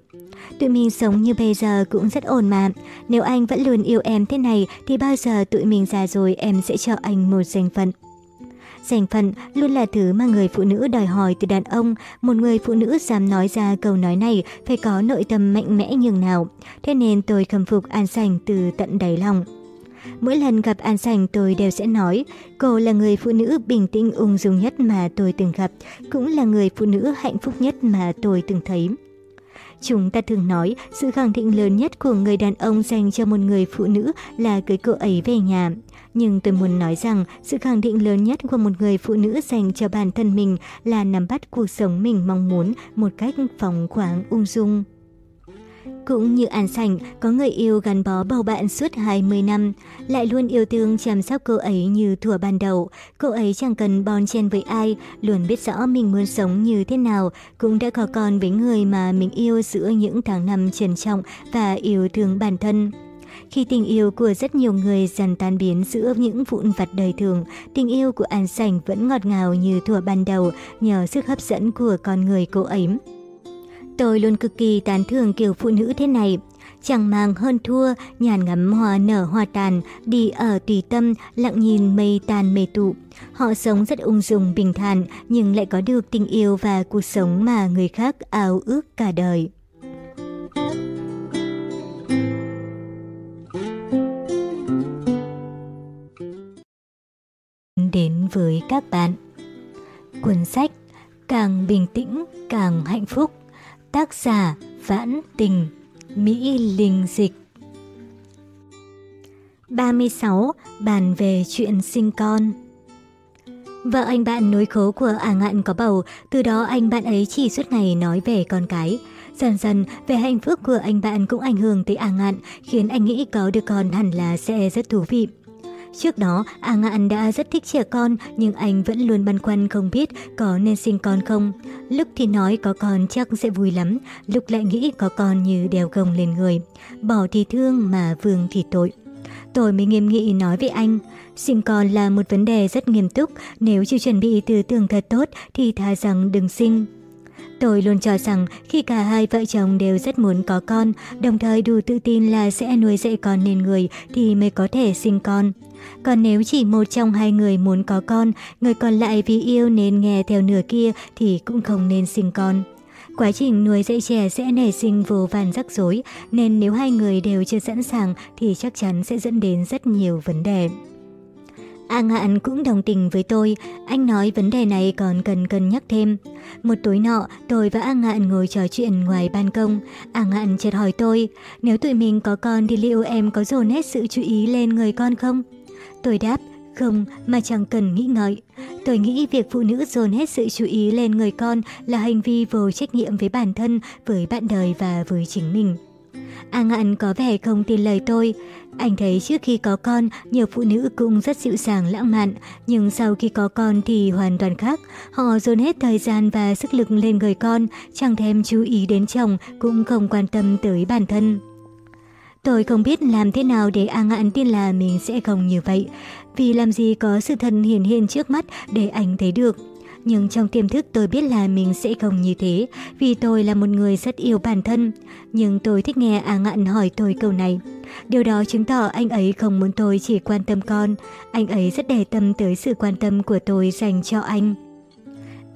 Tụi mình sống như bây giờ cũng rất ổn mà. Nếu anh vẫn luôn yêu em thế này thì bao giờ tụi mình già rồi em sẽ cho anh một danh phận. Danh phận luôn là thứ mà người phụ nữ đòi hỏi từ đàn ông. Một người phụ nữ dám nói ra câu nói này phải có nội tâm mạnh mẽ nhường nào. Thế nên tôi khâm phục An Sành từ tận đáy lòng. Mỗi lần gặp An Sành tôi đều sẽ nói, cô là người phụ nữ bình tĩnh ung dung nhất mà tôi từng gặp, cũng là người phụ nữ hạnh phúc nhất mà tôi từng thấy. Chúng ta thường nói, sự khẳng định lớn nhất của người đàn ông dành cho một người phụ nữ là cưới cô ấy về nhà. Nhưng tôi muốn nói rằng sự khẳng định lớn nhất của một người phụ nữ dành cho bản thân mình là nắm bắt cuộc sống mình mong muốn một cách phóng khoáng ung dung. Cũng như An Sảnh, có người yêu gắn bó bầu bạn suốt 20 năm, lại luôn yêu thương chăm sóc cô ấy như thuở ban đầu. Cô ấy chẳng cần bon chen với ai, luôn biết rõ mình muốn sống như thế nào, cũng đã có con với người mà mình yêu giữa những tháng năm trân trọng và yêu thương bản thân. Khi tình yêu của rất nhiều người dần tan biến giữa những vụn vặt đời thường, tình yêu của An Sảnh vẫn ngọt ngào như thuở ban đầu nhờ sức hấp dẫn của con người cô ấy. Tôi luôn cực kỳ tán thưởng kiểu phụ nữ thế này. Chẳng mang hơn thua, nhàn ngắm hoa nở hoa tàn, đi ở tùy tâm, lặng nhìn mây tàn mây tụ. Họ sống rất ung dung bình thản, nhưng lại có được tình yêu và cuộc sống mà người khác ao ước cả đời. đến với các bạn. Cuốn sách Càng bình tĩnh càng hạnh phúc, tác giả Vãn Tình, Mỹ Linh Dịch. 36. Bàn về chuyện sinh con Vợ anh bạn nối khố của à ngạn có bầu, từ đó anh bạn ấy chỉ suốt ngày nói về con cái. Dần dần, về hạnh phúc của anh bạn cũng ảnh hưởng tới à ngạn, khiến anh nghĩ có được con hẳn là sẽ rất thú vị. Trước đó, Ang An đã rất thích trẻ con nhưng anh vẫn luôn băn khoăn không biết có nên sinh con không. Lúc thì nói có con chắc sẽ vui lắm, lúc lại nghĩ có con như đeo gồng lên người. Bỏ thì thương mà vương thì tội. Tôi mới nghiêm nghị nói với anh, sinh con là một vấn đề rất nghiêm túc, nếu chưa chuẩn bị tư tưởng thật tốt thì tha rằng đừng sinh. Tôi luôn cho rằng khi cả hai vợ chồng đều rất muốn có con, đồng thời đủ tự tin là sẽ nuôi dạy con nên người thì mới có thể sinh con. Còn nếu chỉ một trong hai người muốn có con, người còn lại vì yêu nên nghe theo nửa kia thì cũng không nên sinh con. Quá trình nuôi dạy trẻ sẽ nảy sinh vô vàn rắc rối, nên nếu hai người đều chưa sẵn sàng thì chắc chắn sẽ dẫn đến rất nhiều vấn đề. An Hạn cũng đồng tình với tôi, anh nói vấn đề này còn cần cân nhắc thêm. Một tối nọ, tôi và An Hạn ngồi trò chuyện ngoài ban công. An Hạn chợt hỏi tôi, nếu tụi mình có con thì liệu em có dồn hết sự chú ý lên người con không? Tôi đáp, không mà chẳng cần nghĩ ngợi. Tôi nghĩ việc phụ nữ dồn hết sự chú ý lên người con là hành vi vô trách nhiệm với bản thân, với bạn đời và với chính mình. A Ngạn có vẻ không tin lời tôi. Anh thấy trước khi có con, nhiều phụ nữ cũng rất dịu dàng lãng mạn, nhưng sau khi có con thì hoàn toàn khác. Họ dồn hết thời gian và sức lực lên người con, chẳng thèm chú ý đến chồng, cũng không quan tâm tới bản thân. Tôi không biết làm thế nào để A Ngạn tin là mình sẽ không như vậy. Vì làm gì có sự thật hiển hiện trước mắt để anh thấy được. Nhưng trong tiềm thức tôi biết là mình sẽ không như thế, vì tôi là một người rất yêu bản thân. Nhưng tôi thích nghe A Ngạn hỏi tôi câu này. Điều đó chứng tỏ anh ấy không muốn tôi chỉ quan tâm con, anh ấy rất để tâm tới sự quan tâm của tôi dành cho anh.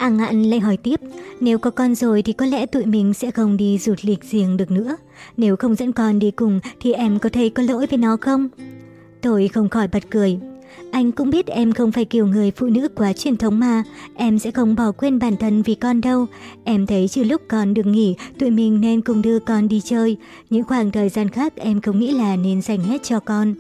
A Ngạn lại hỏi tiếp, nếu có con rồi thì có lẽ tụi mình sẽ không đi rụt lịch riêng được nữa. Nếu không dẫn con đi cùng thì em có thấy có lỗi với nó không? Tôi không khỏi bật cười. Anh cũng biết em không phải kiểu người phụ nữ quá truyền thống mà, em sẽ không bỏ quên bản thân vì con đâu. Em thấy trừ lúc con được nghỉ, tụi mình nên cùng đưa con đi chơi. Những khoảng thời gian khác em không nghĩ là nên dành hết cho con.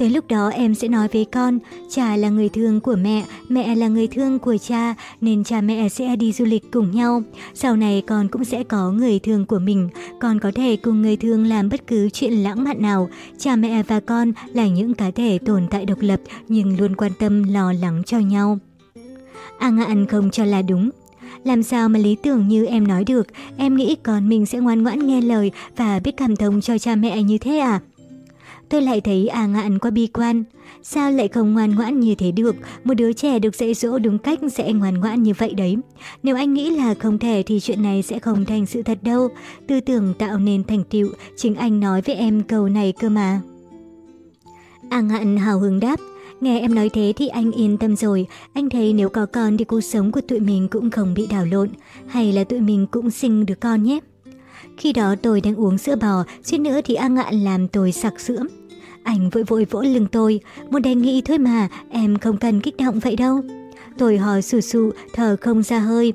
Tới lúc đó em sẽ nói với con, cha là người thương của mẹ, mẹ là người thương của cha, nên cha mẹ sẽ đi du lịch cùng nhau. Sau này con cũng sẽ có người thương của mình, con có thể cùng người thương làm bất cứ chuyện lãng mạn nào. Cha mẹ và con là những cá thể tồn tại độc lập nhưng luôn quan tâm lo lắng cho nhau. A ngạn không cho là đúng, làm sao mà lý tưởng như em nói được, em nghĩ con mình sẽ ngoan ngoãn nghe lời và biết cảm thông cho cha mẹ như thế à? tôi lại thấy à ngạn qua bi quan. Sao lại không ngoan ngoãn như thế được, một đứa trẻ được dạy dỗ đúng cách sẽ ngoan ngoãn như vậy đấy. Nếu anh nghĩ là không thể thì chuyện này sẽ không thành sự thật đâu. Tư tưởng tạo nên thành tựu, chính anh nói với em câu này cơ mà. À ngạn hào hứng đáp, Nghe em nói thế thì anh yên tâm rồi, anh thấy nếu có con thì cuộc sống của tụi mình cũng không bị đảo lộn, hay là tụi mình cũng sinh được con nhé. Khi đó tôi đang uống sữa bò, suýt nữa thì A Ngạn làm tôi sặc sữa. Anh vội vội vỗ lưng tôi, một đề nghị thôi mà, em không cần kích động vậy đâu. Tôi hò sù sụ, thở không ra hơi.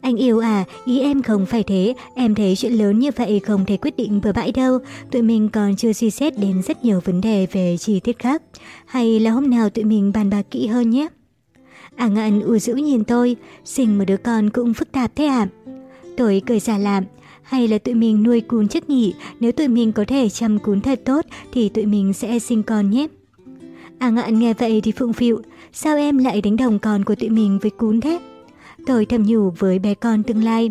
Anh yêu à, ý em không phải thế, em thấy chuyện lớn như vậy không thể quyết định bừa bãi đâu. Tụi mình còn chưa suy xét đến rất nhiều vấn đề về chi tiết khác. Hay là hôm nào tụi mình bàn bạc kỹ hơn nhé. À ngạn u dữ nhìn tôi, sinh một đứa con cũng phức tạp thế ạ. À? Tôi cười giả lạm. Hay là tụi mình nuôi cún chất nhỉ? Nếu tụi mình có thể chăm cún thật tốt thì tụi mình sẽ sinh con nhé. À ngạn nghe vậy thì phụng phịu, sao em lại đánh đồng con của tụi mình với cún thế? Tôi thầm nhủ với bé con tương lai.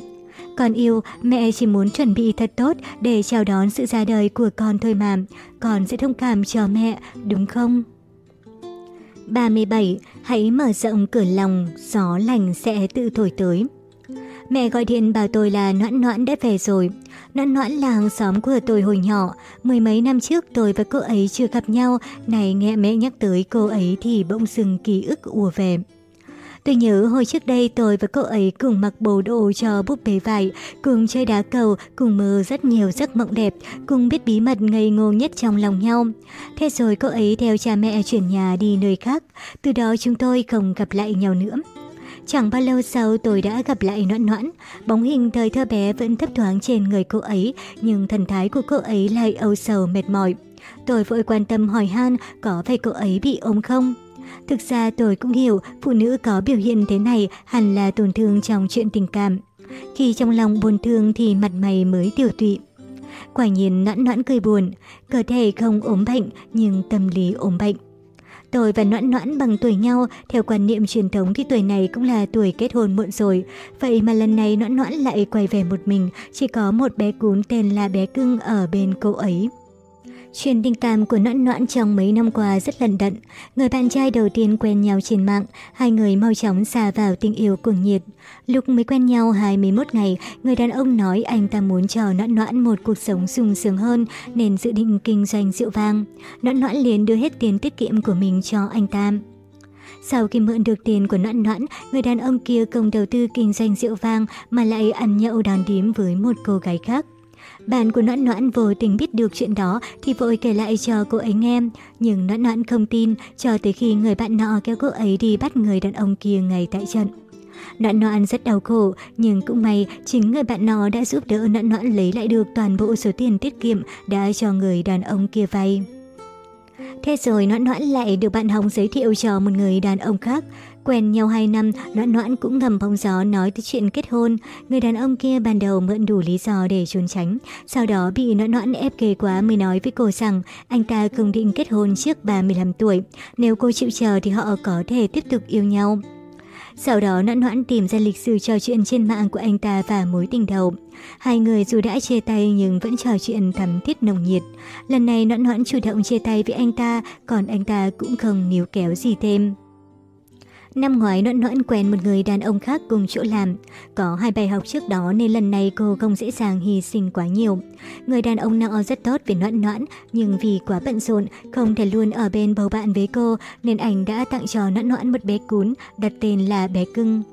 Con yêu, mẹ chỉ muốn chuẩn bị thật tốt để chào đón sự ra đời của con thôi mà. Con sẽ thông cảm cho mẹ, đúng không? 37. Hãy mở rộng cửa lòng, gió lành sẽ tự thổi tới. Mẹ gọi điện bảo tôi là Noãn Noãn đã về rồi. Noãn Noãn là hàng xóm của tôi hồi nhỏ. Mười mấy năm trước tôi và cô ấy chưa gặp nhau. Này nghe mẹ nhắc tới cô ấy thì bỗng dưng ký ức ùa về. Tôi nhớ hồi trước đây tôi và cô ấy cùng mặc bộ đồ cho búp bê vải, cùng chơi đá cầu, cùng mơ rất nhiều giấc mộng đẹp, cùng biết bí mật ngây ngô nhất trong lòng nhau. Thế rồi cô ấy theo cha mẹ chuyển nhà đi nơi khác, từ đó chúng tôi không gặp lại nhau nữa. Chẳng bao lâu sau tôi đã gặp lại Noãn Noãn, bóng hình thời thơ bé vẫn thấp thoáng trên người cô ấy, nhưng thần thái của cô ấy lại âu sầu mệt mỏi. Tôi vội quan tâm hỏi han có phải cô ấy bị ốm không? Thực ra tôi cũng hiểu phụ nữ có biểu hiện thế này hẳn là tổn thương trong chuyện tình cảm. Khi trong lòng buồn thương thì mặt mày mới tiêu tụy. Quả nhiên noãn noãn cười buồn, cơ thể không ốm bệnh nhưng tâm lý ốm bệnh. Tôi và Noãn Noãn bằng tuổi nhau, theo quan niệm truyền thống thì tuổi này cũng là tuổi kết hôn muộn rồi. Vậy mà lần này Noãn Noãn lại quay về một mình, chỉ có một bé cún tên là bé cưng ở bên cô ấy. Chuyện tình cảm của Noãn Noãn trong mấy năm qua rất lận đận. Người bạn trai đầu tiên quen nhau trên mạng, hai người mau chóng xa vào tình yêu cuồng nhiệt. Lúc mới quen nhau 21 ngày, người đàn ông nói anh ta muốn cho Noãn Noãn một cuộc sống sung sướng hơn nên dự định kinh doanh rượu vang. Noãn Noãn liền đưa hết tiền tiết kiệm của mình cho anh ta. Sau khi mượn được tiền của Noãn Noãn, người đàn ông kia không đầu tư kinh doanh rượu vang mà lại ăn nhậu đàn đím với một cô gái khác. Bạn của Noãn Noãn vô tình biết được chuyện đó thì vội kể lại cho cô ấy nghe. Nhưng Noãn Noãn không tin cho tới khi người bạn nọ kéo cô ấy đi bắt người đàn ông kia ngay tại trận. Noãn Noãn rất đau khổ, nhưng cũng may chính người bạn nọ đã giúp đỡ Noãn Noãn lấy lại được toàn bộ số tiền tiết kiệm đã cho người đàn ông kia vay. Thế rồi Noãn Noãn lại được bạn Hồng giới thiệu cho một người đàn ông khác. Quen nhau 2 năm, Noãn Noãn cũng thầm bóng gió nói tới chuyện kết hôn. Người đàn ông kia ban đầu mượn đủ lý do để trốn tránh. Sau đó bị Noãn Noãn ép ghê quá mới nói với cô rằng anh ta không định kết hôn trước 35 tuổi. Nếu cô chịu chờ thì họ có thể tiếp tục yêu nhau. Sau đó Noãn Noãn tìm ra lịch sử trò chuyện trên mạng của anh ta và mối tình đầu. Hai người dù đã chia tay nhưng vẫn trò chuyện thắm thiết nồng nhiệt. Lần này Noãn Noãn chủ động chia tay với anh ta, còn anh ta cũng không níu kéo gì thêm. Năm ngoái Noãn Noãn quen một người đàn ông khác cùng chỗ làm. Có hai bài học trước đó nên lần này cô không dễ dàng hy sinh quá nhiều. Người đàn ông nào rất tốt về Noãn Noãn nhưng vì quá bận rộn, không thể luôn ở bên bầu bạn với cô nên anh đã tặng cho Noãn Noãn một bé cún đặt tên là bé cưng.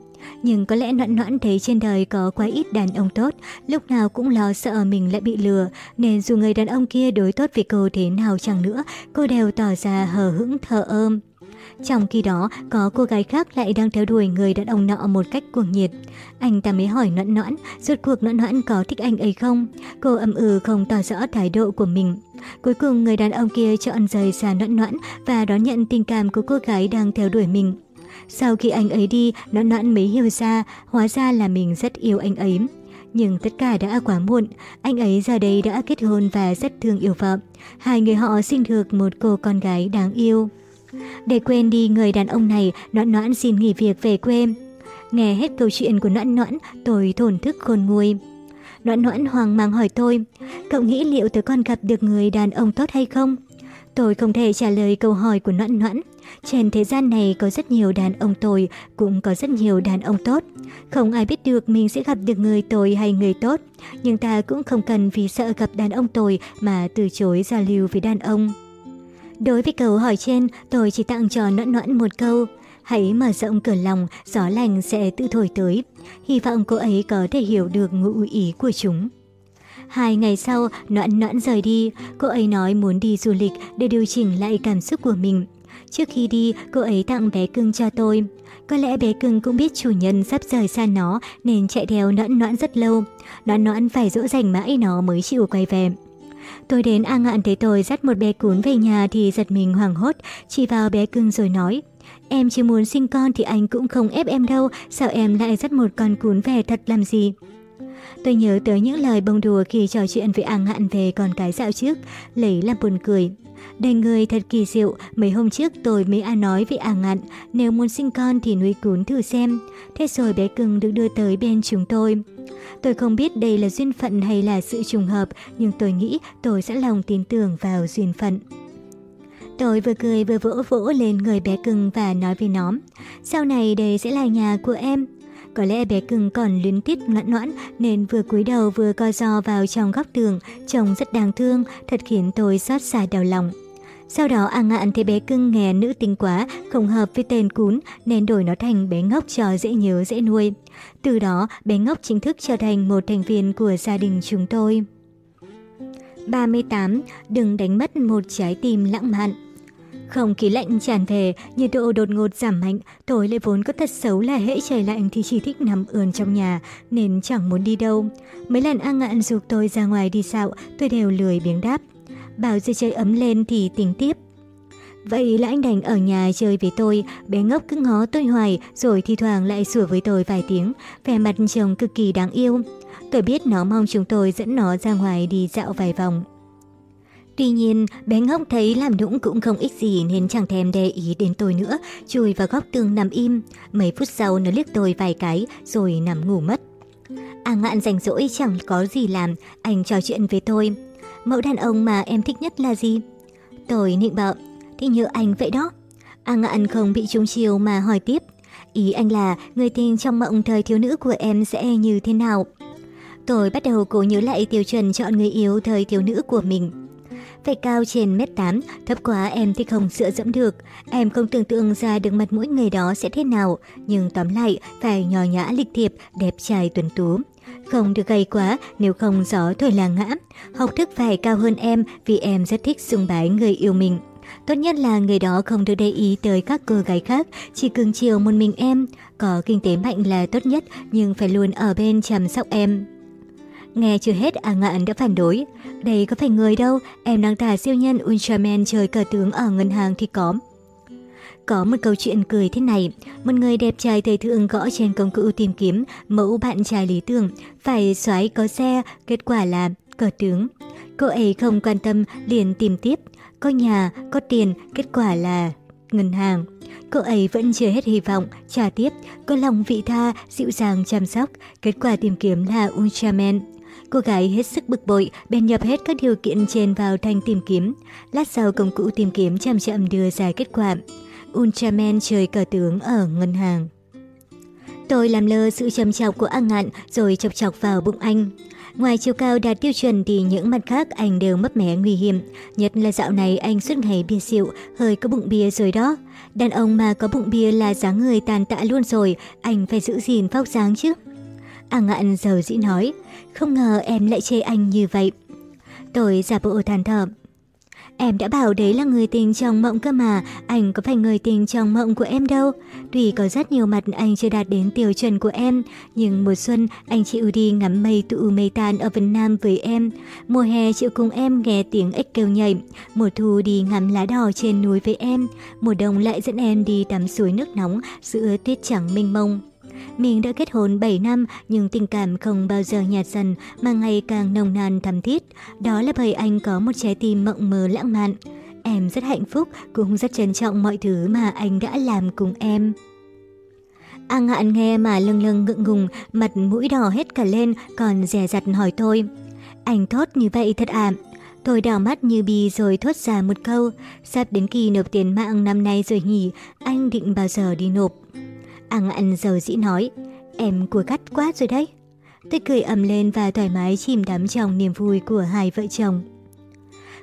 Nhưng có lẽ noãn noãn thấy trên đời có quá ít đàn ông tốt, lúc nào cũng lo sợ mình lại bị lừa, nên dù người đàn ông kia đối tốt với cô thế nào chẳng nữa, cô đều tỏ ra hờ hững thờ ơm. Trong khi đó, có cô gái khác lại đang theo đuổi người đàn ông nọ một cách cuồng nhiệt. Anh ta mới hỏi Noãn Noãn, rốt cuộc Noãn Noãn có thích anh ấy không? Cô âm ừ không tỏ rõ thái độ của mình. Cuối cùng, người đàn ông kia chọn rời xa Noãn Noãn và đón nhận tình cảm của cô gái đang theo đuổi mình. Sau khi anh ấy đi, Noãn Noãn mới hiểu ra, hóa ra là mình rất yêu anh ấy. Nhưng tất cả đã quá muộn, anh ấy giờ đây đã kết hôn và rất thương yêu vợ. Hai người họ sinh được một cô con gái đáng yêu. Để quên đi người đàn ông này, Noãn Noãn xin nghỉ việc về quê. Nghe hết câu chuyện của Noãn Noãn, tôi thổn thức khôn nguôi. Noãn Noãn hoang mang hỏi tôi, cậu nghĩ liệu tớ còn gặp được người đàn ông tốt hay không? Tôi không thể trả lời câu hỏi của Noãn Noãn. Trên thế gian này có rất nhiều đàn ông tồi, cũng có rất nhiều đàn ông tốt. Không ai biết được mình sẽ gặp được người tồi hay người tốt, nhưng ta cũng không cần vì sợ gặp đàn ông tồi mà từ chối giao lưu với đàn ông. Đối với câu hỏi trên, tôi chỉ tặng cho Noãn Noãn một câu. Hãy mở rộng cửa lòng, gió lành sẽ tự thổi tới. Hy vọng cô ấy có thể hiểu được ngụ ý của chúng. Hai ngày sau, Noãn Noãn rời đi. Cô ấy nói muốn đi du lịch để điều chỉnh lại cảm xúc của mình. Trước khi đi, cô ấy tặng bé cưng cho tôi. Có lẽ bé cưng cũng biết chủ nhân sắp rời xa nó nên chạy theo Noãn Noãn rất lâu. Noãn Noãn phải dỗ dành mãi nó mới chịu quay về. Tôi đến A Ngạn thấy tôi dắt một bé cún về nhà thì giật mình hoảng hốt, chỉ vào bé cưng rồi nói. Em chưa muốn sinh con thì anh cũng không ép em đâu, sao em lại dắt một con cún về thật làm gì? Tôi nhớ tới những lời bông đùa khi trò chuyện với A Ngạn về con cái dạo trước, lấy làm buồn cười. Đời người thật kỳ diệu, mấy hôm trước tôi mới à nói với à ngạn, nếu muốn sinh con thì nuôi cún thử xem. Thế rồi bé cưng được đưa tới bên chúng tôi. Tôi không biết đây là duyên phận hay là sự trùng hợp, nhưng tôi nghĩ tôi sẽ lòng tin tưởng vào duyên phận. Tôi vừa cười vừa vỗ vỗ lên người bé cưng và nói với nó, sau này đây sẽ là nhà của em. Có lẽ bé cưng còn luyến tiếc ngoãn ngoãn nên vừa cúi đầu vừa co do vào trong góc tường, trông rất đáng thương, thật khiến tôi xót xa đau lòng. Sau đó A Ngạn thấy bé cưng nghe nữ tính quá, không hợp với tên cún nên đổi nó thành bé ngốc cho dễ nhớ dễ nuôi. Từ đó, bé ngốc chính thức trở thành một thành viên của gia đình chúng tôi. 38. Đừng đánh mất một trái tim lãng mạn không khí lạnh tràn về, nhiệt độ đột ngột giảm mạnh, tối lại vốn có thật xấu là hễ trời lạnh thì chỉ thích nằm ườn trong nhà, nên chẳng muốn đi đâu. Mấy lần A Ngạn dục tôi ra ngoài đi dạo, tôi đều lười biếng đáp. Bảo giờ trời ấm lên thì tính tiếp. Vậy là anh đành ở nhà chơi với tôi, bé ngốc cứ ngó tôi hoài, rồi thi thoảng lại sủa với tôi vài tiếng, vẻ mặt chồng cực kỳ đáng yêu. Tôi biết nó mong chúng tôi dẫn nó ra ngoài đi dạo vài vòng. Tuy nhiên, bé ngốc thấy làm nũng cũng không ích gì nên chẳng thèm để ý đến tôi nữa, chui vào góc tường nằm im. Mấy phút sau nó liếc tôi vài cái rồi nằm ngủ mất. À ngạn rảnh rỗi chẳng có gì làm, anh trò chuyện với tôi. Mẫu đàn ông mà em thích nhất là gì? Tôi nịnh bợ, thì như anh vậy đó. À ngạn không bị trúng chiều mà hỏi tiếp. Ý anh là người tình trong mộng thời thiếu nữ của em sẽ như thế nào? Tôi bắt đầu cố nhớ lại tiêu chuẩn chọn người yêu thời thiếu nữ của mình. Phải cao trên mét 8, thấp quá em thì không dựa dẫm được. Em không tưởng tượng ra được mặt mũi người đó sẽ thế nào, nhưng tóm lại phải nhỏ nhã lịch thiệp, đẹp trai tuấn tú. Không được gầy quá, nếu không gió thổi là ngã. Học thức phải cao hơn em vì em rất thích sùng bái người yêu mình. Tốt nhất là người đó không được để ý tới các cô gái khác, chỉ cưng chiều một mình em. Có kinh tế mạnh là tốt nhất, nhưng phải luôn ở bên chăm sóc em. Nghe chưa hết, A Ngạn đã phản đối. Đây có phải người đâu, em đang thả siêu nhân Ultraman chơi cờ tướng ở ngân hàng thì có. Có một câu chuyện cười thế này, một người đẹp trai thời thượng gõ trên công cụ tìm kiếm mẫu bạn trai lý tưởng, phải xoáy có xe, kết quả là cờ tướng. Cô ấy không quan tâm, liền tìm tiếp. Có nhà, có tiền, kết quả là ngân hàng. Cô ấy vẫn chưa hết hy vọng, trả tiếp, có lòng vị tha, dịu dàng chăm sóc. Kết quả tìm kiếm là Ultraman. Cô gái hết sức bực bội, bèn nhập hết các điều kiện trên vào thanh tìm kiếm. Lát sau công cụ tìm kiếm chậm chậm đưa ra kết quả. Ultraman chơi cờ tướng ở ngân hàng. Tôi làm lơ sự trầm trọng của A Ngạn rồi chọc chọc vào bụng anh. Ngoài chiều cao đạt tiêu chuẩn thì những mặt khác anh đều mấp mé nguy hiểm. Nhất là dạo này anh suốt ngày bia rượu, hơi có bụng bia rồi đó. Đàn ông mà có bụng bia là dáng người tàn tạ luôn rồi, anh phải giữ gìn phóc dáng chứ. A Ngạn giàu dĩ nói, không ngờ em lại chê anh như vậy. Tôi giả bộ than thở. Em đã bảo đấy là người tình trong mộng cơ mà, anh có phải người tình trong mộng của em đâu. Tuy có rất nhiều mặt anh chưa đạt đến tiêu chuẩn của em, nhưng mùa xuân anh chịu đi ngắm mây tụ mây tan ở Vân Nam với em. Mùa hè chịu cùng em nghe tiếng ếch kêu nhảy, mùa thu đi ngắm lá đỏ trên núi với em, mùa đông lại dẫn em đi tắm suối nước nóng giữa tuyết trắng mênh mông. Mình đã kết hôn 7 năm nhưng tình cảm không bao giờ nhạt dần mà ngày càng nồng nàn thắm thiết. Đó là bởi anh có một trái tim mộng mơ lãng mạn. Em rất hạnh phúc, cũng rất trân trọng mọi thứ mà anh đã làm cùng em. An Hạn nghe mà lâng lâng ngượng ngùng, mặt mũi đỏ hết cả lên, còn dè dặt hỏi tôi. Anh thốt như vậy thật ạ. Tôi đảo mắt như bi rồi thốt ra một câu. Sắp đến kỳ nộp tiền mạng năm nay rồi nhỉ, anh định bao giờ đi nộp. Ăn ăn dầu dĩ nói, em cua cắt quá rồi đấy. Tôi cười ầm lên và thoải mái chìm đắm trong niềm vui của hai vợ chồng.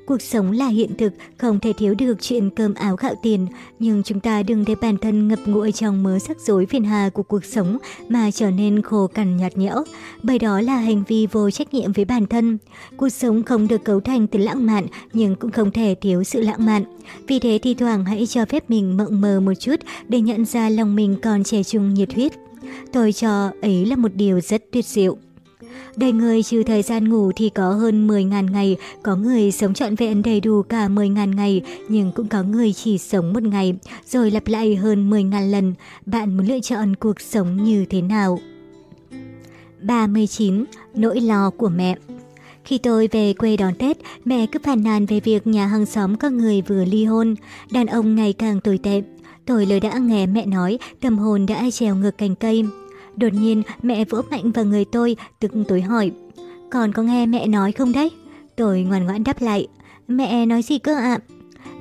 Cuộc sống là hiện thực, không thể thiếu được chuyện cơm áo gạo tiền, nhưng chúng ta đừng để bản thân ngập ngụi trong mớ sắc rối phiền hà của cuộc sống mà trở nên khổ cằn nhạt nhẽo. Bởi đó là hành vi vô trách nhiệm với bản thân. Cuộc sống không được cấu thành từ lãng mạn nhưng cũng không thể thiếu sự lãng mạn. Vì thế thi thoảng hãy cho phép mình mộng mơ một chút để nhận ra lòng mình còn trẻ trung nhiệt huyết. Tôi cho ấy là một điều rất tuyệt diệu. Đời người trừ thời gian ngủ thì có hơn 10.000 ngày, có người sống trọn vẹn đầy đủ cả 10.000 ngày, nhưng cũng có người chỉ sống một ngày, rồi lặp lại hơn 10.000 lần. Bạn muốn lựa chọn cuộc sống như thế nào? 39. Nỗi lo của mẹ khi tôi về quê đón Tết, mẹ cứ phàn nàn về việc nhà hàng xóm có người vừa ly hôn, đàn ông ngày càng tồi tệ. Tôi lời đã nghe mẹ nói, tâm hồn đã treo ngược cành cây. Đột nhiên mẹ vỗ mạnh vào người tôi, tức tối hỏi. Còn có nghe mẹ nói không đấy? Tôi ngoan ngoãn đáp lại. Mẹ nói gì cơ ạ?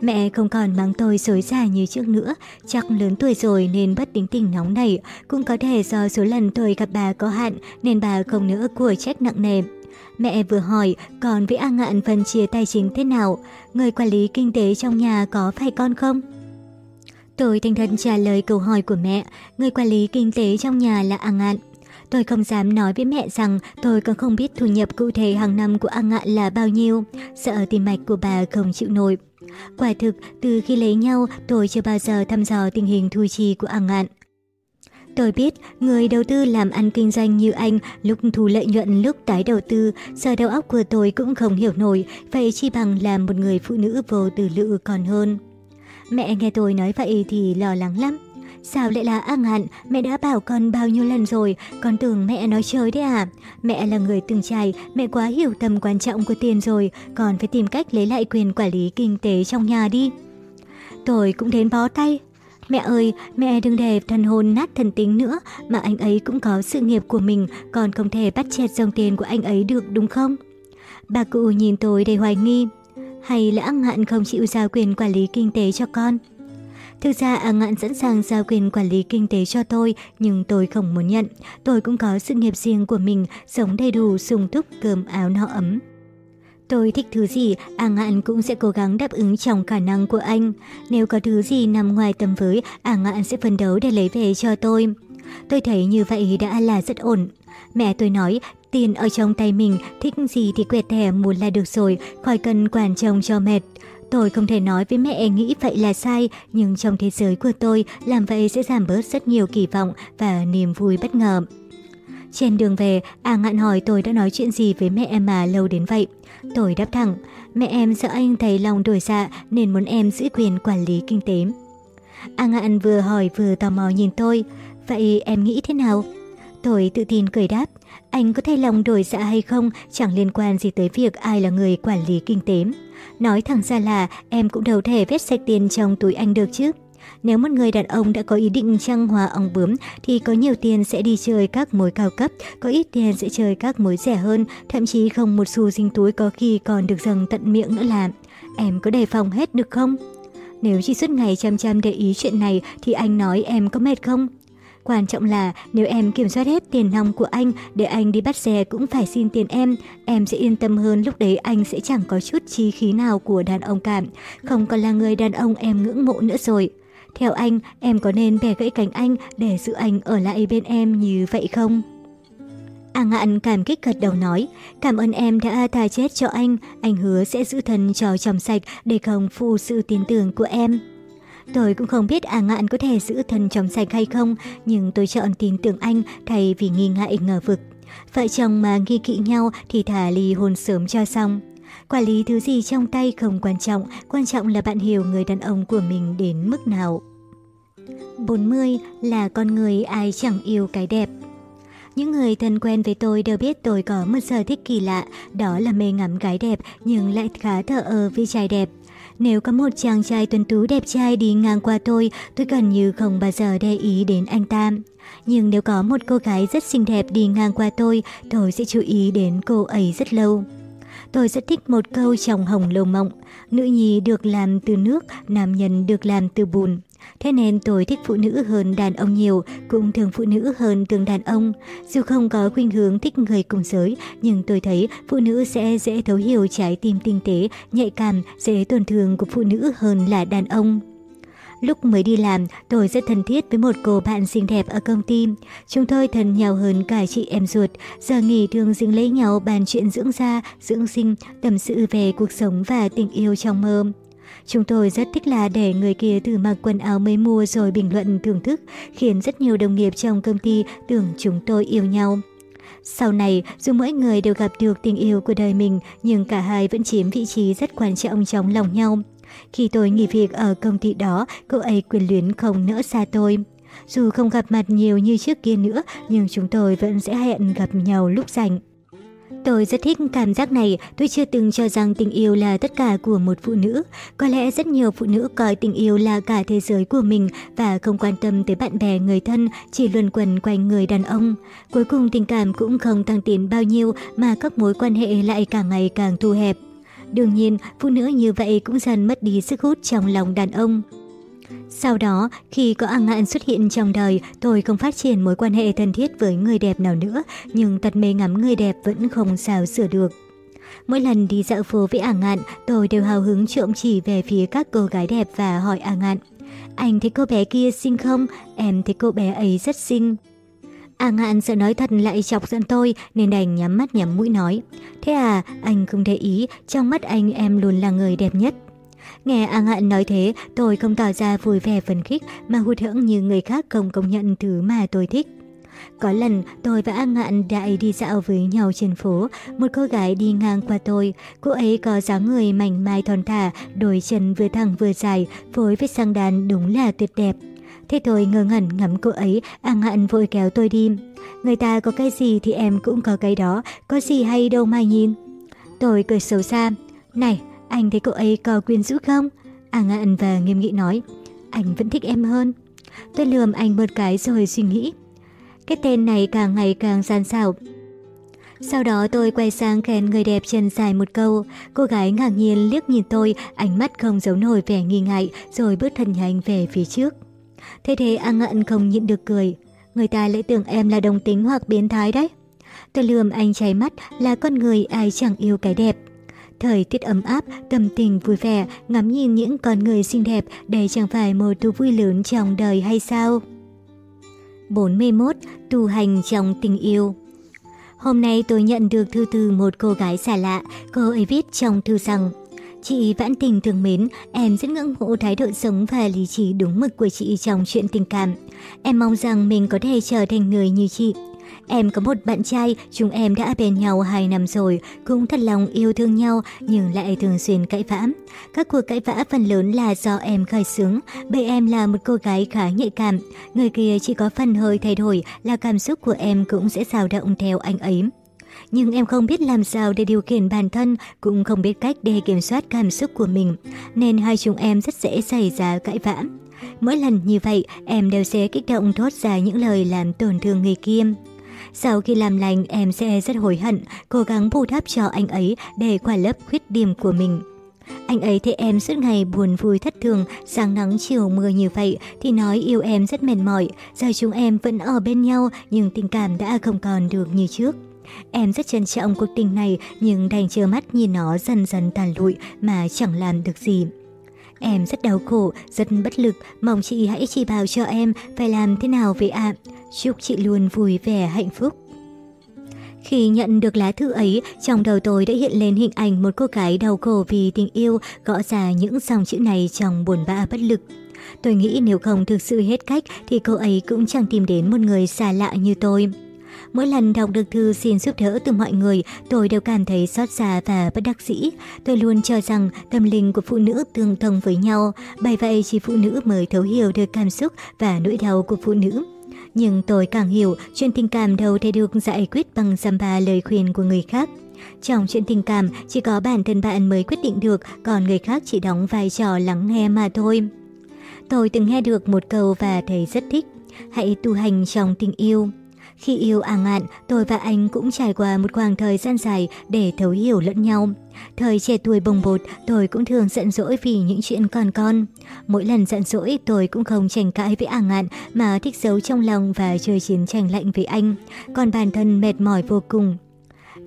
Mẹ không còn mắng tôi xối xả như trước nữa, chắc lớn tuổi rồi nên bất tính tình nóng nảy, cũng có thể do số lần tôi gặp bà có hạn nên bà không nỡ của trách nặng nề. Mẹ vừa hỏi còn với A Ngạn phân chia tài chính thế nào, người quản lý kinh tế trong nhà có phải con không? Tôi thành thật trả lời câu hỏi của mẹ, người quản lý kinh tế trong nhà là A Ngạn. Tôi không dám nói với mẹ rằng tôi còn không biết thu nhập cụ thể hàng năm của A Ngạn là bao nhiêu, sợ tim mạch của bà không chịu nổi. Quả thực, từ khi lấy nhau, tôi chưa bao giờ thăm dò tình hình thu chi của A Ngạn. Tôi biết, người đầu tư làm ăn kinh doanh như anh, lúc thu lợi nhuận lúc tái đầu tư, giờ đầu óc của tôi cũng không hiểu nổi, vậy chi bằng làm một người phụ nữ vô tử lự còn hơn. Mẹ nghe tôi nói vậy thì lo lắng lắm. Sao lại là ăn Hạn? Mẹ đã bảo con bao nhiêu lần rồi, con tưởng mẹ nói chơi đấy à? Mẹ là người từng trải, mẹ quá hiểu tầm quan trọng của tiền rồi, còn phải tìm cách lấy lại quyền quản lý kinh tế trong nhà đi. Tôi cũng đến bó tay. Mẹ ơi, mẹ đừng để thần hồn nát thần tính nữa, mà anh ấy cũng có sự nghiệp của mình, còn không thể bắt chẹt dòng tiền của anh ấy được đúng không? Bà cụ nhìn tôi đầy hoài nghi hay là A Ngạn không chịu giao quyền quản lý kinh tế cho con? Thực ra A Ngạn sẵn sàng giao quyền quản lý kinh tế cho tôi, nhưng tôi không muốn nhận. Tôi cũng có sự nghiệp riêng của mình, sống đầy đủ, sung túc, cơm áo no ấm. Tôi thích thứ gì, A Ngạn cũng sẽ cố gắng đáp ứng trong khả năng của anh. Nếu có thứ gì nằm ngoài tầm với, A Ngạn sẽ phấn đấu để lấy về cho tôi. Tôi thấy như vậy đã là rất ổn. Mẹ tôi nói Tiền ở trong tay mình, thích gì thì quẹt thẻ muốn là được rồi, khỏi cần quản chồng cho mệt. Tôi không thể nói với mẹ nghĩ vậy là sai, nhưng trong thế giới của tôi, làm vậy sẽ giảm bớt rất nhiều kỳ vọng và niềm vui bất ngờ. Trên đường về, A Ngạn hỏi tôi đã nói chuyện gì với mẹ em mà lâu đến vậy. Tôi đáp thẳng, mẹ em sợ anh thấy lòng đổi dạ nên muốn em giữ quyền quản lý kinh tế. A Ngạn vừa hỏi vừa tò mò nhìn tôi, vậy em nghĩ thế nào? Tôi tự tin cười đáp, anh có thay lòng đổi dạ hay không chẳng liên quan gì tới việc ai là người quản lý kinh tế. Nói thẳng ra là em cũng đâu thể vét sạch tiền trong túi anh được chứ. Nếu một người đàn ông đã có ý định trăng hòa ong bướm thì có nhiều tiền sẽ đi chơi các mối cao cấp, có ít tiền sẽ chơi các mối rẻ hơn, thậm chí không một xu dinh túi có khi còn được dâng tận miệng nữa là em có đề phòng hết được không? Nếu chỉ suốt ngày chăm chăm để ý chuyện này thì anh nói em có mệt không? Quan trọng là nếu em kiểm soát hết tiền nong của anh để anh đi bắt xe cũng phải xin tiền em, em sẽ yên tâm hơn lúc đấy anh sẽ chẳng có chút chi khí nào của đàn ông cảm, không còn là người đàn ông em ngưỡng mộ nữa rồi. Theo anh, em có nên bẻ gãy cánh anh để giữ anh ở lại bên em như vậy không? A Ngạn cảm kích gật đầu nói, cảm ơn em đã tha chết cho anh, anh hứa sẽ giữ thân cho chồng sạch để không phụ sự tin tưởng của em. Tôi cũng không biết A Ngạn có thể giữ thân trong sạch hay không, nhưng tôi chọn tin tưởng anh thay vì nghi ngại ngờ vực. Vợ chồng mà nghi kỵ nhau thì thả ly hôn sớm cho xong. Quản lý thứ gì trong tay không quan trọng, quan trọng là bạn hiểu người đàn ông của mình đến mức nào. 40 là con người ai chẳng yêu cái đẹp. Những người thân quen với tôi đều biết tôi có một sở thích kỳ lạ, đó là mê ngắm gái đẹp nhưng lại khá thờ ơ với trai đẹp. Nếu có một chàng trai tuấn tú đẹp trai đi ngang qua tôi, tôi gần như không bao giờ để ý đến anh ta. Nhưng nếu có một cô gái rất xinh đẹp đi ngang qua tôi, tôi sẽ chú ý đến cô ấy rất lâu. Tôi rất thích một câu trong Hồng Lâu Mộng, nữ nhi được làm từ nước, nam nhân được làm từ bùn. Thế nên tôi thích phụ nữ hơn đàn ông nhiều, cũng thường phụ nữ hơn thường đàn ông. Dù không có khuynh hướng thích người cùng giới, nhưng tôi thấy phụ nữ sẽ dễ thấu hiểu trái tim tinh tế, nhạy cảm, dễ tổn thương của phụ nữ hơn là đàn ông. Lúc mới đi làm, tôi rất thân thiết với một cô bạn xinh đẹp ở công ty. Chúng tôi thân nhau hơn cả chị em ruột. Giờ nghỉ thường dính lấy nhau bàn chuyện dưỡng da, dưỡng sinh, tâm sự về cuộc sống và tình yêu trong mơ. Chúng tôi rất thích là để người kia thử mặc quần áo mới mua rồi bình luận thưởng thức, khiến rất nhiều đồng nghiệp trong công ty tưởng chúng tôi yêu nhau. Sau này, dù mỗi người đều gặp được tình yêu của đời mình, nhưng cả hai vẫn chiếm vị trí rất quan trọng trong lòng nhau. Khi tôi nghỉ việc ở công ty đó, cô ấy quyền luyến không nỡ xa tôi. Dù không gặp mặt nhiều như trước kia nữa, nhưng chúng tôi vẫn sẽ hẹn gặp nhau lúc rảnh. Tôi rất thích cảm giác này, tôi chưa từng cho rằng tình yêu là tất cả của một phụ nữ. Có lẽ rất nhiều phụ nữ coi tình yêu là cả thế giới của mình và không quan tâm tới bạn bè người thân, chỉ luẩn quẩn quanh người đàn ông. Cuối cùng tình cảm cũng không tăng tiến bao nhiêu mà các mối quan hệ lại càng ngày càng thu hẹp. Đương nhiên, phụ nữ như vậy cũng dần mất đi sức hút trong lòng đàn ông. Sau đó, khi có A Ngạn xuất hiện trong đời, tôi không phát triển mối quan hệ thân thiết với người đẹp nào nữa, nhưng tật mê ngắm người đẹp vẫn không sao sửa được. Mỗi lần đi dạo phố với A Ngạn, tôi đều hào hứng trộm chỉ về phía các cô gái đẹp và hỏi A Ngạn. Anh thấy cô bé kia xinh không? Em thấy cô bé ấy rất xinh. A Ngạn sợ nói thật lại chọc giận tôi nên đành nhắm mắt nhắm mũi nói. Thế à, anh không để ý, trong mắt anh em luôn là người đẹp nhất. Nghe An Hạn nói thế, tôi không tỏ ra vui vẻ phấn khích mà hụt hẫng như người khác không công nhận thứ mà tôi thích. Có lần tôi và An Ngạn đại đi dạo với nhau trên phố, một cô gái đi ngang qua tôi. Cô ấy có dáng người mảnh mai thon thả, đôi chân vừa thẳng vừa dài, phối với sang đàn đúng là tuyệt đẹp. Thế tôi ngơ ngẩn ngắm cô ấy, An Ngạn vội kéo tôi đi. Người ta có cái gì thì em cũng có cái đó, có gì hay đâu mà nhìn. Tôi cười xấu xa. Này, anh thấy cậu ấy có quyến rũ không? À ngạn và nghiêm nghị nói, anh vẫn thích em hơn. Tôi lườm anh một cái rồi suy nghĩ. Cái tên này càng ngày càng gian xảo. Sau đó tôi quay sang khen người đẹp chân dài một câu. Cô gái ngạc nhiên liếc nhìn tôi, ánh mắt không giấu nổi vẻ nghi ngại, rồi bước thần nhanh về phía trước. Thế thế A Ngạn không nhịn được cười. Người ta lại tưởng em là đồng tính hoặc biến thái đấy. Tôi lườm anh cháy mắt là con người ai chẳng yêu cái đẹp. Thời tiết ấm áp, tâm tình vui vẻ, ngắm nhìn những con người xinh đẹp, đây chẳng phải một thú vui lớn trong đời hay sao? 41. Tu hành trong tình yêu Hôm nay tôi nhận được thư từ một cô gái xa lạ, cô ấy viết trong thư rằng Chị Vãn Tình thương mến, em rất ngưỡng mộ thái độ sống và lý trí đúng mực của chị trong chuyện tình cảm. Em mong rằng mình có thể trở thành người như chị. Em có một bạn trai, chúng em đã bên nhau 2 năm rồi, cũng thật lòng yêu thương nhau nhưng lại thường xuyên cãi vã. Các cuộc cãi vã phần lớn là do em khởi xướng, bởi em là một cô gái khá nhạy cảm. Người kia chỉ có phần hơi thay đổi là cảm xúc của em cũng sẽ dao động theo anh ấy nhưng em không biết làm sao để điều khiển bản thân, cũng không biết cách để kiểm soát cảm xúc của mình, nên hai chúng em rất dễ xảy ra cãi vã. Mỗi lần như vậy, em đều sẽ kích động thốt ra những lời làm tổn thương người kia. Sau khi làm lành, em sẽ rất hối hận, cố gắng bù đắp cho anh ấy để qua lớp khuyết điểm của mình. Anh ấy thấy em suốt ngày buồn vui thất thường, sáng nắng chiều mưa như vậy thì nói yêu em rất mệt mỏi, giờ chúng em vẫn ở bên nhau nhưng tình cảm đã không còn được như trước. Em rất trân trọng cuộc tình này nhưng đành chờ mắt nhìn nó dần dần tàn lụi mà chẳng làm được gì. Em rất đau khổ, rất bất lực, mong chị hãy chỉ bảo cho em phải làm thế nào vậy ạ. Chúc chị luôn vui vẻ hạnh phúc. Khi nhận được lá thư ấy, trong đầu tôi đã hiện lên hình ảnh một cô gái đau khổ vì tình yêu gõ ra những dòng chữ này trong buồn bã bất lực. Tôi nghĩ nếu không thực sự hết cách thì cô ấy cũng chẳng tìm đến một người xa lạ như tôi. Mỗi lần đọc được thư xin giúp đỡ từ mọi người, tôi đều cảm thấy xót xa và bất đắc dĩ. Tôi luôn cho rằng tâm linh của phụ nữ tương thông với nhau, bởi vậy chỉ phụ nữ mới thấu hiểu được cảm xúc và nỗi đau của phụ nữ. Nhưng tôi càng hiểu chuyện tình cảm đâu thể được giải quyết bằng dăm ba lời khuyên của người khác. Trong chuyện tình cảm, chỉ có bản thân bạn mới quyết định được, còn người khác chỉ đóng vai trò lắng nghe mà thôi. Tôi từng nghe được một câu và thấy rất thích. Hãy tu hành trong tình yêu. Khi yêu A Ngạn, tôi và anh cũng trải qua một khoảng thời gian dài để thấu hiểu lẫn nhau. Thời trẻ tuổi bồng bột, tôi cũng thường giận dỗi vì những chuyện còn con. Mỗi lần giận dỗi, tôi cũng không tranh cãi với A Ngạn mà thích giấu trong lòng và chơi chiến tranh lạnh với anh. Còn bản thân mệt mỏi vô cùng.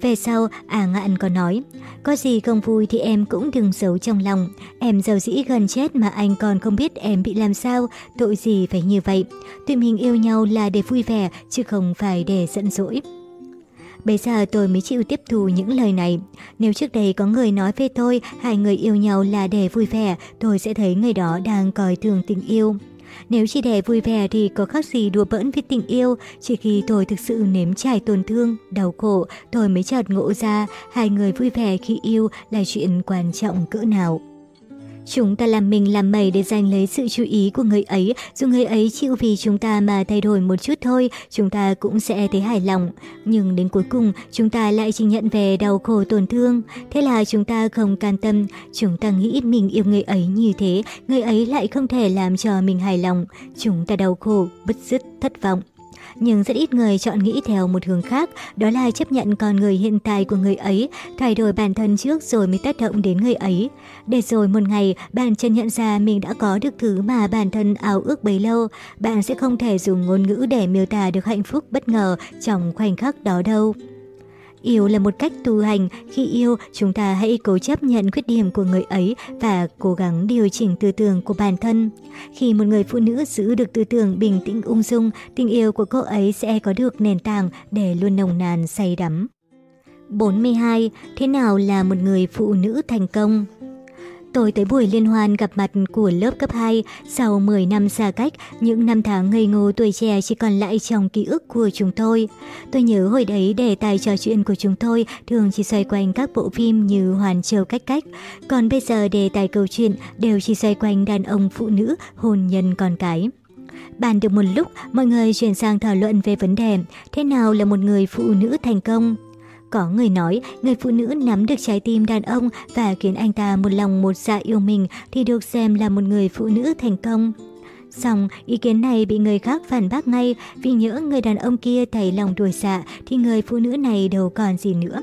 Về sau, à ngạn có nói, có gì không vui thì em cũng đừng giấu trong lòng. Em giàu dĩ gần chết mà anh còn không biết em bị làm sao, tội gì phải như vậy. Tụi mình yêu nhau là để vui vẻ, chứ không phải để giận dỗi. Bây giờ tôi mới chịu tiếp thu những lời này. Nếu trước đây có người nói với tôi hai người yêu nhau là để vui vẻ, tôi sẽ thấy người đó đang coi thường tình yêu. Nếu chỉ để vui vẻ thì có khác gì đùa bỡn với tình yêu, chỉ khi tôi thực sự nếm trải tổn thương, đau khổ, tôi mới chợt ngộ ra hai người vui vẻ khi yêu là chuyện quan trọng cỡ nào. Chúng ta làm mình làm mẩy để giành lấy sự chú ý của người ấy, dù người ấy chịu vì chúng ta mà thay đổi một chút thôi, chúng ta cũng sẽ thấy hài lòng. Nhưng đến cuối cùng, chúng ta lại chỉ nhận về đau khổ tổn thương. Thế là chúng ta không can tâm, chúng ta nghĩ mình yêu người ấy như thế, người ấy lại không thể làm cho mình hài lòng. Chúng ta đau khổ, bứt rứt, thất vọng nhưng rất ít người chọn nghĩ theo một hướng khác, đó là chấp nhận con người hiện tại của người ấy, thay đổi bản thân trước rồi mới tác động đến người ấy. Để rồi một ngày, bạn chân nhận ra mình đã có được thứ mà bản thân ao ước bấy lâu, bạn sẽ không thể dùng ngôn ngữ để miêu tả được hạnh phúc bất ngờ trong khoảnh khắc đó đâu. Yêu là một cách tu hành, khi yêu chúng ta hãy cố chấp nhận khuyết điểm của người ấy và cố gắng điều chỉnh tư tưởng của bản thân. Khi một người phụ nữ giữ được tư tưởng bình tĩnh ung dung, tình yêu của cô ấy sẽ có được nền tảng để luôn nồng nàn say đắm. 42. Thế nào là một người phụ nữ thành công? Tôi tới buổi liên hoan gặp mặt của lớp cấp 2, sau 10 năm xa cách, những năm tháng ngây ngô tuổi trẻ chỉ còn lại trong ký ức của chúng tôi. Tôi nhớ hồi đấy đề tài trò chuyện của chúng tôi thường chỉ xoay quanh các bộ phim như Hoàn Châu Cách Cách, còn bây giờ đề tài câu chuyện đều chỉ xoay quanh đàn ông phụ nữ, hôn nhân con cái. Bàn được một lúc, mọi người chuyển sang thảo luận về vấn đề thế nào là một người phụ nữ thành công. Có người nói, người phụ nữ nắm được trái tim đàn ông và khiến anh ta một lòng một dạ yêu mình thì được xem là một người phụ nữ thành công. Xong, ý kiến này bị người khác phản bác ngay vì nhỡ người đàn ông kia thấy lòng đuổi dạ thì người phụ nữ này đâu còn gì nữa.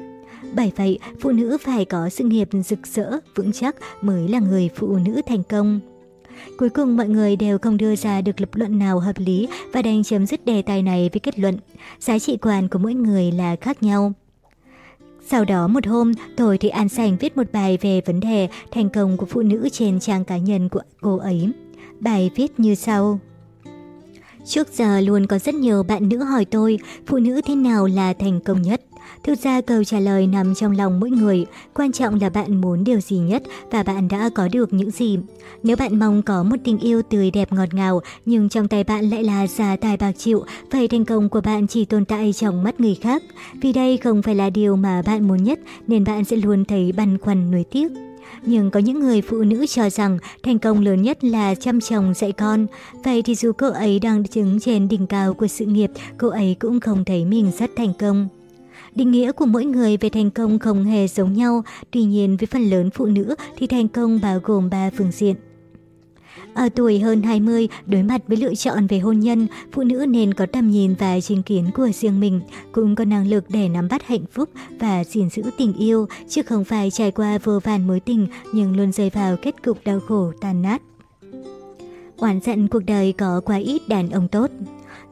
Bởi vậy, phụ nữ phải có sự nghiệp rực rỡ, vững chắc mới là người phụ nữ thành công. Cuối cùng mọi người đều không đưa ra được lập luận nào hợp lý và đành chấm dứt đề tài này với kết luận giá trị quan của mỗi người là khác nhau. Sau đó một hôm, tôi thì An Sành viết một bài về vấn đề thành công của phụ nữ trên trang cá nhân của cô ấy. Bài viết như sau. Trước giờ luôn có rất nhiều bạn nữ hỏi tôi, phụ nữ thế nào là thành công nhất? Thực ra câu trả lời nằm trong lòng mỗi người, quan trọng là bạn muốn điều gì nhất và bạn đã có được những gì. Nếu bạn mong có một tình yêu tươi đẹp ngọt ngào nhưng trong tay bạn lại là già tài bạc triệu vậy thành công của bạn chỉ tồn tại trong mắt người khác. Vì đây không phải là điều mà bạn muốn nhất nên bạn sẽ luôn thấy băn khoăn nuối tiếc. Nhưng có những người phụ nữ cho rằng thành công lớn nhất là chăm chồng dạy con. Vậy thì dù cô ấy đang đứng trên đỉnh cao của sự nghiệp, cô ấy cũng không thấy mình rất thành công. Định nghĩa của mỗi người về thành công không hề giống nhau, tuy nhiên với phần lớn phụ nữ thì thành công bao gồm 3 phương diện. Ở tuổi hơn 20, đối mặt với lựa chọn về hôn nhân, phụ nữ nên có tầm nhìn và chính kiến của riêng mình, cũng có năng lực để nắm bắt hạnh phúc và gìn giữ tình yêu, chứ không phải trải qua vô vàn mối tình nhưng luôn rơi vào kết cục đau khổ tàn nát. Oán giận cuộc đời có quá ít đàn ông tốt.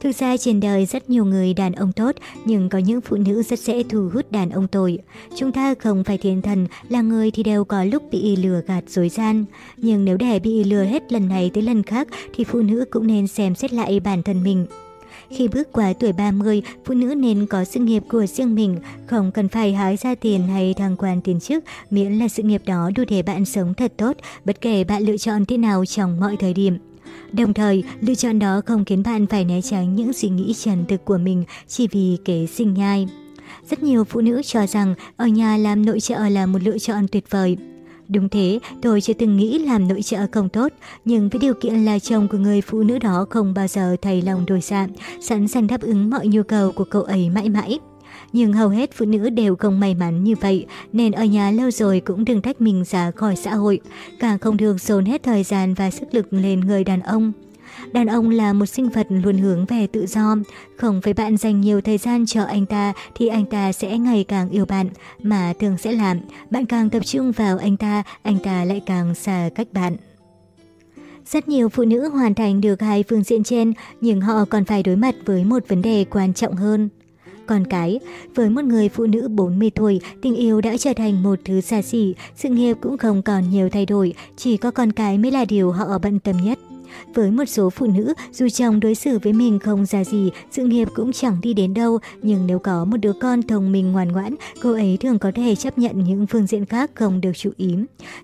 Thực ra trên đời rất nhiều người đàn ông tốt, nhưng có những phụ nữ rất dễ thu hút đàn ông tồi. Chúng ta không phải thiên thần, là người thì đều có lúc bị lừa gạt dối gian. Nhưng nếu để bị lừa hết lần này tới lần khác thì phụ nữ cũng nên xem xét lại bản thân mình. Khi bước qua tuổi 30, phụ nữ nên có sự nghiệp của riêng mình, không cần phải hái ra tiền hay thăng quan tiền chức, miễn là sự nghiệp đó đủ để bạn sống thật tốt, bất kể bạn lựa chọn thế nào trong mọi thời điểm. Đồng thời, lựa chọn đó không khiến bạn phải né tránh những suy nghĩ trần thực của mình chỉ vì kế sinh nhai. Rất nhiều phụ nữ cho rằng ở nhà làm nội trợ là một lựa chọn tuyệt vời. Đúng thế, tôi chưa từng nghĩ làm nội trợ không tốt, nhưng với điều kiện là chồng của người phụ nữ đó không bao giờ thay lòng đổi dạ, sẵn sàng đáp ứng mọi nhu cầu của cậu ấy mãi mãi. Nhưng hầu hết phụ nữ đều không may mắn như vậy, nên ở nhà lâu rồi cũng đừng tách mình ra khỏi xã hội, càng không được dồn hết thời gian và sức lực lên người đàn ông. Đàn ông là một sinh vật luôn hướng về tự do, không phải bạn dành nhiều thời gian cho anh ta thì anh ta sẽ ngày càng yêu bạn, mà thường sẽ làm, bạn càng tập trung vào anh ta, anh ta lại càng xa cách bạn. Rất nhiều phụ nữ hoàn thành được hai phương diện trên, nhưng họ còn phải đối mặt với một vấn đề quan trọng hơn con cái. Với một người phụ nữ 40 tuổi, tình yêu đã trở thành một thứ xa xỉ, sự nghiệp cũng không còn nhiều thay đổi, chỉ có con cái mới là điều họ bận tâm nhất. Với một số phụ nữ, dù chồng đối xử với mình không ra gì, sự nghiệp cũng chẳng đi đến đâu, nhưng nếu có một đứa con thông minh ngoan ngoãn, cô ấy thường có thể chấp nhận những phương diện khác không được chú ý.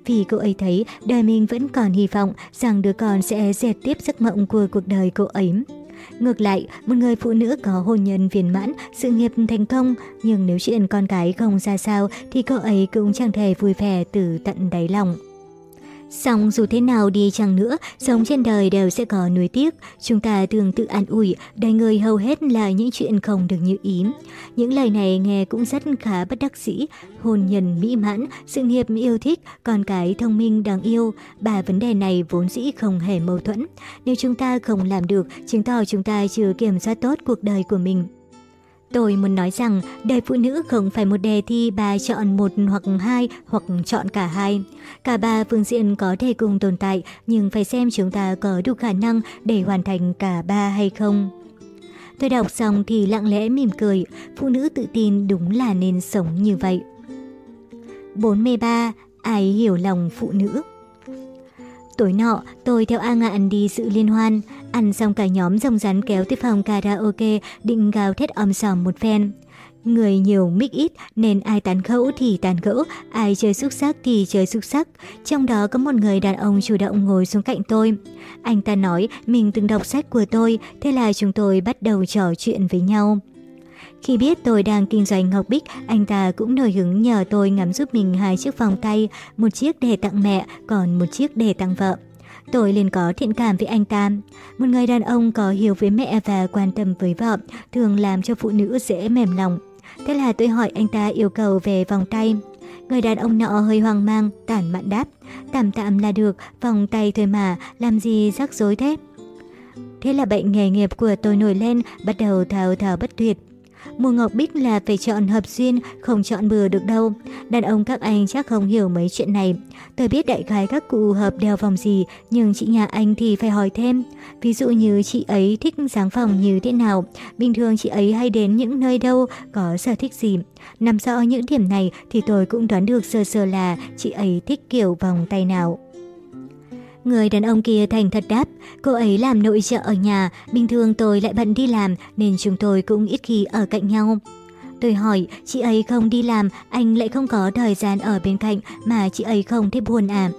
Vì cô ấy thấy đời mình vẫn còn hy vọng rằng đứa con sẽ dệt tiếp giấc mộng của cuộc đời cô ấy. Ngược lại, một người phụ nữ có hôn nhân viên mãn, sự nghiệp thành công, nhưng nếu chuyện con cái không ra sao thì cô ấy cũng chẳng thể vui vẻ từ tận đáy lòng. Song dù thế nào đi chăng nữa, sống trên đời đều sẽ có nuối tiếc. Chúng ta thường tự an ủi, đời người hầu hết là những chuyện không được như ý. Những lời này nghe cũng rất khá bất đắc dĩ. Hôn nhân mỹ mãn, sự nghiệp yêu thích, con cái thông minh đáng yêu. Ba vấn đề này vốn dĩ không hề mâu thuẫn. Nếu chúng ta không làm được, chứng tỏ chúng ta chưa kiểm soát tốt cuộc đời của mình. Tôi muốn nói rằng đời phụ nữ không phải một đề thi bà chọn một hoặc hai hoặc chọn cả hai. Cả ba phương diện có thể cùng tồn tại nhưng phải xem chúng ta có đủ khả năng để hoàn thành cả ba hay không. Tôi đọc xong thì lặng lẽ mỉm cười, phụ nữ tự tin đúng là nên sống như vậy. 43. Ai hiểu lòng phụ nữ Tối nọ, tôi theo A Ngạn đi sự liên hoan. Ăn xong cả nhóm rong rắn kéo tới phòng karaoke định gào thét om sòm một phen. Người nhiều mic ít nên ai tán gẫu thì tán gẫu, ai chơi xúc sắc thì chơi xúc sắc. Trong đó có một người đàn ông chủ động ngồi xuống cạnh tôi. Anh ta nói mình từng đọc sách của tôi, thế là chúng tôi bắt đầu trò chuyện với nhau. Khi biết tôi đang kinh doanh ngọc bích, anh ta cũng nổi hứng nhờ tôi ngắm giúp mình hai chiếc vòng tay, một chiếc để tặng mẹ, còn một chiếc để tặng vợ. Tôi liền có thiện cảm với anh ta. Một người đàn ông có hiểu với mẹ và quan tâm với vợ thường làm cho phụ nữ dễ mềm lòng. Thế là tôi hỏi anh ta yêu cầu về vòng tay. Người đàn ông nọ hơi hoang mang, tản mạn đáp. Tạm tạm là được, vòng tay thôi mà, làm gì rắc rối thế? Thế là bệnh nghề nghiệp của tôi nổi lên, bắt đầu thao thao bất tuyệt. Mùa Ngọc Bích là phải chọn hợp duyên, không chọn bừa được đâu. Đàn ông các anh chắc không hiểu mấy chuyện này. Tôi biết đại khái các cụ hợp đeo vòng gì, nhưng chị nhà anh thì phải hỏi thêm. Ví dụ như chị ấy thích dáng phòng như thế nào, bình thường chị ấy hay đến những nơi đâu, có sở thích gì. Nằm rõ những điểm này thì tôi cũng đoán được sơ sơ là chị ấy thích kiểu vòng tay nào. Người đàn ông kia thành thật đáp, cô ấy làm nội trợ ở nhà, bình thường tôi lại bận đi làm nên chúng tôi cũng ít khi ở cạnh nhau. Tôi hỏi, chị ấy không đi làm, anh lại không có thời gian ở bên cạnh mà chị ấy không thấy buồn ảm.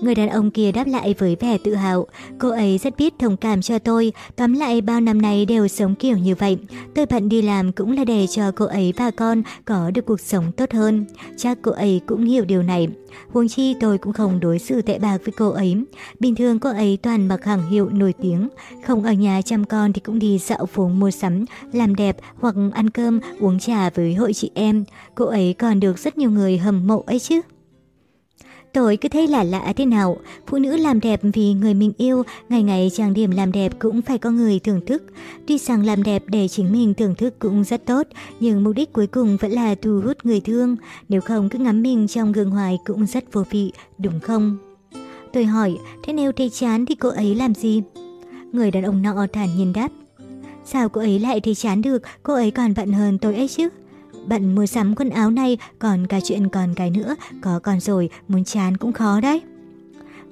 Người đàn ông kia đáp lại với vẻ tự hào. Cô ấy rất biết thông cảm cho tôi, tóm lại bao năm nay đều sống kiểu như vậy. Tôi bận đi làm cũng là để cho cô ấy và con có được cuộc sống tốt hơn. Chắc cô ấy cũng hiểu điều này. Huống chi tôi cũng không đối xử tệ bạc với cô ấy. Bình thường cô ấy toàn mặc hàng hiệu nổi tiếng. Không ở nhà chăm con thì cũng đi dạo phố mua sắm, làm đẹp hoặc ăn cơm, uống trà với hội chị em. Cô ấy còn được rất nhiều người hâm mộ ấy chứ. Tôi cứ thấy lạ lạ thế nào, phụ nữ làm đẹp vì người mình yêu, ngày ngày trang điểm làm đẹp cũng phải có người thưởng thức. Tuy rằng làm đẹp để chính mình thưởng thức cũng rất tốt, nhưng mục đích cuối cùng vẫn là thu hút người thương, nếu không cứ ngắm mình trong gương hoài cũng rất vô vị, đúng không? Tôi hỏi, thế nếu thấy chán thì cô ấy làm gì? Người đàn ông nọ thản nhiên đáp, Sao cô ấy lại thấy chán được, cô ấy còn bận hơn tôi ấy chứ bận mua sắm quần áo này, còn cả chuyện còn cái nữa, có còn rồi, muốn chán cũng khó đấy.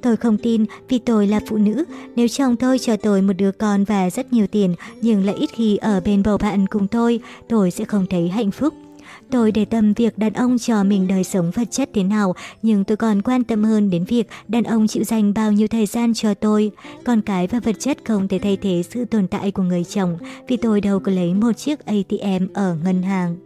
Tôi không tin vì tôi là phụ nữ, nếu chồng tôi cho tôi một đứa con và rất nhiều tiền nhưng lại ít khi ở bên bầu bạn cùng tôi, tôi sẽ không thấy hạnh phúc. Tôi để tâm việc đàn ông cho mình đời sống vật chất thế nào, nhưng tôi còn quan tâm hơn đến việc đàn ông chịu dành bao nhiêu thời gian cho tôi. Con cái và vật chất không thể thay thế sự tồn tại của người chồng, vì tôi đâu có lấy một chiếc ATM ở ngân hàng.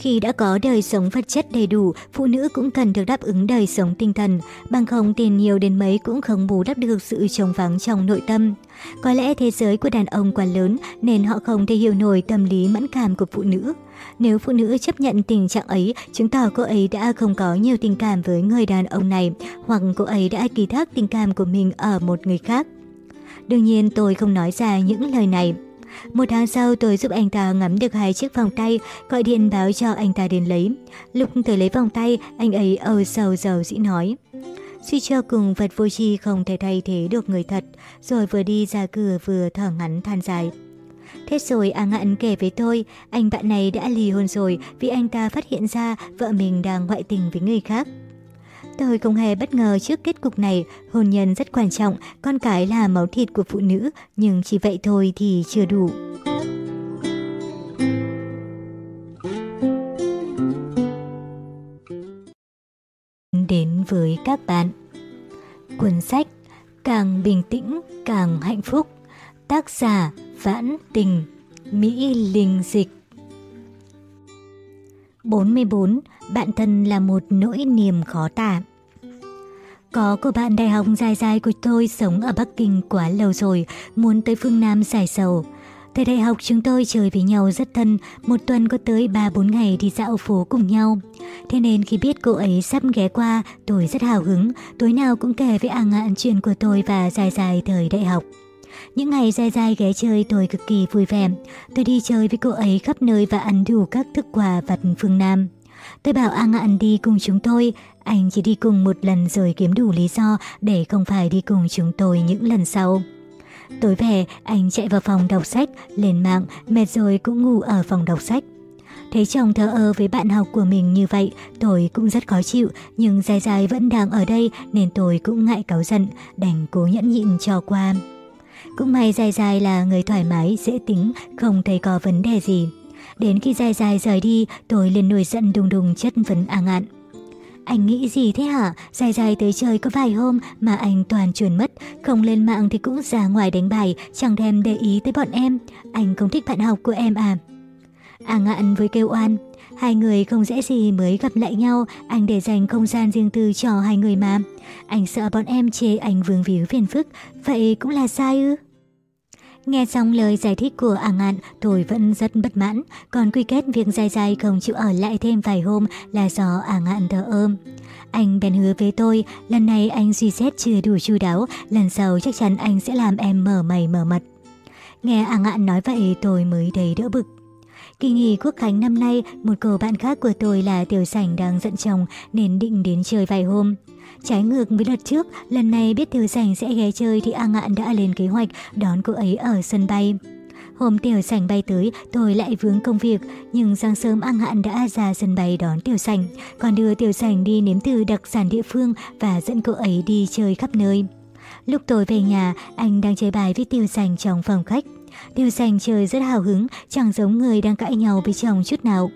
Khi đã có đời sống vật chất đầy đủ, phụ nữ cũng cần được đáp ứng đời sống tinh thần, bằng không tiền nhiều đến mấy cũng không bù đắp được sự trống vắng trong nội tâm. Có lẽ thế giới của đàn ông quá lớn nên họ không thể hiểu nổi tâm lý mẫn cảm của phụ nữ. Nếu phụ nữ chấp nhận tình trạng ấy, chứng tỏ cô ấy đã không có nhiều tình cảm với người đàn ông này, hoặc cô ấy đã kỳ thác tình cảm của mình ở một người khác. Đương nhiên tôi không nói ra những lời này. Một tháng sau tôi giúp anh ta ngắm được hai chiếc vòng tay, gọi điện báo cho anh ta đến lấy. Lúc tôi lấy vòng tay, anh ấy âu sầu giàu dĩ nói. Suy cho cùng vật vô tri không thể thay thế được người thật, rồi vừa đi ra cửa vừa thở ngắn than dài. Thế rồi A Ngạn kể với tôi, anh bạn này đã ly hôn rồi vì anh ta phát hiện ra vợ mình đang ngoại tình với người khác tôi không hề bất ngờ trước kết cục này, hôn nhân rất quan trọng, con cái là máu thịt của phụ nữ, nhưng chỉ vậy thôi thì chưa đủ. Đến với các bạn Cuốn sách Càng bình tĩnh càng hạnh phúc Tác giả Vãn Tình Mỹ Linh Dịch 44. Bạn thân là một nỗi niềm khó tả. Có cô bạn đại học dài dài của tôi sống ở Bắc Kinh quá lâu rồi, muốn tới phương Nam giải sầu. Thời đại học chúng tôi chơi với nhau rất thân, một tuần có tới 3-4 ngày đi dạo phố cùng nhau. Thế nên khi biết cô ấy sắp ghé qua, tôi rất hào hứng, tối nào cũng kể với A Ngạn chuyện của tôi và dài dài thời đại học. Những ngày dài dài ghé chơi tôi cực kỳ vui vẻ. Tôi đi chơi với cô ấy khắp nơi và ăn đủ các thức quà vặt phương Nam. Tôi bảo A Ngạn đi cùng chúng tôi, anh chỉ đi cùng một lần rồi kiếm đủ lý do để không phải đi cùng chúng tôi những lần sau. Tối về, anh chạy vào phòng đọc sách, lên mạng, mệt rồi cũng ngủ ở phòng đọc sách. Thấy chồng thờ ơ với bạn học của mình như vậy, tôi cũng rất khó chịu, nhưng dài dài vẫn đang ở đây nên tôi cũng ngại cáu giận, đành cố nhẫn nhịn cho qua. Cũng may dài dài là người thoải mái, dễ tính, không thấy có vấn đề gì. Đến khi dài dài rời đi, tôi liền nổi giận đùng đùng chất vấn A Ngạn. Anh nghĩ gì thế hả? Dài dài tới chơi có vài hôm mà anh toàn chuồn mất. Không lên mạng thì cũng ra ngoài đánh bài, chẳng thèm để ý tới bọn em. Anh không thích bạn học của em à? À ngạn với kêu oan. Hai người không dễ gì mới gặp lại nhau, anh để dành không gian riêng tư cho hai người mà. Anh sợ bọn em chê anh vương víu phiền phức, vậy cũng là sai ư? Nghe xong lời giải thích của Ả Ngạn, tôi vẫn rất bất mãn, còn quy kết việc dài dài không chịu ở lại thêm vài hôm là do Ả Ngạn thờ ơm. Anh bèn hứa với tôi, lần này anh suy xét chưa đủ chu đáo, lần sau chắc chắn anh sẽ làm em mở mày mở mặt. Nghe Ả Ngạn nói vậy tôi mới thấy đỡ bực. Kỳ nghỉ quốc khánh năm nay, một cô bạn khác của tôi là Tiểu Sảnh đang giận chồng nên định đến chơi vài hôm. Trái ngược với đợt trước, lần này biết Tiểu Sảnh sẽ ghé chơi thì A Ngạn đã lên kế hoạch đón cô ấy ở sân bay. Hôm Tiểu Sảnh bay tới, tôi lại vướng công việc, nhưng sáng sớm An Ngạn đã ra sân bay đón Tiểu Sảnh, còn đưa Tiểu Sảnh đi nếm thử đặc sản địa phương và dẫn cô ấy đi chơi khắp nơi. Lúc tôi về nhà, anh đang chơi bài với Tiêu Sành trong phòng khách. Tiêu Sành chơi rất hào hứng, chẳng giống người đang cãi nhau với chồng chút nào.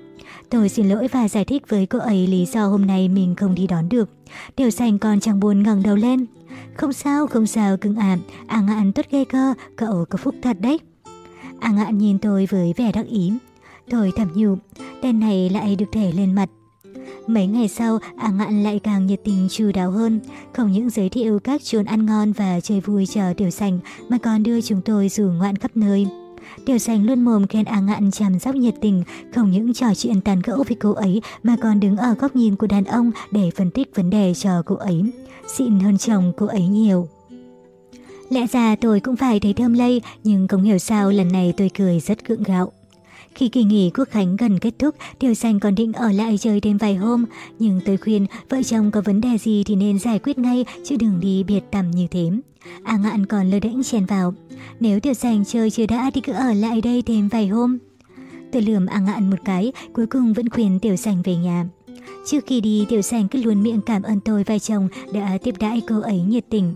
Tôi xin lỗi và giải thích với cô ấy lý do hôm nay mình không đi đón được. Tiểu sành còn chẳng buồn ngẩng đầu lên. Không sao, không sao cưng ạ, à ngạn tốt ghê cơ, cậu có phúc thật đấy. À ngạn nhìn tôi với vẻ đắc ý. Thôi thầm nhủ, tên này lại được thể lên mặt. Mấy ngày sau, à ngạn lại càng nhiệt tình chu đáo hơn, không những giới thiệu các chốn ăn ngon và chơi vui chờ tiểu sành mà còn đưa chúng tôi dù ngoạn khắp nơi. Tiểu sành luôn mồm khen A Ngạn chăm sóc nhiệt tình, không những trò chuyện tàn gẫu với cô ấy mà còn đứng ở góc nhìn của đàn ông để phân tích vấn đề cho cô ấy. Xịn hơn chồng cô ấy nhiều. Lẽ ra tôi cũng phải thấy thơm lây, nhưng không hiểu sao lần này tôi cười rất gượng gạo. Khi kỳ nghỉ quốc khánh gần kết thúc, Tiểu Sành còn định ở lại chơi thêm vài hôm. Nhưng tôi khuyên, vợ chồng có vấn đề gì thì nên giải quyết ngay, chứ đừng đi biệt tầm như thế. A ngạn còn lơ đễnh chen vào. Nếu Tiểu Sành chơi chưa đã thì cứ ở lại đây thêm vài hôm. Tôi lườm A ngạn một cái, cuối cùng vẫn khuyên Tiểu Sành về nhà. Trước khi đi, Tiểu Sành cứ luôn miệng cảm ơn tôi và chồng đã tiếp đãi cô ấy nhiệt tình.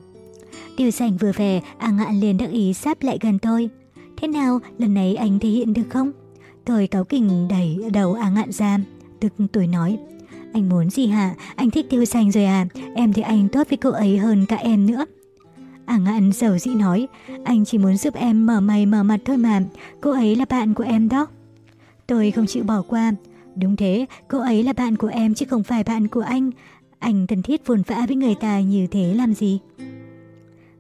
Tiểu Sành vừa về, A Ngạn liền đắc ý sáp lại gần tôi. Thế nào, lần này anh thể hiện được không? Thời cáo kình đẩy đầu Á Ngạn ra, tức tuổi nói. Anh muốn gì hả? Anh thích tiêu xanh rồi à? Em thấy anh tốt với cô ấy hơn cả em nữa. à Ngạn giàu dĩ nói, anh chỉ muốn giúp em mở mày mở mặt thôi mà, cô ấy là bạn của em đó. Tôi không chịu bỏ qua. Đúng thế, cô ấy là bạn của em chứ không phải bạn của anh. Anh thân thiết vồn vã với người ta như thế làm gì?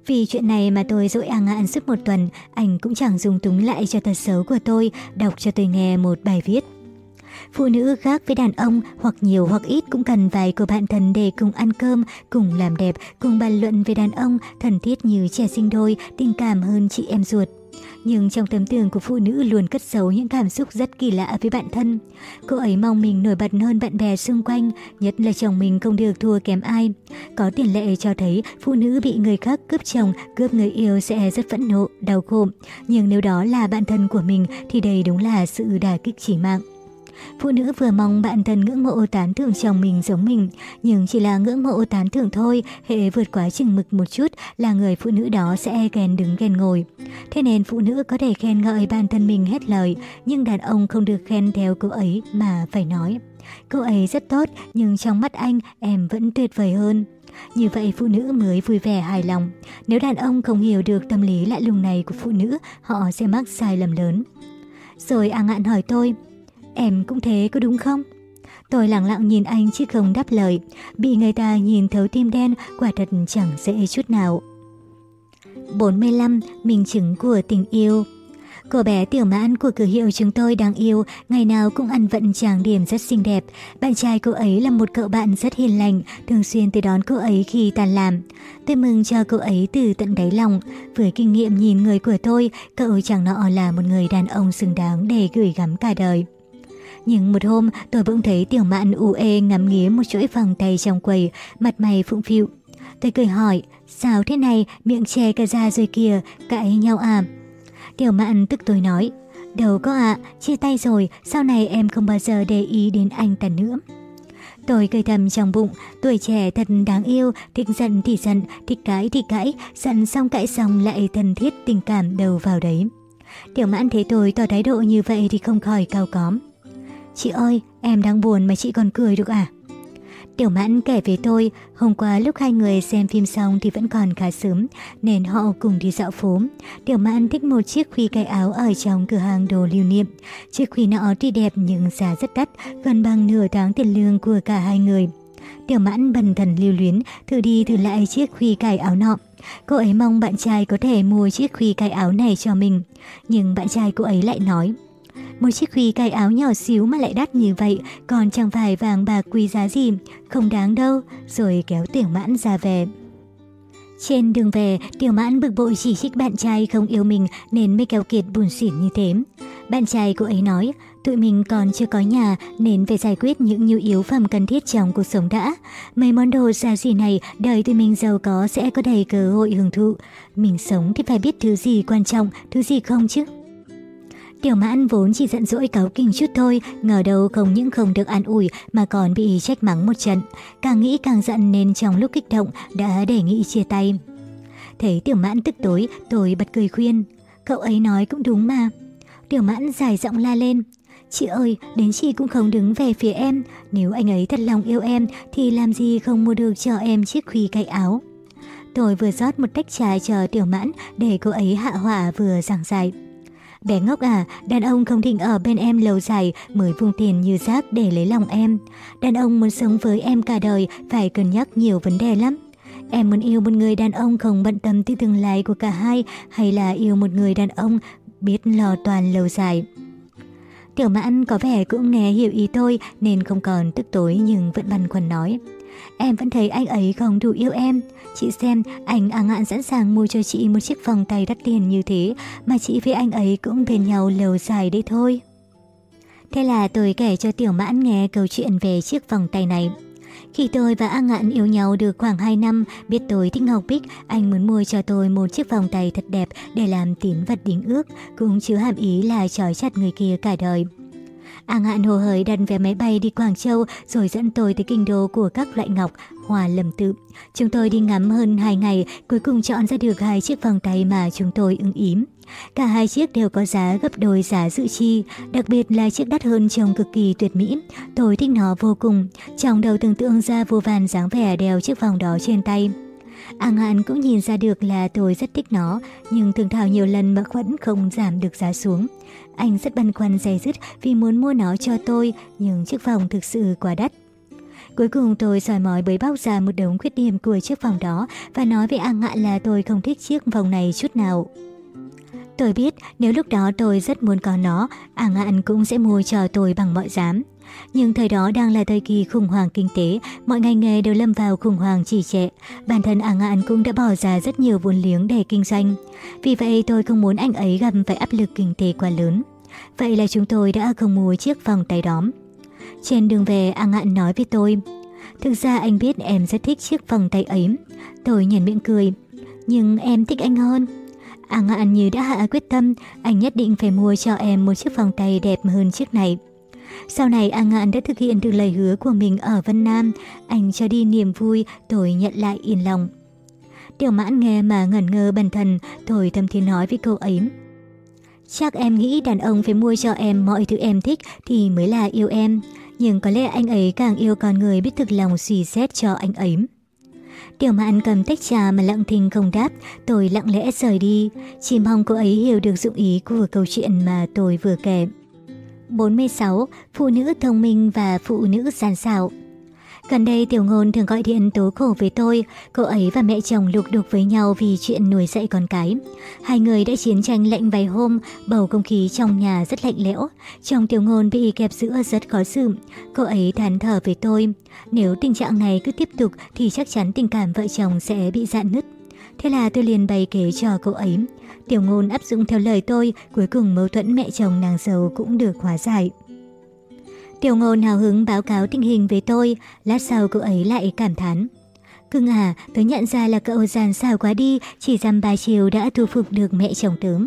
Vì chuyện này mà tôi dỗi A Ngạn suốt một tuần, anh cũng chẳng dùng túng lại cho thật xấu của tôi, đọc cho tôi nghe một bài viết. Phụ nữ khác với đàn ông, hoặc nhiều hoặc ít cũng cần vài cô bạn thân để cùng ăn cơm, cùng làm đẹp, cùng bàn luận về đàn ông, thần thiết như trẻ sinh đôi, tình cảm hơn chị em ruột, nhưng trong tâm tưởng của phụ nữ luôn cất giấu những cảm xúc rất kỳ lạ với bản thân. Cô ấy mong mình nổi bật hơn bạn bè xung quanh, nhất là chồng mình không được thua kém ai. Có tiền lệ cho thấy phụ nữ bị người khác cướp chồng, cướp người yêu sẽ rất phẫn nộ, đau khổ. Nhưng nếu đó là bạn thân của mình thì đây đúng là sự đả kích chỉ mạng. Phụ nữ vừa mong bạn thân ngưỡng mộ tán thưởng chồng mình giống mình, nhưng chỉ là ngưỡng mộ tán thưởng thôi, hệ vượt quá chừng mực một chút là người phụ nữ đó sẽ ghen đứng ghen ngồi. Thế nên phụ nữ có thể khen ngợi bản thân mình hết lời, nhưng đàn ông không được khen theo cô ấy mà phải nói. Cô ấy rất tốt, nhưng trong mắt anh em vẫn tuyệt vời hơn. Như vậy phụ nữ mới vui vẻ hài lòng. Nếu đàn ông không hiểu được tâm lý lạ lùng này của phụ nữ, họ sẽ mắc sai lầm lớn. Rồi A Ngạn hỏi tôi, Em cũng thế có đúng không? Tôi lặng lặng nhìn anh chứ không đáp lời, bị người ta nhìn thấu tim đen quả thật chẳng dễ chút nào. 45. Minh chứng của tình yêu Cô bé tiểu mãn của cửa hiệu chúng tôi đang yêu, ngày nào cũng ăn vận trang điểm rất xinh đẹp. Bạn trai cô ấy là một cậu bạn rất hiền lành, thường xuyên tới đón cô ấy khi tan làm. Tôi mừng cho cô ấy từ tận đáy lòng. Với kinh nghiệm nhìn người của tôi, cậu chẳng nọ là một người đàn ông xứng đáng để gửi gắm cả đời. Nhưng một hôm, tôi bỗng thấy tiểu mạn u ê ngắm nghía một chuỗi vòng tay trong quầy, mặt mày phụng phịu. Tôi cười hỏi, sao thế này, miệng che cả ra rồi kìa, cãi nhau à? Tiểu mạn tức tôi nói, đâu có ạ, chia tay rồi, sau này em không bao giờ để ý đến anh ta nữa. Tôi cười thầm trong bụng, tuổi trẻ thật đáng yêu, thích giận thì giận, thích cãi thì cãi, giận xong cãi xong lại thân thiết tình cảm đầu vào đấy. Tiểu mãn thấy tôi tỏ thái độ như vậy thì không khỏi cao cóm. Chị ơi, em đang buồn mà chị còn cười được à? Tiểu Mãn kể về tôi, hôm qua lúc hai người xem phim xong thì vẫn còn khá sớm, nên họ cùng đi dạo phố. Tiểu Mãn thích một chiếc khuy cài áo ở trong cửa hàng đồ lưu niệm. Chiếc khuy nọ tuy đẹp nhưng giá rất đắt, gần bằng nửa tháng tiền lương của cả hai người. Tiểu Mãn bần thần lưu luyến, thử đi thử lại chiếc khuy cài áo nọ. Cô ấy mong bạn trai có thể mua chiếc khuy cài áo này cho mình, nhưng bạn trai cô ấy lại nói... Một chiếc khuy cài áo nhỏ xíu mà lại đắt như vậy, còn chẳng phải vàng bạc quý giá gì, không đáng đâu, rồi kéo tiểu mãn ra về. Trên đường về, Tiểu Mãn bực bội chỉ trích bạn trai không yêu mình nên mới kéo kiệt buồn xỉn như thế. Bạn trai cô ấy nói, tụi mình còn chưa có nhà nên phải giải quyết những nhu yếu phẩm cần thiết trong cuộc sống đã. Mấy món đồ xa xỉ này, đời tụi mình giàu có sẽ có đầy cơ hội hưởng thụ. Mình sống thì phải biết thứ gì quan trọng, thứ gì không chứ. Tiểu mãn vốn chỉ giận dỗi cáu kinh chút thôi, ngờ đâu không những không được an ủi mà còn bị trách mắng một trận. Càng nghĩ càng giận nên trong lúc kích động đã đề nghị chia tay. Thấy tiểu mãn tức tối, tôi bật cười khuyên. Cậu ấy nói cũng đúng mà. Tiểu mãn dài giọng la lên. Chị ơi, đến chị cũng không đứng về phía em. Nếu anh ấy thật lòng yêu em thì làm gì không mua được cho em chiếc khuy cài áo. Tôi vừa rót một tách trà chờ tiểu mãn để cô ấy hạ hỏa vừa giảng dạy. Bé ngốc à, đàn ông không định ở bên em lâu dài mới vung tiền như rác để lấy lòng em. Đàn ông muốn sống với em cả đời phải cân nhắc nhiều vấn đề lắm. Em muốn yêu một người đàn ông không bận tâm tới tương lai của cả hai hay là yêu một người đàn ông biết lo toàn lâu dài. Tiểu mãn có vẻ cũng nghe hiểu ý tôi nên không còn tức tối nhưng vẫn băn khoăn nói. Em vẫn thấy anh ấy không đủ yêu em. Chị xem, anh à ngạn sẵn sàng mua cho chị một chiếc vòng tay đắt tiền như thế, mà chị với anh ấy cũng bên nhau lâu dài đấy thôi. Thế là tôi kể cho Tiểu Mãn nghe câu chuyện về chiếc vòng tay này. Khi tôi và A Ngạn yêu nhau được khoảng 2 năm, biết tôi thích Ngọc Bích, anh muốn mua cho tôi một chiếc vòng tay thật đẹp để làm tín vật đính ước, cũng chứa hàm ý là trói chặt người kia cả đời. À A Ngạn hồ hởi đặt vé máy bay đi Quảng Châu rồi dẫn tôi tới kinh đô của các loại ngọc, hòa lầm tự. Chúng tôi đi ngắm hơn 2 ngày, cuối cùng chọn ra được hai chiếc vòng tay mà chúng tôi ưng ý. Cả hai chiếc đều có giá gấp đôi giá dự chi, đặc biệt là chiếc đắt hơn trông cực kỳ tuyệt mỹ. Tôi thích nó vô cùng, trong đầu tưởng tượng ra vô vàn dáng vẻ đeo chiếc vòng đó trên tay. À An Hạn cũng nhìn ra được là tôi rất thích nó, nhưng thường thảo nhiều lần mà vẫn không giảm được giá xuống. Anh rất băn khoăn dày dứt vì muốn mua nó cho tôi, nhưng chiếc vòng thực sự quá đắt. Cuối cùng tôi soi mói bới bóc ra một đống khuyết điểm của chiếc vòng đó và nói với A ngạn là tôi không thích chiếc vòng này chút nào. Tôi biết nếu lúc đó tôi rất muốn có nó, A Ngạn cũng sẽ mua cho tôi bằng mọi giá. Nhưng thời đó đang là thời kỳ khủng hoảng kinh tế, mọi ngành nghề đều lâm vào khủng hoảng trì trệ. Bản thân A Ngạn cũng đã bỏ ra rất nhiều vốn liếng để kinh doanh. Vì vậy tôi không muốn anh ấy gặp phải áp lực kinh tế quá lớn. Vậy là chúng tôi đã không mua chiếc vòng tay đóm. Trên đường về, A Ngạn nói với tôi, Thực ra anh biết em rất thích chiếc vòng tay ấy. Tôi nhìn miệng cười, nhưng em thích anh hơn. A Ngạn như đã hạ quyết tâm, anh nhất định phải mua cho em một chiếc vòng tay đẹp hơn chiếc này. Sau này A Ngạn đã thực hiện được lời hứa của mình ở Vân Nam, anh cho đi niềm vui, tôi nhận lại yên lòng. Tiểu mãn nghe mà ngẩn ngơ bần thần, tôi thầm thì nói với cô ấy. Chắc em nghĩ đàn ông phải mua cho em mọi thứ em thích thì mới là yêu em. Nhưng có lẽ anh ấy càng yêu con người biết thực lòng suy xét cho anh ấy. Tiểu Mãn cầm tách trà mà lặng thinh không đáp, tôi lặng lẽ rời đi. Chỉ mong cô ấy hiểu được dụng ý của câu chuyện mà tôi vừa kể. 46. Phụ nữ thông minh và phụ nữ gian xảo Gần đây Tiểu Ngôn thường gọi điện tố khổ với tôi, cô ấy và mẹ chồng lục đục với nhau vì chuyện nuôi dạy con cái. Hai người đã chiến tranh lạnh vài hôm, bầu không khí trong nhà rất lạnh lẽo. Chồng Tiểu Ngôn bị kẹp giữa rất khó xử, cô ấy than thở với tôi. Nếu tình trạng này cứ tiếp tục thì chắc chắn tình cảm vợ chồng sẽ bị dạn nứt. Thế là tôi liền bày kế cho cô ấy. Tiểu ngôn áp dụng theo lời tôi, cuối cùng mâu thuẫn mẹ chồng nàng dâu cũng được hóa giải. Tiểu ngôn hào hứng báo cáo tình hình với tôi, lát sau cô ấy lại cảm thán. Cưng à, tớ nhận ra là cậu giàn xào quá đi, chỉ dăm ba chiều đã thu phục được mẹ chồng tớm.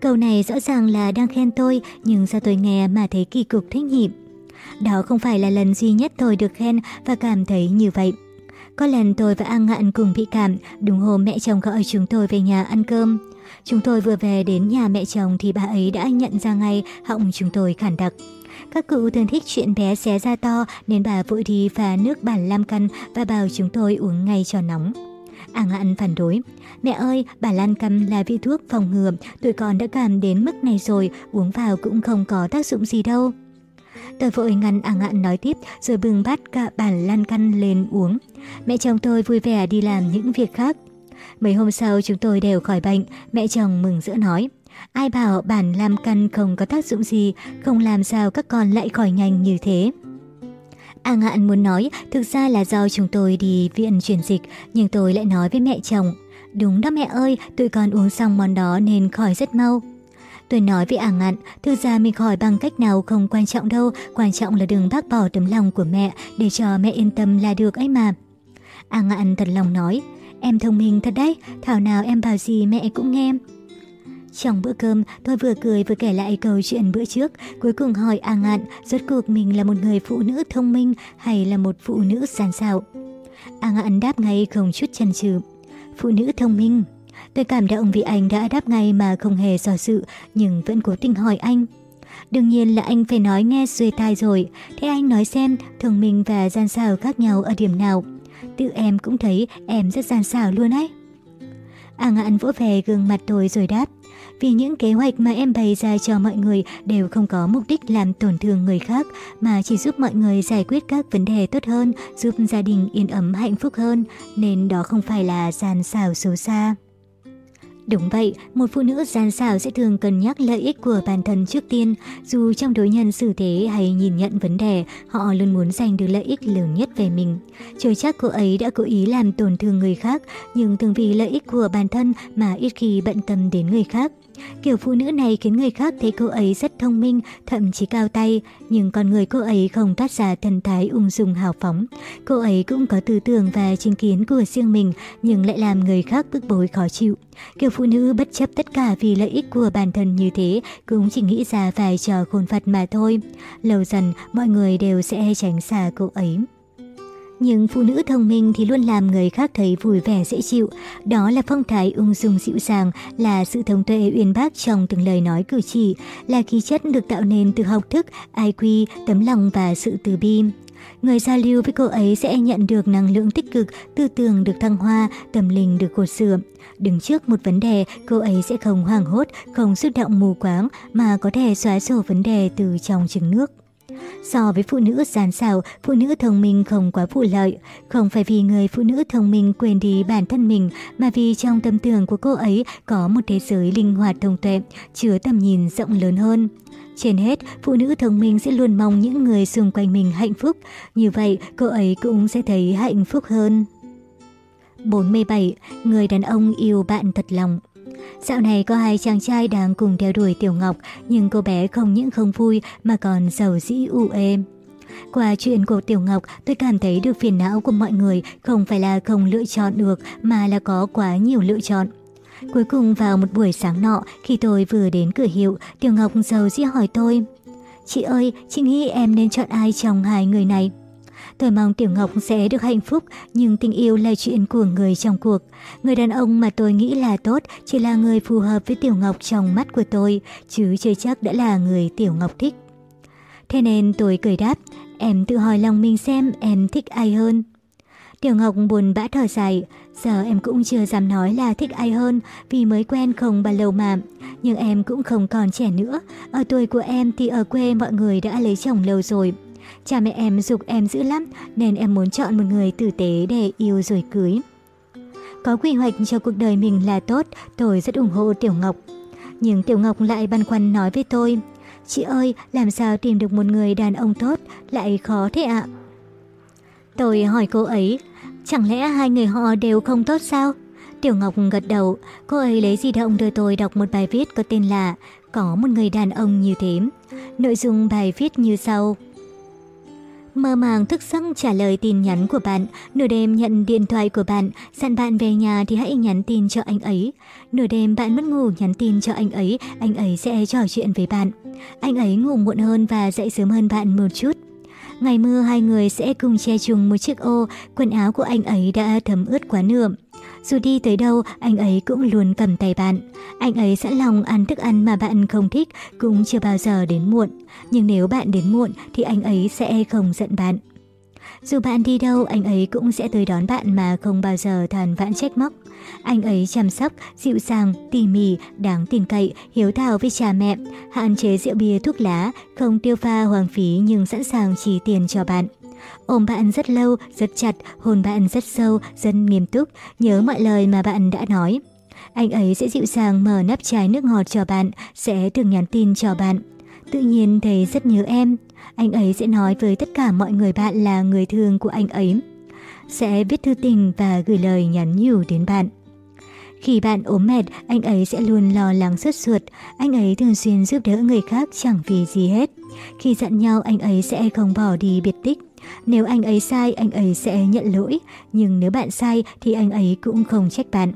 Câu này rõ ràng là đang khen tôi, nhưng sao tôi nghe mà thấy kỳ cục thích nhịp. Đó không phải là lần duy nhất tôi được khen và cảm thấy như vậy. Có lần tôi và An Ngạn cùng bị cảm, đúng hôm mẹ chồng gọi chúng tôi về nhà ăn cơm. Chúng tôi vừa về đến nhà mẹ chồng thì bà ấy đã nhận ra ngay họng chúng tôi khản đặc. Các cụ thường thích chuyện bé xé ra to nên bà vội đi pha nước bản lam căn và bảo chúng tôi uống ngay cho nóng. À ngạn phản đối. Mẹ ơi, bà Lan Căm là vị thuốc phòng ngừa, tuổi con đã cảm đến mức này rồi, uống vào cũng không có tác dụng gì đâu. Tôi vội ngăn à ngạn nói tiếp rồi bưng bát cả bản lan căn lên uống. Mẹ chồng tôi vui vẻ đi làm những việc khác. Mấy hôm sau chúng tôi đều khỏi bệnh, mẹ chồng mừng rỡ nói. Ai bảo bản làm căn không có tác dụng gì, không làm sao các con lại khỏi nhanh như thế. A à Ngạn muốn nói thực ra là do chúng tôi đi viện chuyển dịch, nhưng tôi lại nói với mẹ chồng. Đúng đó mẹ ơi, tụi con uống xong món đó nên khỏi rất mau. Tôi nói với A à Ngạn, thực ra mình khỏi bằng cách nào không quan trọng đâu, quan trọng là đừng bác bỏ tấm lòng của mẹ để cho mẹ yên tâm là được ấy mà. A à Ngạn thật lòng nói, Em thông minh thật đấy, thảo nào em bảo gì mẹ cũng nghe. Trong bữa cơm, tôi vừa cười vừa kể lại câu chuyện bữa trước, cuối cùng hỏi A Ngạn rốt cuộc mình là một người phụ nữ thông minh hay là một phụ nữ sàn xạo? A Ngạn đáp ngay không chút chần chừ. Phụ nữ thông minh. Tôi cảm động vì anh đã đáp ngay mà không hề dò sự, nhưng vẫn cố tình hỏi anh. Đương nhiên là anh phải nói nghe xuôi tai rồi. Thế anh nói xem thông minh và gian xào khác nhau ở điểm nào? tự em cũng thấy em rất gian xảo luôn ấy. A ngạn vỗ về gương mặt tôi rồi đáp, vì những kế hoạch mà em bày ra cho mọi người đều không có mục đích làm tổn thương người khác, mà chỉ giúp mọi người giải quyết các vấn đề tốt hơn, giúp gia đình yên ấm hạnh phúc hơn, nên đó không phải là gian xảo xấu xa. Đúng vậy, một phụ nữ gian xảo sẽ thường cân nhắc lợi ích của bản thân trước tiên, dù trong đối nhân xử thế hay nhìn nhận vấn đề, họ luôn muốn giành được lợi ích lớn nhất về mình. Chưa chắc cô ấy đã cố ý làm tổn thương người khác, nhưng thường vì lợi ích của bản thân mà ít khi bận tâm đến người khác. Kiểu phụ nữ này khiến người khác thấy cô ấy rất thông minh, thậm chí cao tay, nhưng con người cô ấy không toát ra thần thái ung dung hào phóng. Cô ấy cũng có tư tưởng và chính kiến của riêng mình, nhưng lại làm người khác bức bối khó chịu. Kiểu phụ nữ bất chấp tất cả vì lợi ích của bản thân như thế, cũng chỉ nghĩ ra vài trò khôn phật mà thôi. Lâu dần, mọi người đều sẽ tránh xa cô ấy. Nhưng phụ nữ thông minh thì luôn làm người khác thấy vui vẻ dễ chịu. Đó là phong thái ung dung dịu dàng, là sự thông tuệ uyên bác trong từng lời nói cử chỉ, là khí chất được tạo nên từ học thức, IQ, tấm lòng và sự từ bi. Người giao lưu với cô ấy sẽ nhận được năng lượng tích cực, tư tưởng được thăng hoa, tâm linh được cột sửa. Đứng trước một vấn đề, cô ấy sẽ không hoảng hốt, không xúc động mù quáng mà có thể xóa sổ vấn đề từ trong trứng nước. So với phụ nữ giàn xảo, phụ nữ thông minh không quá vụ lợi. Không phải vì người phụ nữ thông minh quên đi bản thân mình, mà vì trong tâm tưởng của cô ấy có một thế giới linh hoạt thông tuệ, chứa tầm nhìn rộng lớn hơn. Trên hết, phụ nữ thông minh sẽ luôn mong những người xung quanh mình hạnh phúc. Như vậy, cô ấy cũng sẽ thấy hạnh phúc hơn. 47. Người đàn ông yêu bạn thật lòng Dạo này có hai chàng trai đang cùng theo đuổi Tiểu Ngọc, nhưng cô bé không những không vui mà còn giàu dĩ u êm. Qua chuyện của Tiểu Ngọc, tôi cảm thấy được phiền não của mọi người không phải là không lựa chọn được mà là có quá nhiều lựa chọn. Cuối cùng vào một buổi sáng nọ, khi tôi vừa đến cửa hiệu, Tiểu Ngọc giàu dĩ hỏi tôi. Chị ơi, chị nghĩ em nên chọn ai trong hai người này? Tôi mong Tiểu Ngọc sẽ được hạnh phúc, nhưng tình yêu là chuyện của người trong cuộc. Người đàn ông mà tôi nghĩ là tốt chỉ là người phù hợp với Tiểu Ngọc trong mắt của tôi, chứ chưa chắc đã là người Tiểu Ngọc thích. Thế nên tôi cười đáp, em tự hỏi lòng mình xem em thích ai hơn. Tiểu Ngọc buồn bã thở dài, giờ em cũng chưa dám nói là thích ai hơn vì mới quen không bao lâu mà. Nhưng em cũng không còn trẻ nữa, ở tuổi của em thì ở quê mọi người đã lấy chồng lâu rồi. Cha mẹ em dục em dữ lắm nên em muốn chọn một người tử tế để yêu rồi cưới. Có quy hoạch cho cuộc đời mình là tốt, tôi rất ủng hộ Tiểu Ngọc. Nhưng Tiểu Ngọc lại băn khoăn nói với tôi, Chị ơi, làm sao tìm được một người đàn ông tốt, lại khó thế ạ. Tôi hỏi cô ấy, chẳng lẽ hai người họ đều không tốt sao? Tiểu Ngọc gật đầu, cô ấy lấy di động đưa tôi đọc một bài viết có tên là Có một người đàn ông như thế. Nội dung bài viết như sau. Mơ màng thức giấc trả lời tin nhắn của bạn, nửa đêm nhận điện thoại của bạn, dặn bạn về nhà thì hãy nhắn tin cho anh ấy. Nửa đêm bạn mất ngủ nhắn tin cho anh ấy, anh ấy sẽ trò chuyện với bạn. Anh ấy ngủ muộn hơn và dậy sớm hơn bạn một chút. Ngày mưa hai người sẽ cùng che chung một chiếc ô, quần áo của anh ấy đã thấm ướt quá nửa. Dù đi tới đâu, anh ấy cũng luôn cầm tay bạn. Anh ấy sẵn lòng ăn thức ăn mà bạn không thích, cũng chưa bao giờ đến muộn. Nhưng nếu bạn đến muộn thì anh ấy sẽ không giận bạn. Dù bạn đi đâu, anh ấy cũng sẽ tới đón bạn mà không bao giờ than vãn trách móc. Anh ấy chăm sóc, dịu dàng, tỉ mỉ, đáng tin cậy, hiếu thảo với cha mẹ, hạn chế rượu bia thuốc lá, không tiêu pha hoang phí nhưng sẵn sàng chi tiền cho bạn. Ôm bạn rất lâu, rất chặt, hôn bạn rất sâu, rất nghiêm túc, nhớ mọi lời mà bạn đã nói. Anh ấy sẽ dịu dàng mở nắp chai nước ngọt cho bạn, sẽ thường nhắn tin cho bạn. Tự nhiên thấy rất nhớ em. Anh ấy sẽ nói với tất cả mọi người bạn là người thương của anh ấy. Sẽ viết thư tình và gửi lời nhắn nhủ đến bạn. Khi bạn ốm mệt, anh ấy sẽ luôn lo lắng suốt ruột. Anh ấy thường xuyên giúp đỡ người khác chẳng vì gì hết. Khi giận nhau, anh ấy sẽ không bỏ đi biệt tích. Nếu anh ấy sai, anh ấy sẽ nhận lỗi, nhưng nếu bạn sai thì anh ấy cũng không trách bạn.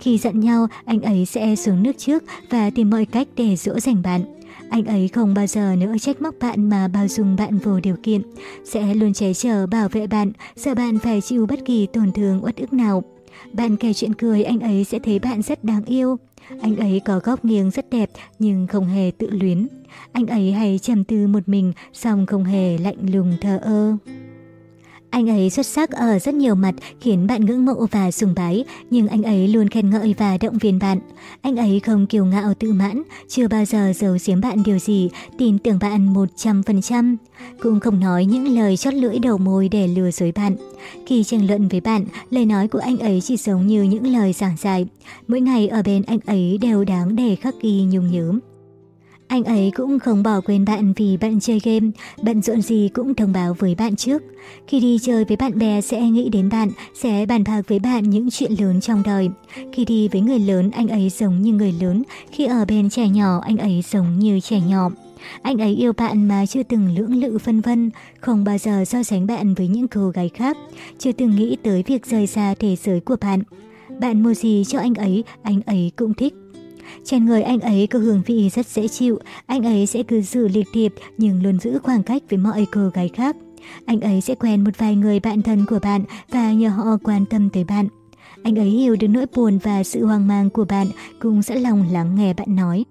Khi giận nhau, anh ấy sẽ xuống nước trước và tìm mọi cách để dỗ dành bạn. Anh ấy không bao giờ nữa trách móc bạn mà bao dung bạn vô điều kiện, sẽ luôn che chở bảo vệ bạn, sợ bạn phải chịu bất kỳ tổn thương uất ức nào. Bạn kể chuyện cười, anh ấy sẽ thấy bạn rất đáng yêu. Anh ấy có góc nghiêng rất đẹp nhưng không hề tự luyến anh ấy hay trầm tư một mình, song không hề lạnh lùng thờ ơ. Anh ấy xuất sắc ở rất nhiều mặt khiến bạn ngưỡng mộ và sùng bái, nhưng anh ấy luôn khen ngợi và động viên bạn. Anh ấy không kiêu ngạo tự mãn, chưa bao giờ giấu giếm bạn điều gì, tin tưởng bạn 100%. Cũng không nói những lời chót lưỡi đầu môi để lừa dối bạn. Khi tranh luận với bạn, lời nói của anh ấy chỉ giống như những lời giảng dạy. Mỗi ngày ở bên anh ấy đều đáng để khắc ghi nhung nhớm. Anh ấy cũng không bỏ quên bạn vì bạn chơi game, bận rộn gì cũng thông báo với bạn trước. Khi đi chơi với bạn bè sẽ nghĩ đến bạn, sẽ bàn bạc với bạn những chuyện lớn trong đời. Khi đi với người lớn, anh ấy giống như người lớn, khi ở bên trẻ nhỏ, anh ấy giống như trẻ nhỏ. Anh ấy yêu bạn mà chưa từng lưỡng lự phân vân, không bao giờ so sánh bạn với những cô gái khác, chưa từng nghĩ tới việc rời xa thế giới của bạn. Bạn mua gì cho anh ấy, anh ấy cũng thích. Trên người anh ấy có hương vị rất dễ chịu, anh ấy sẽ cư xử liệt thiệp nhưng luôn giữ khoảng cách với mọi cô gái khác. Anh ấy sẽ quen một vài người bạn thân của bạn và nhờ họ quan tâm tới bạn. Anh ấy hiểu được nỗi buồn và sự hoang mang của bạn, cũng sẽ lòng lắng nghe bạn nói.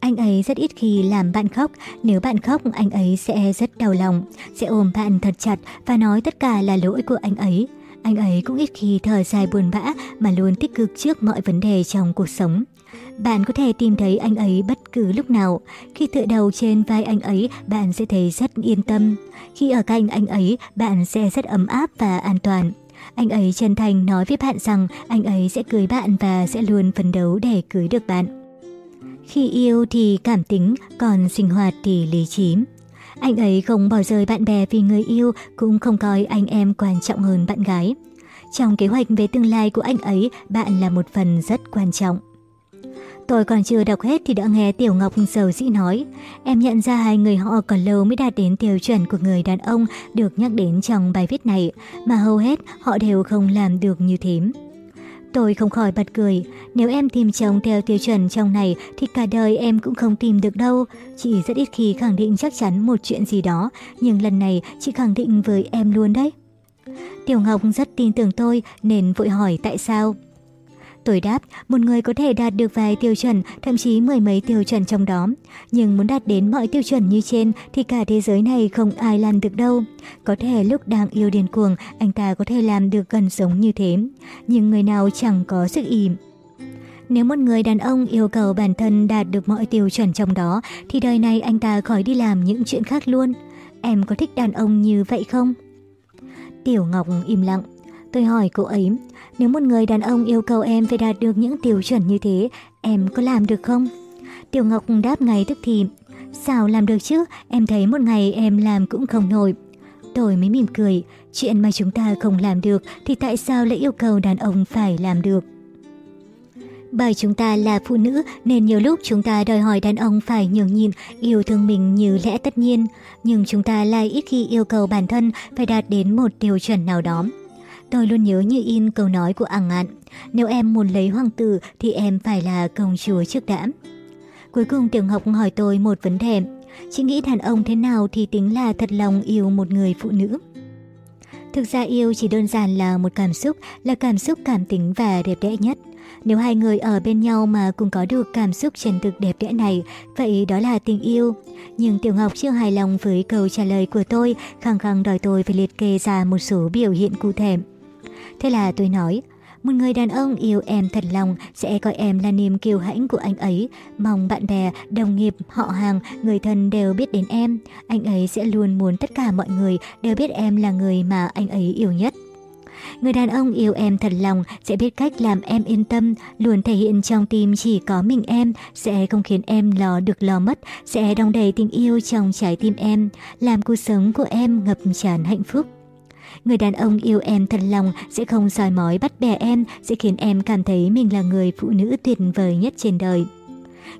Anh ấy rất ít khi làm bạn khóc, nếu bạn khóc anh ấy sẽ rất đau lòng, sẽ ôm bạn thật chặt và nói tất cả là lỗi của anh ấy. Anh ấy cũng ít khi thở dài buồn bã mà luôn tích cực trước mọi vấn đề trong cuộc sống. Bạn có thể tìm thấy anh ấy bất cứ lúc nào. Khi tựa đầu trên vai anh ấy, bạn sẽ thấy rất yên tâm. Khi ở cạnh anh ấy, bạn sẽ rất ấm áp và an toàn. Anh ấy chân thành nói với bạn rằng anh ấy sẽ cưới bạn và sẽ luôn phấn đấu để cưới được bạn. Khi yêu thì cảm tính, còn sinh hoạt thì lý trí. Anh ấy không bỏ rơi bạn bè vì người yêu, cũng không coi anh em quan trọng hơn bạn gái. Trong kế hoạch về tương lai của anh ấy, bạn là một phần rất quan trọng. Tôi còn chưa đọc hết thì đã nghe Tiểu Ngọc sầu dĩ nói. Em nhận ra hai người họ còn lâu mới đạt đến tiêu chuẩn của người đàn ông được nhắc đến trong bài viết này, mà hầu hết họ đều không làm được như thế. Tôi không khỏi bật cười, nếu em tìm chồng theo tiêu chuẩn trong này thì cả đời em cũng không tìm được đâu. Chị rất ít khi khẳng định chắc chắn một chuyện gì đó, nhưng lần này chị khẳng định với em luôn đấy. Tiểu Ngọc rất tin tưởng tôi nên vội hỏi tại sao. Tôi đáp, một người có thể đạt được vài tiêu chuẩn, thậm chí mười mấy tiêu chuẩn trong đó. Nhưng muốn đạt đến mọi tiêu chuẩn như trên thì cả thế giới này không ai làm được đâu. Có thể lúc đang yêu điên cuồng, anh ta có thể làm được gần giống như thế. Nhưng người nào chẳng có sức ìm. Nếu một người đàn ông yêu cầu bản thân đạt được mọi tiêu chuẩn trong đó, thì đời này anh ta khỏi đi làm những chuyện khác luôn. Em có thích đàn ông như vậy không? Tiểu Ngọc im lặng. Tôi hỏi cô ấy, nếu một người đàn ông yêu cầu em phải đạt được những tiêu chuẩn như thế, em có làm được không? Tiểu Ngọc đáp ngay tức thì, sao làm được chứ, em thấy một ngày em làm cũng không nổi. Tôi mới mỉm cười, chuyện mà chúng ta không làm được thì tại sao lại yêu cầu đàn ông phải làm được? Bởi chúng ta là phụ nữ nên nhiều lúc chúng ta đòi hỏi đàn ông phải nhường nhịn, yêu thương mình như lẽ tất nhiên. Nhưng chúng ta lại ít khi yêu cầu bản thân phải đạt đến một tiêu chuẩn nào đó. Tôi luôn nhớ như in câu nói của ảng ngạn, nếu em muốn lấy hoàng tử thì em phải là công chúa trước đã. Cuối cùng Tiểu Ngọc hỏi tôi một vấn đề, chị nghĩ đàn ông thế nào thì tính là thật lòng yêu một người phụ nữ? Thực ra yêu chỉ đơn giản là một cảm xúc, là cảm xúc cảm tính và đẹp đẽ nhất. Nếu hai người ở bên nhau mà cùng có được cảm xúc chân thực đẹp đẽ này, vậy đó là tình yêu. Nhưng Tiểu Ngọc chưa hài lòng với câu trả lời của tôi, khăng khăng đòi tôi phải liệt kê ra một số biểu hiện cụ thể. Thế là tôi nói, một người đàn ông yêu em thật lòng sẽ coi em là niềm kiêu hãnh của anh ấy. Mong bạn bè, đồng nghiệp, họ hàng, người thân đều biết đến em. Anh ấy sẽ luôn muốn tất cả mọi người đều biết em là người mà anh ấy yêu nhất. Người đàn ông yêu em thật lòng sẽ biết cách làm em yên tâm, luôn thể hiện trong tim chỉ có mình em, sẽ không khiến em lo được lo mất, sẽ đong đầy tình yêu trong trái tim em, làm cuộc sống của em ngập tràn hạnh phúc. Người đàn ông yêu em thật lòng sẽ không soi mói bắt bè em, sẽ khiến em cảm thấy mình là người phụ nữ tuyệt vời nhất trên đời.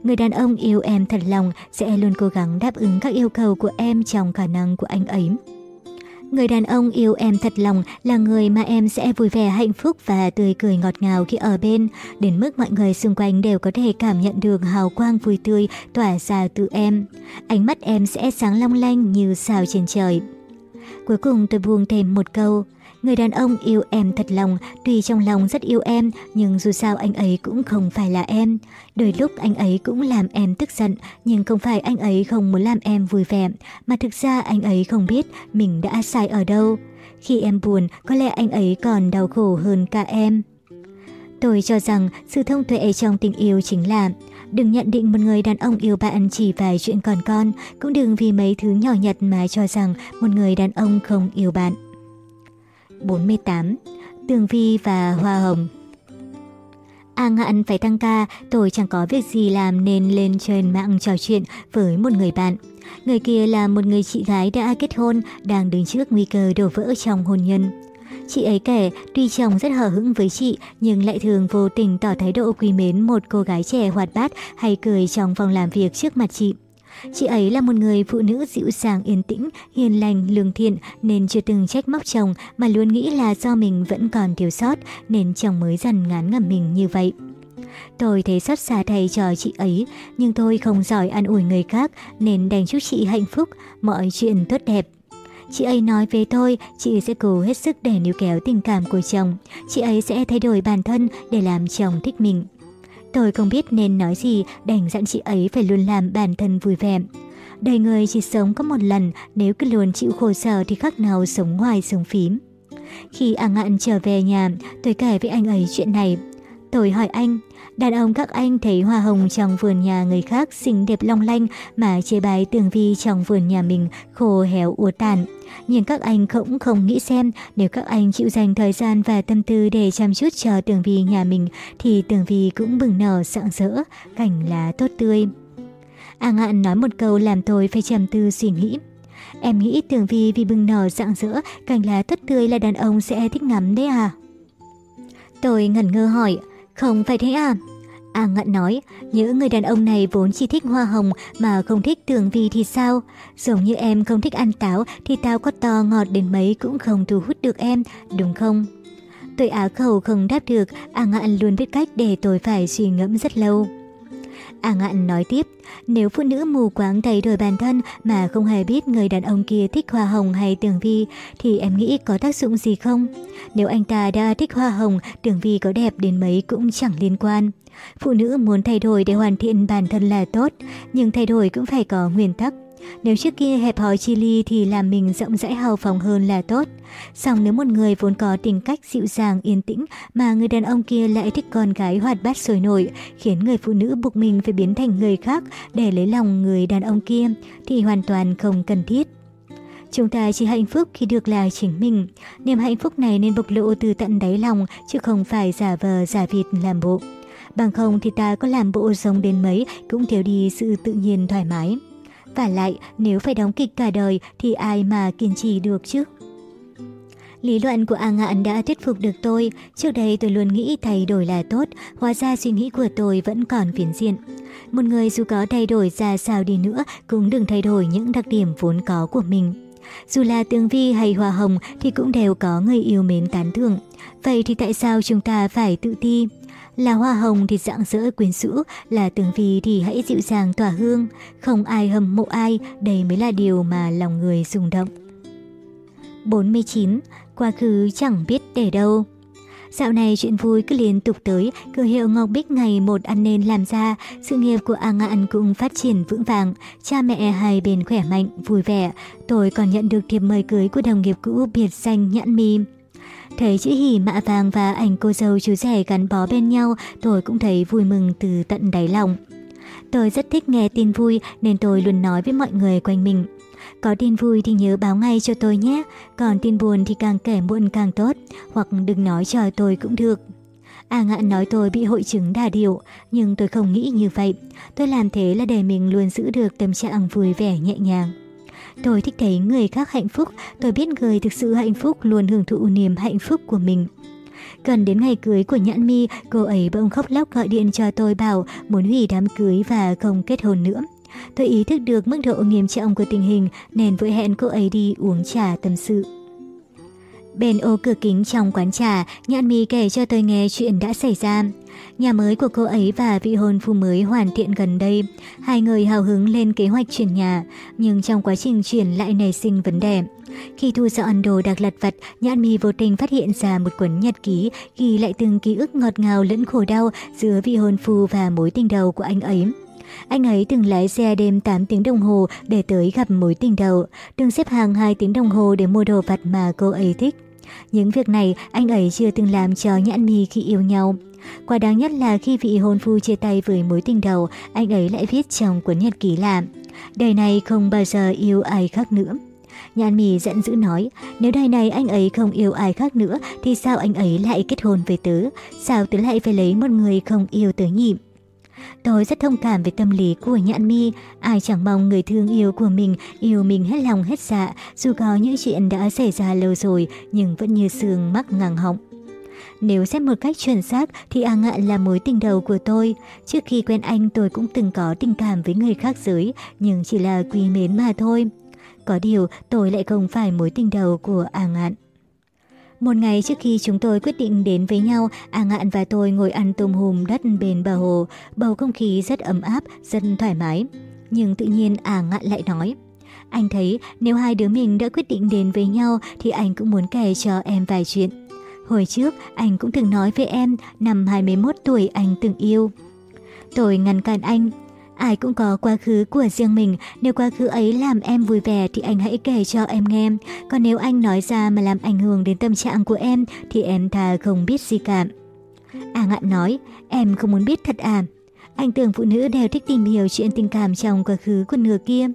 Người đàn ông yêu em thật lòng sẽ luôn cố gắng đáp ứng các yêu cầu của em trong khả năng của anh ấy. Người đàn ông yêu em thật lòng là người mà em sẽ vui vẻ hạnh phúc và tươi cười ngọt ngào khi ở bên, đến mức mọi người xung quanh đều có thể cảm nhận được hào quang vui tươi tỏa ra từ em. Ánh mắt em sẽ sáng long lanh như sao trên trời. Cuối cùng tôi buông thêm một câu. Người đàn ông yêu em thật lòng, tuy trong lòng rất yêu em, nhưng dù sao anh ấy cũng không phải là em. Đôi lúc anh ấy cũng làm em tức giận, nhưng không phải anh ấy không muốn làm em vui vẻ, mà thực ra anh ấy không biết mình đã sai ở đâu. Khi em buồn, có lẽ anh ấy còn đau khổ hơn cả em. Tôi cho rằng sự thông tuệ trong tình yêu chính là Đừng nhận định một người đàn ông yêu bạn chỉ vài chuyện còn con, cũng đừng vì mấy thứ nhỏ nhặt mà cho rằng một người đàn ông không yêu bạn. 48. Tường Vi và Hoa Hồng A Ngạn phải tăng ca, tôi chẳng có việc gì làm nên lên trên mạng trò chuyện với một người bạn. Người kia là một người chị gái đã kết hôn, đang đứng trước nguy cơ đổ vỡ trong hôn nhân. Chị ấy kể, tuy chồng rất hờ hững với chị, nhưng lại thường vô tình tỏ thái độ quý mến một cô gái trẻ hoạt bát hay cười trong phòng làm việc trước mặt chị. Chị ấy là một người phụ nữ dịu dàng, yên tĩnh, hiền lành, lương thiện nên chưa từng trách móc chồng mà luôn nghĩ là do mình vẫn còn thiếu sót nên chồng mới dần ngán ngẩm mình như vậy. Tôi thấy xót xa thầy trò chị ấy, nhưng tôi không giỏi an ủi người khác nên đành chúc chị hạnh phúc, mọi chuyện tốt đẹp. Chị ấy nói về tôi, chị sẽ cố hết sức để níu kéo tình cảm của chồng. Chị ấy sẽ thay đổi bản thân để làm chồng thích mình. Tôi không biết nên nói gì, đành dặn chị ấy phải luôn làm bản thân vui vẻ. Đời người chỉ sống có một lần, nếu cứ luôn chịu khổ sở thì khác nào sống ngoài sống phím. Khi A Ngạn trở về nhà, tôi kể với anh ấy chuyện này. Tôi hỏi anh, Đàn ông các anh thấy hoa hồng trong vườn nhà người khác xinh đẹp long lanh mà chê bài tường vi trong vườn nhà mình khô héo úa tàn. Nhưng các anh cũng không nghĩ xem nếu các anh chịu dành thời gian và tâm tư để chăm chút cho tường vi nhà mình thì tường vi cũng bừng nở sạng rỡ, cảnh lá tốt tươi. A Ngạn nói một câu làm tôi phải trầm tư suy nghĩ. Em nghĩ Tường Vi vì bừng nở rạng rỡ, cảnh lá tốt tươi là đàn ông sẽ thích ngắm đấy à? Tôi ngẩn ngơ hỏi, không phải thế à? À ngạn nói, những người đàn ông này vốn chỉ thích hoa hồng mà không thích tường vi thì sao? Giống như em không thích ăn táo thì táo có to ngọt đến mấy cũng không thu hút được em, đúng không? Tôi á khẩu không đáp được, à ngạn luôn biết cách để tôi phải suy ngẫm rất lâu. A Ngạn nói tiếp, nếu phụ nữ mù quáng thay đổi bản thân mà không hề biết người đàn ông kia thích hoa hồng hay tường vi thì em nghĩ có tác dụng gì không? Nếu anh ta đã thích hoa hồng, tường vi có đẹp đến mấy cũng chẳng liên quan. Phụ nữ muốn thay đổi để hoàn thiện bản thân là tốt, nhưng thay đổi cũng phải có nguyên tắc. Nếu trước kia hẹp hòi chi ly thì làm mình rộng rãi hào phóng hơn là tốt. Song nếu một người vốn có tính cách dịu dàng, yên tĩnh mà người đàn ông kia lại thích con gái hoạt bát sôi nổi, khiến người phụ nữ buộc mình phải biến thành người khác để lấy lòng người đàn ông kia thì hoàn toàn không cần thiết. Chúng ta chỉ hạnh phúc khi được là chính mình. Niềm hạnh phúc này nên bộc lộ từ tận đáy lòng chứ không phải giả vờ giả vịt làm bộ. Bằng không thì ta có làm bộ giống đến mấy cũng thiếu đi sự tự nhiên thoải mái. Và lại, nếu phải đóng kịch cả đời thì ai mà kiên trì được chứ? Lý luận của A Ngạn đã thuyết phục được tôi. Trước đây tôi luôn nghĩ thay đổi là tốt, hóa ra suy nghĩ của tôi vẫn còn phiến diện. Một người dù có thay đổi ra sao đi nữa cũng đừng thay đổi những đặc điểm vốn có của mình. Dù là Tương Vi hay Hoa Hồng thì cũng đều có người yêu mến tán thưởng. Vậy thì tại sao chúng ta phải tự ti? Là hoa hồng thì dạng dỡ quyến rũ, là tường vi thì hãy dịu dàng tỏa hương. Không ai hâm mộ ai, đây mới là điều mà lòng người rung động. 49. Quá khứ chẳng biết để đâu Dạo này chuyện vui cứ liên tục tới, cửa hiệu Ngọc Bích ngày một ăn nên làm ra, sự nghiệp của A Ngạn cũng phát triển vững vàng, cha mẹ hai bên khỏe mạnh, vui vẻ. Tôi còn nhận được thiệp mời cưới của đồng nghiệp cũ biệt danh Nhãn Mi. Thấy chữ hỉ mạ vàng và ảnh cô dâu chú rể gắn bó bên nhau, tôi cũng thấy vui mừng từ tận đáy lòng. Tôi rất thích nghe tin vui nên tôi luôn nói với mọi người quanh mình. Có tin vui thì nhớ báo ngay cho tôi nhé, còn tin buồn thì càng kể muộn càng tốt, hoặc đừng nói cho tôi cũng được. A à ngạn nói tôi bị hội chứng đà điệu, nhưng tôi không nghĩ như vậy. Tôi làm thế là để mình luôn giữ được tâm trạng vui vẻ nhẹ nhàng. Tôi thích thấy người khác hạnh phúc, tôi biết người thực sự hạnh phúc luôn hưởng thụ niềm hạnh phúc của mình. Gần đến ngày cưới của Nhãn Mi, cô ấy bỗng khóc lóc gọi điện cho tôi bảo muốn hủy đám cưới và không kết hôn nữa. Tôi ý thức được mức độ nghiêm trọng của tình hình nên vội hẹn cô ấy đi uống trà tâm sự. Bên ô cửa kính trong quán trà, Nhạn Mì kể cho tôi nghe chuyện đã xảy ra. Nhà mới của cô ấy và vị hôn phu mới hoàn thiện gần đây. Hai người hào hứng lên kế hoạch chuyển nhà, nhưng trong quá trình chuyển lại nảy sinh vấn đề. Khi thu dọn đồ đạc lật vật, Nhạn Mì vô tình phát hiện ra một cuốn nhật ký ghi lại từng ký ức ngọt ngào lẫn khổ đau giữa vị hôn phu và mối tình đầu của anh ấy. Anh ấy từng lái xe đêm 8 tiếng đồng hồ để tới gặp mối tình đầu, từng xếp hàng 2 tiếng đồng hồ để mua đồ vặt mà cô ấy thích. Những việc này anh ấy chưa từng làm cho nhãn mì khi yêu nhau. Quả đáng nhất là khi vị hôn phu chia tay với mối tình đầu, anh ấy lại viết trong cuốn nhật ký là Đời này không bao giờ yêu ai khác nữa. Nhàn mì giận dữ nói, nếu đời này anh ấy không yêu ai khác nữa thì sao anh ấy lại kết hôn với tớ? Sao tớ lại phải lấy một người không yêu tớ nhịp? Tôi rất thông cảm về tâm lý của Nhạn Mi, ai chẳng mong người thương yêu của mình yêu mình hết lòng hết dạ, dù có những chuyện đã xảy ra lâu rồi nhưng vẫn như sương mắc ngang họng. Nếu xét một cách chuẩn xác thì A Ngạn là mối tình đầu của tôi. Trước khi quen anh tôi cũng từng có tình cảm với người khác giới, nhưng chỉ là quý mến mà thôi. Có điều tôi lại không phải mối tình đầu của A Ngạn. Một ngày trước khi chúng tôi quyết định đến với nhau, A Ngạn và tôi ngồi ăn tôm hùm đất bên bờ hồ, bầu không khí rất ấm áp, rất thoải mái. Nhưng tự nhiên A Ngạn lại nói, anh thấy nếu hai đứa mình đã quyết định đến với nhau thì anh cũng muốn kể cho em vài chuyện. Hồi trước, anh cũng từng nói với em, năm 21 tuổi anh từng yêu. Tôi ngăn cản anh, Ai cũng có quá khứ của riêng mình, nếu quá khứ ấy làm em vui vẻ thì anh hãy kể cho em nghe. Còn nếu anh nói ra mà làm ảnh hưởng đến tâm trạng của em thì em thà không biết gì cả. À ngạn nói, em không muốn biết thật à. Anh tưởng phụ nữ đều thích tìm hiểu chuyện tình cảm trong quá khứ của nửa kia.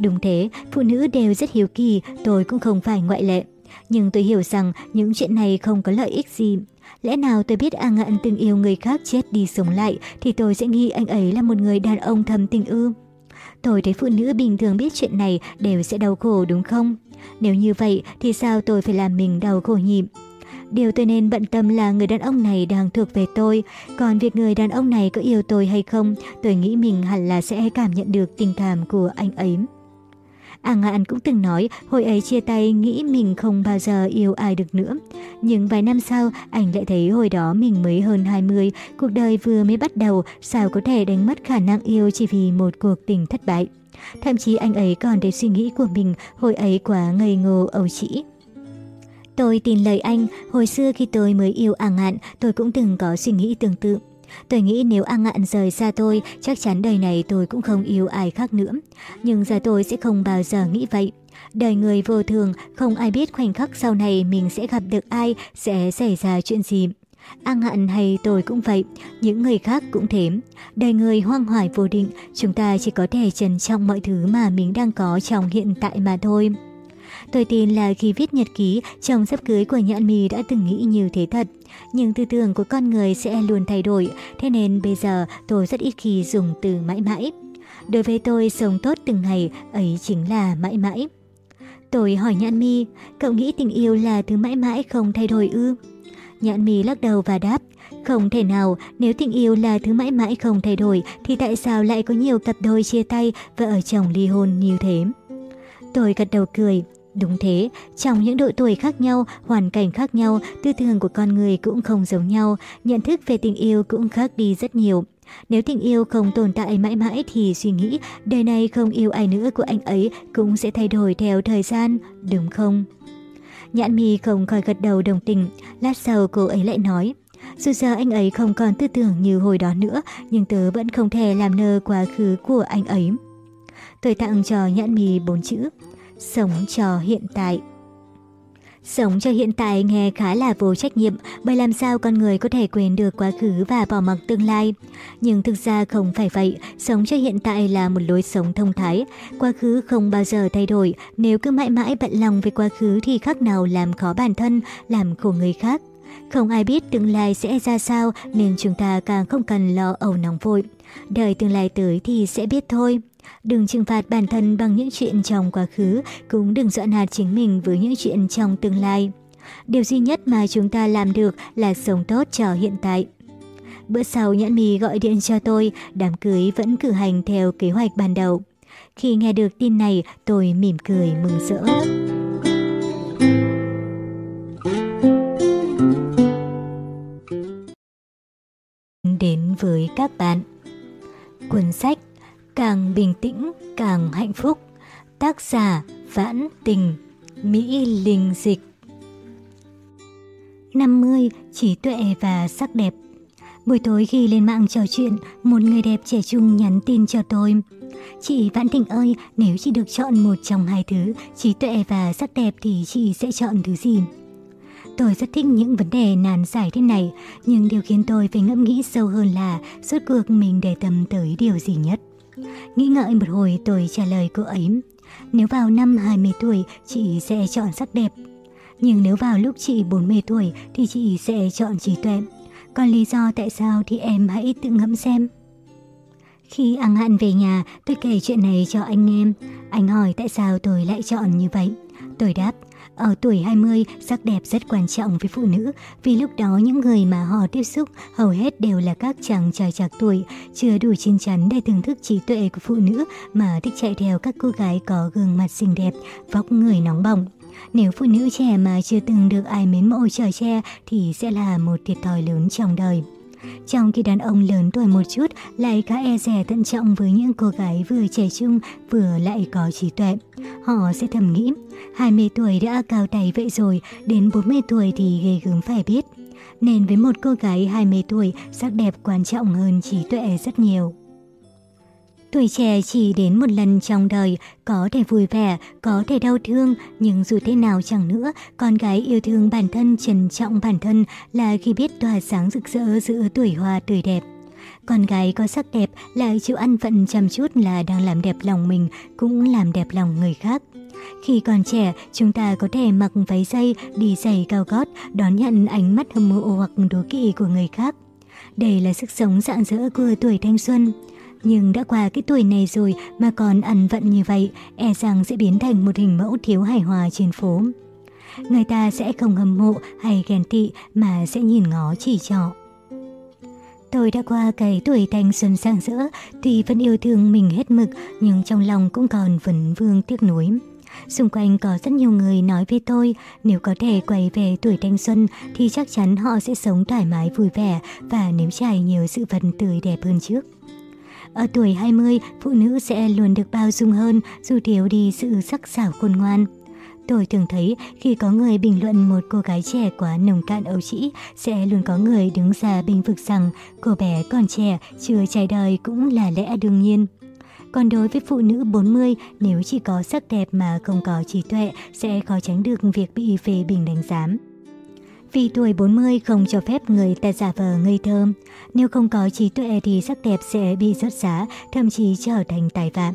Đúng thế, phụ nữ đều rất hiếu kỳ, tôi cũng không phải ngoại lệ. Nhưng tôi hiểu rằng những chuyện này không có lợi ích gì. Lẽ nào tôi biết A Ngạn từng yêu người khác chết đi sống lại thì tôi sẽ nghĩ anh ấy là một người đàn ông thầm tình ư? Tôi thấy phụ nữ bình thường biết chuyện này đều sẽ đau khổ đúng không? Nếu như vậy thì sao tôi phải làm mình đau khổ nhịp? Điều tôi nên bận tâm là người đàn ông này đang thuộc về tôi, còn việc người đàn ông này có yêu tôi hay không, tôi nghĩ mình hẳn là sẽ cảm nhận được tình cảm của anh ấy. À, A Ngạn cũng từng nói hồi ấy chia tay nghĩ mình không bao giờ yêu ai được nữa. Nhưng vài năm sau, anh lại thấy hồi đó mình mới hơn 20, cuộc đời vừa mới bắt đầu, sao có thể đánh mất khả năng yêu chỉ vì một cuộc tình thất bại. Thậm chí anh ấy còn để suy nghĩ của mình hồi ấy quá ngây ngô ẩu trĩ. Tôi tin lời anh, hồi xưa khi tôi mới yêu A Ngạn, tôi cũng từng có suy nghĩ tương tự. Tôi nghĩ nếu A Ngạn rời xa tôi, chắc chắn đời này tôi cũng không yêu ai khác nữa. Nhưng giờ tôi sẽ không bao giờ nghĩ vậy. Đời người vô thường, không ai biết khoảnh khắc sau này mình sẽ gặp được ai, sẽ xảy ra chuyện gì. A Ngạn hay tôi cũng vậy, những người khác cũng thế. Đời người hoang hoải vô định, chúng ta chỉ có thể trân trọng mọi thứ mà mình đang có trong hiện tại mà thôi. Tôi tin là khi viết nhật ký, chồng sắp cưới của Nhạn Mì đã từng nghĩ như thế thật. Nhưng tư tưởng của con người sẽ luôn thay đổi, thế nên bây giờ tôi rất ít khi dùng từ mãi mãi. Đối với tôi, sống tốt từng ngày ấy chính là mãi mãi. Tôi hỏi Nhạn Mi, cậu nghĩ tình yêu là thứ mãi mãi không thay đổi ư? Nhạn Mi lắc đầu và đáp, không thể nào, nếu tình yêu là thứ mãi mãi không thay đổi thì tại sao lại có nhiều cặp đôi chia tay và ở chồng ly hôn như thế? Tôi gật đầu cười, Đúng thế, trong những độ tuổi khác nhau, hoàn cảnh khác nhau, tư tưởng của con người cũng không giống nhau, nhận thức về tình yêu cũng khác đi rất nhiều. Nếu tình yêu không tồn tại mãi mãi thì suy nghĩ đời này không yêu ai nữa của anh ấy cũng sẽ thay đổi theo thời gian, đúng không? Nhãn mì không khỏi gật đầu đồng tình, lát sau cô ấy lại nói. Dù giờ anh ấy không còn tư tưởng như hồi đó nữa, nhưng tớ vẫn không thể làm nơ quá khứ của anh ấy. Tôi tặng cho nhãn mì bốn chữ sống cho hiện tại. Sống cho hiện tại nghe khá là vô trách nhiệm bởi làm sao con người có thể quên được quá khứ và bỏ mặc tương lai. Nhưng thực ra không phải vậy, sống cho hiện tại là một lối sống thông thái. Quá khứ không bao giờ thay đổi, nếu cứ mãi mãi bận lòng về quá khứ thì khác nào làm khó bản thân, làm khổ người khác. Không ai biết tương lai sẽ ra sao nên chúng ta càng không cần lo ẩu nóng vội. Đợi tương lai tới thì sẽ biết thôi. Đừng trừng phạt bản thân bằng những chuyện trong quá khứ, cũng đừng dọa nạt chính mình với những chuyện trong tương lai. Điều duy nhất mà chúng ta làm được là sống tốt cho hiện tại. Bữa sau Nhãn Mì gọi điện cho tôi, đám cưới vẫn cử hành theo kế hoạch ban đầu. Khi nghe được tin này, tôi mỉm cười mừng rỡ. Đến với các bạn Cuốn sách Càng bình tĩnh càng hạnh phúc Tác giả Vãn Tình Mỹ Linh Dịch 50. Trí tuệ và sắc đẹp Buổi tối khi lên mạng trò chuyện, một người đẹp trẻ trung nhắn tin cho tôi. Chị Vãn Thịnh ơi, nếu chị được chọn một trong hai thứ, trí tuệ và sắc đẹp thì chị sẽ chọn thứ gì? Tôi rất thích những vấn đề nan giải thế này, nhưng điều khiến tôi phải ngẫm nghĩ sâu hơn là suốt cuộc mình để tâm tới điều gì nhất. Nghĩ ngợi một hồi tôi trả lời cô ấy. Nếu vào năm 20 tuổi, chị sẽ chọn sắc đẹp. Nhưng nếu vào lúc chị 40 tuổi thì chị sẽ chọn trí tuệ. Còn lý do tại sao thì em hãy tự ngẫm xem. Khi ăn hạn về nhà, tôi kể chuyện này cho anh em. Anh hỏi tại sao tôi lại chọn như vậy. Tôi đáp, ở tuổi 20, sắc đẹp rất quan trọng với phụ nữ, vì lúc đó những người mà họ tiếp xúc hầu hết đều là các chàng trai trạc tuổi, chưa đủ chín chắn để thưởng thức trí tuệ của phụ nữ mà thích chạy theo các cô gái có gương mặt xinh đẹp, vóc người nóng bỏng. Nếu phụ nữ trẻ mà chưa từng được ai mến mộ trở che thì sẽ là một thiệt thòi lớn trong đời trong khi đàn ông lớn tuổi một chút lại khá e rẻ thận trọng với những cô gái vừa trẻ trung vừa lại có trí tuệ. Họ sẽ thầm nghĩ, 20 tuổi đã cao tay vậy rồi, đến 40 tuổi thì ghê gớm phải biết. Nên với một cô gái 20 tuổi, sắc đẹp quan trọng hơn trí tuệ rất nhiều. Tuổi trẻ chỉ đến một lần trong đời, có thể vui vẻ, có thể đau thương, nhưng dù thế nào chẳng nữa, con gái yêu thương bản thân, trân trọng bản thân là khi biết tỏa sáng rực rỡ giữa tuổi hoa tươi đẹp. Con gái có sắc đẹp là chịu ăn phận chăm chút là đang làm đẹp lòng mình, cũng làm đẹp lòng người khác. Khi còn trẻ, chúng ta có thể mặc váy dây, đi giày cao gót, đón nhận ánh mắt hâm mộ hoặc đố kỵ của người khác. Đây là sức sống rạng rỡ của tuổi thanh xuân nhưng đã qua cái tuổi này rồi mà còn ăn vận như vậy, e rằng sẽ biến thành một hình mẫu thiếu hài hòa trên phố. Người ta sẽ không hâm mộ hay ghen tị mà sẽ nhìn ngó chỉ trọ. Tôi đã qua cái tuổi thanh xuân sang rỡ, tuy vẫn yêu thương mình hết mực, nhưng trong lòng cũng còn vấn vương tiếc nuối. Xung quanh có rất nhiều người nói với tôi, nếu có thể quay về tuổi thanh xuân thì chắc chắn họ sẽ sống thoải mái vui vẻ và nếm trải nhiều sự vật tươi đẹp hơn trước. Ở tuổi 20, phụ nữ sẽ luôn được bao dung hơn dù thiếu đi sự sắc sảo khôn ngoan. Tôi thường thấy khi có người bình luận một cô gái trẻ quá nồng cạn ấu trĩ, sẽ luôn có người đứng ra bình vực rằng cô bé còn trẻ, chưa trải đời cũng là lẽ đương nhiên. Còn đối với phụ nữ 40, nếu chỉ có sắc đẹp mà không có trí tuệ, sẽ khó tránh được việc bị phê bình đánh giám. Vì tuổi 40 không cho phép người ta giả vờ ngây thơ, Nếu không có trí tuệ thì sắc đẹp sẽ bị rớt giá, thậm chí trở thành tài vạm.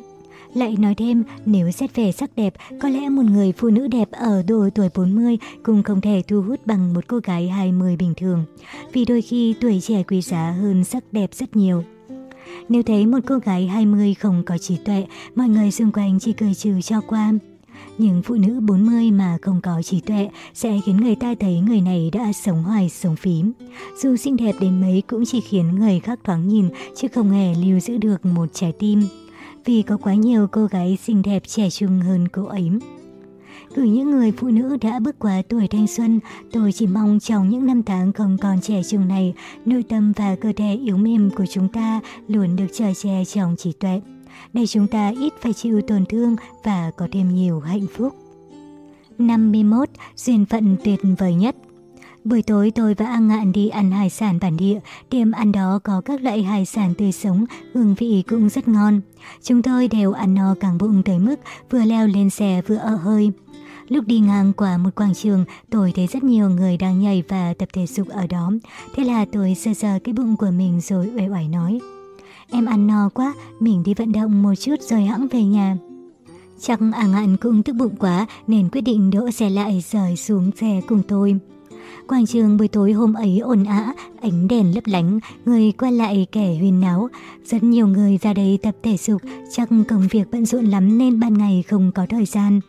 Lại nói thêm, nếu xét về sắc đẹp, có lẽ một người phụ nữ đẹp ở độ tuổi 40 cũng không thể thu hút bằng một cô gái 20 bình thường. Vì đôi khi tuổi trẻ quý giá hơn sắc đẹp rất nhiều. Nếu thấy một cô gái 20 không có trí tuệ, mọi người xung quanh chỉ cười trừ cho qua những phụ nữ 40 mà không có trí tuệ sẽ khiến người ta thấy người này đã sống hoài sống phím. Dù xinh đẹp đến mấy cũng chỉ khiến người khác thoáng nhìn chứ không hề lưu giữ được một trái tim. Vì có quá nhiều cô gái xinh đẹp trẻ trung hơn cô ấy. Gửi những người phụ nữ đã bước qua tuổi thanh xuân, tôi chỉ mong trong những năm tháng không còn trẻ trung này, nội tâm và cơ thể yếu mềm của chúng ta luôn được trở che trong trí tuệ để chúng ta ít phải chịu tổn thương và có thêm nhiều hạnh phúc. 51. Duyên phận tuyệt vời nhất Buổi tối tôi và An Ngạn đi ăn hải sản bản địa, tiệm ăn đó có các loại hải sản tươi sống, hương vị cũng rất ngon. Chúng tôi đều ăn no càng bụng tới mức vừa leo lên xe vừa ở hơi. Lúc đi ngang qua một quảng trường, tôi thấy rất nhiều người đang nhảy và tập thể dục ở đó. Thế là tôi sơ sờ cái bụng của mình rồi uể oải nói. Em ăn no quá, mình đi vận động một chút rồi hãng về nhà. Chắc à ngạn cũng tức bụng quá nên quyết định đỗ xe lại rời xuống xe cùng tôi. Quảng trường buổi tối hôm ấy ồn ã, ánh đèn lấp lánh, người qua lại kẻ huyên náo. Rất nhiều người ra đây tập thể dục, chắc công việc bận rộn lắm nên ban ngày không có thời gian.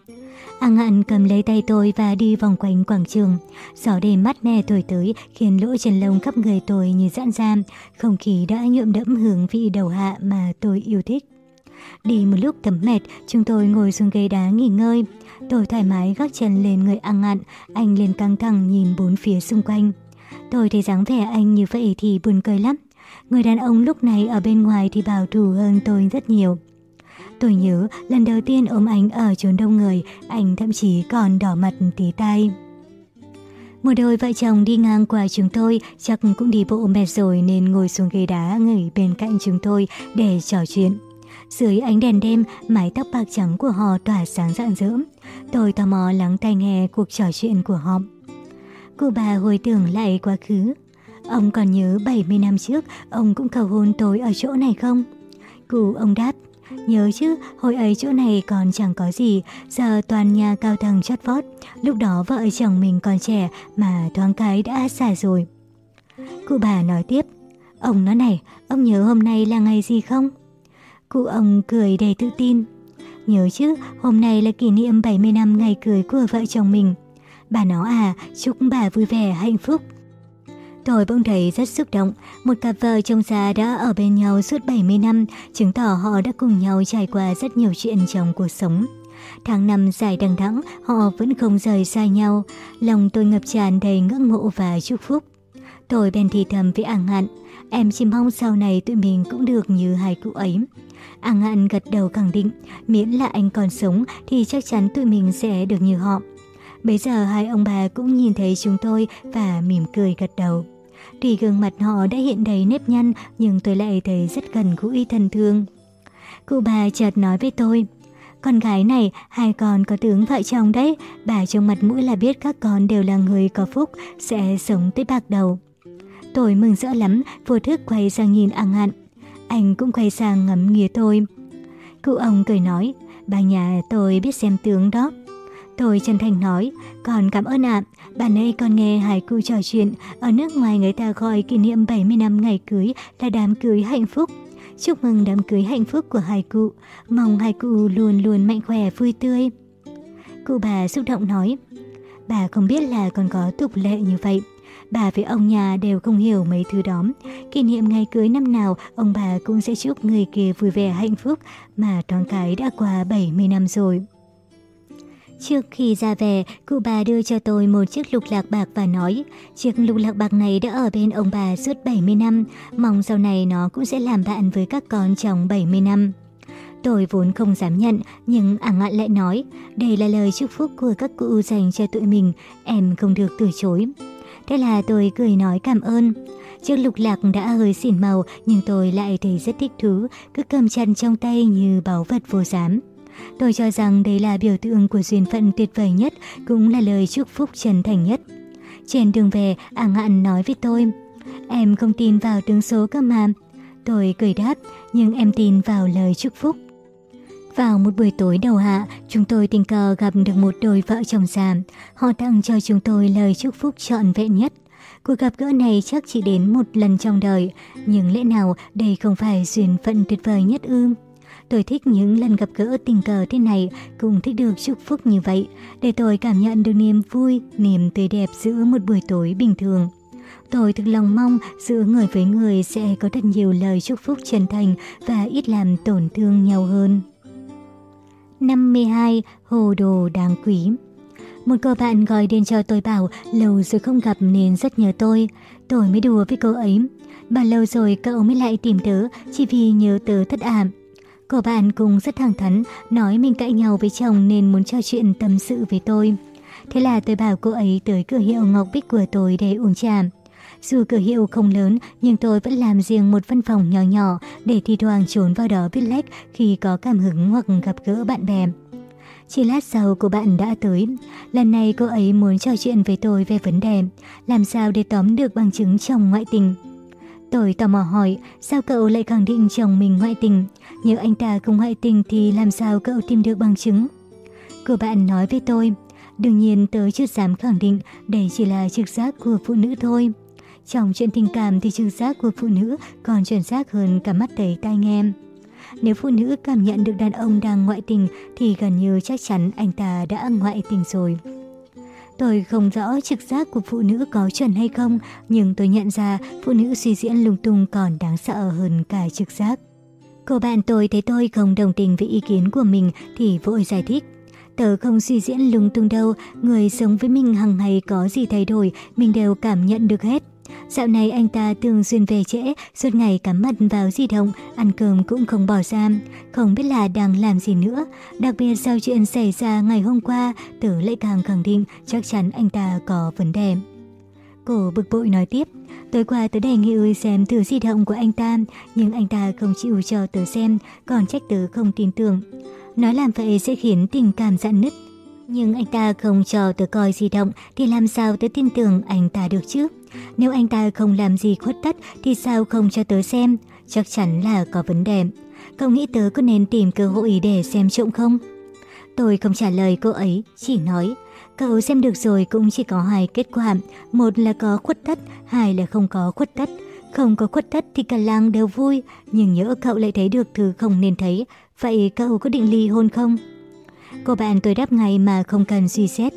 A Ngạn cầm lấy tay tôi và đi vòng quanh quảng trường. Gió đêm mát mẻ thổi tới khiến lỗ chân lông khắp người tôi như giãn ra. Không khí đã nhuộm đẫm hướng vị đầu hạ mà tôi yêu thích. Đi một lúc thấm mệt, chúng tôi ngồi xuống ghế đá nghỉ ngơi. Tôi thoải mái gác chân lên người A Ngạn, anh lên căng thẳng nhìn bốn phía xung quanh. Tôi thấy dáng vẻ anh như vậy thì buồn cười lắm. Người đàn ông lúc này ở bên ngoài thì bảo thủ hơn tôi rất nhiều. Tôi nhớ lần đầu tiên ôm anh ở chốn đông người, anh thậm chí còn đỏ mặt tí tay. Một đôi vợ chồng đi ngang qua chúng tôi, chắc cũng đi bộ mệt rồi nên ngồi xuống ghế đá ngồi bên cạnh chúng tôi để trò chuyện. Dưới ánh đèn đêm, mái tóc bạc trắng của họ tỏa sáng rạng rỡ. Tôi tò mò lắng tai nghe cuộc trò chuyện của họ. cụ bà hồi tưởng lại quá khứ. Ông còn nhớ 70 năm trước, ông cũng cầu hôn tôi ở chỗ này không? Cụ ông đáp, Nhớ chứ, hồi ấy chỗ này còn chẳng có gì, giờ toàn nhà cao tầng chất vót. Lúc đó vợ chồng mình còn trẻ mà thoáng cái đã già rồi. Cụ bà nói tiếp, ông nói này, ông nhớ hôm nay là ngày gì không? Cụ ông cười đầy tự tin. Nhớ chứ, hôm nay là kỷ niệm 70 năm ngày cưới của vợ chồng mình. Bà nói à, chúc bà vui vẻ, hạnh phúc. Tôi bỗng thấy rất xúc động, một cặp vợ chồng già đã ở bên nhau suốt 70 năm, chứng tỏ họ đã cùng nhau trải qua rất nhiều chuyện trong cuộc sống. Tháng năm dài đằng đẵng, họ vẫn không rời xa nhau, lòng tôi ngập tràn đầy ngưỡng mộ và chúc phúc. Tôi bèn thì thầm với Ảng Ngạn, em chỉ mong sau này tụi mình cũng được như hai cụ ấy. Ảng Ngạn gật đầu khẳng định, miễn là anh còn sống thì chắc chắn tụi mình sẽ được như họ. Bây giờ hai ông bà cũng nhìn thấy chúng tôi và mỉm cười gật đầu. Tuy gương mặt họ đã hiện đầy nếp nhăn, nhưng tôi lại thấy rất gần gũi thân thương. Cụ bà chợt nói với tôi, con gái này, hai con có tướng vợ chồng đấy, bà trong mặt mũi là biết các con đều là người có phúc, sẽ sống tới bạc đầu. Tôi mừng rỡ lắm, vô thức quay sang nhìn ăn hạn. Anh cũng quay sang ngắm nghía tôi. Cụ ông cười nói, bà nhà tôi biết xem tướng đó. Tôi chân thành nói, còn cảm ơn ạ, bạn ấy còn nghe hải cu trò chuyện, ở nước ngoài người ta gọi kỷ niệm 70 năm ngày cưới là đám cưới hạnh phúc. Chúc mừng đám cưới hạnh phúc của hai cụ, mong hai cụ luôn luôn mạnh khỏe vui tươi. Cụ bà xúc động nói, bà không biết là còn có tục lệ như vậy. Bà với ông nhà đều không hiểu mấy thứ đó. Kỷ niệm ngày cưới năm nào, ông bà cũng sẽ chúc người kia vui vẻ hạnh phúc, mà thoáng cái đã qua 70 năm rồi. Trước khi ra về, cụ bà đưa cho tôi một chiếc lục lạc bạc và nói, chiếc lục lạc bạc này đã ở bên ông bà suốt 70 năm, mong sau này nó cũng sẽ làm bạn với các con trong 70 năm. Tôi vốn không dám nhận, nhưng ả ngạn lại nói, đây là lời chúc phúc của các cụ dành cho tụi mình, em không được từ chối. Thế là tôi cười nói cảm ơn. Chiếc lục lạc đã hơi xỉn màu, nhưng tôi lại thấy rất thích thú, cứ cầm chặt trong tay như báu vật vô giám. Tôi cho rằng đây là biểu tượng của duyên phận tuyệt vời nhất, cũng là lời chúc phúc chân thành nhất. Trên đường về, A Ngạn nói với tôi, em không tin vào tướng số cơ mà. Tôi cười đáp, nhưng em tin vào lời chúc phúc. Vào một buổi tối đầu hạ, chúng tôi tình cờ gặp được một đôi vợ chồng già. Họ tặng cho chúng tôi lời chúc phúc trọn vẹn nhất. Cuộc gặp gỡ này chắc chỉ đến một lần trong đời, nhưng lẽ nào đây không phải duyên phận tuyệt vời nhất ư? Tôi thích những lần gặp gỡ tình cờ thế này, cùng thích được chúc phúc như vậy, để tôi cảm nhận được niềm vui, niềm tươi đẹp giữa một buổi tối bình thường. Tôi thực lòng mong giữa người với người sẽ có thật nhiều lời chúc phúc chân thành và ít làm tổn thương nhau hơn. 52. Hồ đồ đáng quý Một cô bạn gọi điện cho tôi bảo lâu rồi không gặp nên rất nhớ tôi. Tôi mới đùa với cô ấy. Bà lâu rồi cậu mới lại tìm tớ chỉ vì nhớ tớ thất ảm. Cô bạn cũng rất thẳng thắn, nói mình cãi nhau với chồng nên muốn trò chuyện tâm sự với tôi. Thế là tôi bảo cô ấy tới cửa hiệu Ngọc Bích của tôi để uống trà. Dù cửa hiệu không lớn, nhưng tôi vẫn làm riêng một văn phòng nhỏ nhỏ để thi thoảng trốn vào đó viết lách khi có cảm hứng hoặc gặp gỡ bạn bè. Chỉ lát sau cô bạn đã tới. Lần này cô ấy muốn trò chuyện với tôi về vấn đề làm sao để tóm được bằng chứng chồng ngoại tình. Tôi tò mò hỏi, sao cậu lại khẳng định chồng mình ngoại tình? Nếu anh ta không ngoại tình thì làm sao cậu tìm được bằng chứng? Cô bạn nói với tôi, đương nhiên tớ chưa dám khẳng định đây chỉ là trực giác của phụ nữ thôi. Trong chuyện tình cảm thì trực giác của phụ nữ còn chuẩn xác hơn cả mắt thấy tai nghe. Nếu phụ nữ cảm nhận được đàn ông đang ngoại tình thì gần như chắc chắn anh ta đã ngoại tình rồi. Tôi không rõ trực giác của phụ nữ có chuẩn hay không, nhưng tôi nhận ra phụ nữ suy diễn lung tung còn đáng sợ hơn cả trực giác. Cô bạn tôi thấy tôi không đồng tình với ý kiến của mình thì vội giải thích. Tớ không suy diễn lung tung đâu, người sống với mình hằng ngày có gì thay đổi, mình đều cảm nhận được hết. Dạo này anh ta thường xuyên về trễ, suốt ngày cắm mặt vào di động, ăn cơm cũng không bỏ ra, không biết là đang làm gì nữa. Đặc biệt sau chuyện xảy ra ngày hôm qua, tử lại càng khẳng định chắc chắn anh ta có vấn đề. Cô bực bội nói tiếp, tối qua tớ đề nghị ơi xem thử di động của anh ta, nhưng anh ta không chịu cho tớ xem, còn trách tớ không tin tưởng. Nói làm vậy sẽ khiến tình cảm giãn nứt. Nhưng anh ta không cho tớ coi di động thì làm sao tớ tin tưởng anh ta được chứ? nếu anh ta không làm gì khuất tất thì sao không cho tớ xem? Chắc chắn là có vấn đề. Cậu nghĩ tớ có nên tìm cơ hội để xem trộm không? Tôi không trả lời cô ấy, chỉ nói. Cậu xem được rồi cũng chỉ có hai kết quả. Một là có khuất tất, hai là không có khuất tất. Không có khuất tất thì cả làng đều vui, nhưng nhỡ cậu lại thấy được thứ không nên thấy. Vậy cậu có định ly hôn không? Cô bạn tôi đáp ngay mà không cần suy xét.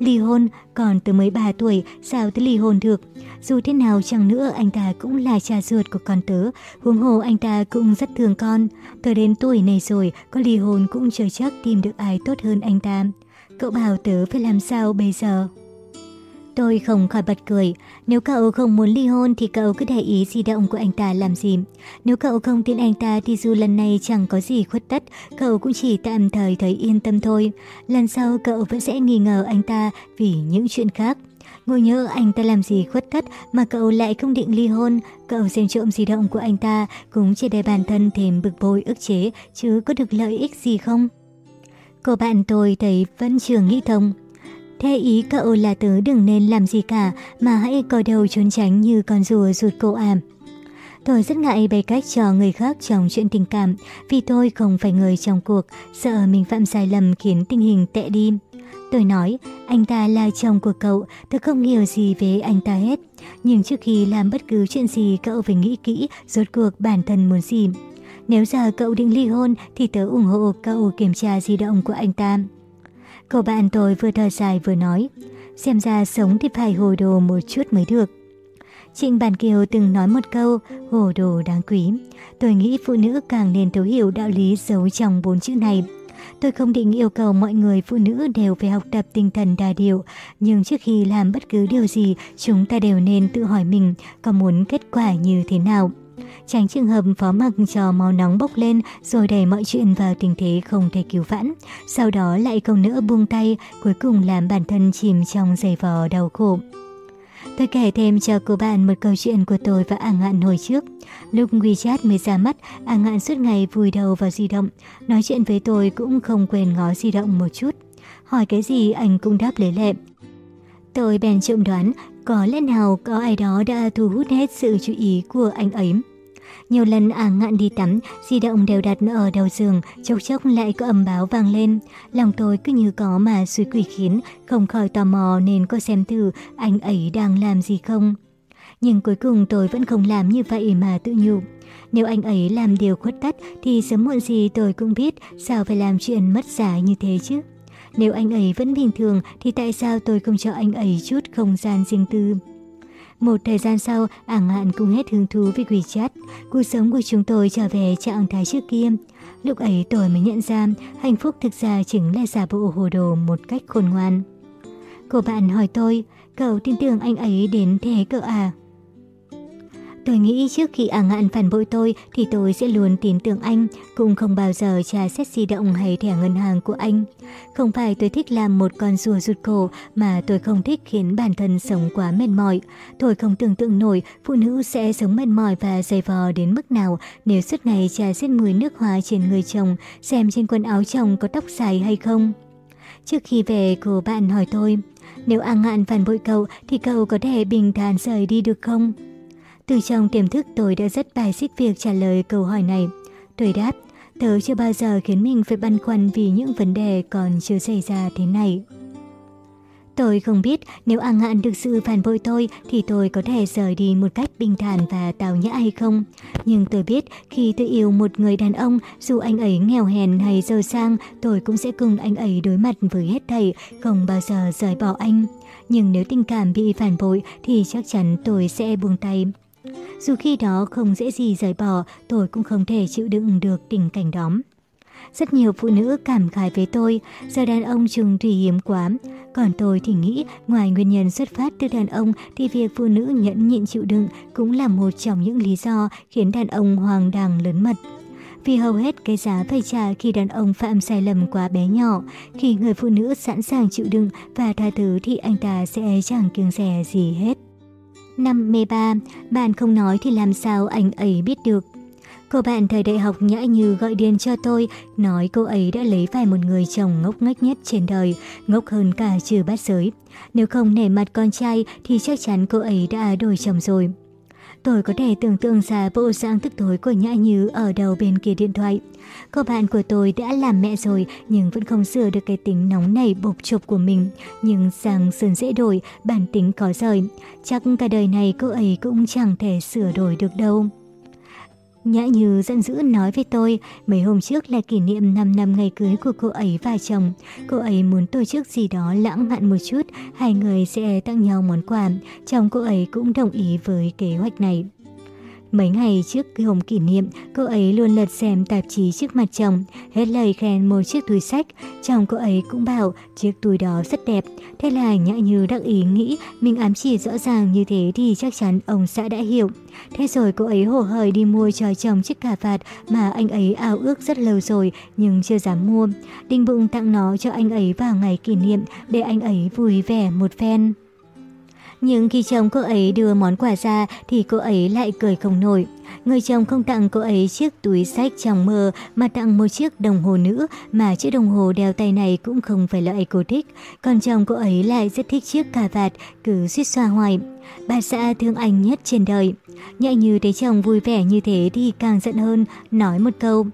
Ly hôn, còn từ mới 3 tuổi sao tớ ly hôn được? Dù thế nào chẳng nữa anh ta cũng là cha ruột của con tớ, huống hồ anh ta cũng rất thương con. Tớ đến tuổi này rồi, có ly hôn cũng chưa chắc tìm được ai tốt hơn anh ta. Cậu bảo tớ phải làm sao bây giờ? Tôi không khỏi bật cười. Nếu cậu không muốn ly hôn thì cậu cứ để ý di động của anh ta làm gì. Nếu cậu không tin anh ta thì dù lần này chẳng có gì khuất tất, cậu cũng chỉ tạm thời thấy yên tâm thôi. Lần sau cậu vẫn sẽ nghi ngờ anh ta vì những chuyện khác. Ngồi nhớ anh ta làm gì khuất tất mà cậu lại không định ly hôn. Cậu xem trộm di động của anh ta cũng chỉ để bản thân thêm bực bội ức chế chứ có được lợi ích gì không? Cô bạn tôi thấy vẫn chưa nghĩ thông. Thế ý cậu là tớ đừng nên làm gì cả mà hãy co đầu trốn tránh như con rùa rụt cổ ảm. Tôi rất ngại bày cách cho người khác trong chuyện tình cảm vì tôi không phải người trong cuộc, sợ mình phạm sai lầm khiến tình hình tệ đi. Tôi nói, anh ta là chồng của cậu, tôi không hiểu gì về anh ta hết. Nhưng trước khi làm bất cứ chuyện gì cậu phải nghĩ kỹ rốt cuộc bản thân muốn gì. Nếu giờ cậu định ly hôn thì tớ ủng hộ cậu kiểm tra di động của anh ta. Cậu bạn tôi vừa thở dài vừa nói, xem ra sống thì phải hồ đồ một chút mới được. Trịnh Bản Kiều từng nói một câu, hồ đồ đáng quý. Tôi nghĩ phụ nữ càng nên thấu hiểu đạo lý giấu trong bốn chữ này. Tôi không định yêu cầu mọi người phụ nữ đều phải học tập tinh thần đa điệu, nhưng trước khi làm bất cứ điều gì, chúng ta đều nên tự hỏi mình có muốn kết quả như thế nào tránh trường hợp phó mặc cho máu nóng bốc lên rồi đẩy mọi chuyện vào tình thế không thể cứu vãn. Sau đó lại không nữa buông tay, cuối cùng làm bản thân chìm trong giày vò đau khổ. Tôi kể thêm cho cô bạn một câu chuyện của tôi và A Ngạn hồi trước. Lúc WeChat mới ra mắt, A Ngạn suốt ngày vùi đầu vào di động. Nói chuyện với tôi cũng không quên ngó di động một chút. Hỏi cái gì anh cũng đáp lấy lệ. Tôi bèn trộm đoán có lẽ nào có ai đó đã thu hút hết sự chú ý của anh ấy. Nhiều lần ả ngạn đi tắm, di động đều đặt ở đầu giường, chốc chốc lại có âm báo vang lên. Lòng tôi cứ như có mà suy quỷ khiến, không khỏi tò mò nên có xem thử anh ấy đang làm gì không. Nhưng cuối cùng tôi vẫn không làm như vậy mà tự nhủ. Nếu anh ấy làm điều khuất tắt thì sớm muộn gì tôi cũng biết sao phải làm chuyện mất giá như thế chứ. Nếu anh ấy vẫn bình thường thì tại sao tôi không cho anh ấy chút không gian riêng tư? Một thời gian sau, Ảng Hạn cũng hết hứng thú với WeChat. Cuộc sống của chúng tôi trở về trạng thái trước kia. Lúc ấy tôi mới nhận ra hạnh phúc thực ra chính là giả bộ hồ đồ một cách khôn ngoan. Cô bạn hỏi tôi, cậu tin tưởng anh ấy đến thế cỡ à? Tôi nghĩ trước khi A Ngạn phản bội tôi thì tôi sẽ luôn tin tưởng anh, cũng không bao giờ tra xét di động hay thẻ ngân hàng của anh. Không phải tôi thích làm một con rùa rụt cổ mà tôi không thích khiến bản thân sống quá mệt mỏi. Tôi không tưởng tượng nổi phụ nữ sẽ sống mệt mỏi và dày vò đến mức nào nếu suốt ngày tra xét mùi nước hoa trên người chồng, xem trên quần áo chồng có tóc dài hay không. Trước khi về, cô bạn hỏi tôi, nếu A Ngạn phản bội cậu thì cậu có thể bình thản rời đi được không? Từ trong tiềm thức tôi đã rất bài xích việc trả lời câu hỏi này. Tôi đáp, tớ chưa bao giờ khiến mình phải băn khoăn vì những vấn đề còn chưa xảy ra thế này. Tôi không biết nếu ăn Hạn được sự phản bội tôi thì tôi có thể rời đi một cách bình thản và tào nhã hay không. Nhưng tôi biết khi tôi yêu một người đàn ông, dù anh ấy nghèo hèn hay giàu sang, tôi cũng sẽ cùng anh ấy đối mặt với hết thảy, không bao giờ rời bỏ anh. Nhưng nếu tình cảm bị phản bội thì chắc chắn tôi sẽ buông tay. Dù khi đó không dễ gì rời bỏ, tôi cũng không thể chịu đựng được tình cảnh đó. Rất nhiều phụ nữ cảm khái với tôi, giờ đàn ông chừng thì hiếm quá. Còn tôi thì nghĩ, ngoài nguyên nhân xuất phát từ đàn ông thì việc phụ nữ nhẫn nhịn chịu đựng cũng là một trong những lý do khiến đàn ông hoàng đàng lớn mật vì hầu hết cái giá phải trả khi đàn ông phạm sai lầm quá bé nhỏ. Khi người phụ nữ sẵn sàng chịu đựng và tha thứ thì anh ta sẽ chẳng kiêng rẻ gì hết. 53, bạn không nói thì làm sao anh ấy biết được. Cô bạn thời đại học Nhã Như gọi điện cho tôi, nói cô ấy đã lấy phải một người chồng ngốc nghếch nhất trên đời, ngốc hơn cả trừ bát giới. Nếu không nể mặt con trai thì chắc chắn cô ấy đã đổi chồng rồi. Tôi có thể tưởng tượng ra bộ dạng tức tối của nhã như ở đầu bên kia điện thoại. Cô bạn của tôi đã làm mẹ rồi nhưng vẫn không sửa được cái tính nóng nảy bộc chộp của mình. Nhưng rằng sớm dễ đổi, bản tính có rời. Chắc cả đời này cô ấy cũng chẳng thể sửa đổi được đâu. Nhã Như giận dữ nói với tôi, mấy hôm trước là kỷ niệm 5 năm ngày cưới của cô ấy và chồng. Cô ấy muốn tổ chức gì đó lãng mạn một chút, hai người sẽ tặng nhau món quà. Chồng cô ấy cũng đồng ý với kế hoạch này. Mấy ngày trước cái hôm kỷ niệm, cô ấy luôn lật xem tạp chí trước mặt chồng, hết lời khen một chiếc túi sách. Chồng cô ấy cũng bảo chiếc túi đó rất đẹp. Thế là Nhã Như đắc ý nghĩ mình ám chỉ rõ ràng như thế thì chắc chắn ông xã đã hiểu. Thế rồi cô ấy hổ hởi đi mua cho chồng chiếc cà vạt mà anh ấy ao ước rất lâu rồi nhưng chưa dám mua. Đinh Bụng tặng nó cho anh ấy vào ngày kỷ niệm để anh ấy vui vẻ một phen. Nhưng khi chồng cô ấy đưa món quà ra thì cô ấy lại cười không nổi. Người chồng không tặng cô ấy chiếc túi sách trong mơ mà tặng một chiếc đồng hồ nữ mà chiếc đồng hồ đeo tay này cũng không phải loại cô thích. Còn chồng cô ấy lại rất thích chiếc cà vạt cứ suýt xoa hoài. Bà xã thương anh nhất trên đời. Nhạy như thấy chồng vui vẻ như thế thì càng giận hơn, nói một câu.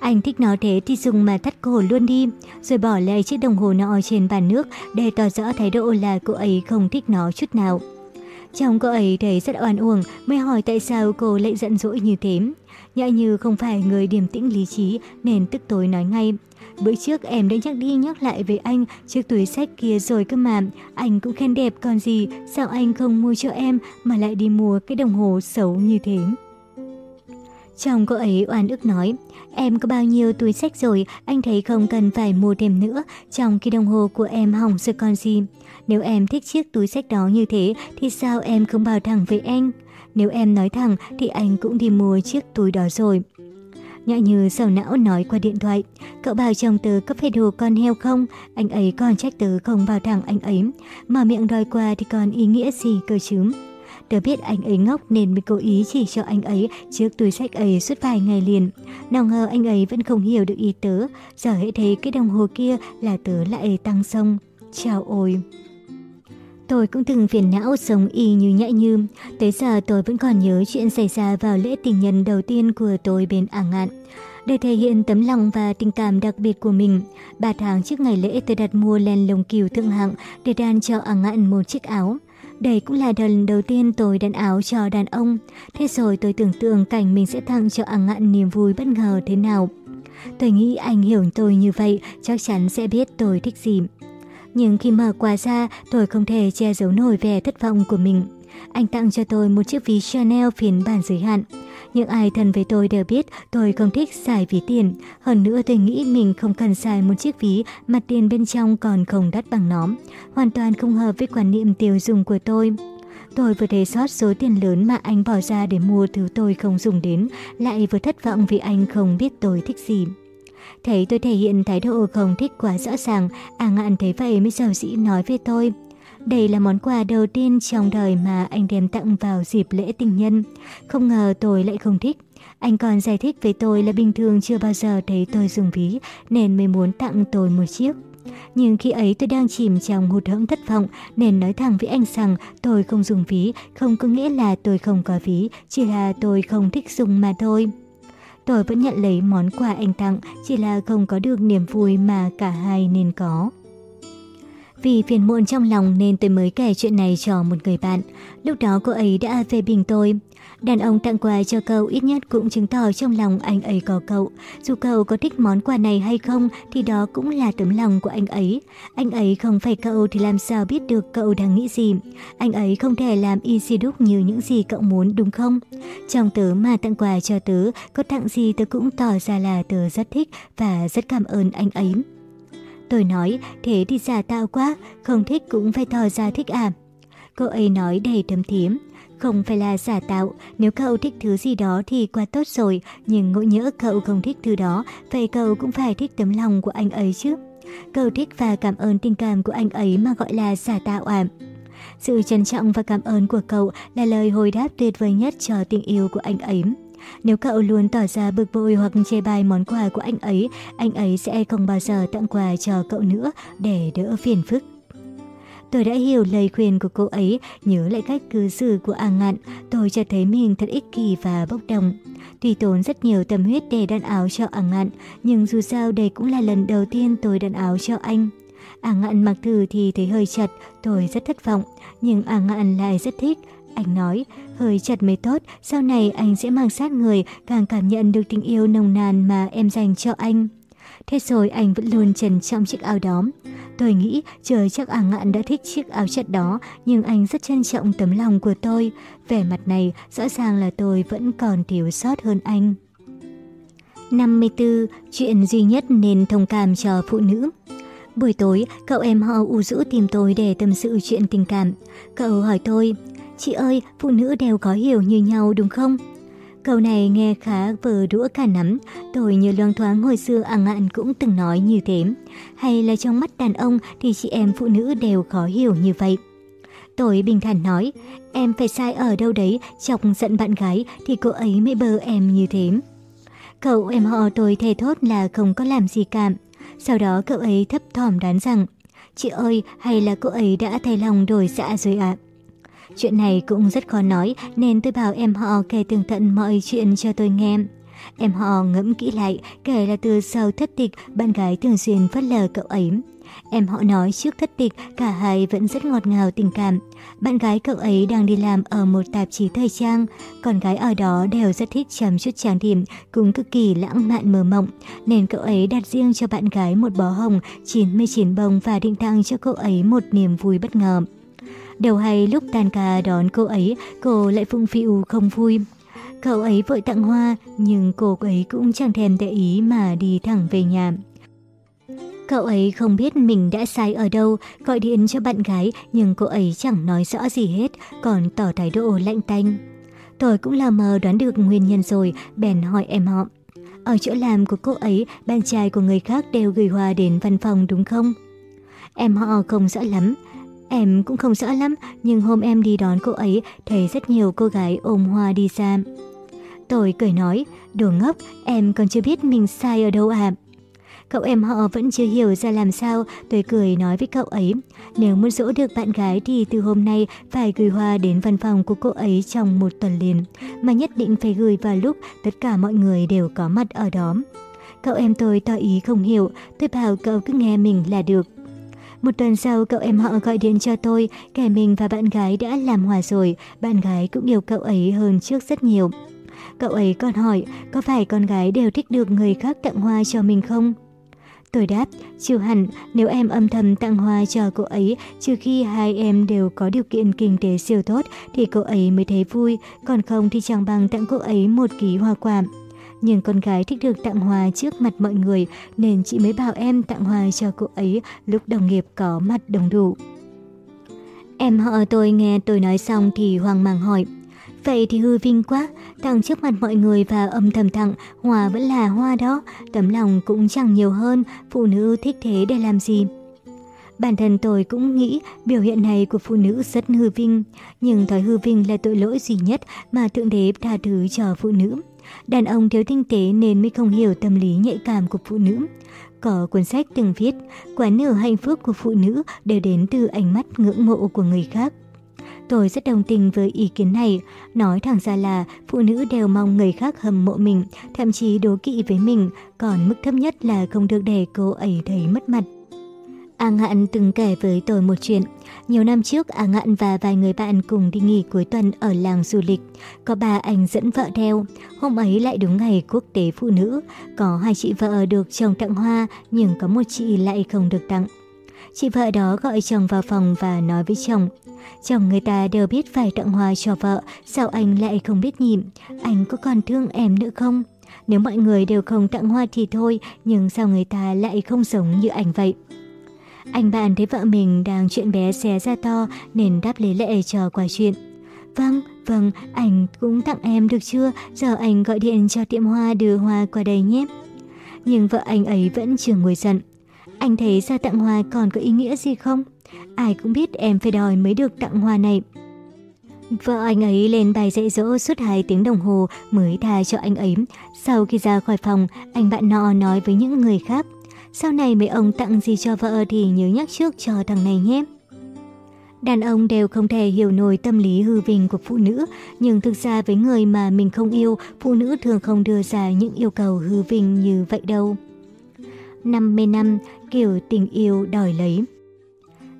Anh thích nó thế thì dùng mà thắt cổ luôn đi, rồi bỏ lại chiếc đồng hồ nọ trên bàn nước để tỏ rõ thái độ là cô ấy không thích nó chút nào. Chồng cô ấy thấy rất oan uổng, mới hỏi tại sao cô lại giận dỗi như thế. Nhã Như không phải người điềm tĩnh lý trí nên tức tối nói ngay. Bữa trước em đã nhắc đi nhắc lại với anh chiếc túi sách kia rồi cơ mà. Anh cũng khen đẹp còn gì, sao anh không mua cho em mà lại đi mua cái đồng hồ xấu như thế. Chồng cô ấy oan ức nói, em có bao nhiêu túi sách rồi, anh thấy không cần phải mua thêm nữa, trong khi đồng hồ của em hỏng rồi còn gì. Nếu em thích chiếc túi sách đó như thế thì sao em không bảo thẳng với anh? Nếu em nói thẳng thì anh cũng đi mua chiếc túi đó rồi. Nhã Như sầu não nói qua điện thoại. Cậu bảo chồng tớ có phải đồ con heo không? Anh ấy còn trách tớ không bảo thẳng anh ấy. Mà miệng đòi qua thì còn ý nghĩa gì cơ chứ? Tớ biết anh ấy ngốc nên mới cố ý chỉ cho anh ấy chiếc túi sách ấy suốt vài ngày liền. Nào ngờ anh ấy vẫn không hiểu được ý tớ. Giờ hãy thấy cái đồng hồ kia là tớ lại tăng sông. Chào ôi! Tôi cũng từng phiền não sống y như nhạy như. Tới giờ tôi vẫn còn nhớ chuyện xảy ra vào lễ tình nhân đầu tiên của tôi bên Ả Ngạn. Để thể hiện tấm lòng và tình cảm đặc biệt của mình, 3 tháng trước ngày lễ tôi đặt mua len lồng kiều thượng hạng để đan cho Ả Ngạn một chiếc áo. Đây cũng là lần đầu tiên tôi đan áo cho đàn ông, thế rồi tôi tưởng tượng cảnh mình sẽ tặng cho ăn ngạn niềm vui bất ngờ thế nào. Tôi nghĩ anh hiểu tôi như vậy, chắc chắn sẽ biết tôi thích gì. Nhưng khi mở quà ra, tôi không thể che giấu nổi vẻ thất vọng của mình. Anh tặng cho tôi một chiếc ví Chanel phiên bản giới hạn. Những ai thân với tôi đều biết tôi không thích xài ví tiền. Hơn nữa tôi nghĩ mình không cần xài một chiếc ví mà tiền bên trong còn không đắt bằng nó. Hoàn toàn không hợp với quan niệm tiêu dùng của tôi. Tôi vừa đề sót số tiền lớn mà anh bỏ ra để mua thứ tôi không dùng đến, lại vừa thất vọng vì anh không biết tôi thích gì. Thấy tôi thể hiện thái độ không thích quá rõ ràng, à ngạn thấy vậy mới giàu dĩ nói với tôi. Đây là món quà đầu tiên trong đời mà anh đem tặng vào dịp lễ tình nhân. Không ngờ tôi lại không thích. Anh còn giải thích với tôi là bình thường chưa bao giờ thấy tôi dùng ví nên mới muốn tặng tôi một chiếc. Nhưng khi ấy tôi đang chìm trong hụt hẫng thất vọng nên nói thẳng với anh rằng tôi không dùng ví, không có nghĩa là tôi không có ví, chỉ là tôi không thích dùng mà thôi. Tôi vẫn nhận lấy món quà anh tặng, chỉ là không có được niềm vui mà cả hai nên có. Vì phiền muộn trong lòng nên tôi mới kể chuyện này cho một người bạn. Lúc đó cô ấy đã phê bình tôi. Đàn ông tặng quà cho cậu ít nhất cũng chứng tỏ trong lòng anh ấy có cậu. Dù cậu có thích món quà này hay không thì đó cũng là tấm lòng của anh ấy. Anh ấy không phải cậu thì làm sao biết được cậu đang nghĩ gì. Anh ấy không thể làm y si đúc như những gì cậu muốn đúng không? Trong tớ mà tặng quà cho tớ, có tặng gì tớ cũng tỏ ra là tớ rất thích và rất cảm ơn anh ấy. Tôi nói, thế thì giả tạo quá, không thích cũng phải tỏ ra thích à. Cô ấy nói đầy thấm thiếm, không phải là giả tạo, nếu cậu thích thứ gì đó thì quá tốt rồi, nhưng ngộ nhỡ cậu không thích thứ đó, vậy cậu cũng phải thích tấm lòng của anh ấy chứ. Cậu thích và cảm ơn tình cảm của anh ấy mà gọi là giả tạo à. Sự trân trọng và cảm ơn của cậu là lời hồi đáp tuyệt vời nhất cho tình yêu của anh ấy. Nếu cậu luôn tỏ ra bực bội hoặc chê bai món quà của anh ấy, anh ấy sẽ không bao giờ tặng quà cho cậu nữa để đỡ phiền phức. Tôi đã hiểu lời khuyên của cô ấy, nhớ lại cách cư xử của A Ngạn, tôi cho thấy mình thật ích kỷ và bốc đồng. Tuy tốn rất nhiều tâm huyết để đan áo cho A Ngạn, nhưng dù sao đây cũng là lần đầu tiên tôi đan áo cho anh. A Ngạn mặc thử thì thấy hơi chật, tôi rất thất vọng, nhưng A Ngạn lại rất thích. Anh nói, hơi chặt mới tốt, sau này anh sẽ mang sát người, càng cảm nhận được tình yêu nồng nàn mà em dành cho anh. Thế rồi anh vẫn luôn trần trong chiếc áo đó. Tôi nghĩ trời chắc à ngạn đã thích chiếc áo chất đó, nhưng anh rất trân trọng tấm lòng của tôi. Vẻ mặt này rõ ràng là tôi vẫn còn thiếu sót hơn anh. 54. Chuyện duy nhất nên thông cảm cho phụ nữ Buổi tối, cậu em họ u rũ tìm tôi để tâm sự chuyện tình cảm. Cậu hỏi tôi, Chị ơi, phụ nữ đều có hiểu như nhau đúng không? Câu này nghe khá vờ đũa cả nắm, tôi như loang thoáng hồi xưa à ngạn cũng từng nói như thế. Hay là trong mắt đàn ông thì chị em phụ nữ đều khó hiểu như vậy. Tôi bình thản nói, em phải sai ở đâu đấy, chọc giận bạn gái thì cô ấy mới bơ em như thế. Cậu em họ tôi thề thốt là không có làm gì cả. Sau đó cậu ấy thấp thỏm đoán rằng, chị ơi hay là cô ấy đã thay lòng đổi dạ rồi ạ. À? Chuyện này cũng rất khó nói nên tôi bảo em họ kể tường tận mọi chuyện cho tôi nghe. Em họ ngẫm kỹ lại, kể là từ sau thất tịch, bạn gái thường xuyên phớt lờ cậu ấy. Em họ nói trước thất tịch, cả hai vẫn rất ngọt ngào tình cảm. Bạn gái cậu ấy đang đi làm ở một tạp chí thời trang, con gái ở đó đều rất thích chăm chút trang điểm, cũng cực kỳ lãng mạn mơ mộng. Nên cậu ấy đặt riêng cho bạn gái một bó hồng, 99 bông và định tặng cho cậu ấy một niềm vui bất ngờ. Đều hay lúc tan ca đón cô ấy, cô lại phung phiu không vui. Cậu ấy vội tặng hoa, nhưng cô ấy cũng chẳng thèm để ý mà đi thẳng về nhà. Cậu ấy không biết mình đã sai ở đâu, gọi điện cho bạn gái nhưng cô ấy chẳng nói rõ gì hết, còn tỏ thái độ lạnh tanh. Tôi cũng là mờ đoán được nguyên nhân rồi, bèn hỏi em họ. Ở chỗ làm của cô ấy, bạn trai của người khác đều gửi hoa đến văn phòng đúng không? Em họ không rõ lắm, Em cũng không rõ lắm, nhưng hôm em đi đón cô ấy, thấy rất nhiều cô gái ôm hoa đi ra. Tôi cười nói, đồ ngốc, em còn chưa biết mình sai ở đâu à. Cậu em họ vẫn chưa hiểu ra làm sao, tôi cười nói với cậu ấy. Nếu muốn dỗ được bạn gái thì từ hôm nay phải gửi hoa đến văn phòng của cô ấy trong một tuần liền, mà nhất định phải gửi vào lúc tất cả mọi người đều có mặt ở đó. Cậu em tôi tỏ ý không hiểu, tôi bảo cậu cứ nghe mình là được. Một tuần sau, cậu em họ gọi điện cho tôi, kẻ mình và bạn gái đã làm hòa rồi, bạn gái cũng yêu cậu ấy hơn trước rất nhiều. Cậu ấy còn hỏi, có phải con gái đều thích được người khác tặng hoa cho mình không? Tôi đáp, chưa hẳn, nếu em âm thầm tặng hoa cho cô ấy, trừ khi hai em đều có điều kiện kinh tế siêu tốt thì cô ấy mới thấy vui, còn không thì chẳng bằng tặng cô ấy một ký hoa quả. Nhưng con gái thích được tặng hoa trước mặt mọi người nên chị mới bảo em tặng hoa cho cô ấy lúc đồng nghiệp có mặt đồng đủ. Em họ tôi nghe tôi nói xong thì hoang mang hỏi. Vậy thì hư vinh quá, tặng trước mặt mọi người và âm thầm tặng, hoa vẫn là hoa đó, tấm lòng cũng chẳng nhiều hơn, phụ nữ thích thế để làm gì. Bản thân tôi cũng nghĩ biểu hiện này của phụ nữ rất hư vinh, nhưng thói hư vinh là tội lỗi duy nhất mà Thượng Đế tha thứ cho phụ nữ. Đàn ông thiếu tinh tế nên mới không hiểu tâm lý nhạy cảm của phụ nữ. Có cuốn sách từng viết, quả nửa hạnh phúc của phụ nữ đều đến từ ánh mắt ngưỡng mộ của người khác. Tôi rất đồng tình với ý kiến này, nói thẳng ra là phụ nữ đều mong người khác hâm mộ mình, thậm chí đố kỵ với mình, còn mức thấp nhất là không được để cô ấy thấy mất mặt. A Ngạn từng kể với tôi một chuyện. Nhiều năm trước, A Ngạn và vài người bạn cùng đi nghỉ cuối tuần ở làng du lịch. Có bà anh dẫn vợ theo. Hôm ấy lại đúng ngày quốc tế phụ nữ. Có hai chị vợ được chồng tặng hoa, nhưng có một chị lại không được tặng. Chị vợ đó gọi chồng vào phòng và nói với chồng. Chồng người ta đều biết phải tặng hoa cho vợ, sao anh lại không biết nhịn? Anh có còn thương em nữa không? Nếu mọi người đều không tặng hoa thì thôi, nhưng sao người ta lại không sống như anh vậy? Anh bạn thấy vợ mình đang chuyện bé xé ra to nên đáp lấy lệ chờ quả chuyện. Vâng, vâng, anh cũng tặng em được chưa? Giờ anh gọi điện cho tiệm hoa đưa hoa qua đây nhé. Nhưng vợ anh ấy vẫn chưa ngồi giận. Anh thấy ra tặng hoa còn có ý nghĩa gì không? Ai cũng biết em phải đòi mới được tặng hoa này. Vợ anh ấy lên bài dạy dỗ suốt 2 tiếng đồng hồ mới tha cho anh ấy. Sau khi ra khỏi phòng, anh bạn nọ nói với những người khác. Sau này mấy ông tặng gì cho vợ thì nhớ nhắc trước cho thằng này nhé. Đàn ông đều không thể hiểu nổi tâm lý hư vinh của phụ nữ, nhưng thực ra với người mà mình không yêu, phụ nữ thường không đưa ra những yêu cầu hư vinh như vậy đâu. 50 năm, kiểu tình yêu đòi lấy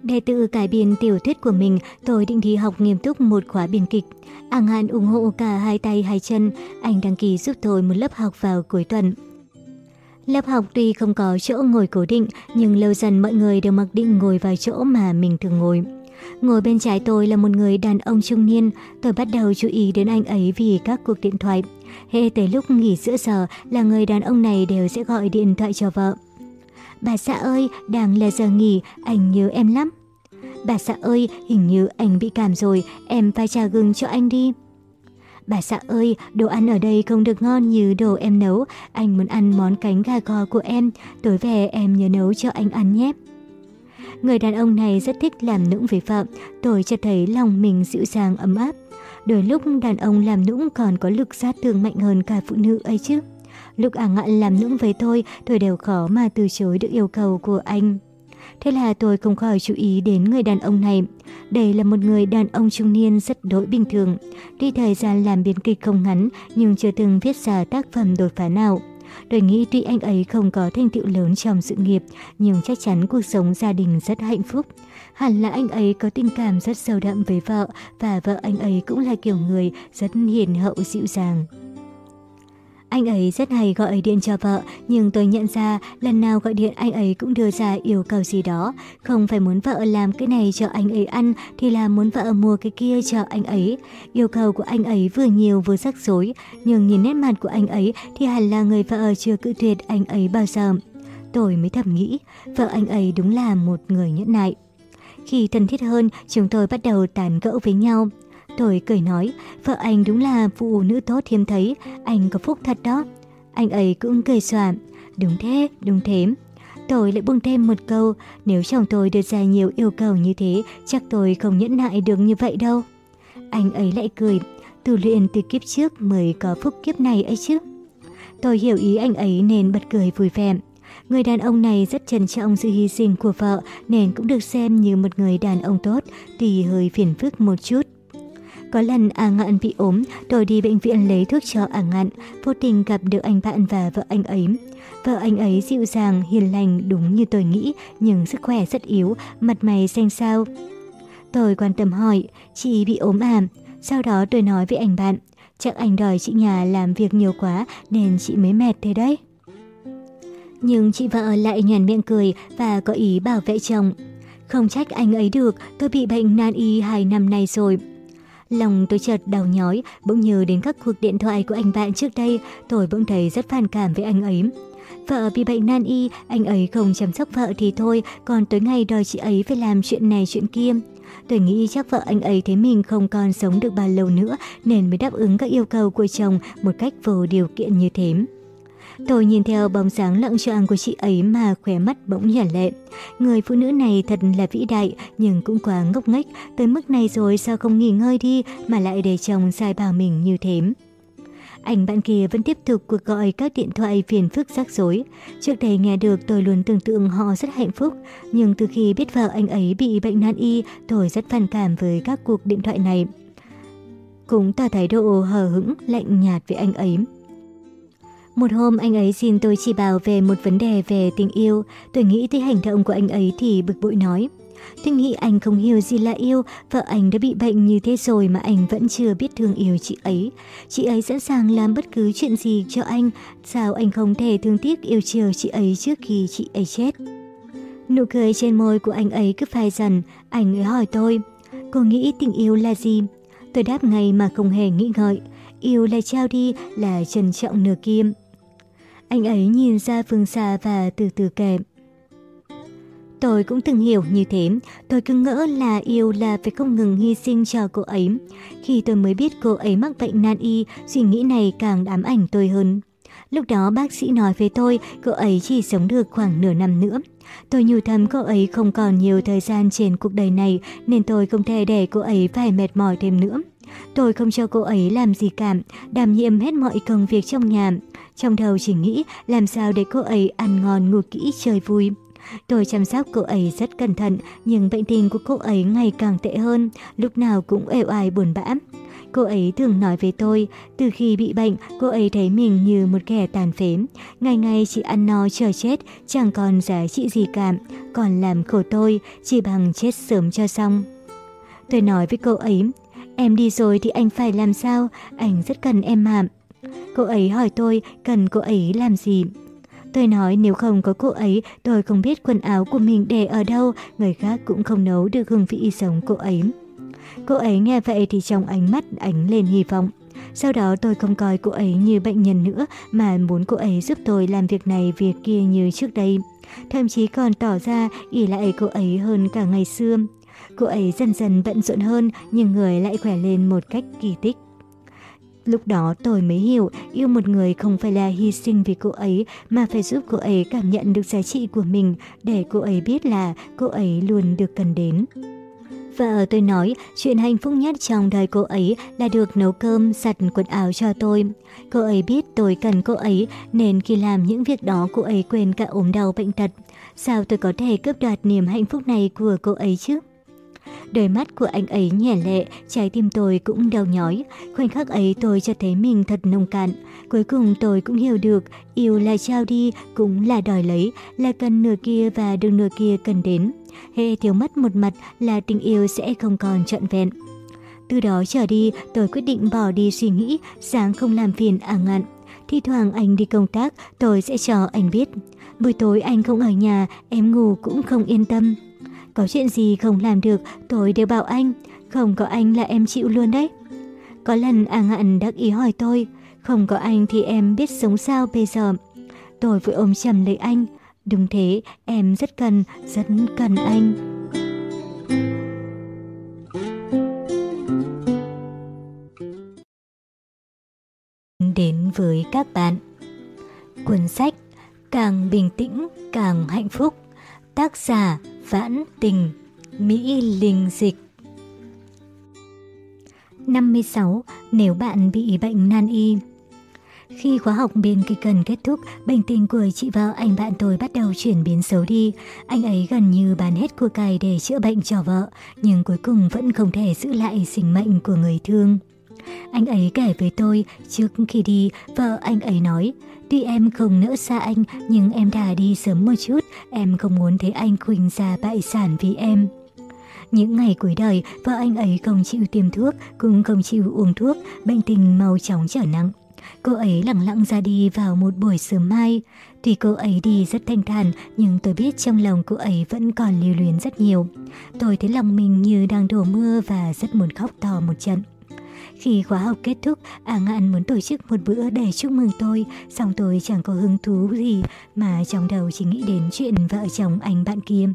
để tự cải biên tiểu thuyết của mình, tôi định thi học nghiêm túc một khóa biên kịch. Ang Hàn ủng hộ cả hai tay hai chân, anh đăng ký giúp tôi một lớp học vào cuối tuần. Lớp học tuy không có chỗ ngồi cố định, nhưng lâu dần mọi người đều mặc định ngồi vào chỗ mà mình thường ngồi. Ngồi bên trái tôi là một người đàn ông trung niên, tôi bắt đầu chú ý đến anh ấy vì các cuộc điện thoại. Hệ tới lúc nghỉ giữa giờ là người đàn ông này đều sẽ gọi điện thoại cho vợ. Bà xã ơi, đang là giờ nghỉ, anh nhớ em lắm. Bà xã ơi, hình như anh bị cảm rồi, em pha trà gừng cho anh đi. Bà xã ơi, đồ ăn ở đây không được ngon như đồ em nấu. Anh muốn ăn món cánh gà kho của em. Tối về em nhớ nấu cho anh ăn nhé. Người đàn ông này rất thích làm nũng với vợ. Tôi chợt thấy lòng mình dịu dàng ấm áp. Đôi lúc đàn ông làm nũng còn có lực sát thương mạnh hơn cả phụ nữ ấy chứ. Lúc à ngạn làm nũng với tôi, tôi đều khó mà từ chối được yêu cầu của anh. Thế là tôi không khỏi chú ý đến người đàn ông này. Đây là một người đàn ông trung niên rất đối bình thường. đi thời gian làm biên kịch không ngắn nhưng chưa từng viết ra tác phẩm đột phá nào. Tôi nghĩ tuy anh ấy không có thành tựu lớn trong sự nghiệp, nhưng chắc chắn cuộc sống gia đình rất hạnh phúc. Hẳn là anh ấy có tình cảm rất sâu đậm với vợ và vợ anh ấy cũng là kiểu người rất hiền hậu dịu dàng. Anh ấy rất hay gọi điện cho vợ, nhưng tôi nhận ra lần nào gọi điện anh ấy cũng đưa ra yêu cầu gì đó. Không phải muốn vợ làm cái này cho anh ấy ăn thì là muốn vợ mua cái kia cho anh ấy. Yêu cầu của anh ấy vừa nhiều vừa rắc rối, nhưng nhìn nét mặt của anh ấy thì hẳn là người vợ chưa cự tuyệt anh ấy bao giờ. Tôi mới thầm nghĩ, vợ anh ấy đúng là một người nhẫn nại. Khi thân thiết hơn, chúng tôi bắt đầu tán gẫu với nhau. Tôi cười nói, vợ anh đúng là phụ nữ tốt hiếm thấy, anh có phúc thật đó. Anh ấy cũng cười soạn đúng thế, đúng thế. Tôi lại buông thêm một câu, nếu chồng tôi đưa ra nhiều yêu cầu như thế, chắc tôi không nhẫn nại được như vậy đâu. Anh ấy lại cười, tu luyện từ kiếp trước mới có phúc kiếp này ấy chứ. Tôi hiểu ý anh ấy nên bật cười vui vẻ. Người đàn ông này rất trân trọng sự hy sinh của vợ nên cũng được xem như một người đàn ông tốt, tuy hơi phiền phức một chút. Có lần A Ngạn bị ốm, tôi đi bệnh viện lấy thuốc cho A Ngạn, vô tình gặp được anh bạn và vợ anh ấy. Vợ anh ấy dịu dàng, hiền lành đúng như tôi nghĩ, nhưng sức khỏe rất yếu, mặt mày xanh xao. Tôi quan tâm hỏi, chị bị ốm à? Sau đó tôi nói với anh bạn, chắc anh đòi chị nhà làm việc nhiều quá nên chị mới mệt thế đấy. Nhưng chị vợ lại nhàn miệng cười và có ý bảo vệ chồng. Không trách anh ấy được, tôi bị bệnh nan y hai năm nay rồi. Lòng tôi chợt đau nhói, bỗng nhớ đến các cuộc điện thoại của anh bạn trước đây, tôi bỗng thấy rất phản cảm với anh ấy. Vợ bị bệnh nan y, anh ấy không chăm sóc vợ thì thôi, còn tối ngày đòi chị ấy phải làm chuyện này chuyện kia. Tôi nghĩ chắc vợ anh ấy thấy mình không còn sống được bao lâu nữa nên mới đáp ứng các yêu cầu của chồng một cách vô điều kiện như thế. Tôi nhìn theo bóng dáng lặng choạng của chị ấy mà khóe mắt bỗng nhả lệ. Người phụ nữ này thật là vĩ đại nhưng cũng quá ngốc nghếch, tới mức này rồi sao không nghỉ ngơi đi mà lại để chồng sai bảo mình như thế. Anh bạn kia vẫn tiếp tục cuộc gọi các điện thoại phiền phức rắc rối. Trước đây nghe được tôi luôn tưởng tượng họ rất hạnh phúc, nhưng từ khi biết vợ anh ấy bị bệnh nan y, tôi rất phản cảm với các cuộc điện thoại này. Cũng tỏ thái độ hờ hững, lạnh nhạt với anh ấy. Một hôm anh ấy xin tôi chỉ bảo về một vấn đề về tình yêu. Tôi nghĩ tới hành động của anh ấy thì bực bội nói. Tôi nghĩ anh không hiểu gì là yêu, vợ anh đã bị bệnh như thế rồi mà anh vẫn chưa biết thương yêu chị ấy. Chị ấy sẵn sàng làm bất cứ chuyện gì cho anh, sao anh không thể thương tiếc yêu chiều chị ấy trước khi chị ấy chết. Nụ cười trên môi của anh ấy cứ phai dần, anh ấy hỏi tôi, cô nghĩ tình yêu là gì? Tôi đáp ngay mà không hề nghĩ ngợi, yêu là trao đi, là trân trọng nửa kim. Anh ấy nhìn ra phương xa và từ từ kể. Tôi cũng từng hiểu như thế, tôi cứ ngỡ là yêu là phải không ngừng hy sinh cho cô ấy. Khi tôi mới biết cô ấy mắc bệnh nan y, suy nghĩ này càng ám ảnh tôi hơn. Lúc đó bác sĩ nói với tôi cô ấy chỉ sống được khoảng nửa năm nữa. Tôi nhủ thầm cô ấy không còn nhiều thời gian trên cuộc đời này nên tôi không thể để cô ấy phải mệt mỏi thêm nữa. Tôi không cho cô ấy làm gì cả, đảm nhiệm hết mọi công việc trong nhà. Trong đầu chỉ nghĩ làm sao để cô ấy ăn ngon ngủ kỹ chơi vui. Tôi chăm sóc cô ấy rất cẩn thận, nhưng bệnh tình của cô ấy ngày càng tệ hơn, lúc nào cũng êu ai buồn bã. Cô ấy thường nói với tôi, từ khi bị bệnh, cô ấy thấy mình như một kẻ tàn phế. Ngày ngày chỉ ăn no chờ chết, chẳng còn giá trị gì cả, còn làm khổ tôi, chỉ bằng chết sớm cho xong. Tôi nói với cô ấy, em đi rồi thì anh phải làm sao, anh rất cần em mà. Cô ấy hỏi tôi cần cô ấy làm gì. Tôi nói nếu không có cô ấy, tôi không biết quần áo của mình để ở đâu, người khác cũng không nấu được hương vị sống cô ấy. Cô ấy nghe vậy thì trong ánh mắt ánh lên hy vọng. Sau đó tôi không coi cô ấy như bệnh nhân nữa mà muốn cô ấy giúp tôi làm việc này việc kia như trước đây. Thậm chí còn tỏ ra ỉ lại cô ấy hơn cả ngày xưa. Cô ấy dần dần bận rộn hơn nhưng người lại khỏe lên một cách kỳ tích. Lúc đó tôi mới hiểu, yêu một người không phải là hy sinh vì cô ấy, mà phải giúp cô ấy cảm nhận được giá trị của mình, để cô ấy biết là cô ấy luôn được cần đến. Vợ tôi nói, chuyện hạnh phúc nhất trong đời cô ấy là được nấu cơm, giặt quần áo cho tôi. Cô ấy biết tôi cần cô ấy, nên khi làm những việc đó cô ấy quên cả ốm đau bệnh tật. Sao tôi có thể cướp đoạt niềm hạnh phúc này của cô ấy chứ? Đôi mắt của anh ấy nhẹ lệ, trái tim tôi cũng đau nhói. Khoảnh khắc ấy tôi cho thấy mình thật nông cạn. Cuối cùng tôi cũng hiểu được, yêu là trao đi, cũng là đòi lấy, là cần nửa kia và đừng nửa kia cần đến. Hệ thiếu mất một mặt là tình yêu sẽ không còn trọn vẹn. Từ đó trở đi, tôi quyết định bỏ đi suy nghĩ, sáng không làm phiền à ngạn. Thì thoảng anh đi công tác, tôi sẽ cho anh biết. Buổi tối anh không ở nhà, em ngủ cũng không yên tâm. Có chuyện gì không làm được, tôi đều bảo anh. Không có anh là em chịu luôn đấy. Có lần A Ngạn đắc ý hỏi tôi, không có anh thì em biết sống sao bây giờ. Tôi vội ôm chầm lấy anh. Đúng thế, em rất cần, rất cần anh. Đến với các bạn Cuốn sách Càng bình tĩnh, càng hạnh phúc Tác giả Vãn tình, Mỹ Linh Dịch 56. Nếu bạn bị bệnh nan y khi khóa học biên kịch cần kết thúc, bệnh tình của chị vợ anh bạn tôi bắt đầu chuyển biến xấu đi. Anh ấy gần như bán hết cua cải để chữa bệnh cho vợ, nhưng cuối cùng vẫn không thể giữ lại sinh mệnh của người thương. Anh ấy kể với tôi, trước khi đi, vợ anh ấy nói, Tuy em không nỡ xa anh, nhưng em thà đi sớm một chút, em không muốn thấy anh quỳnh ra bại sản vì em. Những ngày cuối đời, vợ anh ấy không chịu tiêm thuốc, cũng không chịu uống thuốc, bệnh tình mau chóng trở nặng. Cô ấy lặng lặng ra đi vào một buổi sớm mai. Tuy cô ấy đi rất thanh thản, nhưng tôi biết trong lòng cô ấy vẫn còn lưu luyến rất nhiều. Tôi thấy lòng mình như đang đổ mưa và rất muốn khóc to một trận. Khi khóa học kết thúc, A Ngạn muốn tổ chức một bữa để chúc mừng tôi, song tôi chẳng có hứng thú gì mà trong đầu chỉ nghĩ đến chuyện vợ chồng anh bạn kia.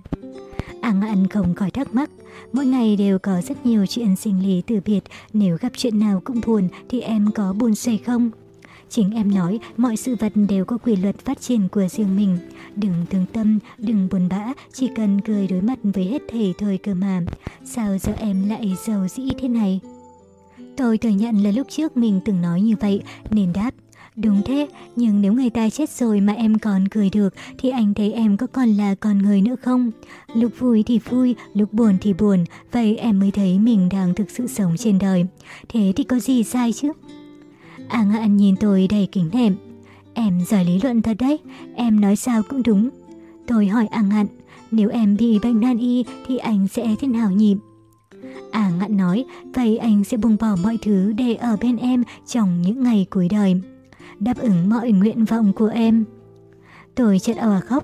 A Ngạn không khỏi thắc mắc, mỗi ngày đều có rất nhiều chuyện sinh lý từ biệt, nếu gặp chuyện nào cũng buồn thì em có buồn say không? Chính em nói mọi sự vật đều có quy luật phát triển của riêng mình. Đừng thương tâm, đừng buồn bã, chỉ cần cười đối mặt với hết thể thôi cơ mà. Sao giờ em lại giàu dĩ thế này? Tôi thừa nhận là lúc trước mình từng nói như vậy, nên đáp. Đúng thế, nhưng nếu người ta chết rồi mà em còn cười được thì anh thấy em có còn là con người nữa không? Lúc vui thì vui, lúc buồn thì buồn, vậy em mới thấy mình đang thực sự sống trên đời. Thế thì có gì sai chứ? À ngạn nhìn tôi đầy kính nệm. Em giỏi lý luận thật đấy, em nói sao cũng đúng. Tôi hỏi A à Ngạn, nếu em bị bệnh nan y thì anh sẽ thế nào nhịp? À ngạn nói, vậy anh sẽ buông bỏ mọi thứ để ở bên em trong những ngày cuối đời. Đáp ứng mọi nguyện vọng của em. Tôi chợt ở khóc.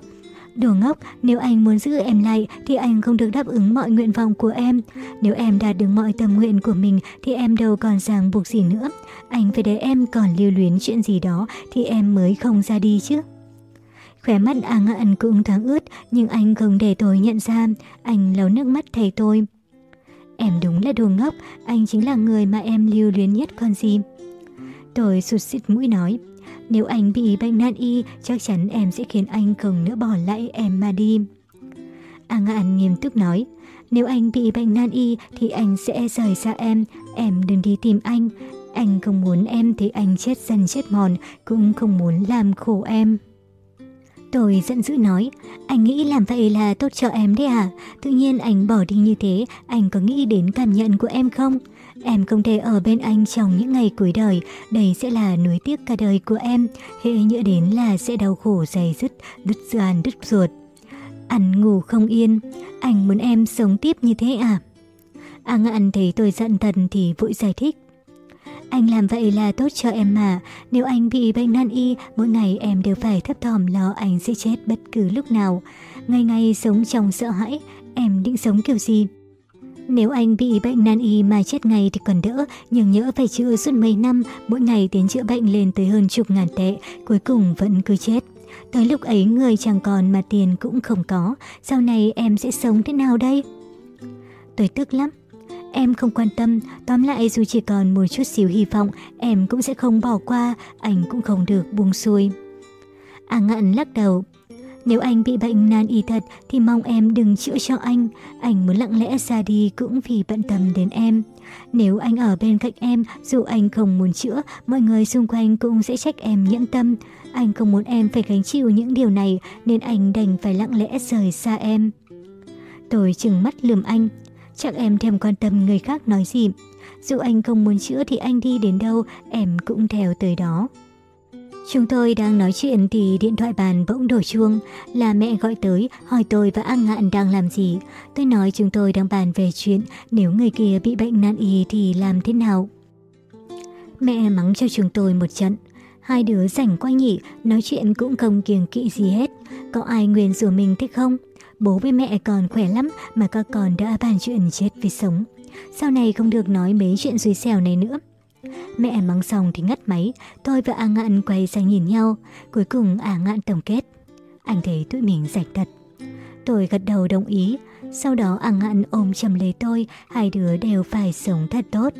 Đồ ngốc, nếu anh muốn giữ em lại thì anh không được đáp ứng mọi nguyện vọng của em. Nếu em đạt được mọi tâm nguyện của mình thì em đâu còn ràng buộc gì nữa. Anh phải để em còn lưu luyến chuyện gì đó thì em mới không ra đi chứ. Khóe mắt A Ngạn cũng thoáng ướt nhưng anh không để tôi nhận ra. Anh lau nước mắt thầy tôi. Em đúng là đồ ngốc, anh chính là người mà em lưu luyến nhất còn gì. Tôi sụt xịt mũi nói, nếu anh bị bệnh nan y, chắc chắn em sẽ khiến anh không nữa bỏ lại em mà đi. A à Ngạn nghiêm túc nói, nếu anh bị bệnh nan y thì anh sẽ rời xa em, em đừng đi tìm anh. Anh không muốn em thấy anh chết dần chết mòn, cũng không muốn làm khổ em. Tôi giận dữ nói, anh nghĩ làm vậy là tốt cho em đấy à? Tự nhiên anh bỏ đi như thế, anh có nghĩ đến cảm nhận của em không? Em không thể ở bên anh trong những ngày cuối đời, đây sẽ là nuối tiếc cả đời của em, hệ nhớ đến là sẽ đau khổ dày dứt, đứt gian đứt ruột. Ăn ngủ không yên, anh muốn em sống tiếp như thế à? Ang ăn thấy tôi giận thần thì vội giải thích. Anh làm vậy là tốt cho em mà, nếu anh bị bệnh nan y, mỗi ngày em đều phải thấp thỏm lo anh sẽ chết bất cứ lúc nào. Ngày ngày sống trong sợ hãi, em định sống kiểu gì? Nếu anh bị bệnh nan y mà chết ngay thì còn đỡ, nhưng nhỡ phải chữa suốt mấy năm, mỗi ngày tiến chữa bệnh lên tới hơn chục ngàn tệ, cuối cùng vẫn cứ chết. Tới lúc ấy người chẳng còn mà tiền cũng không có, sau này em sẽ sống thế nào đây? Tôi tức lắm, Em không quan tâm, tóm lại dù chỉ còn một chút xíu hy vọng, em cũng sẽ không bỏ qua, anh cũng không được buông xuôi. À ngạn lắc đầu. Nếu anh bị bệnh nan y thật thì mong em đừng chữa cho anh. Anh muốn lặng lẽ ra đi cũng vì bận tâm đến em. Nếu anh ở bên cạnh em, dù anh không muốn chữa, mọi người xung quanh cũng sẽ trách em nhẫn tâm. Anh không muốn em phải gánh chịu những điều này nên anh đành phải lặng lẽ rời xa em. Tôi chừng mắt lườm anh. Chắc em thèm quan tâm người khác nói gì. Dù anh không muốn chữa thì anh đi đến đâu, em cũng theo tới đó. Chúng tôi đang nói chuyện thì điện thoại bàn bỗng đổ chuông, là mẹ gọi tới hỏi tôi và An Ngạn đang làm gì. Tôi nói chúng tôi đang bàn về chuyện nếu người kia bị bệnh nan y thì làm thế nào. Mẹ mắng cho chúng tôi một trận. Hai đứa rảnh quay nhỉ, nói chuyện cũng không kiêng kỵ gì hết. Có ai nguyền rủa mình thích không? Bố với mẹ còn khỏe lắm mà các con đã bàn chuyện chết với sống. Sau này không được nói mấy chuyện suy xẻo này nữa. Mẹ mắng xong thì ngắt máy, tôi và A Ngạn quay sang nhìn nhau. Cuối cùng A Ngạn tổng kết. Anh thấy tụi mình rảnh thật. Tôi gật đầu đồng ý, sau đó A Ngạn ôm chầm lấy tôi, hai đứa đều phải sống thật tốt.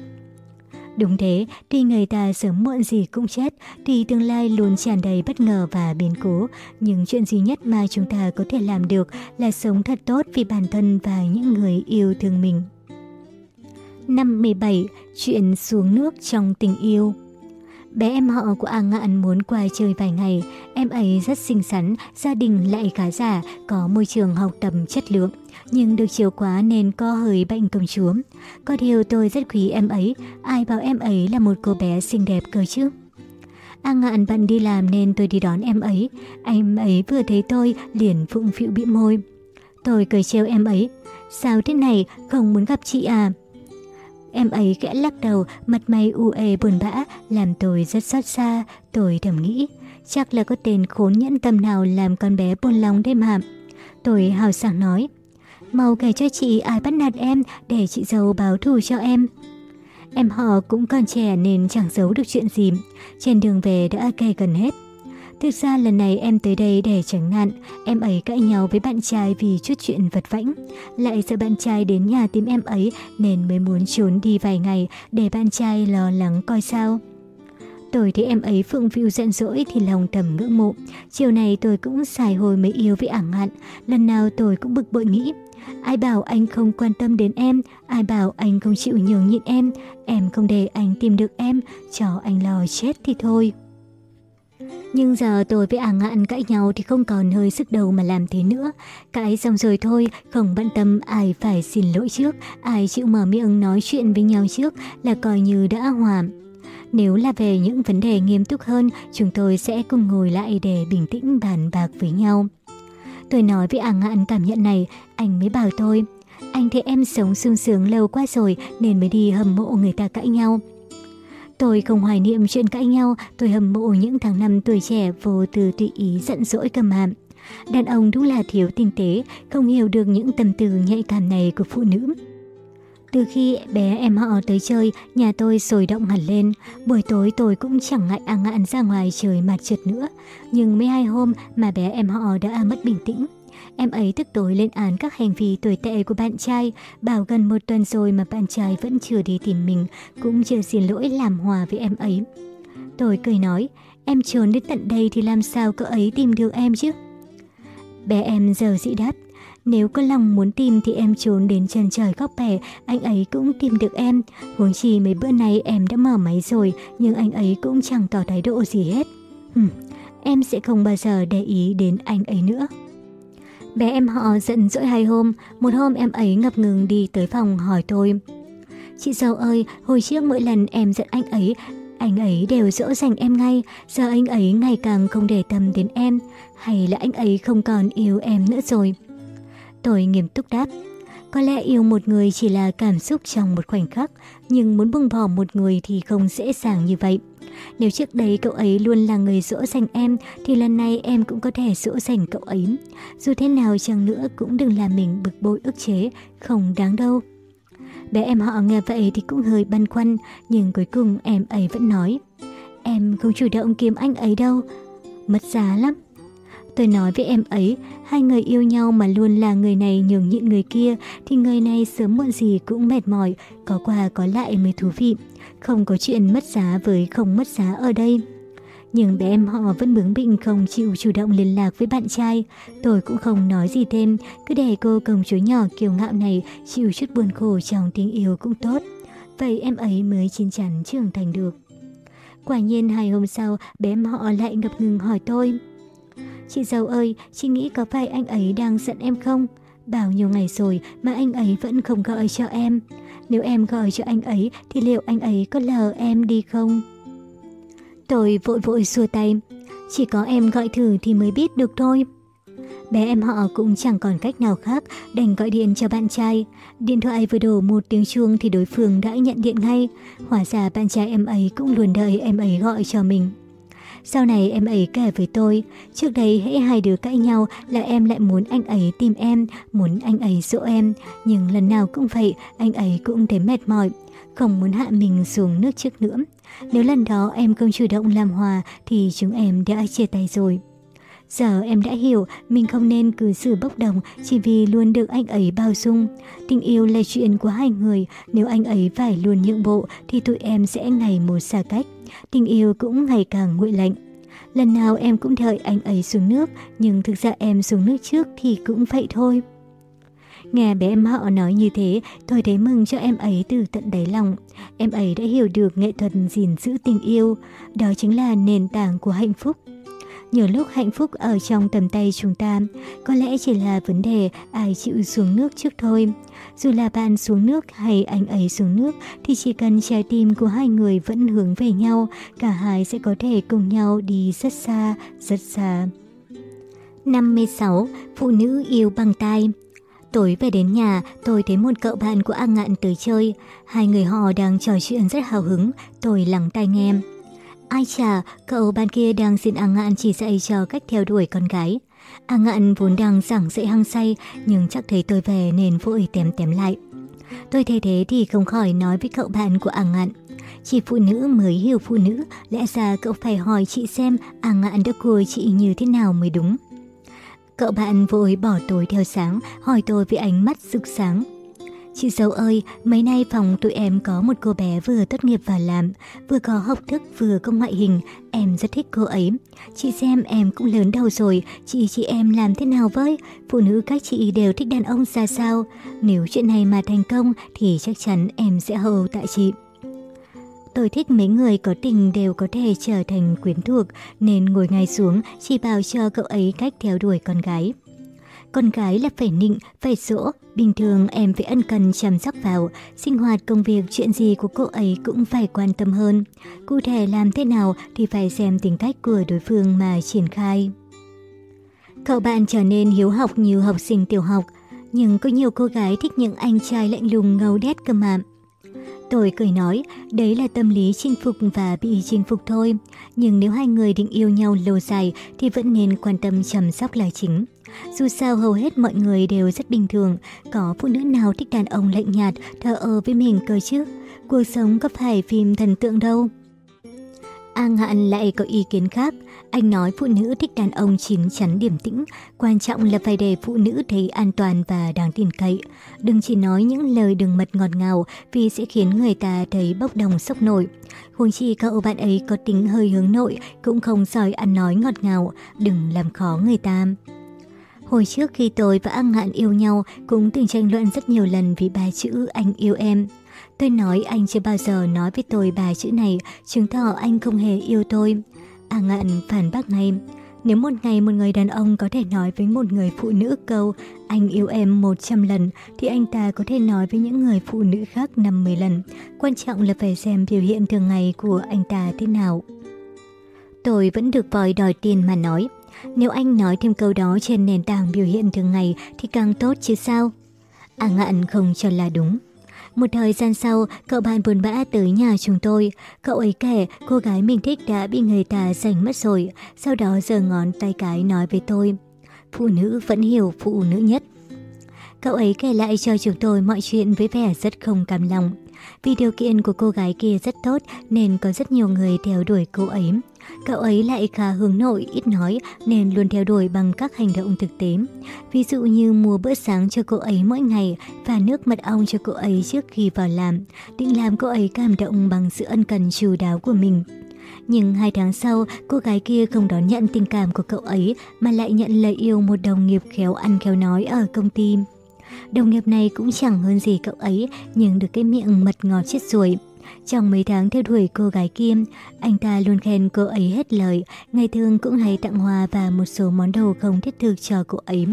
Đúng thế, tuy người ta sớm muộn gì cũng chết, tuy tương lai luôn tràn đầy bất ngờ và biến cố, nhưng chuyện duy nhất mà chúng ta có thể làm được là sống thật tốt vì bản thân và những người yêu thương mình. Năm 17. Chuyện xuống nước trong tình yêu Bé em họ của A Ngạn muốn qua chơi vài ngày, em ấy rất xinh xắn, gia đình lại khá giả, có môi trường học tập chất lượng. Nhưng được chiều quá nên có hơi bệnh công chúa. Có điều tôi rất quý em ấy, ai bảo em ấy là một cô bé xinh đẹp cơ chứ. A Ngạn bận đi làm nên tôi đi đón em ấy. Em ấy vừa thấy tôi liền phụng phịu bị môi. Tôi cười trêu em ấy. Sao thế này, không muốn gặp chị à? Em ấy kẽ lắc đầu, mặt mày u ê buồn bã, làm tôi rất xót xa, tôi thầm nghĩ. Chắc là có tên khốn nhẫn tâm nào làm con bé buồn lòng đêm hạm. Tôi hào sảng nói, mau kể cho chị ai bắt nạt em để chị giàu báo thù cho em. Em họ cũng còn trẻ nên chẳng giấu được chuyện gì. Trên đường về đã kể gần hết. Thực ra lần này em tới đây để tránh nạn, em ấy cãi nhau với bạn trai vì chút chuyện vật vãnh. Lại sợ bạn trai đến nhà tìm em ấy nên mới muốn trốn đi vài ngày để bạn trai lo lắng coi sao. Tôi thấy em ấy phượng view giận dỗi thì lòng thầm ngưỡng mộ. Chiều này tôi cũng xài hồi mấy yêu với ảng ngạn lần nào tôi cũng bực bội nghĩ. Ai bảo anh không quan tâm đến em, ai bảo anh không chịu nhường nhịn em, em không để anh tìm được em, cho anh lo chết thì thôi. Nhưng giờ tôi với à ngạn cãi nhau thì không còn hơi sức đầu mà làm thế nữa. Cãi xong rồi thôi, không bận tâm ai phải xin lỗi trước, ai chịu mở miệng nói chuyện với nhau trước là coi như đã hòa. Nếu là về những vấn đề nghiêm túc hơn, chúng tôi sẽ cùng ngồi lại để bình tĩnh bàn bạc với nhau. Tôi nói với à ngạn cảm nhận này, anh mới bảo tôi. Anh thấy em sống sung sướng lâu quá rồi nên mới đi hâm mộ người ta cãi nhau. Tôi không hoài niệm chuyện cãi nhau, tôi hâm mộ những tháng năm tuổi trẻ vô tư tùy ý giận dỗi cầm hạm. Đàn ông đúng là thiếu tinh tế, không hiểu được những tâm tư nhạy cảm này của phụ nữ. Từ khi bé em họ tới chơi, nhà tôi sôi động hẳn lên. Buổi tối tôi cũng chẳng ngại ăn ngạn ra ngoài trời mặt trượt nữa. Nhưng mấy hai hôm mà bé em họ đã mất bình tĩnh. Em ấy tức tối lên án các hành vi tồi tệ của bạn trai, bảo gần một tuần rồi mà bạn trai vẫn chưa đi tìm mình, cũng chưa xin lỗi làm hòa với em ấy. Tôi cười nói, em trốn đến tận đây thì làm sao cậu ấy tìm được em chứ? Bé em giờ dị đáp, nếu có lòng muốn tìm thì em trốn đến chân trời góc bể, anh ấy cũng tìm được em. Huống chi mấy bữa nay em đã mở máy rồi, nhưng anh ấy cũng chẳng tỏ thái độ gì hết. Hừm, em sẽ không bao giờ để ý đến anh ấy nữa. Bé em họ giận dỗi hai hôm, một hôm em ấy ngập ngừng đi tới phòng hỏi tôi. Chị dâu ơi, hồi trước mỗi lần em giận anh ấy, anh ấy đều dỗ dành em ngay, giờ anh ấy ngày càng không để tâm đến em, hay là anh ấy không còn yêu em nữa rồi? Tôi nghiêm túc đáp. Có lẽ yêu một người chỉ là cảm xúc trong một khoảnh khắc, nhưng muốn buông bỏ một người thì không dễ dàng như vậy. Nếu trước đây cậu ấy luôn là người dỗ dành em, thì lần này em cũng có thể dỗ dành cậu ấy. Dù thế nào chăng nữa cũng đừng làm mình bực bội ức chế, không đáng đâu. Bé em họ nghe vậy thì cũng hơi băn khoăn, nhưng cuối cùng em ấy vẫn nói. Em không chủ động kiếm anh ấy đâu, mất giá lắm. Tôi nói với em ấy, hai người yêu nhau mà luôn là người này nhường nhịn người kia thì người này sớm muộn gì cũng mệt mỏi, có quà có lại mới thú vị không có chuyện mất giá với không mất giá ở đây. Nhưng bé em họ vẫn bướng bỉnh không chịu chủ động liên lạc với bạn trai. Tôi cũng không nói gì thêm, cứ để cô công chúa nhỏ kiều ngạo này chịu chút buồn khổ trong tình yêu cũng tốt. Vậy em ấy mới chín chắn trưởng thành được. Quả nhiên hai hôm sau, bé em họ lại ngập ngừng hỏi tôi. Chị giàu ơi, chị nghĩ có phải anh ấy đang giận em không? Bảo nhiều ngày rồi mà anh ấy vẫn không gọi cho em. Nếu em gọi cho anh ấy thì liệu anh ấy có lờ em đi không? Tôi vội vội xua tay. Chỉ có em gọi thử thì mới biết được thôi. Bé em họ cũng chẳng còn cách nào khác đành gọi điện cho bạn trai. Điện thoại vừa đổ một tiếng chuông thì đối phương đã nhận điện ngay. Hóa ra bạn trai em ấy cũng luôn đợi em ấy gọi cho mình. Sau này em ấy kể với tôi, trước đây hễ hai đứa cãi nhau là em lại muốn anh ấy tìm em, muốn anh ấy dỗ em. Nhưng lần nào cũng vậy, anh ấy cũng thấy mệt mỏi, không muốn hạ mình xuống nước trước nữa. Nếu lần đó em không chủ động làm hòa thì chúng em đã chia tay rồi. Giờ em đã hiểu mình không nên cứ xử bốc đồng chỉ vì luôn được anh ấy bao dung. Tình yêu là chuyện của hai người, nếu anh ấy phải luôn nhượng bộ thì tụi em sẽ ngày một xa cách tình yêu cũng ngày càng nguội lạnh. Lần nào em cũng đợi anh ấy xuống nước, nhưng thực ra em xuống nước trước thì cũng vậy thôi. Nghe bé em họ nói như thế, tôi thấy mừng cho em ấy từ tận đáy lòng. Em ấy đã hiểu được nghệ thuật gìn giữ tình yêu, đó chính là nền tảng của hạnh phúc. Nhiều lúc hạnh phúc ở trong tầm tay chúng ta, có lẽ chỉ là vấn đề ai chịu xuống nước trước thôi. Dù là bạn xuống nước hay anh ấy xuống nước thì chỉ cần trái tim của hai người vẫn hướng về nhau, cả hai sẽ có thể cùng nhau đi rất xa, rất xa. 56. Phụ nữ yêu bằng tay Tối về đến nhà, tôi thấy một cậu bạn của A Ngạn tới chơi. Hai người họ đang trò chuyện rất hào hứng, tôi lắng tai nghe. Ai chà, cậu bạn kia đang xin A Ngạn chỉ dạy cho cách theo đuổi con gái. A Ngạn vốn đang giảng dạy hăng say, nhưng chắc thấy tôi về nên vội tém tém lại. Tôi thấy thế thì không khỏi nói với cậu bạn của A Ngạn. chị phụ nữ mới hiểu phụ nữ, lẽ ra cậu phải hỏi chị xem A Ngạn đã cùi chị như thế nào mới đúng. Cậu bạn vội bỏ tối theo sáng, hỏi tôi với ánh mắt rực sáng. Chị dâu ơi, mấy nay phòng tụi em có một cô bé vừa tốt nghiệp vào làm, vừa có học thức vừa có ngoại hình, em rất thích cô ấy. Chị xem em cũng lớn đầu rồi, chị chị em làm thế nào với? Phụ nữ các chị đều thích đàn ông ra sao? Nếu chuyện này mà thành công thì chắc chắn em sẽ hầu tại chị. Tôi thích mấy người có tình đều có thể trở thành quyến thuộc, nên ngồi ngay xuống chỉ bảo cho cậu ấy cách theo đuổi con gái. Con gái là phải nịnh, phải dỗ, bình thường em phải ân cần chăm sóc vào, sinh hoạt công việc chuyện gì của cô ấy cũng phải quan tâm hơn. Cụ thể làm thế nào thì phải xem tính cách của đối phương mà triển khai. Cậu bạn trở nên hiếu học như học sinh tiểu học, nhưng có nhiều cô gái thích những anh trai lạnh lùng ngầu đét cơ mà. Tôi cười nói, đấy là tâm lý chinh phục và bị chinh phục thôi. Nhưng nếu hai người định yêu nhau lâu dài thì vẫn nên quan tâm chăm sóc là chính. Dù sao hầu hết mọi người đều rất bình thường, có phụ nữ nào thích đàn ông lạnh nhạt, thờ ơ với mình cơ chứ? Cuộc sống có phải phim thần tượng đâu. A Ngạn lại có ý kiến khác. Anh nói phụ nữ thích đàn ông chín chắn điểm tĩnh, quan trọng là phải để phụ nữ thấy an toàn và đáng tin cậy. Đừng chỉ nói những lời đường mật ngọt ngào vì sẽ khiến người ta thấy bốc đồng sốc nổi. Huống chi cậu bạn ấy có tính hơi hướng nội, cũng không giỏi ăn nói ngọt ngào, đừng làm khó người ta. Hồi trước khi tôi và An Hạn yêu nhau cũng từng tranh luận rất nhiều lần vì ba chữ anh yêu em. Tôi nói anh chưa bao giờ nói với tôi ba chữ này, chứng tỏ anh không hề yêu tôi. An à Ngạn phản bác ngay. Nếu một ngày một người đàn ông có thể nói với một người phụ nữ câu anh yêu em 100 lần thì anh ta có thể nói với những người phụ nữ khác 50 lần. Quan trọng là phải xem biểu hiện thường ngày của anh ta thế nào. Tôi vẫn được vòi đòi tiền mà nói. Nếu anh nói thêm câu đó trên nền tảng biểu hiện thường ngày thì càng tốt chứ sao? À ngạn không cho là đúng. Một thời gian sau, cậu bạn buồn bã tới nhà chúng tôi. Cậu ấy kể cô gái mình thích đã bị người ta giành mất rồi. Sau đó giơ ngón tay cái nói với tôi. Phụ nữ vẫn hiểu phụ nữ nhất. Cậu ấy kể lại cho chúng tôi mọi chuyện với vẻ rất không cam lòng. Vì điều kiện của cô gái kia rất tốt nên có rất nhiều người theo đuổi cô ấy. Cậu ấy lại khá hướng nội, ít nói nên luôn theo đuổi bằng các hành động thực tế. Ví dụ như mua bữa sáng cho cô ấy mỗi ngày và nước mật ong cho cô ấy trước khi vào làm, định làm cô ấy cảm động bằng sự ân cần chu đáo của mình. Nhưng hai tháng sau, cô gái kia không đón nhận tình cảm của cậu ấy mà lại nhận lời yêu một đồng nghiệp khéo ăn khéo nói ở công ty. Đồng nghiệp này cũng chẳng hơn gì cậu ấy nhưng được cái miệng mật ngọt chết ruồi. Trong mấy tháng theo đuổi cô gái kim anh ta luôn khen cô ấy hết lời, ngày thường cũng hay tặng hoa và một số món đồ không thiết thực cho cô ấy.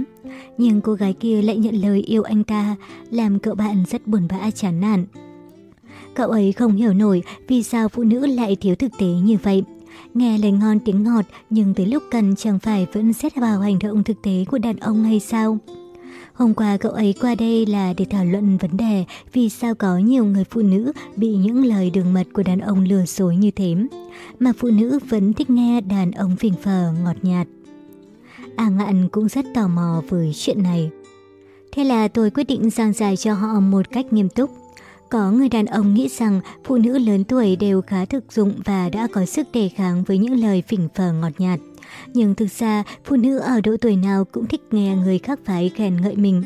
Nhưng cô gái kia lại nhận lời yêu anh ta, làm cậu bạn rất buồn bã chán nản. Cậu ấy không hiểu nổi vì sao phụ nữ lại thiếu thực tế như vậy. Nghe lời ngon tiếng ngọt nhưng tới lúc cần chẳng phải vẫn xét vào hành động thực tế của đàn ông hay sao? Hôm qua cậu ấy qua đây là để thảo luận vấn đề vì sao có nhiều người phụ nữ bị những lời đường mật của đàn ông lừa dối như thế, mà phụ nữ vẫn thích nghe đàn ông phình phờ ngọt nhạt. A Ngạn cũng rất tò mò với chuyện này. Thế là tôi quyết định giảng giải cho họ một cách nghiêm túc. Có người đàn ông nghĩ rằng phụ nữ lớn tuổi đều khá thực dụng và đã có sức đề kháng với những lời phỉnh phờ ngọt nhạt. Nhưng thực ra, phụ nữ ở độ tuổi nào cũng thích nghe người khác phải khen ngợi mình.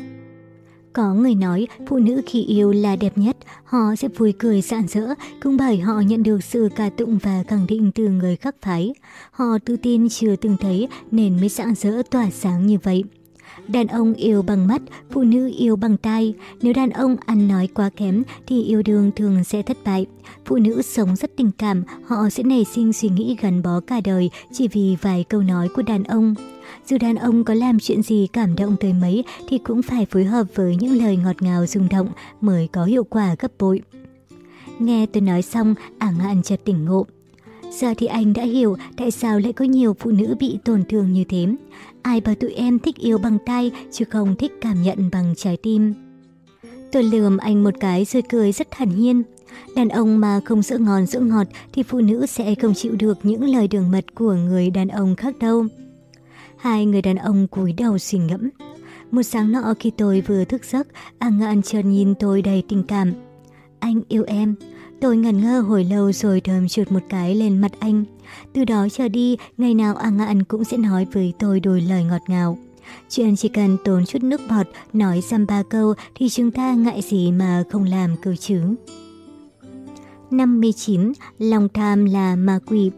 Có người nói phụ nữ khi yêu là đẹp nhất, họ sẽ vui cười rạng rỡ, cũng bởi họ nhận được sự ca tụng và khẳng định từ người khác phái. Họ tự tin chưa từng thấy nên mới rạng rỡ tỏa sáng như vậy. Đàn ông yêu bằng mắt, phụ nữ yêu bằng tai. Nếu đàn ông ăn nói quá kém thì yêu đương thường sẽ thất bại. Phụ nữ sống rất tình cảm, họ sẽ nảy sinh suy nghĩ gắn bó cả đời chỉ vì vài câu nói của đàn ông. Dù đàn ông có làm chuyện gì cảm động tới mấy thì cũng phải phối hợp với những lời ngọt ngào rung động mới có hiệu quả gấp bội. Nghe tôi nói xong, ả ngạn chợt tỉnh ngộ. Giờ thì anh đã hiểu tại sao lại có nhiều phụ nữ bị tổn thương như thế. Ai bảo tụi em thích yêu bằng tay chứ không thích cảm nhận bằng trái tim. Tôi lườm anh một cái rồi cười rất thản nhiên. Đàn ông mà không giữ ngon giữ ngọt thì phụ nữ sẽ không chịu được những lời đường mật của người đàn ông khác đâu. Hai người đàn ông cúi đầu suy ngẫm. Một sáng nọ khi tôi vừa thức giấc, anh ngạn chợt nhìn tôi đầy tình cảm. Anh yêu em. Tôi ngẩn ngơ hồi lâu rồi thơm trượt một cái lên mặt anh. Từ đó trở đi, ngày nào A Ngạn cũng sẽ nói với tôi đôi lời ngọt ngào. Chuyện chỉ cần tốn chút nước bọt, nói xăm ba câu thì chúng ta ngại gì mà không làm cơ chứ. 59. Lòng tham là ma quỷ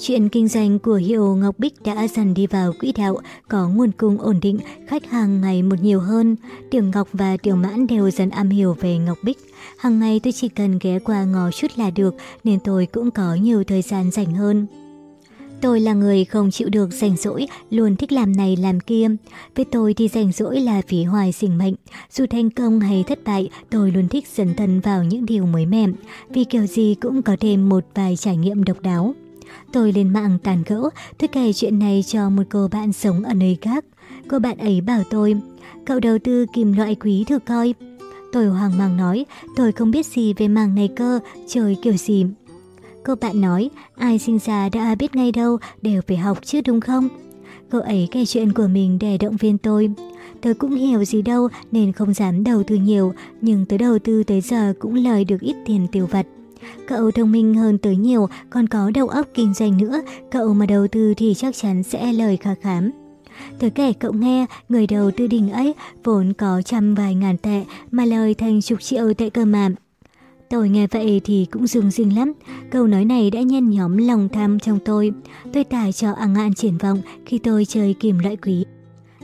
Chuyện kinh doanh của Hiệu Ngọc Bích đã dần đi vào quỹ đạo, có nguồn cung ổn định, khách hàng ngày một nhiều hơn. Tiểu Ngọc và Tiểu Mãn đều dần am hiểu về Ngọc Bích. Hàng ngày tôi chỉ cần ghé qua ngó chút là được, nên tôi cũng có nhiều thời gian rảnh hơn. Tôi là người không chịu được rảnh rỗi, luôn thích làm này làm kia. Với tôi thì rảnh rỗi là phí hoài sinh mệnh. Dù thành công hay thất bại, tôi luôn thích dấn thân vào những điều mới mẻ, vì kiểu gì cũng có thêm một vài trải nghiệm độc đáo tôi lên mạng tàn gỡ, tôi kể chuyện này cho một cô bạn sống ở nơi khác. Cô bạn ấy bảo tôi, cậu đầu tư kim loại quý thử coi. Tôi hoang mang nói, tôi không biết gì về mảng này cơ, trời kiểu gì. Cô bạn nói, ai sinh ra đã biết ngay đâu, đều phải học chứ đúng không? Cô ấy kể chuyện của mình để động viên tôi. Tôi cũng hiểu gì đâu nên không dám đầu tư nhiều, nhưng tới đầu tư tới giờ cũng lời được ít tiền tiêu vặt. Cậu thông minh hơn tới nhiều, còn có đầu óc kinh doanh nữa, cậu mà đầu tư thì chắc chắn sẽ lời khá khám. Tớ kể cậu nghe, người đầu tư đình ấy vốn có trăm vài ngàn tệ mà lời thành chục triệu tệ cơ mà. Tôi nghe vậy thì cũng rung rinh lắm. Câu nói này đã nhân nhóm lòng tham trong tôi. Tôi tả cho ăn ngạn triển vọng khi tôi chơi kìm loại quý.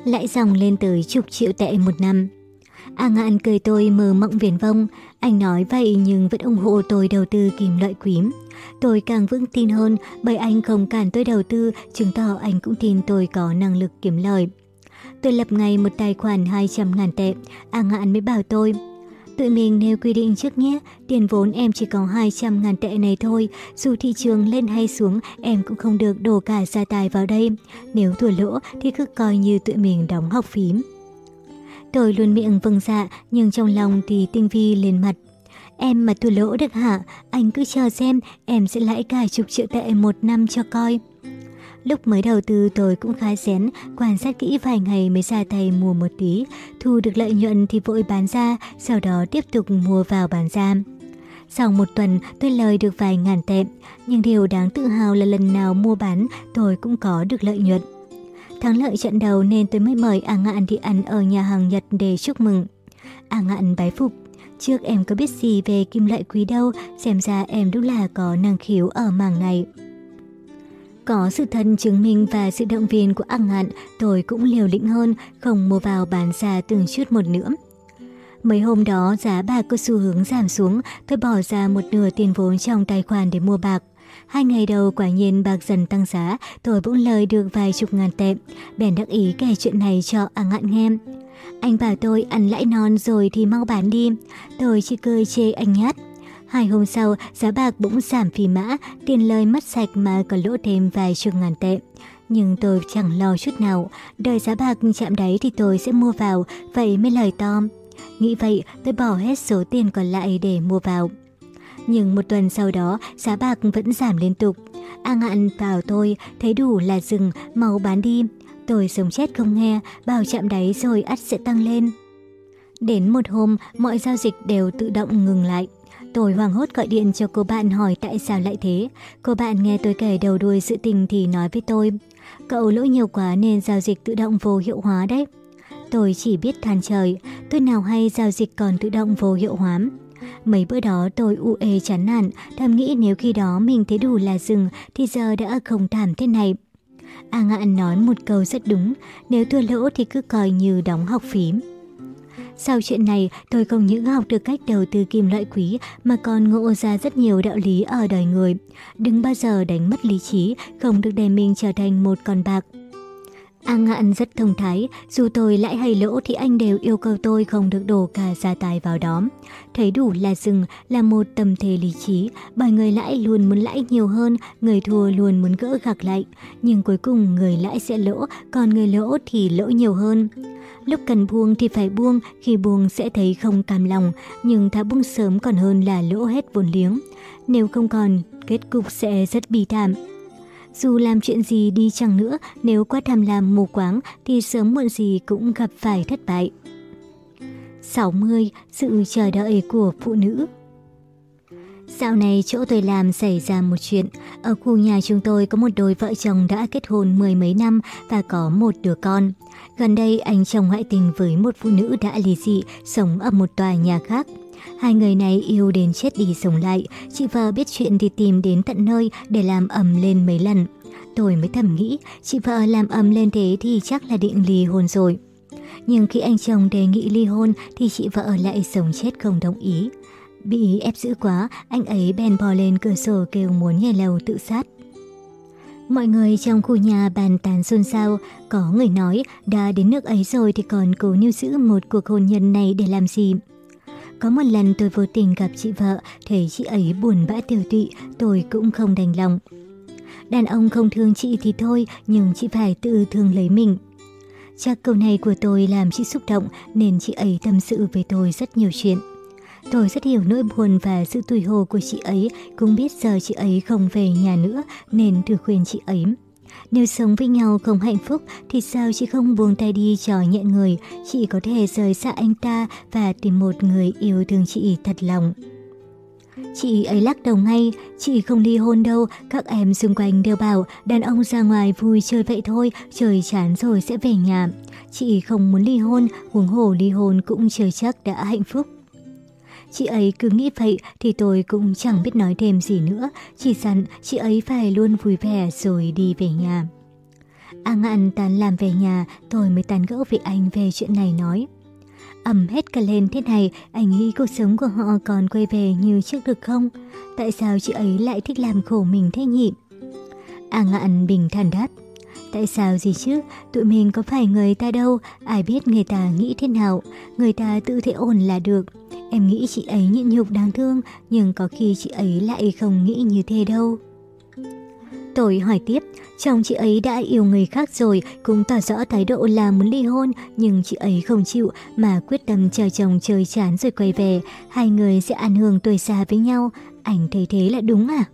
Lại dòng lên tới chục triệu tệ một năm. A Ngạn cười tôi mơ mộng viển vông, anh nói vậy nhưng vẫn ủng hộ tôi đầu tư kim loại quý. Tôi càng vững tin hơn bởi anh không cản tôi đầu tư, chứng tỏ anh cũng tin tôi có năng lực kiếm lời. Tôi lập ngay một tài khoản 200 ngàn tệ, A Ngạn mới bảo tôi. Tụi mình nêu quy định trước nhé, tiền vốn em chỉ có 200 ngàn tệ này thôi, dù thị trường lên hay xuống em cũng không được đổ cả gia tài vào đây. Nếu thua lỗ thì cứ coi như tụi mình đóng học phím. Tôi luôn miệng vâng dạ, nhưng trong lòng thì tinh vi lên mặt. Em mà thua lỗ được hả? Anh cứ chờ xem, em sẽ lãi cả chục triệu tệ một năm cho coi. Lúc mới đầu tư tôi cũng khá xén quan sát kỹ vài ngày mới ra tay mua một tí. Thu được lợi nhuận thì vội bán ra, sau đó tiếp tục mua vào bán ra. Sau một tuần, tôi lời được vài ngàn tệ, nhưng điều đáng tự hào là lần nào mua bán tôi cũng có được lợi nhuận. Thắng lợi trận đầu nên tôi mới mời A Ngạn đi ăn ở nhà hàng Nhật để chúc mừng. A Ngạn bái phục. Trước em có biết gì về kim loại quý đâu, xem ra em đúng là có năng khiếu ở mảng này. Có sự thân chứng minh và sự động viên của A Ngạn, tôi cũng liều lĩnh hơn, không mua vào bán ra từng chút một nữa. Mấy hôm đó giá bạc có xu hướng giảm xuống, tôi bỏ ra một nửa tiền vốn trong tài khoản để mua bạc. Hai ngày đầu quả nhiên bạc dần tăng giá, tôi bỗng lời được vài chục ngàn tệ. Bèn đắc ý kể chuyện này cho A Ngạn nghe. Anh bảo tôi ăn lãi non rồi thì mau bán đi. Tôi chỉ cười chê anh nhát. Hai hôm sau, giá bạc bỗng giảm phi mã, tiền lời mất sạch mà còn lỗ thêm vài chục ngàn tệ. Nhưng tôi chẳng lo chút nào, đợi giá bạc chạm đáy thì tôi sẽ mua vào, vậy mới lời to. Nghĩ vậy, tôi bỏ hết số tiền còn lại để mua vào. Nhưng một tuần sau đó, giá bạc vẫn giảm liên tục. A ngạn bảo tôi, thấy đủ là dừng, mau bán đi. Tôi sống chết không nghe, bảo chạm đáy rồi ắt sẽ tăng lên. Đến một hôm, mọi giao dịch đều tự động ngừng lại. Tôi hoảng hốt gọi điện cho cô bạn hỏi tại sao lại thế. Cô bạn nghe tôi kể đầu đuôi sự tình thì nói với tôi. Cậu lỗi nhiều quá nên giao dịch tự động vô hiệu hóa đấy. Tôi chỉ biết than trời, tôi nào hay giao dịch còn tự động vô hiệu hóa. Mấy bữa đó tôi u ê chán nản, thầm nghĩ nếu khi đó mình thấy đủ là dừng, thì giờ đã không thảm thế này. A à Ngạn nói một câu rất đúng, nếu thua lỗ thì cứ coi như đóng học phí. Sau chuyện này, tôi không những học được cách đầu tư kim loại quý mà còn ngộ ra rất nhiều đạo lý ở đời người. Đừng bao giờ đánh mất lý trí, không được để mình trở thành một con bạc. Ang Ngạn rất thông thái, dù tôi lãi hay lỗ thì anh đều yêu cầu tôi không được đổ cả gia tài vào đó. Thấy đủ là dừng là một tầm thế lý trí, bởi người lãi luôn muốn lãi nhiều hơn, người thua luôn muốn gỡ gạc lại. Nhưng cuối cùng người lãi sẽ lỗ, còn người lỗ thì lỗ nhiều hơn. Lúc cần buông thì phải buông, khi buông sẽ thấy không cam lòng, nhưng thà buông sớm còn hơn là lỗ hết vốn liếng. Nếu không còn, kết cục sẽ rất bi thảm. Dù làm chuyện gì đi chăng nữa, nếu quá tham lam mù quáng thì sớm muộn gì cũng gặp phải thất bại. 60. Sự chờ đợi của phụ nữ Dạo này chỗ tôi làm xảy ra một chuyện. Ở khu nhà chúng tôi có một đôi vợ chồng đã kết hôn mười mấy năm và có một đứa con. Gần đây anh chồng ngoại tình với một phụ nữ đã ly dị, sống ở một tòa nhà khác. Hai người này yêu đến chết đi sống lại, chị vợ biết chuyện thì tìm đến tận nơi để làm ầm lên mấy lần. Tôi mới thầm nghĩ, chị vợ làm ầm lên thế thì chắc là định ly hôn rồi. Nhưng khi anh chồng đề nghị ly hôn thì chị vợ lại sống chết không đồng ý. Bị ép giữ quá, anh ấy bèn bò lên cửa sổ kêu muốn nhảy lầu tự sát. Mọi người trong khu nhà bàn tán xôn xao, có người nói đã đến nước ấy rồi thì còn cố níu giữ một cuộc hôn nhân này để làm gì. Có một lần tôi vô tình gặp chị vợ, thấy chị ấy buồn bã tiêu tụy, tôi cũng không đành lòng. Đàn ông không thương chị thì thôi, nhưng chị phải tự thương lấy mình. Chắc câu này của tôi làm chị xúc động nên chị ấy tâm sự với tôi rất nhiều chuyện. Tôi rất hiểu nỗi buồn và sự tùy hồ của chị ấy, cũng biết giờ chị ấy không về nhà nữa nên thử khuyên chị ấy. Nếu sống với nhau không hạnh phúc thì sao chị không buông tay đi cho nhẹ người, chị có thể rời xa anh ta và tìm một người yêu thương chị thật lòng. Chị ấy lắc đầu ngay, chị không ly hôn đâu, các em xung quanh đều bảo đàn ông ra ngoài vui chơi vậy thôi, trời chán rồi sẽ về nhà. Chị không muốn ly hôn, huống hồ ly hôn cũng chưa chắc đã hạnh phúc. Chị ấy cứ nghĩ vậy thì tôi cũng chẳng biết nói thêm gì nữa, chỉ dặn chị ấy phải luôn vui vẻ rồi đi về nhà. A ngạn tan làm về nhà, tôi mới tán gỡ với anh về chuyện này nói. Ẩm hết cả lên thế này, anh nghĩ cuộc sống của họ còn quay về như trước được không? Tại sao chị ấy lại thích làm khổ mình thế nhỉ? A ngạn bình thản đáp. Tại sao gì chứ, tụi mình có phải người ta đâu, ai biết người ta nghĩ thế nào, người ta tự thấy ổn là được. Em nghĩ chị ấy nhịn nhục đáng thương, nhưng có khi chị ấy lại không nghĩ như thế đâu. Tôi hỏi tiếp, chồng chị ấy đã yêu người khác rồi, cũng tỏ rõ thái độ là muốn ly hôn, nhưng chị ấy không chịu mà quyết tâm chờ chồng chơi chán rồi quay về. Hai người sẽ ăn hưởng tuổi xa với nhau, anh thấy thế là đúng à?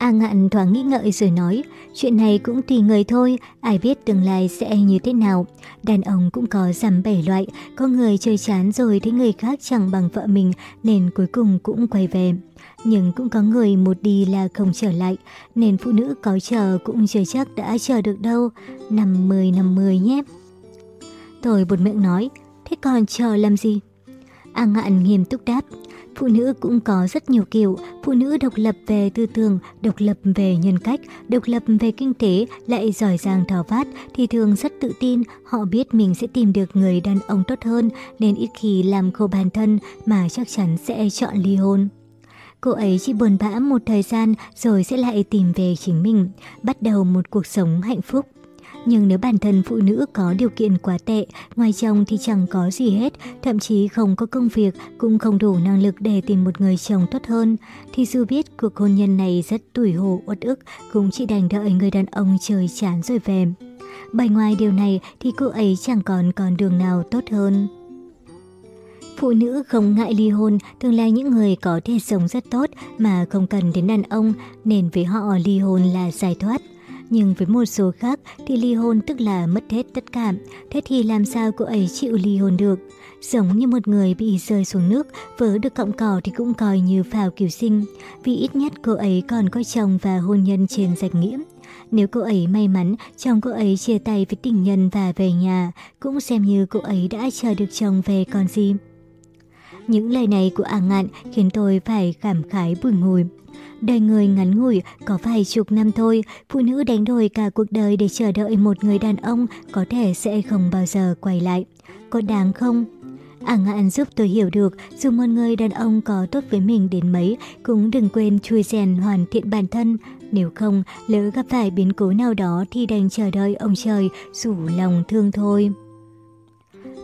A Ngạn thoáng nghĩ ngợi rồi nói, chuyện này cũng tùy người thôi, ai biết tương lai sẽ như thế nào. Đàn ông cũng có giảm bảy loại, có người chơi chán rồi thấy người khác chẳng bằng vợ mình nên cuối cùng cũng quay về. Nhưng cũng có người một đi là không trở lại, nên phụ nữ có chờ cũng chưa chắc đã chờ được đâu, năm mười năm mười nhé. Tôi bột miệng nói, thế còn chờ làm gì? A Ngạn nghiêm túc đáp, Phụ nữ cũng có rất nhiều kiểu, phụ nữ độc lập về tư tưởng, độc lập về nhân cách, độc lập về kinh tế, lại giỏi giang tháo vát thì thường rất tự tin, họ biết mình sẽ tìm được người đàn ông tốt hơn nên ít khi làm khổ bản thân mà chắc chắn sẽ chọn ly hôn. Cô ấy chỉ buồn bã một thời gian rồi sẽ lại tìm về chính mình, bắt đầu một cuộc sống hạnh phúc. Nhưng nếu bản thân phụ nữ có điều kiện quá tệ, ngoài chồng thì chẳng có gì hết, thậm chí không có công việc, cũng không đủ năng lực để tìm một người chồng tốt hơn, thì dù biết cuộc hôn nhân này rất tủi hổ uất ức, cũng chỉ đành đợi người đàn ông trời chán rồi về. Bài ngoài điều này thì cô ấy chẳng còn còn đường nào tốt hơn. Phụ nữ không ngại ly hôn thường là những người có thể sống rất tốt mà không cần đến đàn ông, nên với họ ly hôn là giải thoát. Nhưng với một số khác thì ly hôn tức là mất hết tất cả, thế thì làm sao cô ấy chịu ly hôn được? Giống như một người bị rơi xuống nước, vớ được cọng cỏ thì cũng coi như phào cứu sinh, vì ít nhất cô ấy còn có chồng và hôn nhân trên danh nghĩa. Nếu cô ấy may mắn, chồng cô ấy chia tay với tình nhân và về nhà, cũng xem như cô ấy đã chờ được chồng về còn gì. Những lời này của Ả Ngạn khiến tôi phải cảm khái buồn ngùi. Đời người ngắn ngủi, có vài chục năm thôi, phụ nữ đánh đổi cả cuộc đời để chờ đợi một người đàn ông có thể sẽ không bao giờ quay lại. Có đáng không? Ả ngạn giúp tôi hiểu được, dù một người đàn ông có tốt với mình đến mấy, cũng đừng quên chui rèn hoàn thiện bản thân. Nếu không, lỡ gặp phải biến cố nào đó thì đành chờ đợi ông trời, rủ lòng thương thôi.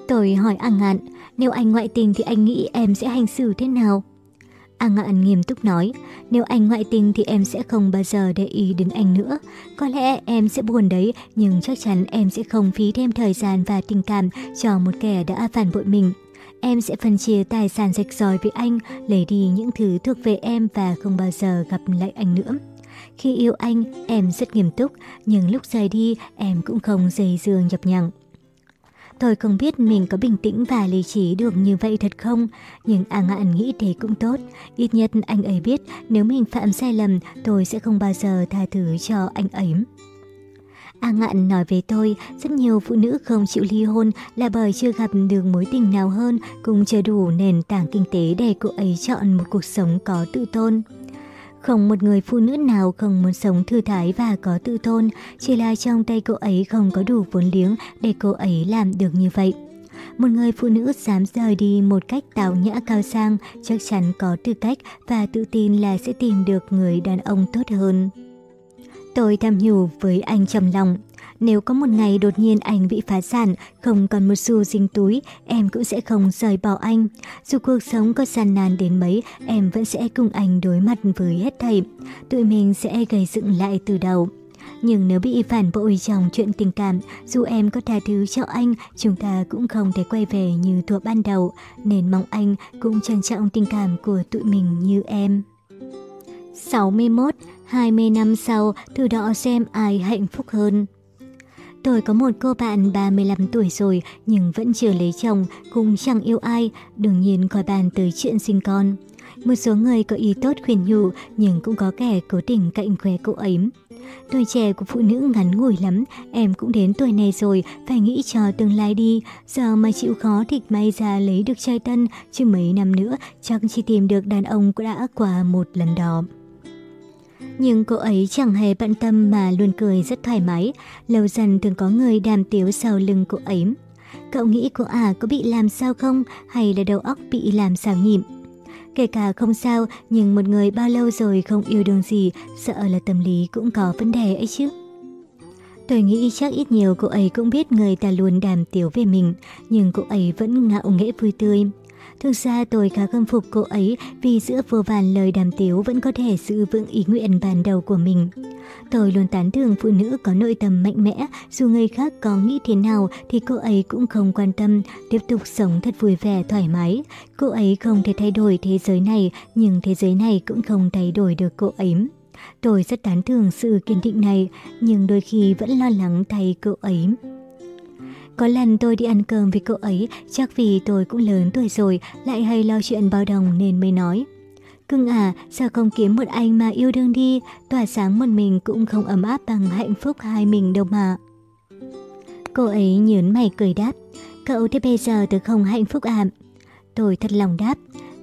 Tôi hỏi Ả ngạn, nếu anh ngoại tình thì anh nghĩ em sẽ hành xử thế nào? A Ngạn nghiêm túc nói, nếu anh ngoại tình thì em sẽ không bao giờ để ý đến anh nữa. Có lẽ em sẽ buồn đấy, nhưng chắc chắn em sẽ không phí thêm thời gian và tình cảm cho một kẻ đã phản bội mình. Em sẽ phân chia tài sản rạch ròi với anh, lấy đi những thứ thuộc về em và không bao giờ gặp lại anh nữa. Khi yêu anh, em rất nghiêm túc, nhưng lúc rời đi, em cũng không dây dương nhập nhằng. Tôi không biết mình có bình tĩnh và lý trí được như vậy thật không, nhưng à A Ngạn nghĩ thế cũng tốt. Ít nhất anh ấy biết nếu mình phạm sai lầm, tôi sẽ không bao giờ tha thứ cho anh ấy. À A Ngạn nói với tôi, rất nhiều phụ nữ không chịu ly hôn là bởi chưa gặp được mối tình nào hơn, cũng chưa đủ nền tảng kinh tế để cô ấy chọn một cuộc sống có tự tôn. Không một người phụ nữ nào không muốn sống thư thái và có tự tôn, chỉ là trong tay cô ấy không có đủ vốn liếng để cô ấy làm được như vậy. Một người phụ nữ dám rời đi một cách tào nhã cao sang chắc chắn có tư cách và tự tin là sẽ tìm được người đàn ông tốt hơn. Tôi tham nhủ với anh trầm lòng. Nếu có một ngày đột nhiên anh bị phá sản, không còn một xu dính túi, em cũng sẽ không rời bỏ anh. Dù cuộc sống có gian nan đến mấy, em vẫn sẽ cùng anh đối mặt với hết thảy. Tụi mình sẽ gây dựng lại từ đầu. Nhưng nếu bị phản bội trong chuyện tình cảm, dù em có tha thứ cho anh, chúng ta cũng không thể quay về như thuở ban đầu, nên mong anh cũng trân trọng tình cảm của tụi mình như em. 61. 20 năm sau, từ đó xem ai hạnh phúc hơn. Tôi có một cô bạn 35 tuổi rồi nhưng vẫn chưa lấy chồng, cũng chẳng yêu ai, đương nhiên khỏi bàn tới chuyện sinh con. Một số người có ý tốt khuyên nhủ nhưng cũng có kẻ cố tình cạnh khóe cô ấy. Tuổi trẻ của phụ nữ ngắn ngủi lắm, em cũng đến tuổi này rồi, phải nghĩ cho tương lai đi. Giờ mà chịu khó thì may ra lấy được trai tân, chứ mấy năm nữa chắc chỉ tìm được đàn ông đã qua một lần đó. Nhưng cô ấy chẳng hề bận tâm mà luôn cười rất thoải mái, lâu dần thường có người đàm tiếu sau lưng cô ấy. Cậu nghĩ cô ả à có bị làm sao không hay là đầu óc bị làm sao nhịm? Kể cả không sao, nhưng một người bao lâu rồi không yêu đương gì, sợ là tâm lý cũng có vấn đề ấy chứ. Tôi nghĩ chắc ít nhiều cô ấy cũng biết người ta luôn đàm tiếu về mình, nhưng cô ấy vẫn ngạo nghễ vui tươi. Thực ra tôi khá khâm phục cô ấy vì giữa vô vàn lời đàm tiếu vẫn có thể giữ vững ý nguyện ban đầu của mình. Tôi luôn tán thưởng phụ nữ có nội tâm mạnh mẽ, dù người khác có nghĩ thế nào thì cô ấy cũng không quan tâm, tiếp tục sống thật vui vẻ, thoải mái. Cô ấy không thể thay đổi thế giới này, nhưng thế giới này cũng không thay đổi được cô ấy. Tôi rất tán thưởng sự kiên định này, nhưng đôi khi vẫn lo lắng thay cô ấy. Có lần tôi đi ăn cơm với cô ấy, chắc vì tôi cũng lớn tuổi rồi, lại hay lo chuyện bao đồng nên mới nói. Cưng à, sao không kiếm một anh mà yêu đương đi, tỏa sáng một mình cũng không ấm áp bằng hạnh phúc hai mình đâu mà. Cô ấy nhớn mày cười đáp, cậu thế bây giờ tôi không hạnh phúc à? Tôi thật lòng đáp,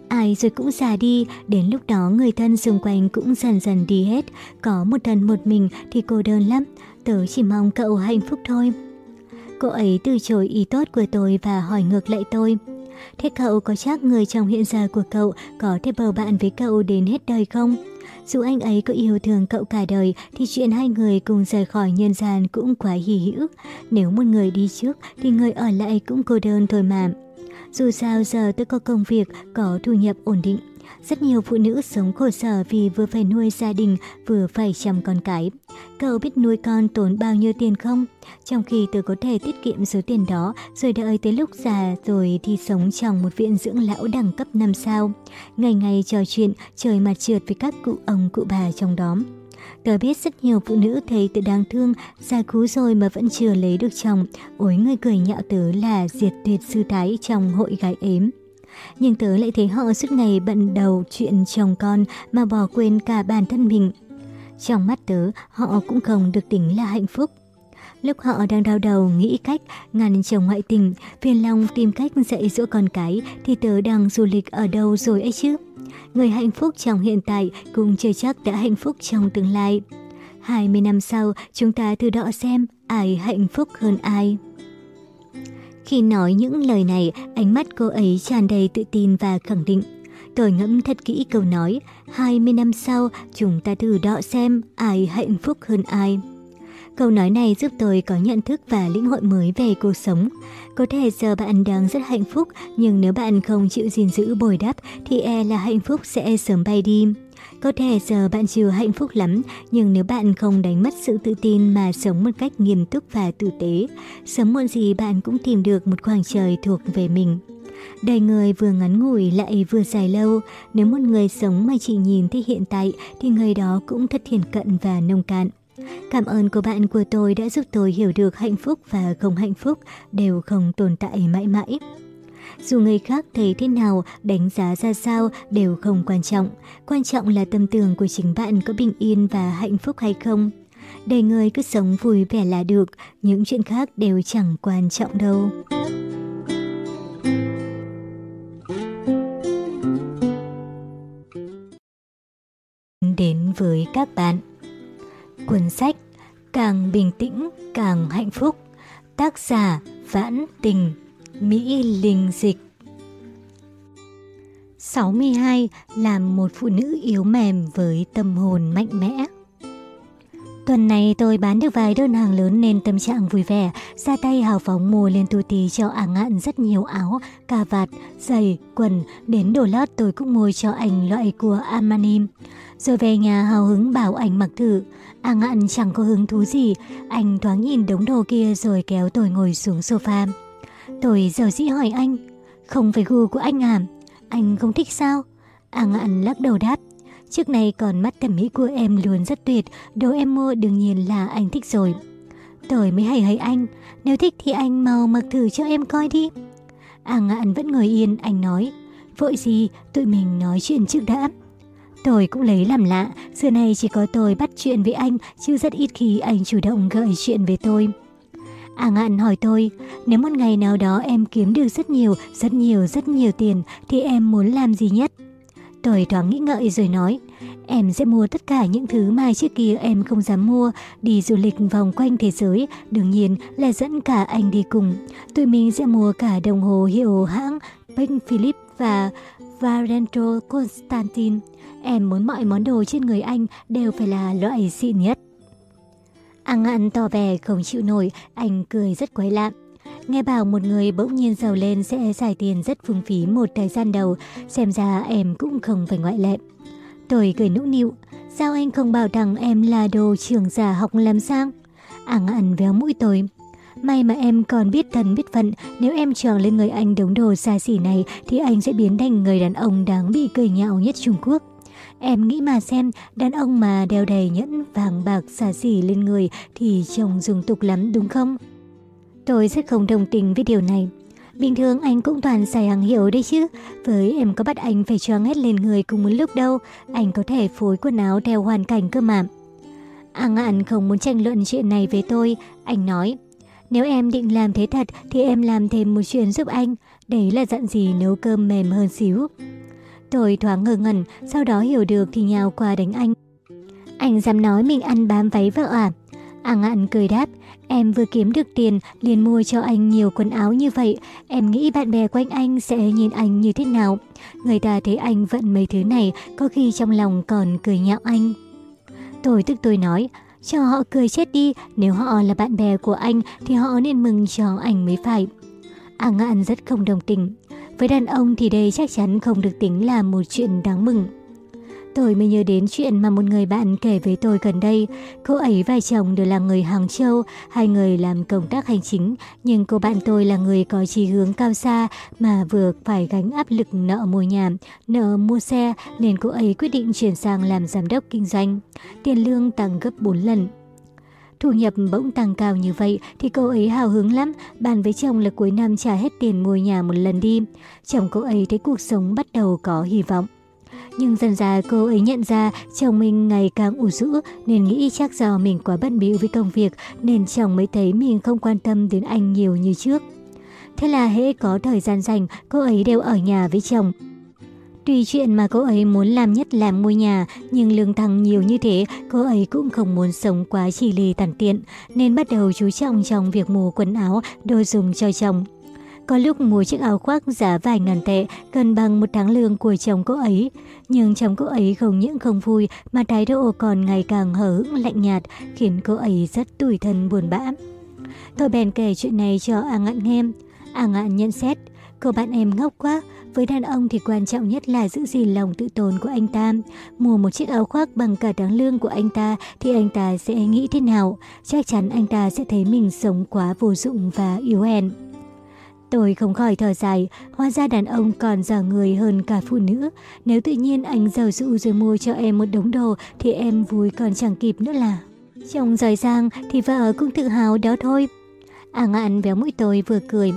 ai rồi cũng già đi, đến lúc đó người thân xung quanh cũng dần dần đi hết, có một thân một mình thì cô đơn lắm, tớ chỉ mong cậu hạnh phúc thôi. Cô ấy từ chối ý tốt của tôi và hỏi ngược lại tôi. Thế cậu có chắc người chồng hiện giờ của cậu có thể bầu bạn với cậu đến hết đời không? Dù anh ấy có yêu thương cậu cả đời thì chuyện hai người cùng rời khỏi nhân gian cũng quá hỉ hữu. Nếu một người đi trước thì người ở lại cũng cô đơn thôi mà. Dù sao giờ tôi có công việc, có thu nhập ổn định rất nhiều phụ nữ sống khổ sở vì vừa phải nuôi gia đình, vừa phải chăm con cái. Cậu biết nuôi con tốn bao nhiêu tiền không? Trong khi tôi có thể tiết kiệm số tiền đó, rồi đợi tới lúc già rồi thì sống trong một viện dưỡng lão đẳng cấp 5 sao. Ngày ngày trò chuyện, trời mặt trượt với các cụ ông cụ bà trong đóm. Tôi biết rất nhiều phụ nữ thấy tôi đáng thương, già cú rồi mà vẫn chưa lấy được chồng. Ối người cười nhạo tớ là diệt tuyệt sư thái trong hội gái ếm nhưng tớ lại thấy họ suốt ngày bận đầu chuyện chồng con mà bỏ quên cả bản thân mình. Trong mắt tớ, họ cũng không được tính là hạnh phúc. Lúc họ đang đau đầu nghĩ cách ngăn chồng ngoại tình, phiền lòng tìm cách dạy dỗ con cái thì tớ đang du lịch ở đâu rồi ấy chứ. Người hạnh phúc trong hiện tại cũng chưa chắc đã hạnh phúc trong tương lai. 20 năm sau, chúng ta thử đọ xem ai hạnh phúc hơn ai. Khi nói những lời này, ánh mắt cô ấy tràn đầy tự tin và khẳng định. Tôi ngẫm thật kỹ câu nói, 20 năm sau chúng ta thử đọ xem ai hạnh phúc hơn ai. Câu nói này giúp tôi có nhận thức và lĩnh hội mới về cuộc sống. Có thể giờ bạn đang rất hạnh phúc, nhưng nếu bạn không chịu gìn giữ bồi đắp thì e là hạnh phúc sẽ sớm bay đi. Có thể giờ bạn chưa hạnh phúc lắm, nhưng nếu bạn không đánh mất sự tự tin mà sống một cách nghiêm túc và tử tế, sớm muộn gì bạn cũng tìm được một khoảng trời thuộc về mình. Đời người vừa ngắn ngủi lại vừa dài lâu, nếu một người sống mà chỉ nhìn thấy hiện tại thì người đó cũng thật thiền cận và nông cạn. Cảm ơn của bạn của tôi đã giúp tôi hiểu được hạnh phúc và không hạnh phúc đều không tồn tại mãi mãi. Dù người khác thấy thế nào, đánh giá ra sao đều không quan trọng. Quan trọng là tâm tưởng của chính bạn có bình yên và hạnh phúc hay không. để người cứ sống vui vẻ là được, những chuyện khác đều chẳng quan trọng đâu. Đến với các bạn Cuốn sách Càng bình tĩnh, càng hạnh phúc Tác giả Vãn Tình Mỹ Linh Dịch 62 là một phụ nữ yếu mềm với tâm hồn mạnh mẽ. Tuần này tôi bán được vài đơn hàng lớn nên tâm trạng vui vẻ, ra tay hào phóng mua lên tu tì cho ả ngạn rất nhiều áo, cà vạt, giày, quần, đến đồ lót tôi cũng mua cho anh loại của Armani. Rồi về nhà hào hứng bảo anh mặc thử, ả ngạn chẳng có hứng thú gì, anh thoáng nhìn đống đồ kia rồi kéo tôi ngồi xuống sofa. Tôi giờ dĩ hỏi anh, không phải gu của anh à? Anh không thích sao? À ngạn lắc đầu đáp. Trước này còn mắt thẩm mỹ của em luôn rất tuyệt, đồ em mua đương nhiên là anh thích rồi. Tôi mới hay hay anh, nếu thích thì anh mau mặc thử cho em coi đi. À ngạn vẫn ngồi yên, anh nói. Vội gì, tụi mình nói chuyện trước đã. Tôi cũng lấy làm lạ, xưa nay chỉ có tôi bắt chuyện với anh, chứ rất ít khi anh chủ động gợi chuyện với tôi. À ngạn hỏi tôi, nếu một ngày nào đó em kiếm được rất nhiều, rất nhiều, rất nhiều tiền, thì em muốn làm gì nhất? Tôi thoáng nghĩ ngợi rồi nói, em sẽ mua tất cả những thứ mà trước kia em không dám mua, đi du lịch vòng quanh thế giới, đương nhiên là dẫn cả anh đi cùng. Tụi mình sẽ mua cả đồng hồ hiệu hãng Pink Philip và Valentino Constantine. Em muốn mọi món đồ trên người anh đều phải là loại xịn nhất. A Ngạn tỏ vẻ không chịu nổi, anh cười rất quái lạ. Nghe bảo một người bỗng nhiên giàu lên sẽ giải tiền rất phung phí một thời gian đầu, xem ra em cũng không phải ngoại lệ. Tôi cười nũng nịu, sao anh không bảo rằng em là đồ trưởng giả học làm sang? A Ngạn véo mũi tôi. May mà em còn biết thần biết phận, nếu em tròn lên người anh đống đồ xa xỉ này thì anh sẽ biến thành người đàn ông đáng bị cười nhạo nhất Trung Quốc. Em nghĩ mà xem, đàn ông mà đeo đầy nhẫn vàng bạc xà xỉ lên người thì trông dùng tục lắm đúng không? Tôi rất không đồng tình với điều này. Bình thường anh cũng toàn xài hàng hiệu đấy chứ. Với em có bắt anh phải choáng hết lên người cùng một lúc đâu. Anh có thể phối quần áo theo hoàn cảnh cơ mà. An An không muốn tranh luận chuyện này với tôi. Anh nói, nếu em định làm thế thật thì em làm thêm một chuyện giúp anh. Đấy là dặn gì nấu cơm mềm hơn xíu. Tôi thoáng ngơ ngẩn, sau đó hiểu được thì nhào qua đánh anh. Anh dám nói mình ăn bám váy vợ à? A ngạn cười đáp, em vừa kiếm được tiền liền mua cho anh nhiều quần áo như vậy, em nghĩ bạn bè quanh anh sẽ nhìn anh như thế nào. Người ta thấy anh vận mấy thứ này, có khi trong lòng còn cười nhạo anh. Tôi tức tôi nói, cho họ cười chết đi, nếu họ là bạn bè của anh thì họ nên mừng cho anh mới phải. A ngạn rất không đồng tình, với đàn ông thì đây chắc chắn không được tính là một chuyện đáng mừng. Tôi mới nhớ đến chuyện mà một người bạn kể với tôi gần đây. Cô ấy và chồng đều là người Hàng Châu, hai người làm công tác hành chính. Nhưng cô bạn tôi là người có chí hướng cao xa mà vừa phải gánh áp lực nợ mua nhà, nợ mua xe nên cô ấy quyết định chuyển sang làm giám đốc kinh doanh. Tiền lương tăng gấp 4 lần. Thu nhập bỗng tăng cao như vậy thì cô ấy hào hứng lắm, bàn với chồng là cuối năm trả hết tiền mua nhà một lần đi. Chồng cô ấy thấy cuộc sống bắt đầu có hy vọng. Nhưng dần dà cô ấy nhận ra chồng mình ngày càng ủ rũ nên nghĩ chắc do mình quá bận bịu với công việc nên chồng mới thấy mình không quan tâm đến anh nhiều như trước. Thế là hễ có thời gian rảnh, cô ấy đều ở nhà với chồng, Tuy chuyện mà cô ấy muốn làm nhất là mua nhà, nhưng lương thăng nhiều như thế, cô ấy cũng không muốn sống quá chỉ lì tàn tiện, nên bắt đầu chú trọng trong việc mua quần áo, đồ dùng cho chồng. Có lúc mua chiếc áo khoác giá vài ngàn tệ, gần bằng một tháng lương của chồng cô ấy. Nhưng chồng cô ấy không những không vui mà thái độ còn ngày càng hờ hững lạnh nhạt, khiến cô ấy rất tủi thân buồn bã. Tôi bèn kể chuyện này cho A Ngạn nghe. A Ngạn nhận xét, Cậu bạn em ngốc quá, với đàn ông thì quan trọng nhất là giữ gìn lòng tự tôn của anh ta. Mua một chiếc áo khoác bằng cả tháng lương của anh ta thì anh ta sẽ nghĩ thế nào? Chắc chắn anh ta sẽ thấy mình sống quá vô dụng và yếu hèn. Tôi không khỏi thở dài, hóa ra đàn ông còn giả người hơn cả phụ nữ. Nếu tự nhiên anh giàu dụ rồi mua cho em một đống đồ thì em vui còn chẳng kịp nữa là. Chồng giỏi giang thì vợ cũng tự hào đó thôi. À ngạn béo mũi tôi vừa cười,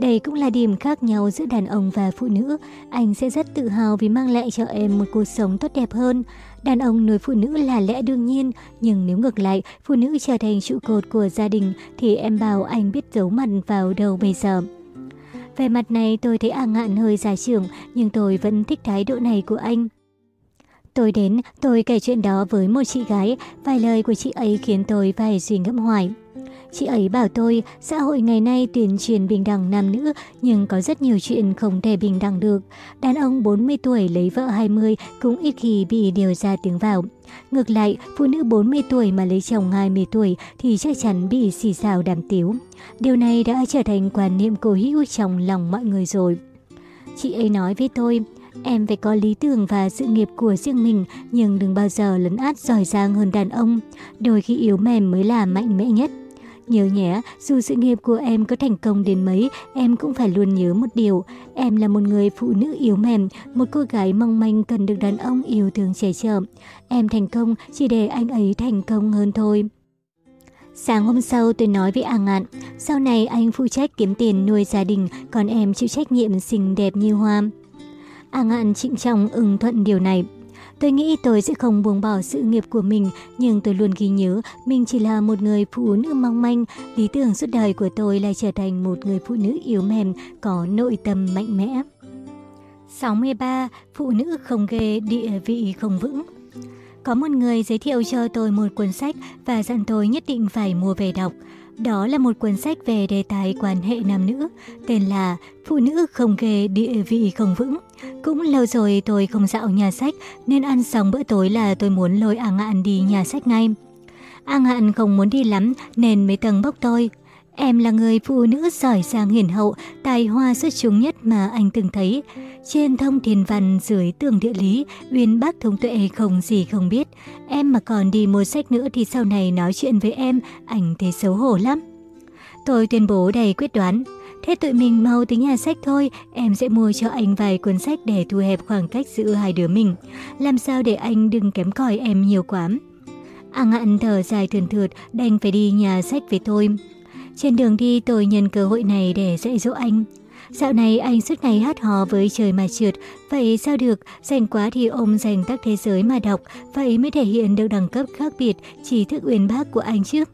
đây cũng là điểm khác nhau giữa đàn ông và phụ nữ. Anh sẽ rất tự hào vì mang lại cho em một cuộc sống tốt đẹp hơn. Đàn ông nuôi phụ nữ là lẽ đương nhiên, nhưng nếu ngược lại, phụ nữ trở thành trụ cột của gia đình thì em bảo anh biết giấu mặt vào đầu bây giờ. Về mặt này tôi thấy A Ngạn hơi già trưởng, nhưng tôi vẫn thích thái độ này của anh. Tôi đến, tôi kể chuyện đó với một chị gái, vài lời của chị ấy khiến tôi phải suy ngẫm hoài. Chị ấy bảo tôi, xã hội ngày nay tuyên truyền bình đẳng nam nữ, nhưng có rất nhiều chuyện không thể bình đẳng được. Đàn ông 40 tuổi lấy vợ 20 cũng ít khi bị điều ra tiếng vào. Ngược lại, phụ nữ 40 tuổi mà lấy chồng 20 tuổi thì chắc chắn bị xì xào đàm tiếu. Điều này đã trở thành quan niệm cố hữu trong lòng mọi người rồi. Chị ấy nói với tôi, em phải có lý tưởng và sự nghiệp của riêng mình nhưng đừng bao giờ lấn át giỏi giang hơn đàn ông. Đôi khi yếu mềm mới là mạnh mẽ nhất. Nhớ nhé, dù sự nghiệp của em có thành công đến mấy, em cũng phải luôn nhớ một điều. Em là một người phụ nữ yếu mềm, một cô gái mong manh cần được đàn ông yêu thương che chở. Em thành công chỉ để anh ấy thành công hơn thôi. Sáng hôm sau tôi nói với A Ngạn, sau này anh phụ trách kiếm tiền nuôi gia đình, còn em chịu trách nhiệm xinh đẹp như hoa. A Ngạn trịnh trọng ưng thuận điều này. Tôi nghĩ tôi sẽ không buông bỏ sự nghiệp của mình, nhưng tôi luôn ghi nhớ mình chỉ là một người phụ nữ mong manh. Lý tưởng suốt đời của tôi là trở thành một người phụ nữ yếu mềm, có nội tâm mạnh mẽ. 63. Phụ nữ không ghê, địa vị không vững Có một người giới thiệu cho tôi một cuốn sách và dặn tôi nhất định phải mua về đọc. Đó là một cuốn sách về đề tài quan hệ nam nữ, tên là Phụ nữ không ghê địa vị không vững. Cũng lâu rồi tôi không dạo nhà sách, nên ăn xong bữa tối là tôi muốn lôi A Ngạn đi nhà sách ngay. A Ngạn không muốn đi lắm nên mấy tầng bốc tôi, Em là người phụ nữ giỏi giang hiền hậu, tài hoa xuất chúng nhất mà anh từng thấy. Trên thông thiên văn dưới tường địa lý, Uyên Bắc thông tuệ không gì không biết. Em mà còn đi mua sách nữa thì sau này nói chuyện với em, anh thấy xấu hổ lắm. Tôi tuyên bố đầy quyết đoán. Thế tụi mình mau tới nhà sách thôi, em sẽ mua cho anh vài cuốn sách để thu hẹp khoảng cách giữa hai đứa mình. Làm sao để anh đừng kém cỏi em nhiều quá. A à ngạn thở dài thườn thượt, đành phải đi nhà sách với tôi. Trên đường đi tôi nhân cơ hội này để dạy dỗ anh. Dạo này anh suốt ngày hát hò với trời mà trượt, vậy sao được, dành quá thì ôm dành các thế giới mà đọc, vậy mới thể hiện được đẳng cấp khác biệt, trí thức uyên bác của anh chứ.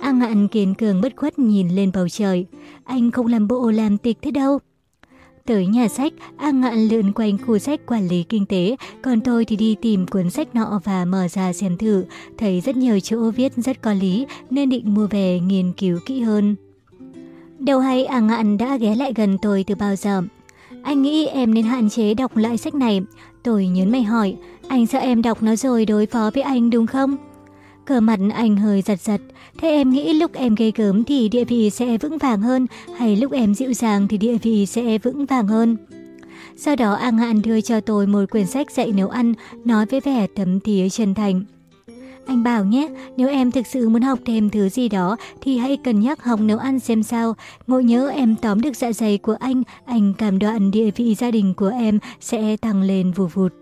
A ngạn kiên cường bất khuất nhìn lên bầu trời, anh không làm bộ làm tịch thế đâu. Tới nhà sách, A Ngạn lượn quanh khu sách quản lý kinh tế, còn tôi thì đi tìm cuốn sách nọ và mở ra xem thử. Thấy rất nhiều chỗ viết rất có lý nên định mua về nghiên cứu kỹ hơn. Đầu hay A Ngạn đã ghé lại gần tôi từ bao giờ. Anh nghĩ em nên hạn chế đọc lại sách này. Tôi nhớ mày hỏi, anh sợ em đọc nó rồi đối phó với anh đúng không? Cờ mặt anh hơi giật giật, thế em nghĩ lúc em gây gớm thì địa vị sẽ vững vàng hơn, hay lúc em dịu dàng thì địa vị sẽ vững vàng hơn? Sau đó An Hạn đưa cho tôi một quyển sách dạy nấu ăn, nói với vẻ thấm thía chân thành. Anh bảo nhé, nếu em thực sự muốn học thêm thứ gì đó thì hãy cân nhắc học nấu ăn xem sao. Ngộ nhớ em tóm được dạ dày của anh, anh cảm đoạn địa vị gia đình của em sẽ tăng lên vù vụt.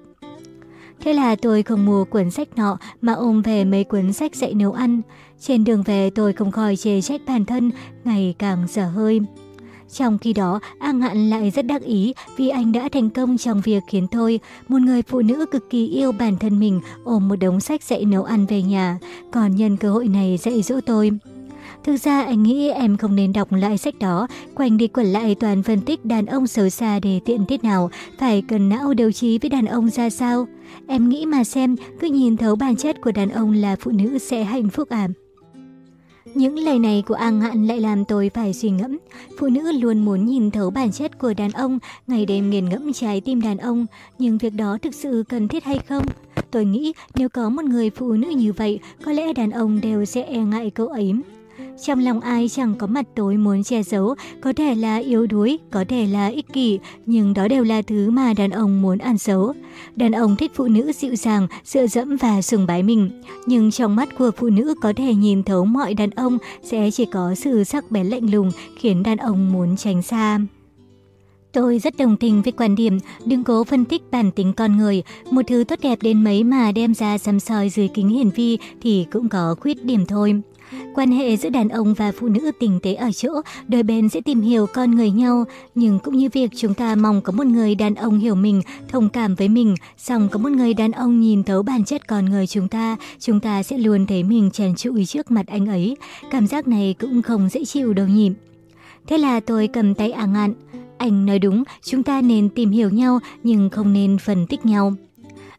Thế là tôi không mua cuốn sách nọ mà ôm về mấy cuốn sách dạy nấu ăn. Trên đường về tôi không khỏi chê trách bản thân, ngày càng dở hơi. Trong khi đó, An ngạn lại rất đắc ý vì anh đã thành công trong việc khiến tôi, một người phụ nữ cực kỳ yêu bản thân mình, ôm một đống sách dạy nấu ăn về nhà, còn nhân cơ hội này dạy dỗ tôi. Thực ra anh nghĩ em không nên đọc lại sách đó, quanh đi quẩn lại toàn phân tích đàn ông xấu xa để tiện tiết nào, phải cần não đầu trí với đàn ông ra sao. Em nghĩ mà xem, cứ nhìn thấu bản chất của đàn ông là phụ nữ sẽ hạnh phúc à? Những lời này của An Hạn lại làm tôi phải suy ngẫm. Phụ nữ luôn muốn nhìn thấu bản chất của đàn ông, ngày đêm nghiền ngẫm trái tim đàn ông. Nhưng việc đó thực sự cần thiết hay không? Tôi nghĩ nếu có một người phụ nữ như vậy, có lẽ đàn ông đều sẽ e ngại câu ấy. Trong lòng ai chẳng có mặt tối muốn che giấu, có thể là yếu đuối, có thể là ích kỷ, nhưng đó đều là thứ mà đàn ông muốn ăn xấu. Đàn ông thích phụ nữ dịu dàng, dựa dẫm và sùng bái mình. Nhưng trong mắt của phụ nữ có thể nhìn thấu mọi đàn ông sẽ chỉ có sự sắc bén lạnh lùng khiến đàn ông muốn tránh xa. Tôi rất đồng tình với quan điểm đừng cố phân tích bản tính con người. Một thứ tốt đẹp đến mấy mà đem ra xăm soi dưới kính hiển vi thì cũng có khuyết điểm thôi. Quan hệ giữa đàn ông và phụ nữ tình tế ở chỗ đôi bên sẽ tìm hiểu con người nhau, nhưng cũng như việc chúng ta mong có một người đàn ông hiểu mình, thông cảm với mình, song có một người đàn ông nhìn thấu bản chất con người chúng ta, chúng ta sẽ luôn thấy mình chèn trụi trước mặt anh ấy. Cảm giác này cũng không dễ chịu đâu nhỉ. Thế là tôi cầm tay à ngạn. Anh nói đúng, chúng ta nên tìm hiểu nhau nhưng không nên phân tích nhau.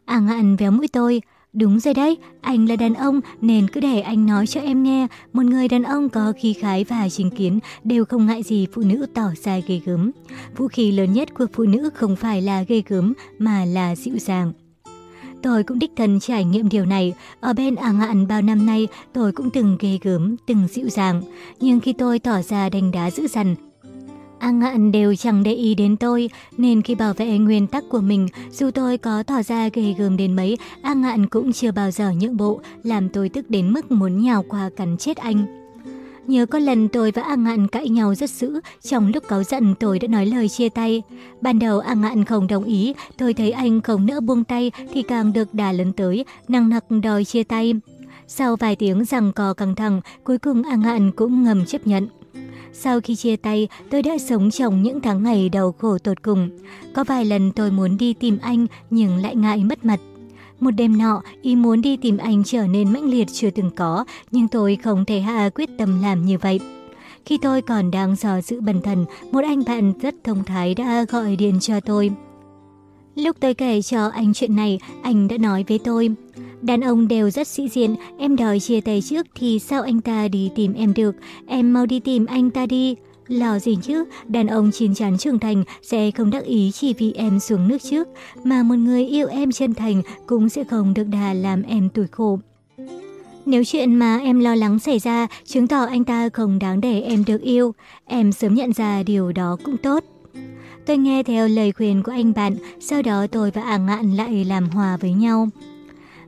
À ngạn véo mũi tôi, Đúng rồi đấy, anh là đàn ông nên cứ để anh nói cho em nghe. Một người đàn ông có khí khái và chính kiến đều không ngại gì phụ nữ tỏ ra ghê gớm. Vũ khí lớn nhất của phụ nữ không phải là ghê gớm mà là dịu dàng. Tôi cũng đích thân trải nghiệm điều này. Ở bên à Ngạn bao năm nay, tôi cũng từng ghê gớm, từng dịu dàng. Nhưng khi tôi tỏ ra đánh đá dữ dằn, An Ngạn đều chẳng để ý đến tôi, nên khi bảo vệ nguyên tắc của mình, dù tôi có tỏ ra ghê gớm đến mấy, an Ngạn cũng chưa bao giờ nhượng bộ, làm tôi tức đến mức muốn nhào qua cắn chết anh. Nhớ có lần tôi và an Ngạn cãi nhau rất dữ, trong lúc cáu giận tôi đã nói lời chia tay. Ban đầu an Ngạn không đồng ý, tôi thấy anh không nỡ buông tay thì càng được đà lớn tới, năng nặc đòi chia tay. Sau vài tiếng rằng cò căng thẳng, cuối cùng an Ngạn cũng ngầm chấp nhận. Sau khi chia tay, tôi đã sống trong những tháng ngày đau khổ tột cùng. Có vài lần tôi muốn đi tìm anh nhưng lại ngại mất mặt. Một đêm nọ, ý muốn đi tìm anh trở nên mãnh liệt chưa từng có, nhưng tôi không thể hạ quyết tâm làm như vậy. Khi tôi còn đang dò giữ bần thần, một anh bạn rất thông thái đã gọi điện cho tôi. Lúc tôi kể cho anh chuyện này, anh đã nói với tôi, Đàn ông đều rất sĩ diện, em đòi chia tay trước thì sao anh ta đi tìm em được, em mau đi tìm anh ta đi. Lo gì chứ, đàn ông chín chắn trưởng thành sẽ không đắc ý chỉ vì em xuống nước trước, mà một người yêu em chân thành cũng sẽ không được đà làm em tủi khổ. Nếu chuyện mà em lo lắng xảy ra, chứng tỏ anh ta không đáng để em được yêu. Em sớm nhận ra điều đó cũng tốt. Tôi nghe theo lời khuyên của anh bạn, sau đó tôi và Ả Ngạn lại làm hòa với nhau.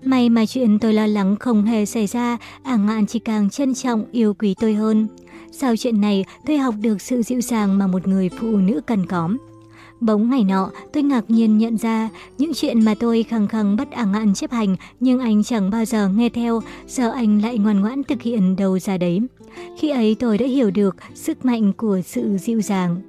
May mà chuyện tôi lo lắng không hề xảy ra, ả ngạn chỉ càng trân trọng yêu quý tôi hơn. Sau chuyện này, tôi học được sự dịu dàng mà một người phụ nữ cần có. Bỗng ngày nọ, tôi ngạc nhiên nhận ra, những chuyện mà tôi khăng khăng bắt ả ngạn chấp hành nhưng anh chẳng bao giờ nghe theo, giờ anh lại ngoan ngoãn thực hiện đầu ra đấy. Khi ấy tôi đã hiểu được sức mạnh của sự dịu dàng.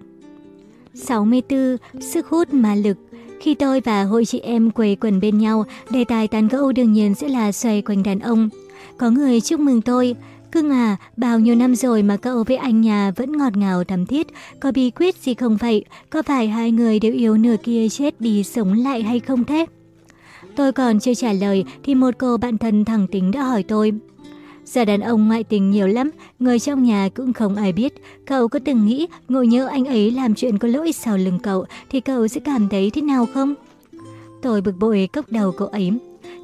64. Sức hút mà lực khi tôi và hội chị em quầy quần bên nhau, đề tài tán gẫu đương nhiên sẽ là xoay quanh đàn ông. Có người chúc mừng tôi, Cưng à, bao nhiêu năm rồi mà cậu với anh nhà vẫn ngọt ngào thắm thiết, có bí quyết gì không vậy? Có phải hai người đều yêu nửa kia chết đi sống lại hay không thế? Tôi còn chưa trả lời thì một cô bạn thân thẳng tính đã hỏi tôi, Giờ đàn ông ngoại tình nhiều lắm, người trong nhà cũng không ai biết. Cậu có từng nghĩ ngộ nhớ anh ấy làm chuyện có lỗi sau lưng cậu thì cậu sẽ cảm thấy thế nào không? Tôi bực bội cốc đầu cậu ấy.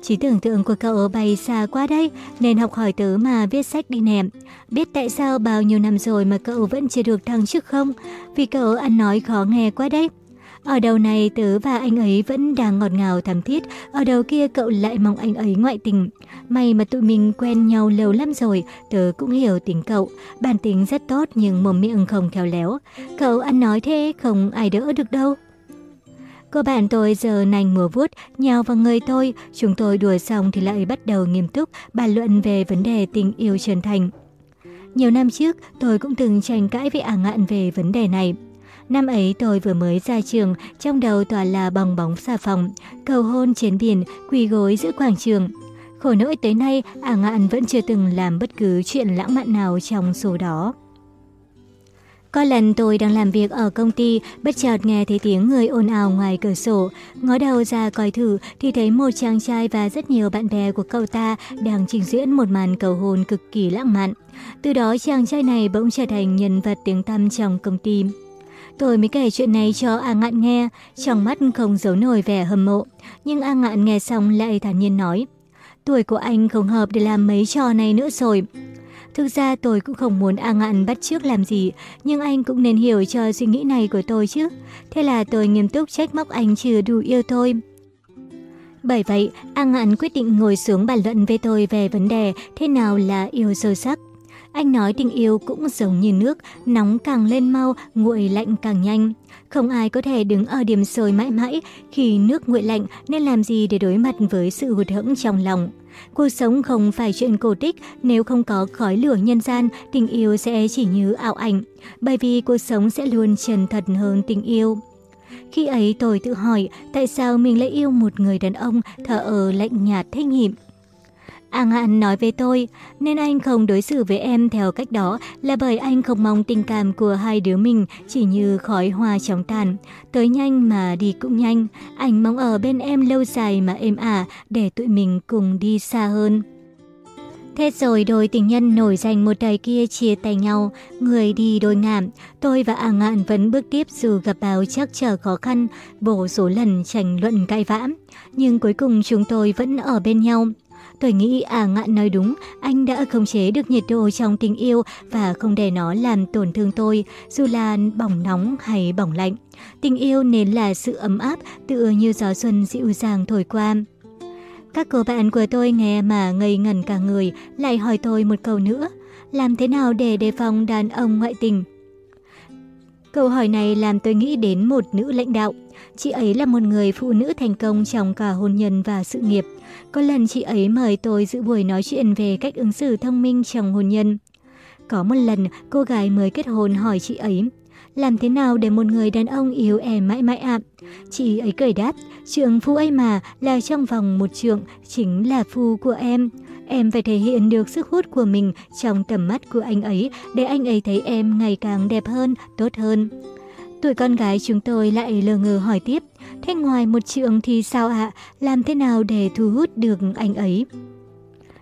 Chỉ tưởng tượng của cậu bay xa quá đây, nên học hỏi tớ mà viết sách đi nèm. Biết tại sao bao nhiêu năm rồi mà cậu vẫn chưa được thăng chức không? Vì cậu ăn nói khó nghe quá đấy. Ở đầu này tớ và anh ấy vẫn đang ngọt ngào thắm thiết, ở đầu kia cậu lại mong anh ấy ngoại tình. May mà tụi mình quen nhau lâu lắm rồi, tớ cũng hiểu tính cậu. Bản tính rất tốt nhưng mồm miệng không khéo léo. Cậu ăn nói thế không ai đỡ được đâu. Cô bạn tôi giờ nành múa vuốt, nhào vào người tôi. Chúng tôi đùa xong thì lại bắt đầu nghiêm túc bàn luận về vấn đề tình yêu chân thành. Nhiều năm trước, tôi cũng từng tranh cãi với ả à ngạn về vấn đề này. Năm ấy tôi vừa mới ra trường, trong đầu toàn là bong bóng xà phòng, cầu hôn trên biển, quỳ gối giữa quảng trường. Khổ nỗi tới nay, Ả Ngạn vẫn chưa từng làm bất cứ chuyện lãng mạn nào trong số đó. Có lần tôi đang làm việc ở công ty, bất chợt nghe thấy tiếng người ồn ào ngoài cửa sổ. Ngó đầu ra coi thử thì thấy một chàng trai và rất nhiều bạn bè của cậu ta đang trình diễn một màn cầu hôn cực kỳ lãng mạn. Từ đó chàng trai này bỗng trở thành nhân vật tiếng tăm trong công ty. Tôi mới kể chuyện này cho A Ngạn nghe, trong mắt không giấu nổi vẻ hâm mộ. Nhưng A Ngạn nghe xong lại thản nhiên nói, tuổi của anh không hợp để làm mấy trò này nữa rồi. Thực ra tôi cũng không muốn A Ngạn bắt trước làm gì, nhưng anh cũng nên hiểu cho suy nghĩ này của tôi chứ. Thế là tôi nghiêm túc trách móc anh chưa đủ yêu thôi. Bởi vậy, A Ngạn quyết định ngồi xuống bàn luận với tôi về vấn đề thế nào là yêu sâu sắc. Anh nói tình yêu cũng giống như nước, nóng càng lên mau, nguội lạnh càng nhanh. Không ai có thể đứng ở điểm sôi mãi mãi khi nước nguội lạnh nên làm gì để đối mặt với sự hụt hẫng trong lòng. Cuộc sống không phải chuyện cổ tích, nếu không có khói lửa nhân gian, tình yêu sẽ chỉ như ảo ảnh, bởi vì cuộc sống sẽ luôn chân thật hơn tình yêu. Khi ấy tôi tự hỏi tại sao mình lại yêu một người đàn ông thở ở lạnh nhạt thế nhịp. An Hạn nói với tôi, nên anh không đối xử với em theo cách đó là bởi anh không mong tình cảm của hai đứa mình chỉ như khói hoa chóng tàn. Tới nhanh mà đi cũng nhanh, anh mong ở bên em lâu dài mà êm ả để tụi mình cùng đi xa hơn. Thế rồi đôi tình nhân nổi danh một đời kia chia tay nhau, người đi đôi ngảm. Tôi và A à Ngạn vẫn bước tiếp dù gặp báo chắc trở khó khăn, bổ số lần tranh luận cãi vã. Nhưng cuối cùng chúng tôi vẫn ở bên nhau. Tôi nghĩ à ngạn nói đúng, anh đã khống chế được nhiệt độ trong tình yêu và không để nó làm tổn thương tôi, dù là bỏng nóng hay bỏng lạnh. Tình yêu nên là sự ấm áp, tựa như gió xuân dịu dàng thổi qua. Các cô bạn của tôi nghe mà ngây ngẩn cả người, lại hỏi tôi một câu nữa. Làm thế nào để đề phòng đàn ông ngoại tình? Câu hỏi này làm tôi nghĩ đến một nữ lãnh đạo. Chị ấy là một người phụ nữ thành công trong cả hôn nhân và sự nghiệp. Có lần chị ấy mời tôi dự buổi nói chuyện về cách ứng xử thông minh trong hôn nhân. Có một lần, cô gái mới kết hôn hỏi chị ấy, làm thế nào để một người đàn ông yếu em mãi mãi ạ? Chị ấy cười đáp, trượng phu ấy mà là trong vòng một trượng chính là phu của em. Em phải thể hiện được sức hút của mình trong tầm mắt của anh ấy để anh ấy thấy em ngày càng đẹp hơn, tốt hơn. Tụi con gái chúng tôi lại lờ ngờ hỏi tiếp, thế ngoài một trường thì sao ạ, làm thế nào để thu hút được anh ấy?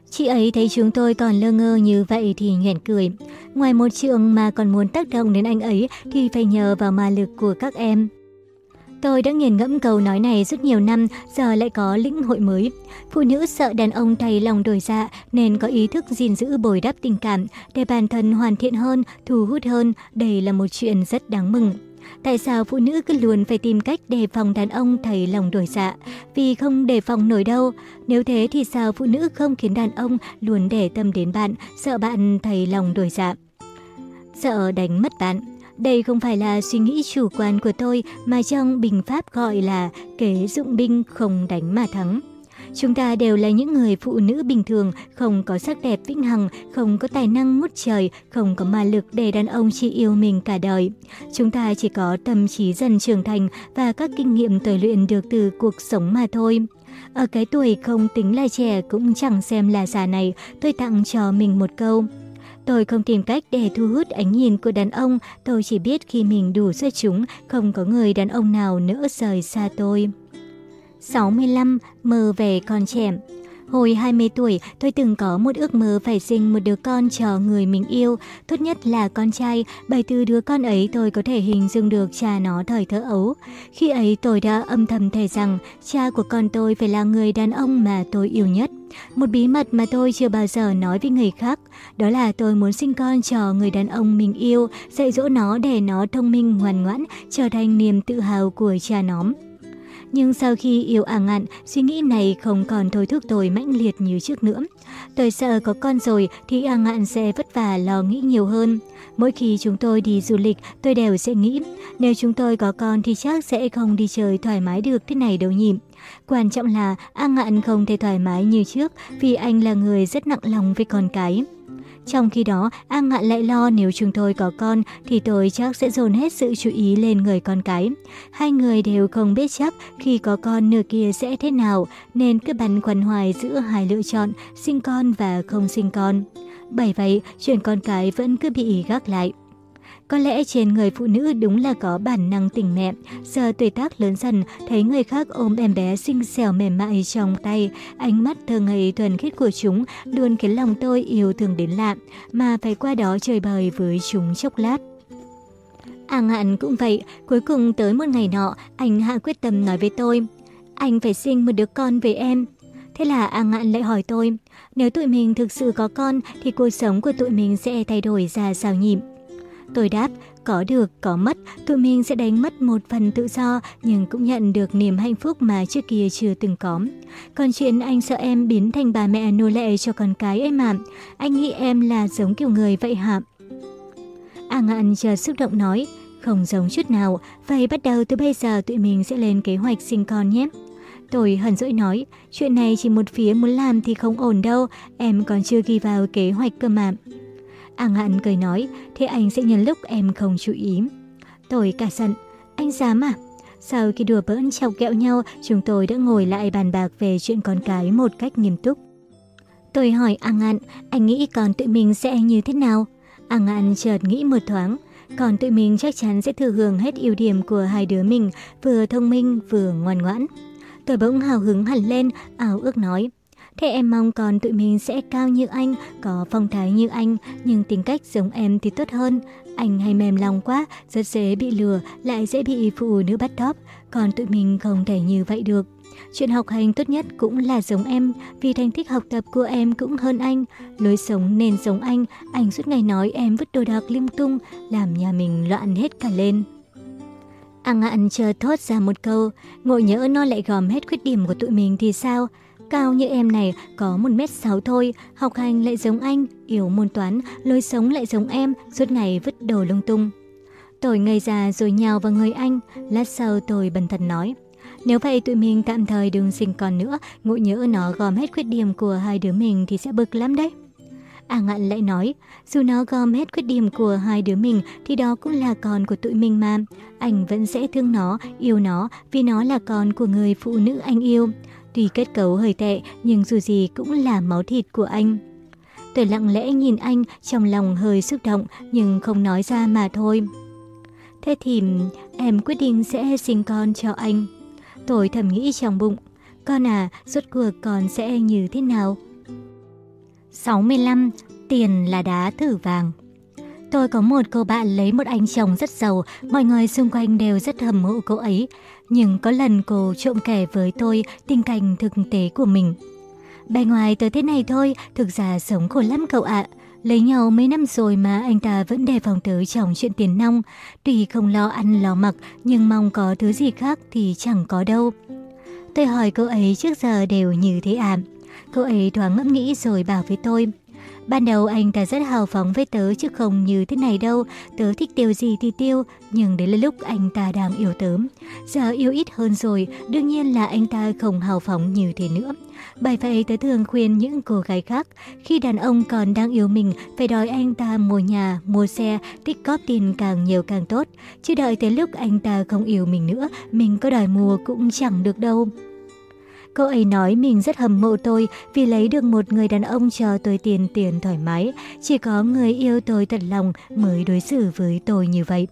Chị ấy thấy chúng tôi còn lơ ngơ như vậy thì nhẹn cười. Ngoài một trường mà còn muốn tác động đến anh ấy thì phải nhờ vào ma lực của các em. Tôi đã nghiền ngẫm câu nói này rất nhiều năm, giờ lại có lĩnh hội mới. Phụ nữ sợ đàn ông thay lòng đổi dạ nên có ý thức gìn giữ bồi đắp tình cảm để bản thân hoàn thiện hơn, thu hút hơn. Đây là một chuyện rất đáng mừng. Tại sao phụ nữ cứ luôn phải tìm cách đề phòng đàn ông thay lòng đổi dạ? Vì không đề phòng nổi đâu. Nếu thế thì sao phụ nữ không khiến đàn ông luôn để tâm đến bạn, sợ bạn thay lòng đổi dạ? Sợ đánh mất bạn. Đây không phải là suy nghĩ chủ quan của tôi mà trong Bình Pháp gọi là kế dụng binh không đánh mà thắng. Chúng ta đều là những người phụ nữ bình thường, không có sắc đẹp vĩnh hằng, không có tài năng ngút trời, không có ma lực để đàn ông chỉ yêu mình cả đời. Chúng ta chỉ có tâm trí dần trưởng thành và các kinh nghiệm tôi luyện được từ cuộc sống mà thôi. Ở cái tuổi không tính là trẻ cũng chẳng xem là già này, tôi tặng cho mình một câu – Tôi không tìm cách để thu hút ánh nhìn của đàn ông, tôi chỉ biết khi mình đủ xuất chúng, không có người đàn ông nào nỡ rời xa tôi. 65. Mơ về con trẻ Hồi 20 tuổi, tôi từng có một ước mơ phải sinh một đứa con cho người mình yêu, tốt nhất là con trai, bởi từ đứa con ấy tôi có thể hình dung được cha nó thời thơ ấu. Khi ấy tôi đã âm thầm thề rằng cha của con tôi phải là người đàn ông mà tôi yêu nhất. Một bí mật mà tôi chưa bao giờ nói với người khác, đó là tôi muốn sinh con cho người đàn ông mình yêu, dạy dỗ nó để nó thông minh ngoan ngoãn, trở thành niềm tự hào của cha nóm. Nhưng sau khi yêu à ngạn, suy nghĩ này không còn thôi thúc tôi mãnh liệt như trước nữa. Tôi sợ có con rồi thì à ngạn sẽ vất vả lo nghĩ nhiều hơn. Mỗi khi chúng tôi đi du lịch, tôi đều sẽ nghĩ, nếu chúng tôi có con thì chắc sẽ không đi chơi thoải mái được thế này đâu nhỉ. Quan trọng là A Ngạn không thể thoải mái như trước vì anh là người rất nặng lòng với con cái. Trong khi đó, an Ngạn lại lo nếu chúng tôi có con thì tôi chắc sẽ dồn hết sự chú ý lên người con cái. Hai người đều không biết chắc khi có con nửa kia sẽ thế nào, nên cứ băn khoăn hoài giữa hai lựa chọn sinh con và không sinh con. Bởi vậy, chuyện con cái vẫn cứ bị gác lại. Có lẽ trên người phụ nữ đúng là có bản năng tình mẹ. Giờ tuổi tác lớn dần, thấy người khác ôm em bé xinh xẻo mềm mại trong tay, ánh mắt thơ ngây thuần khiết của chúng luôn khiến lòng tôi yêu thương đến lạ, mà phải qua đó chơi bời với chúng chốc lát. A à Ngạn cũng vậy, cuối cùng tới một ngày nọ, anh hạ quyết tâm nói với tôi, anh phải sinh một đứa con về em. Thế là A Ngạn lại hỏi tôi, nếu tụi mình thực sự có con thì cuộc sống của tụi mình sẽ thay đổi ra sao nhịp. Tôi đáp, có được, có mất, tụi mình sẽ đánh mất một phần tự do nhưng cũng nhận được niềm hạnh phúc mà trước kia chưa từng có. Còn chuyện anh sợ em biến thành bà mẹ nô lệ cho con cái ấy mà, anh nghĩ em là giống kiểu người vậy hả? A Ngạn chờ xúc động nói, không giống chút nào, vậy bắt đầu từ bây giờ tụi mình sẽ lên kế hoạch sinh con nhé. Tôi hờn dỗi nói, chuyện này chỉ một phía muốn làm thì không ổn đâu, em còn chưa ghi vào kế hoạch cơ mà. À, A Ngạn cười nói, thế anh sẽ nhân lúc em không chú ý. Tôi cả giận, anh dám à? Sau khi đùa bỡn chọc kẹo nhau, chúng tôi đã ngồi lại bàn bạc về chuyện con cái một cách nghiêm túc. Tôi hỏi A Ngạn, anh nghĩ con tự mình sẽ như thế nào? A Ngạn chợt nghĩ một thoáng, còn tự mình chắc chắn sẽ thừa hưởng hết ưu điểm của hai đứa mình, vừa thông minh vừa ngoan ngoãn. Tôi bỗng hào hứng hẳn lên, ảo ước nói. Thế em mong còn tụi mình sẽ cao như anh, có phong thái như anh, nhưng tính cách giống em thì tốt hơn. Anh hay mềm lòng quá, rất dễ bị lừa, lại dễ bị phụ nữ bắt thóp. Còn tụi mình không thể như vậy được. Chuyện học hành tốt nhất cũng là giống em, vì thành tích học tập của em cũng hơn anh. Lối sống nên giống anh, anh suốt ngày nói em vứt đồ đạc lim tung, làm nhà mình loạn hết cả lên. Ăn ăn chờ thốt ra một câu, ngộ nhỡ nó lại gòm hết khuyết điểm của tụi mình thì sao? Cao như em này có 1m6 thôi, học hành lại giống anh, yếu môn toán, lối sống lại giống em, suốt ngày vứt đồ lung tung. Tôi ngây ra rồi nhào vào người anh, lát sau tôi bần thần nói. Nếu vậy tụi mình tạm thời đừng sinh con nữa, ngộ nhỡ nó gom hết khuyết điểm của hai đứa mình thì sẽ bực lắm đấy. À ngạn lại nói, dù nó gom hết khuyết điểm của hai đứa mình thì đó cũng là con của tụi mình mà. Anh vẫn sẽ thương nó, yêu nó vì nó là con của người phụ nữ anh yêu. Tuy kết cấu hơi tệ, nhưng dù gì cũng là máu thịt của anh. Tôi lặng lẽ nhìn anh, trong lòng hơi xúc động, nhưng không nói ra mà thôi. Thế thì em quyết định sẽ sinh con cho anh. Tôi thầm nghĩ trong bụng, con à, rốt cuộc con sẽ như thế nào? 65. Tiền là đá thử vàng Tôi có một cô bạn lấy một anh chồng rất giàu, mọi người xung quanh đều rất hâm mộ cô ấy nhưng có lần cô trộm kể với tôi tình cảnh thực tế của mình. Bề ngoài tới thế này thôi, thực ra sống khổ lắm cậu ạ. Lấy nhau mấy năm rồi mà anh ta vẫn đề phòng tới trong chuyện tiền nong. Tuy không lo ăn lo mặc, nhưng mong có thứ gì khác thì chẳng có đâu. Tôi hỏi cô ấy trước giờ đều như thế ạ. Cô ấy thoáng ngẫm nghĩ rồi bảo với tôi, Ban đầu anh ta rất hào phóng với tớ chứ không như thế này đâu, tớ thích tiêu gì thì tiêu, nhưng đấy là lúc anh ta đang yêu tớ. Giờ yêu ít hơn rồi, đương nhiên là anh ta không hào phóng như thế nữa. Bởi vậy tớ thường khuyên những cô gái khác, khi đàn ông còn đang yêu mình, phải đòi anh ta mua nhà, mua xe, tích cóp tiền càng nhiều càng tốt. Chứ đợi tới lúc anh ta không yêu mình nữa, mình có đòi mua cũng chẳng được đâu. Cô ấy nói mình rất hâm mộ tôi vì lấy được một người đàn ông cho tôi tiền tiền thoải mái. Chỉ có người yêu tôi thật lòng mới đối xử với tôi như vậy.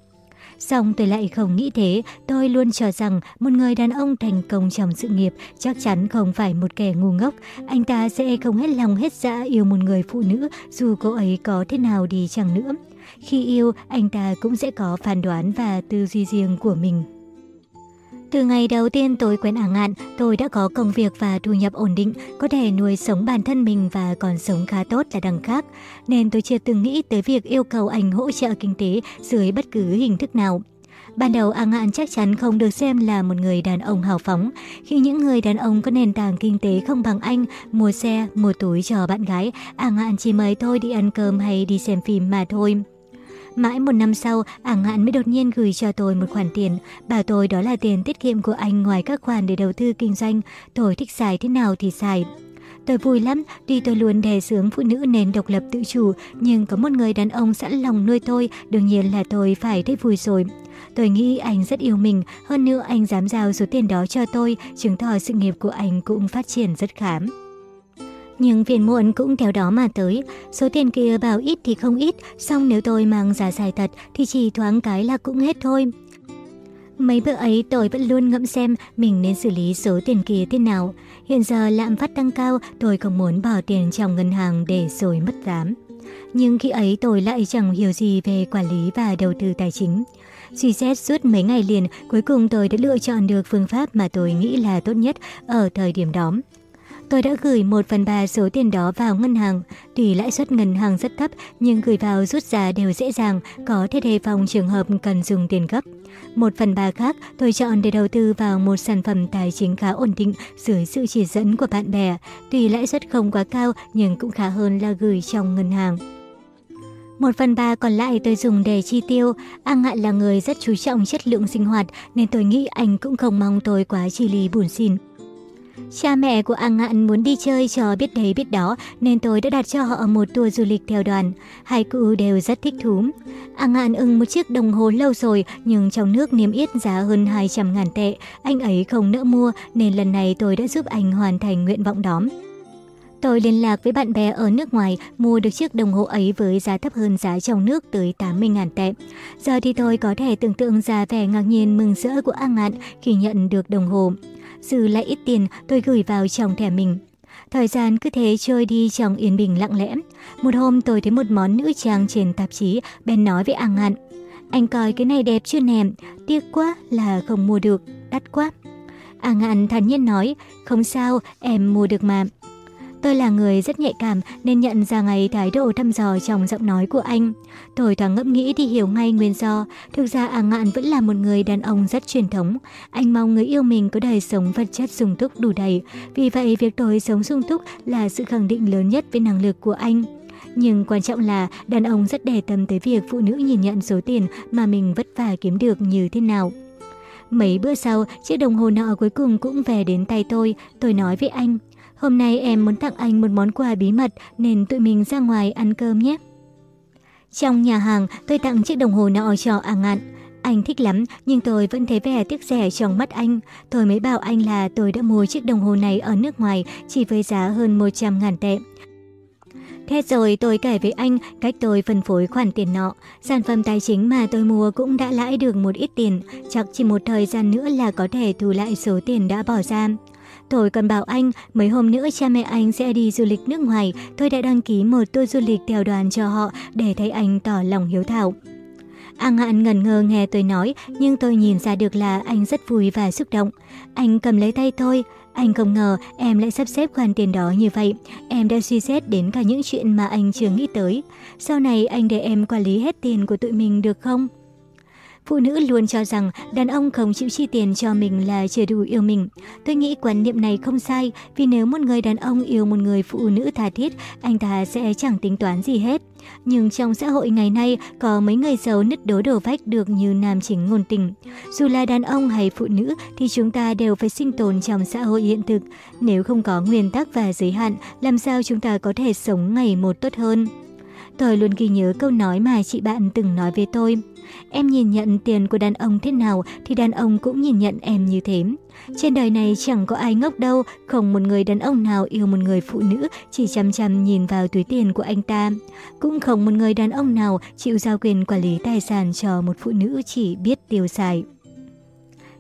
Xong tôi lại không nghĩ thế, tôi luôn cho rằng một người đàn ông thành công trong sự nghiệp chắc chắn không phải một kẻ ngu ngốc. Anh ta sẽ không hết lòng hết dạ yêu một người phụ nữ dù cô ấy có thế nào đi chăng nữa. Khi yêu, anh ta cũng sẽ có phán đoán và tư duy riêng của mình. Từ ngày đầu tiên tôi quen Ả Ngạn, tôi đã có công việc và thu nhập ổn định, có thể nuôi sống bản thân mình và còn sống khá tốt là đằng khác. Nên tôi chưa từng nghĩ tới việc yêu cầu anh hỗ trợ kinh tế dưới bất cứ hình thức nào. Ban đầu A Ngạn chắc chắn không được xem là một người đàn ông hào phóng. Khi những người đàn ông có nền tảng kinh tế không bằng anh, mua xe, mua túi cho bạn gái, A Ngạn chỉ mời tôi đi ăn cơm hay đi xem phim mà thôi. Mãi một năm sau, ả ngạn mới đột nhiên gửi cho tôi một khoản tiền. Bảo tôi đó là tiền tiết kiệm của anh ngoài các khoản để đầu tư kinh doanh. Tôi thích xài thế nào thì xài. Tôi vui lắm, tuy tôi luôn đề xướng phụ nữ nên độc lập tự chủ, nhưng có một người đàn ông sẵn lòng nuôi tôi, đương nhiên là tôi phải thấy vui rồi. Tôi nghĩ anh rất yêu mình, hơn nữa anh dám giao số tiền đó cho tôi, chứng tỏ sự nghiệp của anh cũng phát triển rất khám. Nhưng phiền muộn cũng theo đó mà tới. Số tiền kia bảo ít thì không ít, xong nếu tôi mang giả dài thật thì chỉ thoáng cái là cũng hết thôi. Mấy bữa ấy tôi vẫn luôn ngẫm xem mình nên xử lý số tiền kia thế nào. Hiện giờ lạm phát tăng cao, tôi không muốn bỏ tiền trong ngân hàng để rồi mất giá. Nhưng khi ấy tôi lại chẳng hiểu gì về quản lý và đầu tư tài chính. Suy xét suốt mấy ngày liền, cuối cùng tôi đã lựa chọn được phương pháp mà tôi nghĩ là tốt nhất ở thời điểm đó. Tôi đã gửi 1 phần 3 số tiền đó vào ngân hàng. Tùy lãi suất ngân hàng rất thấp, nhưng gửi vào rút ra đều dễ dàng, có thể đề phòng trường hợp cần dùng tiền gấp. 1 phần 3 khác tôi chọn để đầu tư vào một sản phẩm tài chính khá ổn định dưới sự chỉ dẫn của bạn bè. Tùy lãi suất không quá cao nhưng cũng khá hơn là gửi trong ngân hàng. Một phần ba còn lại tôi dùng để chi tiêu. An Ngạn là người rất chú trọng chất lượng sinh hoạt nên tôi nghĩ anh cũng không mong tôi quá chi lý buồn xin. Cha mẹ của An Ngạn muốn đi chơi cho biết đấy biết đó, nên tôi đã đặt cho họ một tour du lịch theo đoàn. Hai cụ đều rất thích thú. An Ngạn ưng một chiếc đồng hồ lâu rồi, nhưng trong nước niêm yết giá hơn 200 ngàn tệ. Anh ấy không nỡ mua, nên lần này tôi đã giúp anh hoàn thành nguyện vọng đó. Tôi liên lạc với bạn bè ở nước ngoài, mua được chiếc đồng hồ ấy với giá thấp hơn giá trong nước tới 80.000 tệ. Giờ thì tôi có thể tưởng tượng ra vẻ ngạc nhiên mừng rỡ của An Ngạn khi nhận được đồng hồ dư lại ít tiền tôi gửi vào trong thẻ mình. Thời gian cứ thế trôi đi trong yên bình lặng lẽ. Một hôm tôi thấy một món nữ trang trên tạp chí, bèn nói với An Ngạn. Anh coi cái này đẹp chưa nèm tiếc quá là không mua được, đắt quá. An Ngạn thản nhiên nói, không sao, em mua được mà. Tôi là người rất nhạy cảm nên nhận ra ngay thái độ thăm dò trong giọng nói của anh. Tôi thoáng ngẫm nghĩ thì hiểu ngay nguyên do. Thực ra A Ngạn vẫn là một người đàn ông rất truyền thống. Anh mong người yêu mình có đời sống vật chất sung túc đủ đầy. Vì vậy, việc tôi sống sung túc là sự khẳng định lớn nhất với năng lực của anh. Nhưng quan trọng là đàn ông rất đề tâm tới việc phụ nữ nhìn nhận số tiền mà mình vất vả kiếm được như thế nào. Mấy bữa sau, chiếc đồng hồ nọ cuối cùng cũng về đến tay tôi. Tôi nói với anh, Hôm nay em muốn tặng anh một món quà bí mật nên tụi mình ra ngoài ăn cơm nhé. Trong nhà hàng, tôi tặng chiếc đồng hồ nọ cho A à Ngạn. Anh thích lắm, nhưng tôi vẫn thấy vẻ tiếc rẻ trong mắt anh. Tôi mới bảo anh là tôi đã mua chiếc đồng hồ này ở nước ngoài chỉ với giá hơn 100 ngàn tệ. Thế rồi tôi kể với anh cách tôi phân phối khoản tiền nọ. Sản phẩm tài chính mà tôi mua cũng đã lãi được một ít tiền, chắc chỉ một thời gian nữa là có thể thu lại số tiền đã bỏ ra. Tôi còn bảo anh, mấy hôm nữa cha mẹ anh sẽ đi du lịch nước ngoài, tôi đã đăng ký một tour du lịch theo đoàn cho họ để thấy anh tỏ lòng hiếu thảo. An Hạn ngẩn ngơ nghe tôi nói, nhưng tôi nhìn ra được là anh rất vui và xúc động. Anh cầm lấy tay tôi, anh không ngờ em lại sắp xếp khoản tiền đó như vậy. Em đã suy xét đến cả những chuyện mà anh chưa nghĩ tới. Sau này anh để em quản lý hết tiền của tụi mình được không? Phụ nữ luôn cho rằng đàn ông không chịu chi tiền cho mình là chưa đủ yêu mình. Tôi nghĩ quan niệm này không sai, vì nếu một người đàn ông yêu một người phụ nữ tha thiết, anh ta sẽ chẳng tính toán gì hết. Nhưng trong xã hội ngày nay, có mấy người giàu nứt đố đổ vách được như nam chính ngôn tình. Dù là đàn ông hay phụ nữ thì chúng ta đều phải sinh tồn trong xã hội hiện thực. Nếu không có nguyên tắc và giới hạn, làm sao chúng ta có thể sống ngày một tốt hơn? Tôi luôn ghi nhớ câu nói mà chị bạn từng nói với tôi. Em nhìn nhận tiền của đàn ông thế nào thì đàn ông cũng nhìn nhận em như thế. Trên đời này chẳng có ai ngốc đâu, không một người đàn ông nào yêu một người phụ nữ chỉ chăm chăm nhìn vào túi tiền của anh ta. Cũng không một người đàn ông nào chịu giao quyền quản lý tài sản cho một phụ nữ chỉ biết tiêu xài.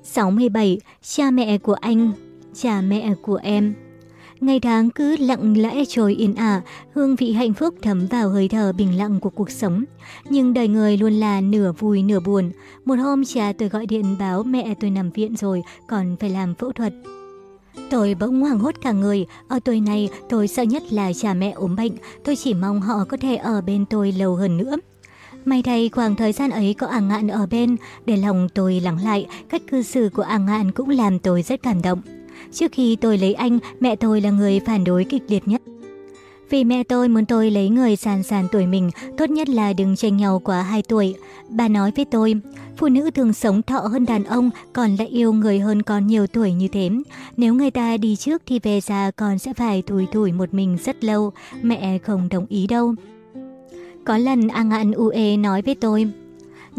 67. Cha mẹ của anh, cha mẹ của em Ngày tháng cứ lặng lẽ trôi yên ả, hương vị hạnh phúc thấm vào hơi thở bình lặng của cuộc sống. Nhưng đời người luôn là nửa vui nửa buồn. Một hôm cha tôi gọi điện báo mẹ tôi nằm viện rồi, còn phải làm phẫu thuật. Tôi bỗng hoảng hốt cả người, ở tuổi này tôi sợ nhất là cha mẹ ốm bệnh, tôi chỉ mong họ có thể ở bên tôi lâu hơn nữa. May thay khoảng thời gian ấy có A Ngạn ở bên, để lòng tôi lắng lại, cách cư xử của A Ngạn cũng làm tôi rất cảm động. Trước khi tôi lấy anh, mẹ tôi là người phản đối kịch liệt nhất. Vì mẹ tôi muốn tôi lấy người sàn sàn tuổi mình, tốt nhất là đừng tranh nhau quá 2 tuổi. Bà nói với tôi, phụ nữ thường sống thọ hơn đàn ông, còn lại yêu người hơn con nhiều tuổi như thế. Nếu người ta đi trước thì về già con sẽ phải tủi tủi một mình rất lâu. Mẹ không đồng ý đâu. Có lần Ang An Ue nói với tôi,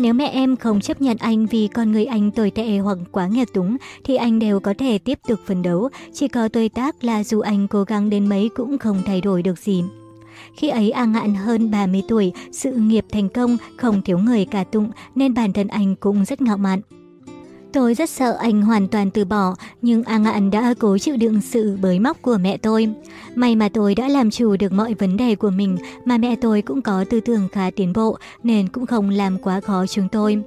nếu mẹ em không chấp nhận anh vì con người anh tồi tệ hoặc quá nghèo túng, thì anh đều có thể tiếp tục phấn đấu. Chỉ có tôi tác là dù anh cố gắng đến mấy cũng không thay đổi được gì. Khi ấy A Ngạn hơn 30 tuổi, sự nghiệp thành công, không thiếu người cả tụng nên bản thân anh cũng rất ngạo mạn. Tôi rất sợ anh hoàn toàn từ bỏ, nhưng Angan đã cố chịu đựng sự bới móc của mẹ tôi. May mà tôi đã làm chủ được mọi vấn đề của mình, mà mẹ tôi cũng có tư tưởng khá tiến bộ, nên cũng không làm quá khó chúng tôi.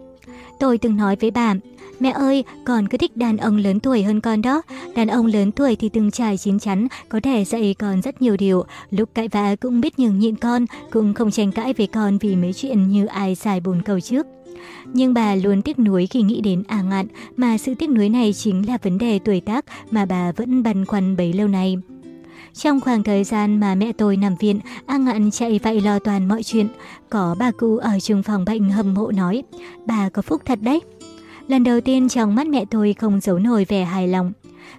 Tôi từng nói với bà, Mẹ ơi, con cứ thích đàn ông lớn tuổi hơn con đó. Đàn ông lớn tuổi thì từng trải chín chắn, có thể dạy con rất nhiều điều. Lúc cãi vã cũng biết nhường nhịn con, cũng không tranh cãi với con vì mấy chuyện như ai xài bồn cầu trước. Nhưng bà luôn tiếc nuối khi nghĩ đến A Ngạn, mà sự tiếc nuối này chính là vấn đề tuổi tác mà bà vẫn băn khoăn bấy lâu nay. Trong khoảng thời gian mà mẹ tôi nằm viện, A Ngạn chạy vậy lo toàn mọi chuyện. Có bà cụ ở trường phòng bệnh hâm mộ nói, bà có phúc thật đấy. Lần đầu tiên trong mắt mẹ tôi không giấu nổi vẻ hài lòng.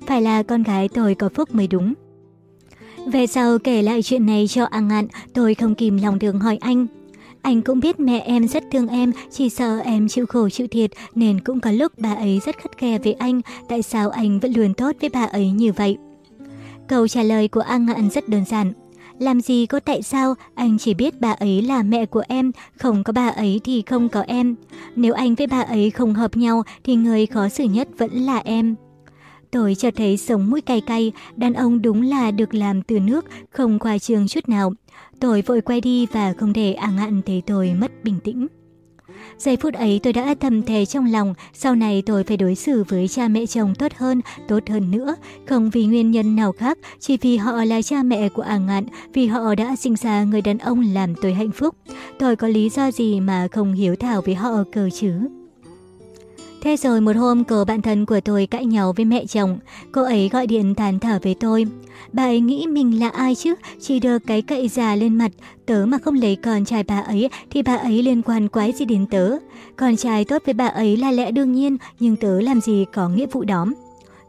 Phải là con gái tôi có phúc mới đúng. Về sau kể lại chuyện này cho A Ngạn, tôi không kìm lòng được hỏi anh, anh cũng biết mẹ em rất thương em, chỉ sợ em chịu khổ chịu thiệt nên cũng có lúc bà ấy rất khắt khe với anh, tại sao anh vẫn luôn tốt với bà ấy như vậy? Câu trả lời của A Ngạn rất đơn giản. Làm gì có tại sao, anh chỉ biết bà ấy là mẹ của em, không có bà ấy thì không có em. Nếu anh với bà ấy không hợp nhau thì người khó xử nhất vẫn là em. Tôi chợt thấy sống mũi cay cay, đàn ông đúng là được làm từ nước, không khoa trương chút nào. Tôi vội quay đi và không để ảng ngạn thấy tôi mất bình tĩnh. Giây phút ấy tôi đã thầm thề trong lòng, sau này tôi phải đối xử với cha mẹ chồng tốt hơn, tốt hơn nữa, không vì nguyên nhân nào khác, chỉ vì họ là cha mẹ của Ả Ngạn, vì họ đã sinh ra người đàn ông làm tôi hạnh phúc. Tôi có lý do gì mà không hiếu thảo với họ cơ chứ? Thế rồi một hôm cờ bạn thân của tôi cãi nhau với mẹ chồng, cô ấy gọi điện than thở với tôi. Bà ấy nghĩ mình là ai chứ? Chỉ đưa cái cậy già lên mặt. Tớ mà không lấy con trai bà ấy thì bà ấy liên quan quái gì đến tớ. Con trai tốt với bà ấy là lẽ đương nhiên, nhưng tớ làm gì có nghĩa vụ đóm.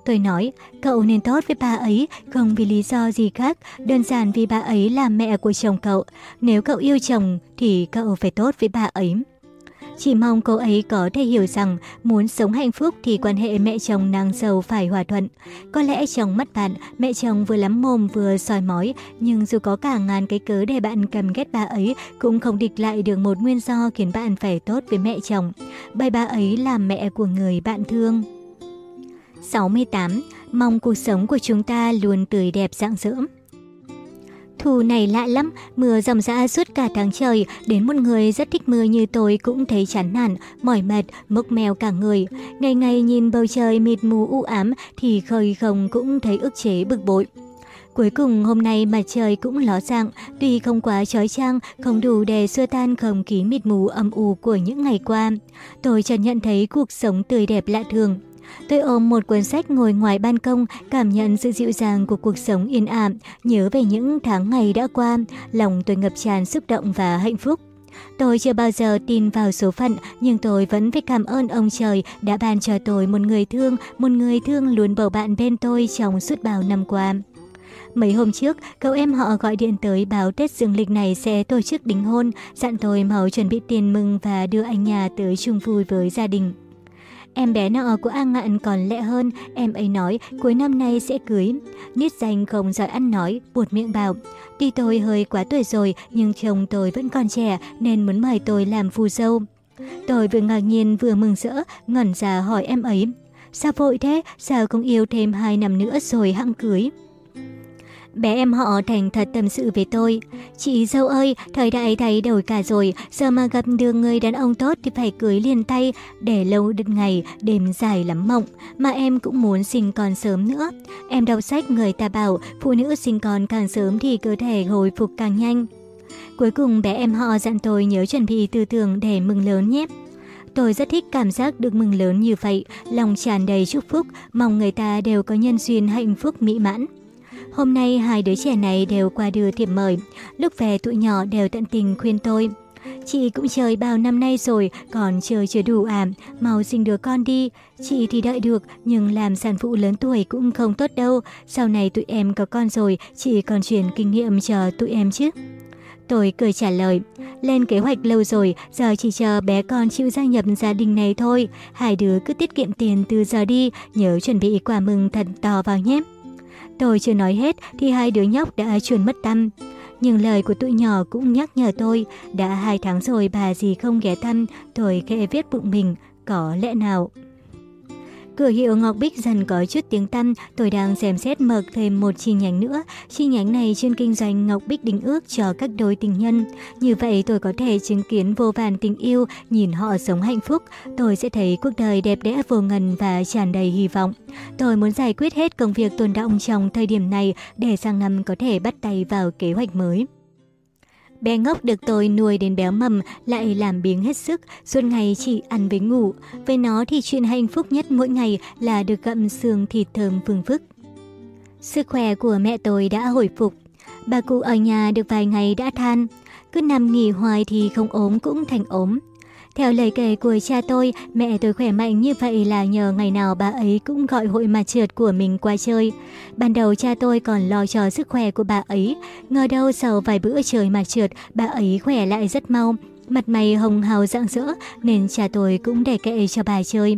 Tôi nói, cậu nên tốt với bà ấy, không vì lý do gì khác, đơn giản vì bà ấy là mẹ của chồng cậu. Nếu cậu yêu chồng thì cậu phải tốt với bà ấy. Chỉ mong cô ấy có thể hiểu rằng muốn sống hạnh phúc thì quan hệ mẹ chồng nàng giàu phải hòa thuận. Có lẽ chồng mất bạn, mẹ chồng vừa lắm mồm vừa soi mói, nhưng dù có cả ngàn cái cớ để bạn cầm ghét bà ấy cũng không địch lại được một nguyên do khiến bạn phải tốt với mẹ chồng. Bởi bà ấy là mẹ của người bạn thương. 68. Mong cuộc sống của chúng ta luôn tươi đẹp rạng rỡ. Thù này lạ lắm, mưa ròng rã suốt cả tháng trời, đến một người rất thích mưa như tôi cũng thấy chán nản, mỏi mệt, mốc mèo cả người. Ngày ngày nhìn bầu trời mịt mù u ám thì khơi không cũng thấy ức chế bực bội. Cuối cùng hôm nay mặt trời cũng ló dạng, tuy không quá chói chang, không đủ để xua tan không khí mịt mù âm u của những ngày qua. Tôi chợt nhận thấy cuộc sống tươi đẹp lạ thường. Tôi ôm một cuốn sách ngồi ngoài ban công, cảm nhận sự dịu dàng của cuộc sống yên ảm, nhớ về những tháng ngày đã qua, lòng tôi ngập tràn xúc động và hạnh phúc. Tôi chưa bao giờ tin vào số phận, nhưng tôi vẫn phải cảm ơn ông trời đã ban cho tôi một người thương, một người thương luôn bầu bạn bên tôi trong suốt bao năm qua. Mấy hôm trước, cậu em họ gọi điện tới báo Tết Dương Lịch này sẽ tổ chức đính hôn, dặn tôi mau chuẩn bị tiền mừng và đưa anh nhà tới chung vui với gia đình. Em bé nọ của A Ngạn còn lẹ hơn, em ấy nói cuối năm nay sẽ cưới. Nít danh không giỏi ăn nói, buột miệng bảo. Tuy tôi hơi quá tuổi rồi, nhưng chồng tôi vẫn còn trẻ nên muốn mời tôi làm phù dâu. Tôi vừa ngạc nhiên vừa mừng rỡ, ngẩn ra hỏi em ấy. Sao vội thế, sao không yêu thêm hai năm nữa rồi hăng cưới? Bé em họ thành thật tâm sự với tôi. Chị dâu ơi, thời đại thay đổi cả rồi, giờ mà gặp được người đàn ông tốt thì phải cưới liền tay, để lâu đứt ngày, đêm dài lắm mộng. Mà em cũng muốn sinh con sớm nữa. Em đọc sách người ta bảo, phụ nữ sinh con càng sớm thì cơ thể hồi phục càng nhanh. Cuối cùng bé em họ dặn tôi nhớ chuẩn bị tư tưởng để mừng lớn nhé. Tôi rất thích cảm giác được mừng lớn như vậy, lòng tràn đầy chúc phúc, mong người ta đều có nhân duyên hạnh phúc mỹ mãn. Hôm nay hai đứa trẻ này đều qua đưa thiệp mời, lúc về tụi nhỏ đều tận tình khuyên tôi. Chị cũng chơi bao năm nay rồi, còn chơi chưa đủ à, mau sinh đứa con đi. Chị thì đợi được, nhưng làm sản phụ lớn tuổi cũng không tốt đâu. Sau này tụi em có con rồi, chị còn truyền kinh nghiệm chờ tụi em chứ. Tôi cười trả lời, lên kế hoạch lâu rồi, giờ chỉ chờ bé con chịu gia nhập gia đình này thôi. Hai đứa cứ tiết kiệm tiền từ giờ đi, nhớ chuẩn bị quà mừng thật to vào nhé. Tôi chưa nói hết thì hai đứa nhóc đã chuồn mất tâm. Nhưng lời của tụi nhỏ cũng nhắc nhở tôi, đã hai tháng rồi bà gì không ghé thăm, tôi khẽ viết bụng mình, có lẽ nào Cửa hiệu Ngọc Bích dần có chút tiếng tăm, tôi đang xem xét mở thêm một chi nhánh nữa. Chi nhánh này chuyên kinh doanh Ngọc Bích đính ước cho các đôi tình nhân. Như vậy tôi có thể chứng kiến vô vàn tình yêu, nhìn họ sống hạnh phúc. Tôi sẽ thấy cuộc đời đẹp đẽ vô ngần và tràn đầy hy vọng. Tôi muốn giải quyết hết công việc tồn động trong thời điểm này để sang năm có thể bắt tay vào kế hoạch mới. Bé ngốc được tôi nuôi đến béo mầm lại làm biếng hết sức, suốt ngày chỉ ăn với ngủ. Với nó thì chuyện hạnh phúc nhất mỗi ngày là được gặm xương thịt thơm phương phức. Sức khỏe của mẹ tôi đã hồi phục. Bà cụ ở nhà được vài ngày đã than. Cứ nằm nghỉ hoài thì không ốm cũng thành ốm. Theo lời kể của cha tôi, mẹ tôi khỏe mạnh như vậy là nhờ ngày nào bà ấy cũng gọi hội mặt trượt của mình qua chơi. Ban đầu cha tôi còn lo cho sức khỏe của bà ấy, ngờ đâu sau vài bữa chơi mặt trượt, bà ấy khỏe lại rất mau. Mặt mày hồng hào rạng rỡ nên cha tôi cũng để kệ cho bà chơi.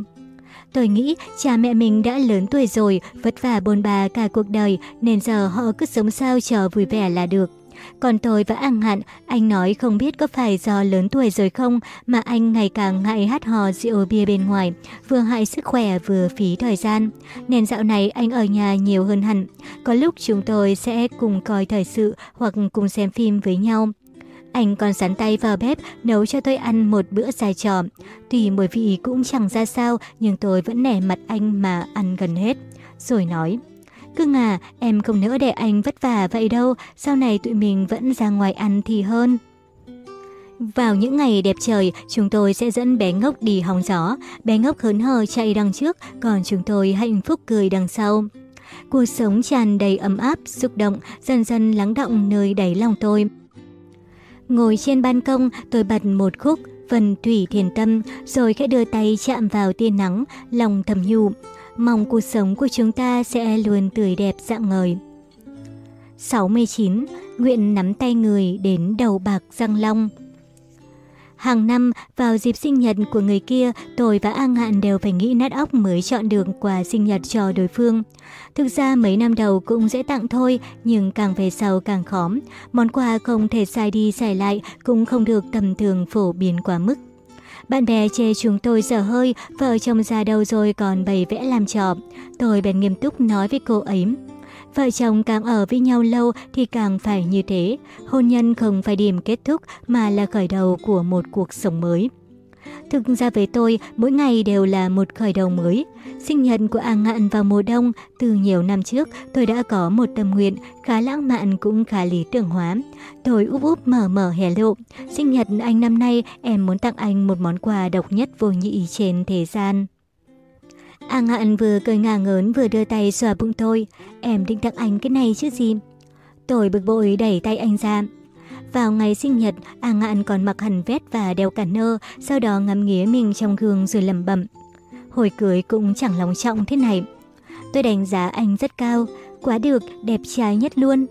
Tôi nghĩ cha mẹ mình đã lớn tuổi rồi, vất vả bôn ba cả cuộc đời nên giờ họ cứ sống sao cho vui vẻ là được. Còn tôi và An Hạn, anh nói không biết có phải do lớn tuổi rồi không mà anh ngày càng ngại hát hò rượu bia bên ngoài, vừa hại sức khỏe vừa phí thời gian. Nên dạo này anh ở nhà nhiều hơn hẳn. Có lúc chúng tôi sẽ cùng coi thời sự hoặc cùng xem phim với nhau. Anh còn sắn tay vào bếp nấu cho tôi ăn một bữa dài trò. Tuy mùi vị cũng chẳng ra sao nhưng tôi vẫn nẻ mặt anh mà ăn gần hết. Rồi nói... Cưng à, em không nỡ để anh vất vả vậy đâu, sau này tụi mình vẫn ra ngoài ăn thì hơn. Vào những ngày đẹp trời, chúng tôi sẽ dẫn bé ngốc đi hóng gió. Bé ngốc hớn hở chạy đằng trước, còn chúng tôi hạnh phúc cười đằng sau. Cuộc sống tràn đầy ấm áp, xúc động, dần dần lắng động nơi đáy lòng tôi. Ngồi trên ban công, tôi bật một khúc phần Thủy Thiền Tâm, rồi khẽ đưa tay chạm vào tiên nắng, lòng thầm nhủ. Mong cuộc sống của chúng ta sẽ luôn tươi đẹp dạng ngời. 69. Nguyện nắm tay người đến đầu bạc răng long Hàng năm, vào dịp sinh nhật của người kia, tôi và An Hạn đều phải nghĩ nát óc mới chọn được quà sinh nhật cho đối phương. Thực ra mấy năm đầu cũng dễ tặng thôi, nhưng càng về sau càng khó. Món quà không thể sai đi sai lại, cũng không được tầm thường phổ biến quá mức. Bạn bè chê chúng tôi dở hơi, vợ chồng già đâu rồi còn bày vẽ làm trò. Tôi bèn nghiêm túc nói với cô ấy. Vợ chồng càng ở với nhau lâu thì càng phải như thế. Hôn nhân không phải điểm kết thúc mà là khởi đầu của một cuộc sống mới. Thực ra với tôi, mỗi ngày đều là một khởi đầu mới. Sinh nhật của A Ngạn vào mùa đông, từ nhiều năm trước, tôi đã có một tâm nguyện khá lãng mạn cũng khá lý tưởng hóa. Tôi úp úp mở mở hé lộ. Sinh nhật anh năm nay, em muốn tặng anh một món quà độc nhất vô nhị trên thế gian. A Ngạn vừa cười ngả ngớn vừa đưa tay xòa bụng tôi. Em định tặng anh cái này chứ gì? Tôi bực bội đẩy tay anh ra. Vào ngày sinh nhật, A Ngạn còn mặc hẳn vét và đeo cả nơ, sau đó ngắm nghía mình trong gương rồi lẩm bẩm. Hồi cưới cũng chẳng lòng trọng thế này. Tôi đánh giá anh rất cao, quá được, đẹp trai nhất luôn.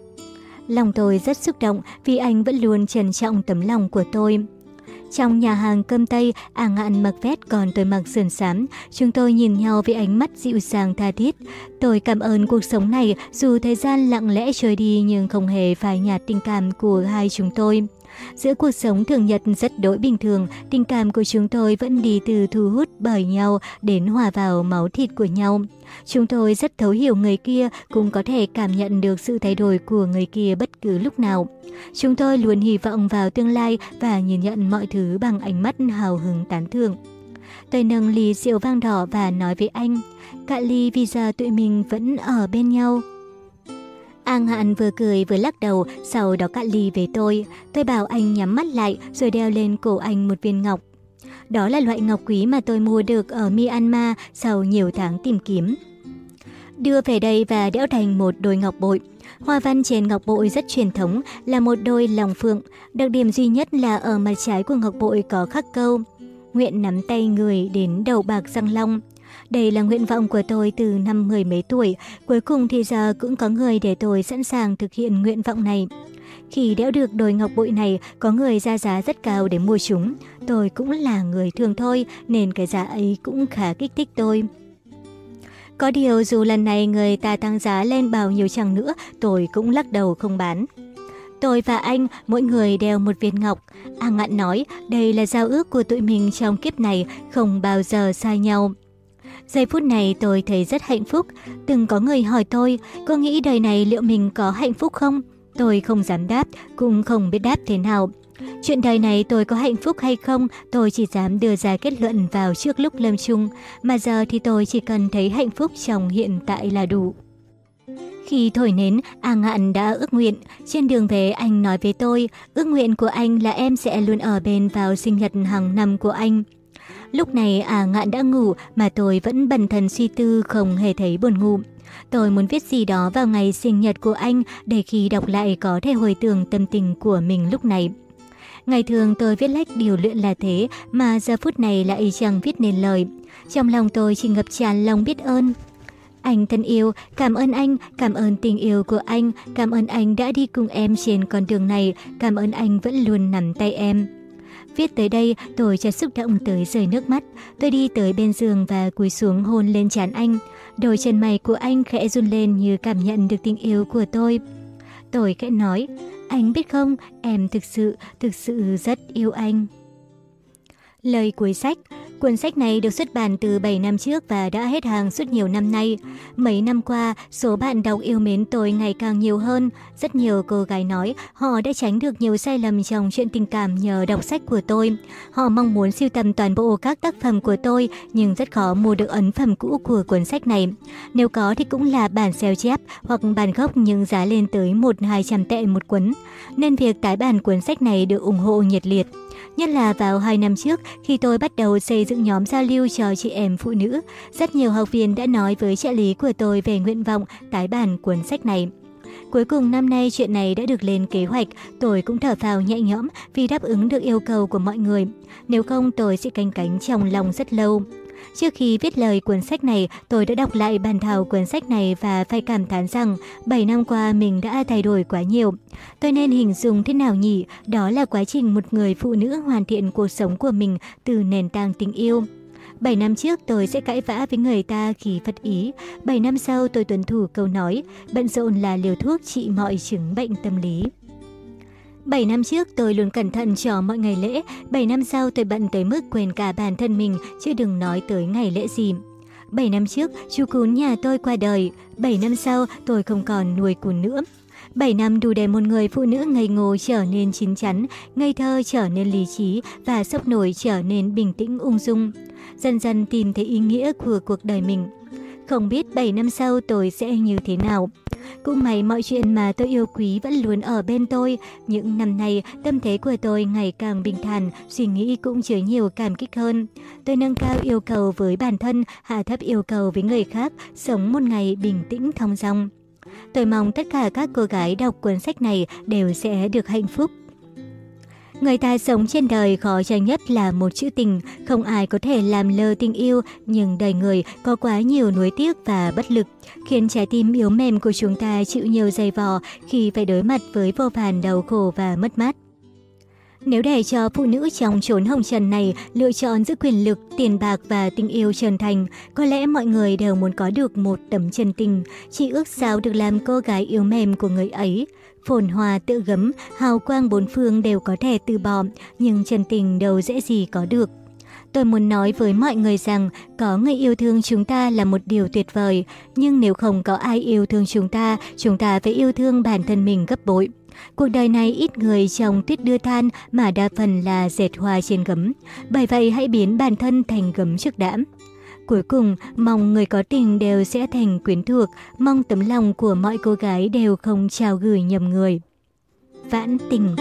Lòng tôi rất xúc động vì anh vẫn luôn trân trọng tấm lòng của tôi. Trong nhà hàng cơm Tây, à ngạn mặc vest còn tôi mặc sườn xám. Chúng tôi nhìn nhau với ánh mắt dịu dàng tha thiết. Tôi cảm ơn cuộc sống này dù thời gian lặng lẽ trôi đi nhưng không hề phai nhạt tình cảm của hai chúng tôi. Giữa cuộc sống thường nhật rất đối bình thường, tình cảm của chúng tôi vẫn đi từ thu hút bởi nhau đến hòa vào máu thịt của nhau. Chúng tôi rất thấu hiểu người kia, cũng có thể cảm nhận được sự thay đổi của người kia bất cứ lúc nào. Chúng tôi luôn hy vọng vào tương lai và nhìn nhận mọi thứ bằng ánh mắt hào hứng tán thưởng. Tôi nâng ly rượu vang đỏ và nói với anh, cạn ly vì giờ tụi mình vẫn ở bên nhau. An hàn vừa cười vừa lắc đầu, sau đó cạn ly về tôi. Tôi bảo anh nhắm mắt lại rồi đeo lên cổ anh một viên ngọc. Đó là loại ngọc quý mà tôi mua được ở Myanmar sau nhiều tháng tìm kiếm. Đưa về đây và đẽo thành một đôi ngọc bội. Hoa văn trên ngọc bội rất truyền thống, là một đôi lòng phượng. Đặc điểm duy nhất là ở mặt trái của ngọc bội có khắc câu. Nguyện nắm tay người đến đầu bạc răng long. Đây là nguyện vọng của tôi từ năm mười mấy tuổi, cuối cùng thì giờ cũng có người để tôi sẵn sàng thực hiện nguyện vọng này. Khi đẽo được đồi ngọc bụi này, có người ra giá rất cao để mua chúng. Tôi cũng là người thường thôi, nên cái giá ấy cũng khá kích thích tôi. Có điều dù lần này người ta tăng giá lên bao nhiêu chẳng nữa, tôi cũng lắc đầu không bán. Tôi và anh, mỗi người đeo một viên ngọc. A Ngạn nói, đây là giao ước của tụi mình trong kiếp này, không bao giờ sai nhau. Giây phút này tôi thấy rất hạnh phúc. Từng có người hỏi tôi, cô nghĩ đời này liệu mình có hạnh phúc không? Tôi không dám đáp, cũng không biết đáp thế nào. Chuyện đời này tôi có hạnh phúc hay không, tôi chỉ dám đưa ra kết luận vào trước lúc lâm chung, mà giờ thì tôi chỉ cần thấy hạnh phúc trong hiện tại là đủ. Khi thổi nến, A Ngạn đã ước nguyện. Trên đường về, anh nói với tôi, ước nguyện của anh là em sẽ luôn ở bên vào sinh nhật hàng năm của anh. Lúc này à ngạn đã ngủ mà tôi vẫn bần thần suy tư không hề thấy buồn ngủ. Tôi muốn viết gì đó vào ngày sinh nhật của anh để khi đọc lại có thể hồi tưởng tâm tình của mình lúc này. Ngày thường tôi viết lách điều luyện là thế mà giờ phút này lại chẳng viết nên lời. Trong lòng tôi chỉ ngập tràn lòng biết ơn. Anh thân yêu, cảm ơn anh, cảm ơn tình yêu của anh, cảm ơn anh đã đi cùng em trên con đường này, cảm ơn anh vẫn luôn nắm tay em. Viết tới đây, tôi chợt xúc động tới rơi nước mắt. Tôi đi tới bên giường và cúi xuống hôn lên trán anh. Đôi chân mày của anh khẽ run lên như cảm nhận được tình yêu của tôi. Tôi khẽ nói, anh biết không, em thực sự, thực sự rất yêu anh. Lời cuối sách Cuốn sách này được xuất bản từ 7 năm trước và đã hết hàng suốt nhiều năm nay. Mấy năm qua, số bạn đọc yêu mến tôi ngày càng nhiều hơn. Rất nhiều cô gái nói họ đã tránh được nhiều sai lầm trong chuyện tình cảm nhờ đọc sách của tôi. Họ mong muốn siêu tầm toàn bộ các tác phẩm của tôi nhưng rất khó mua được ấn phẩm cũ của cuốn sách này. Nếu có thì cũng là bản xeo chép hoặc bản gốc nhưng giá lên tới 1-200 tệ một cuốn. Nên việc tái bản cuốn sách này được ủng hộ nhiệt liệt. Nhất là vào 2 năm trước, khi tôi bắt đầu xây dựng nhóm giao lưu cho chị em phụ nữ, rất nhiều học viên đã nói với trợ lý của tôi về nguyện vọng tái bản cuốn sách này. Cuối cùng năm nay chuyện này đã được lên kế hoạch, tôi cũng thở phào nhẹ nhõm vì đáp ứng được yêu cầu của mọi người. Nếu không tôi sẽ canh cánh trong lòng rất lâu. Trước khi viết lời cuốn sách này, tôi đã đọc lại bản thảo cuốn sách này và phải cảm thán rằng 7 năm qua mình đã thay đổi quá nhiều. Tôi nên hình dung thế nào nhỉ? Đó là quá trình một người phụ nữ hoàn thiện cuộc sống của mình từ nền tảng tình yêu. 7 năm trước tôi sẽ cãi vã với người ta khi phật ý, 7 năm sau tôi tuân thủ câu nói, bận rộn là liều thuốc trị mọi chứng bệnh tâm lý. 7 năm trước tôi luôn cẩn thận cho mọi ngày lễ, 7 năm sau tôi bận tới mức quên cả bản thân mình, chứ đừng nói tới ngày lễ gì. 7 năm trước, chú cún nhà tôi qua đời, 7 năm sau tôi không còn nuôi cún nữa. 7 năm đủ để một người phụ nữ ngây ngô trở nên chín chắn, ngây thơ trở nên lý trí và sốc nổi trở nên bình tĩnh ung dung. Dần dần tìm thấy ý nghĩa của cuộc đời mình. Không biết 7 năm sau tôi sẽ như thế nào. Cũng may mọi chuyện mà tôi yêu quý vẫn luôn ở bên tôi. Những năm nay, tâm thế của tôi ngày càng bình thản, suy nghĩ cũng chứa nhiều cảm kích hơn. Tôi nâng cao yêu cầu với bản thân, hạ thấp yêu cầu với người khác, sống một ngày bình tĩnh thong dong. Tôi mong tất cả các cô gái đọc cuốn sách này đều sẽ được hạnh phúc. Người ta sống trên đời khó tránh nhất là một chữ tình, không ai có thể làm lơ tình yêu, nhưng đời người có quá nhiều nuối tiếc và bất lực, khiến trái tim yếu mềm của chúng ta chịu nhiều dày vò khi phải đối mặt với vô vàn đau khổ và mất mát. Nếu để cho phụ nữ trong chốn hồng trần này lựa chọn giữa quyền lực, tiền bạc và tình yêu trần thành, có lẽ mọi người đều muốn có được một tấm chân tình, chỉ ước sao được làm cô gái yếu mềm của người ấy. Phồn hoa tự gấm, hào quang bốn phương đều có thể từ bỏ, nhưng chân tình đâu dễ gì có được. Tôi muốn nói với mọi người rằng có người yêu thương chúng ta là một điều tuyệt vời, nhưng nếu không có ai yêu thương chúng ta, chúng ta phải yêu thương bản thân mình gấp bội. Cuộc đời này ít người trồng tuyết đưa than mà đa phần là dệt hoa trên gấm. Bởi vậy hãy biến bản thân thành gấm trước đãm. Cuối cùng, mong người có tình đều sẽ thành quyến thuộc, mong tấm lòng của mọi cô gái đều không trao gửi nhầm người. Vãn tình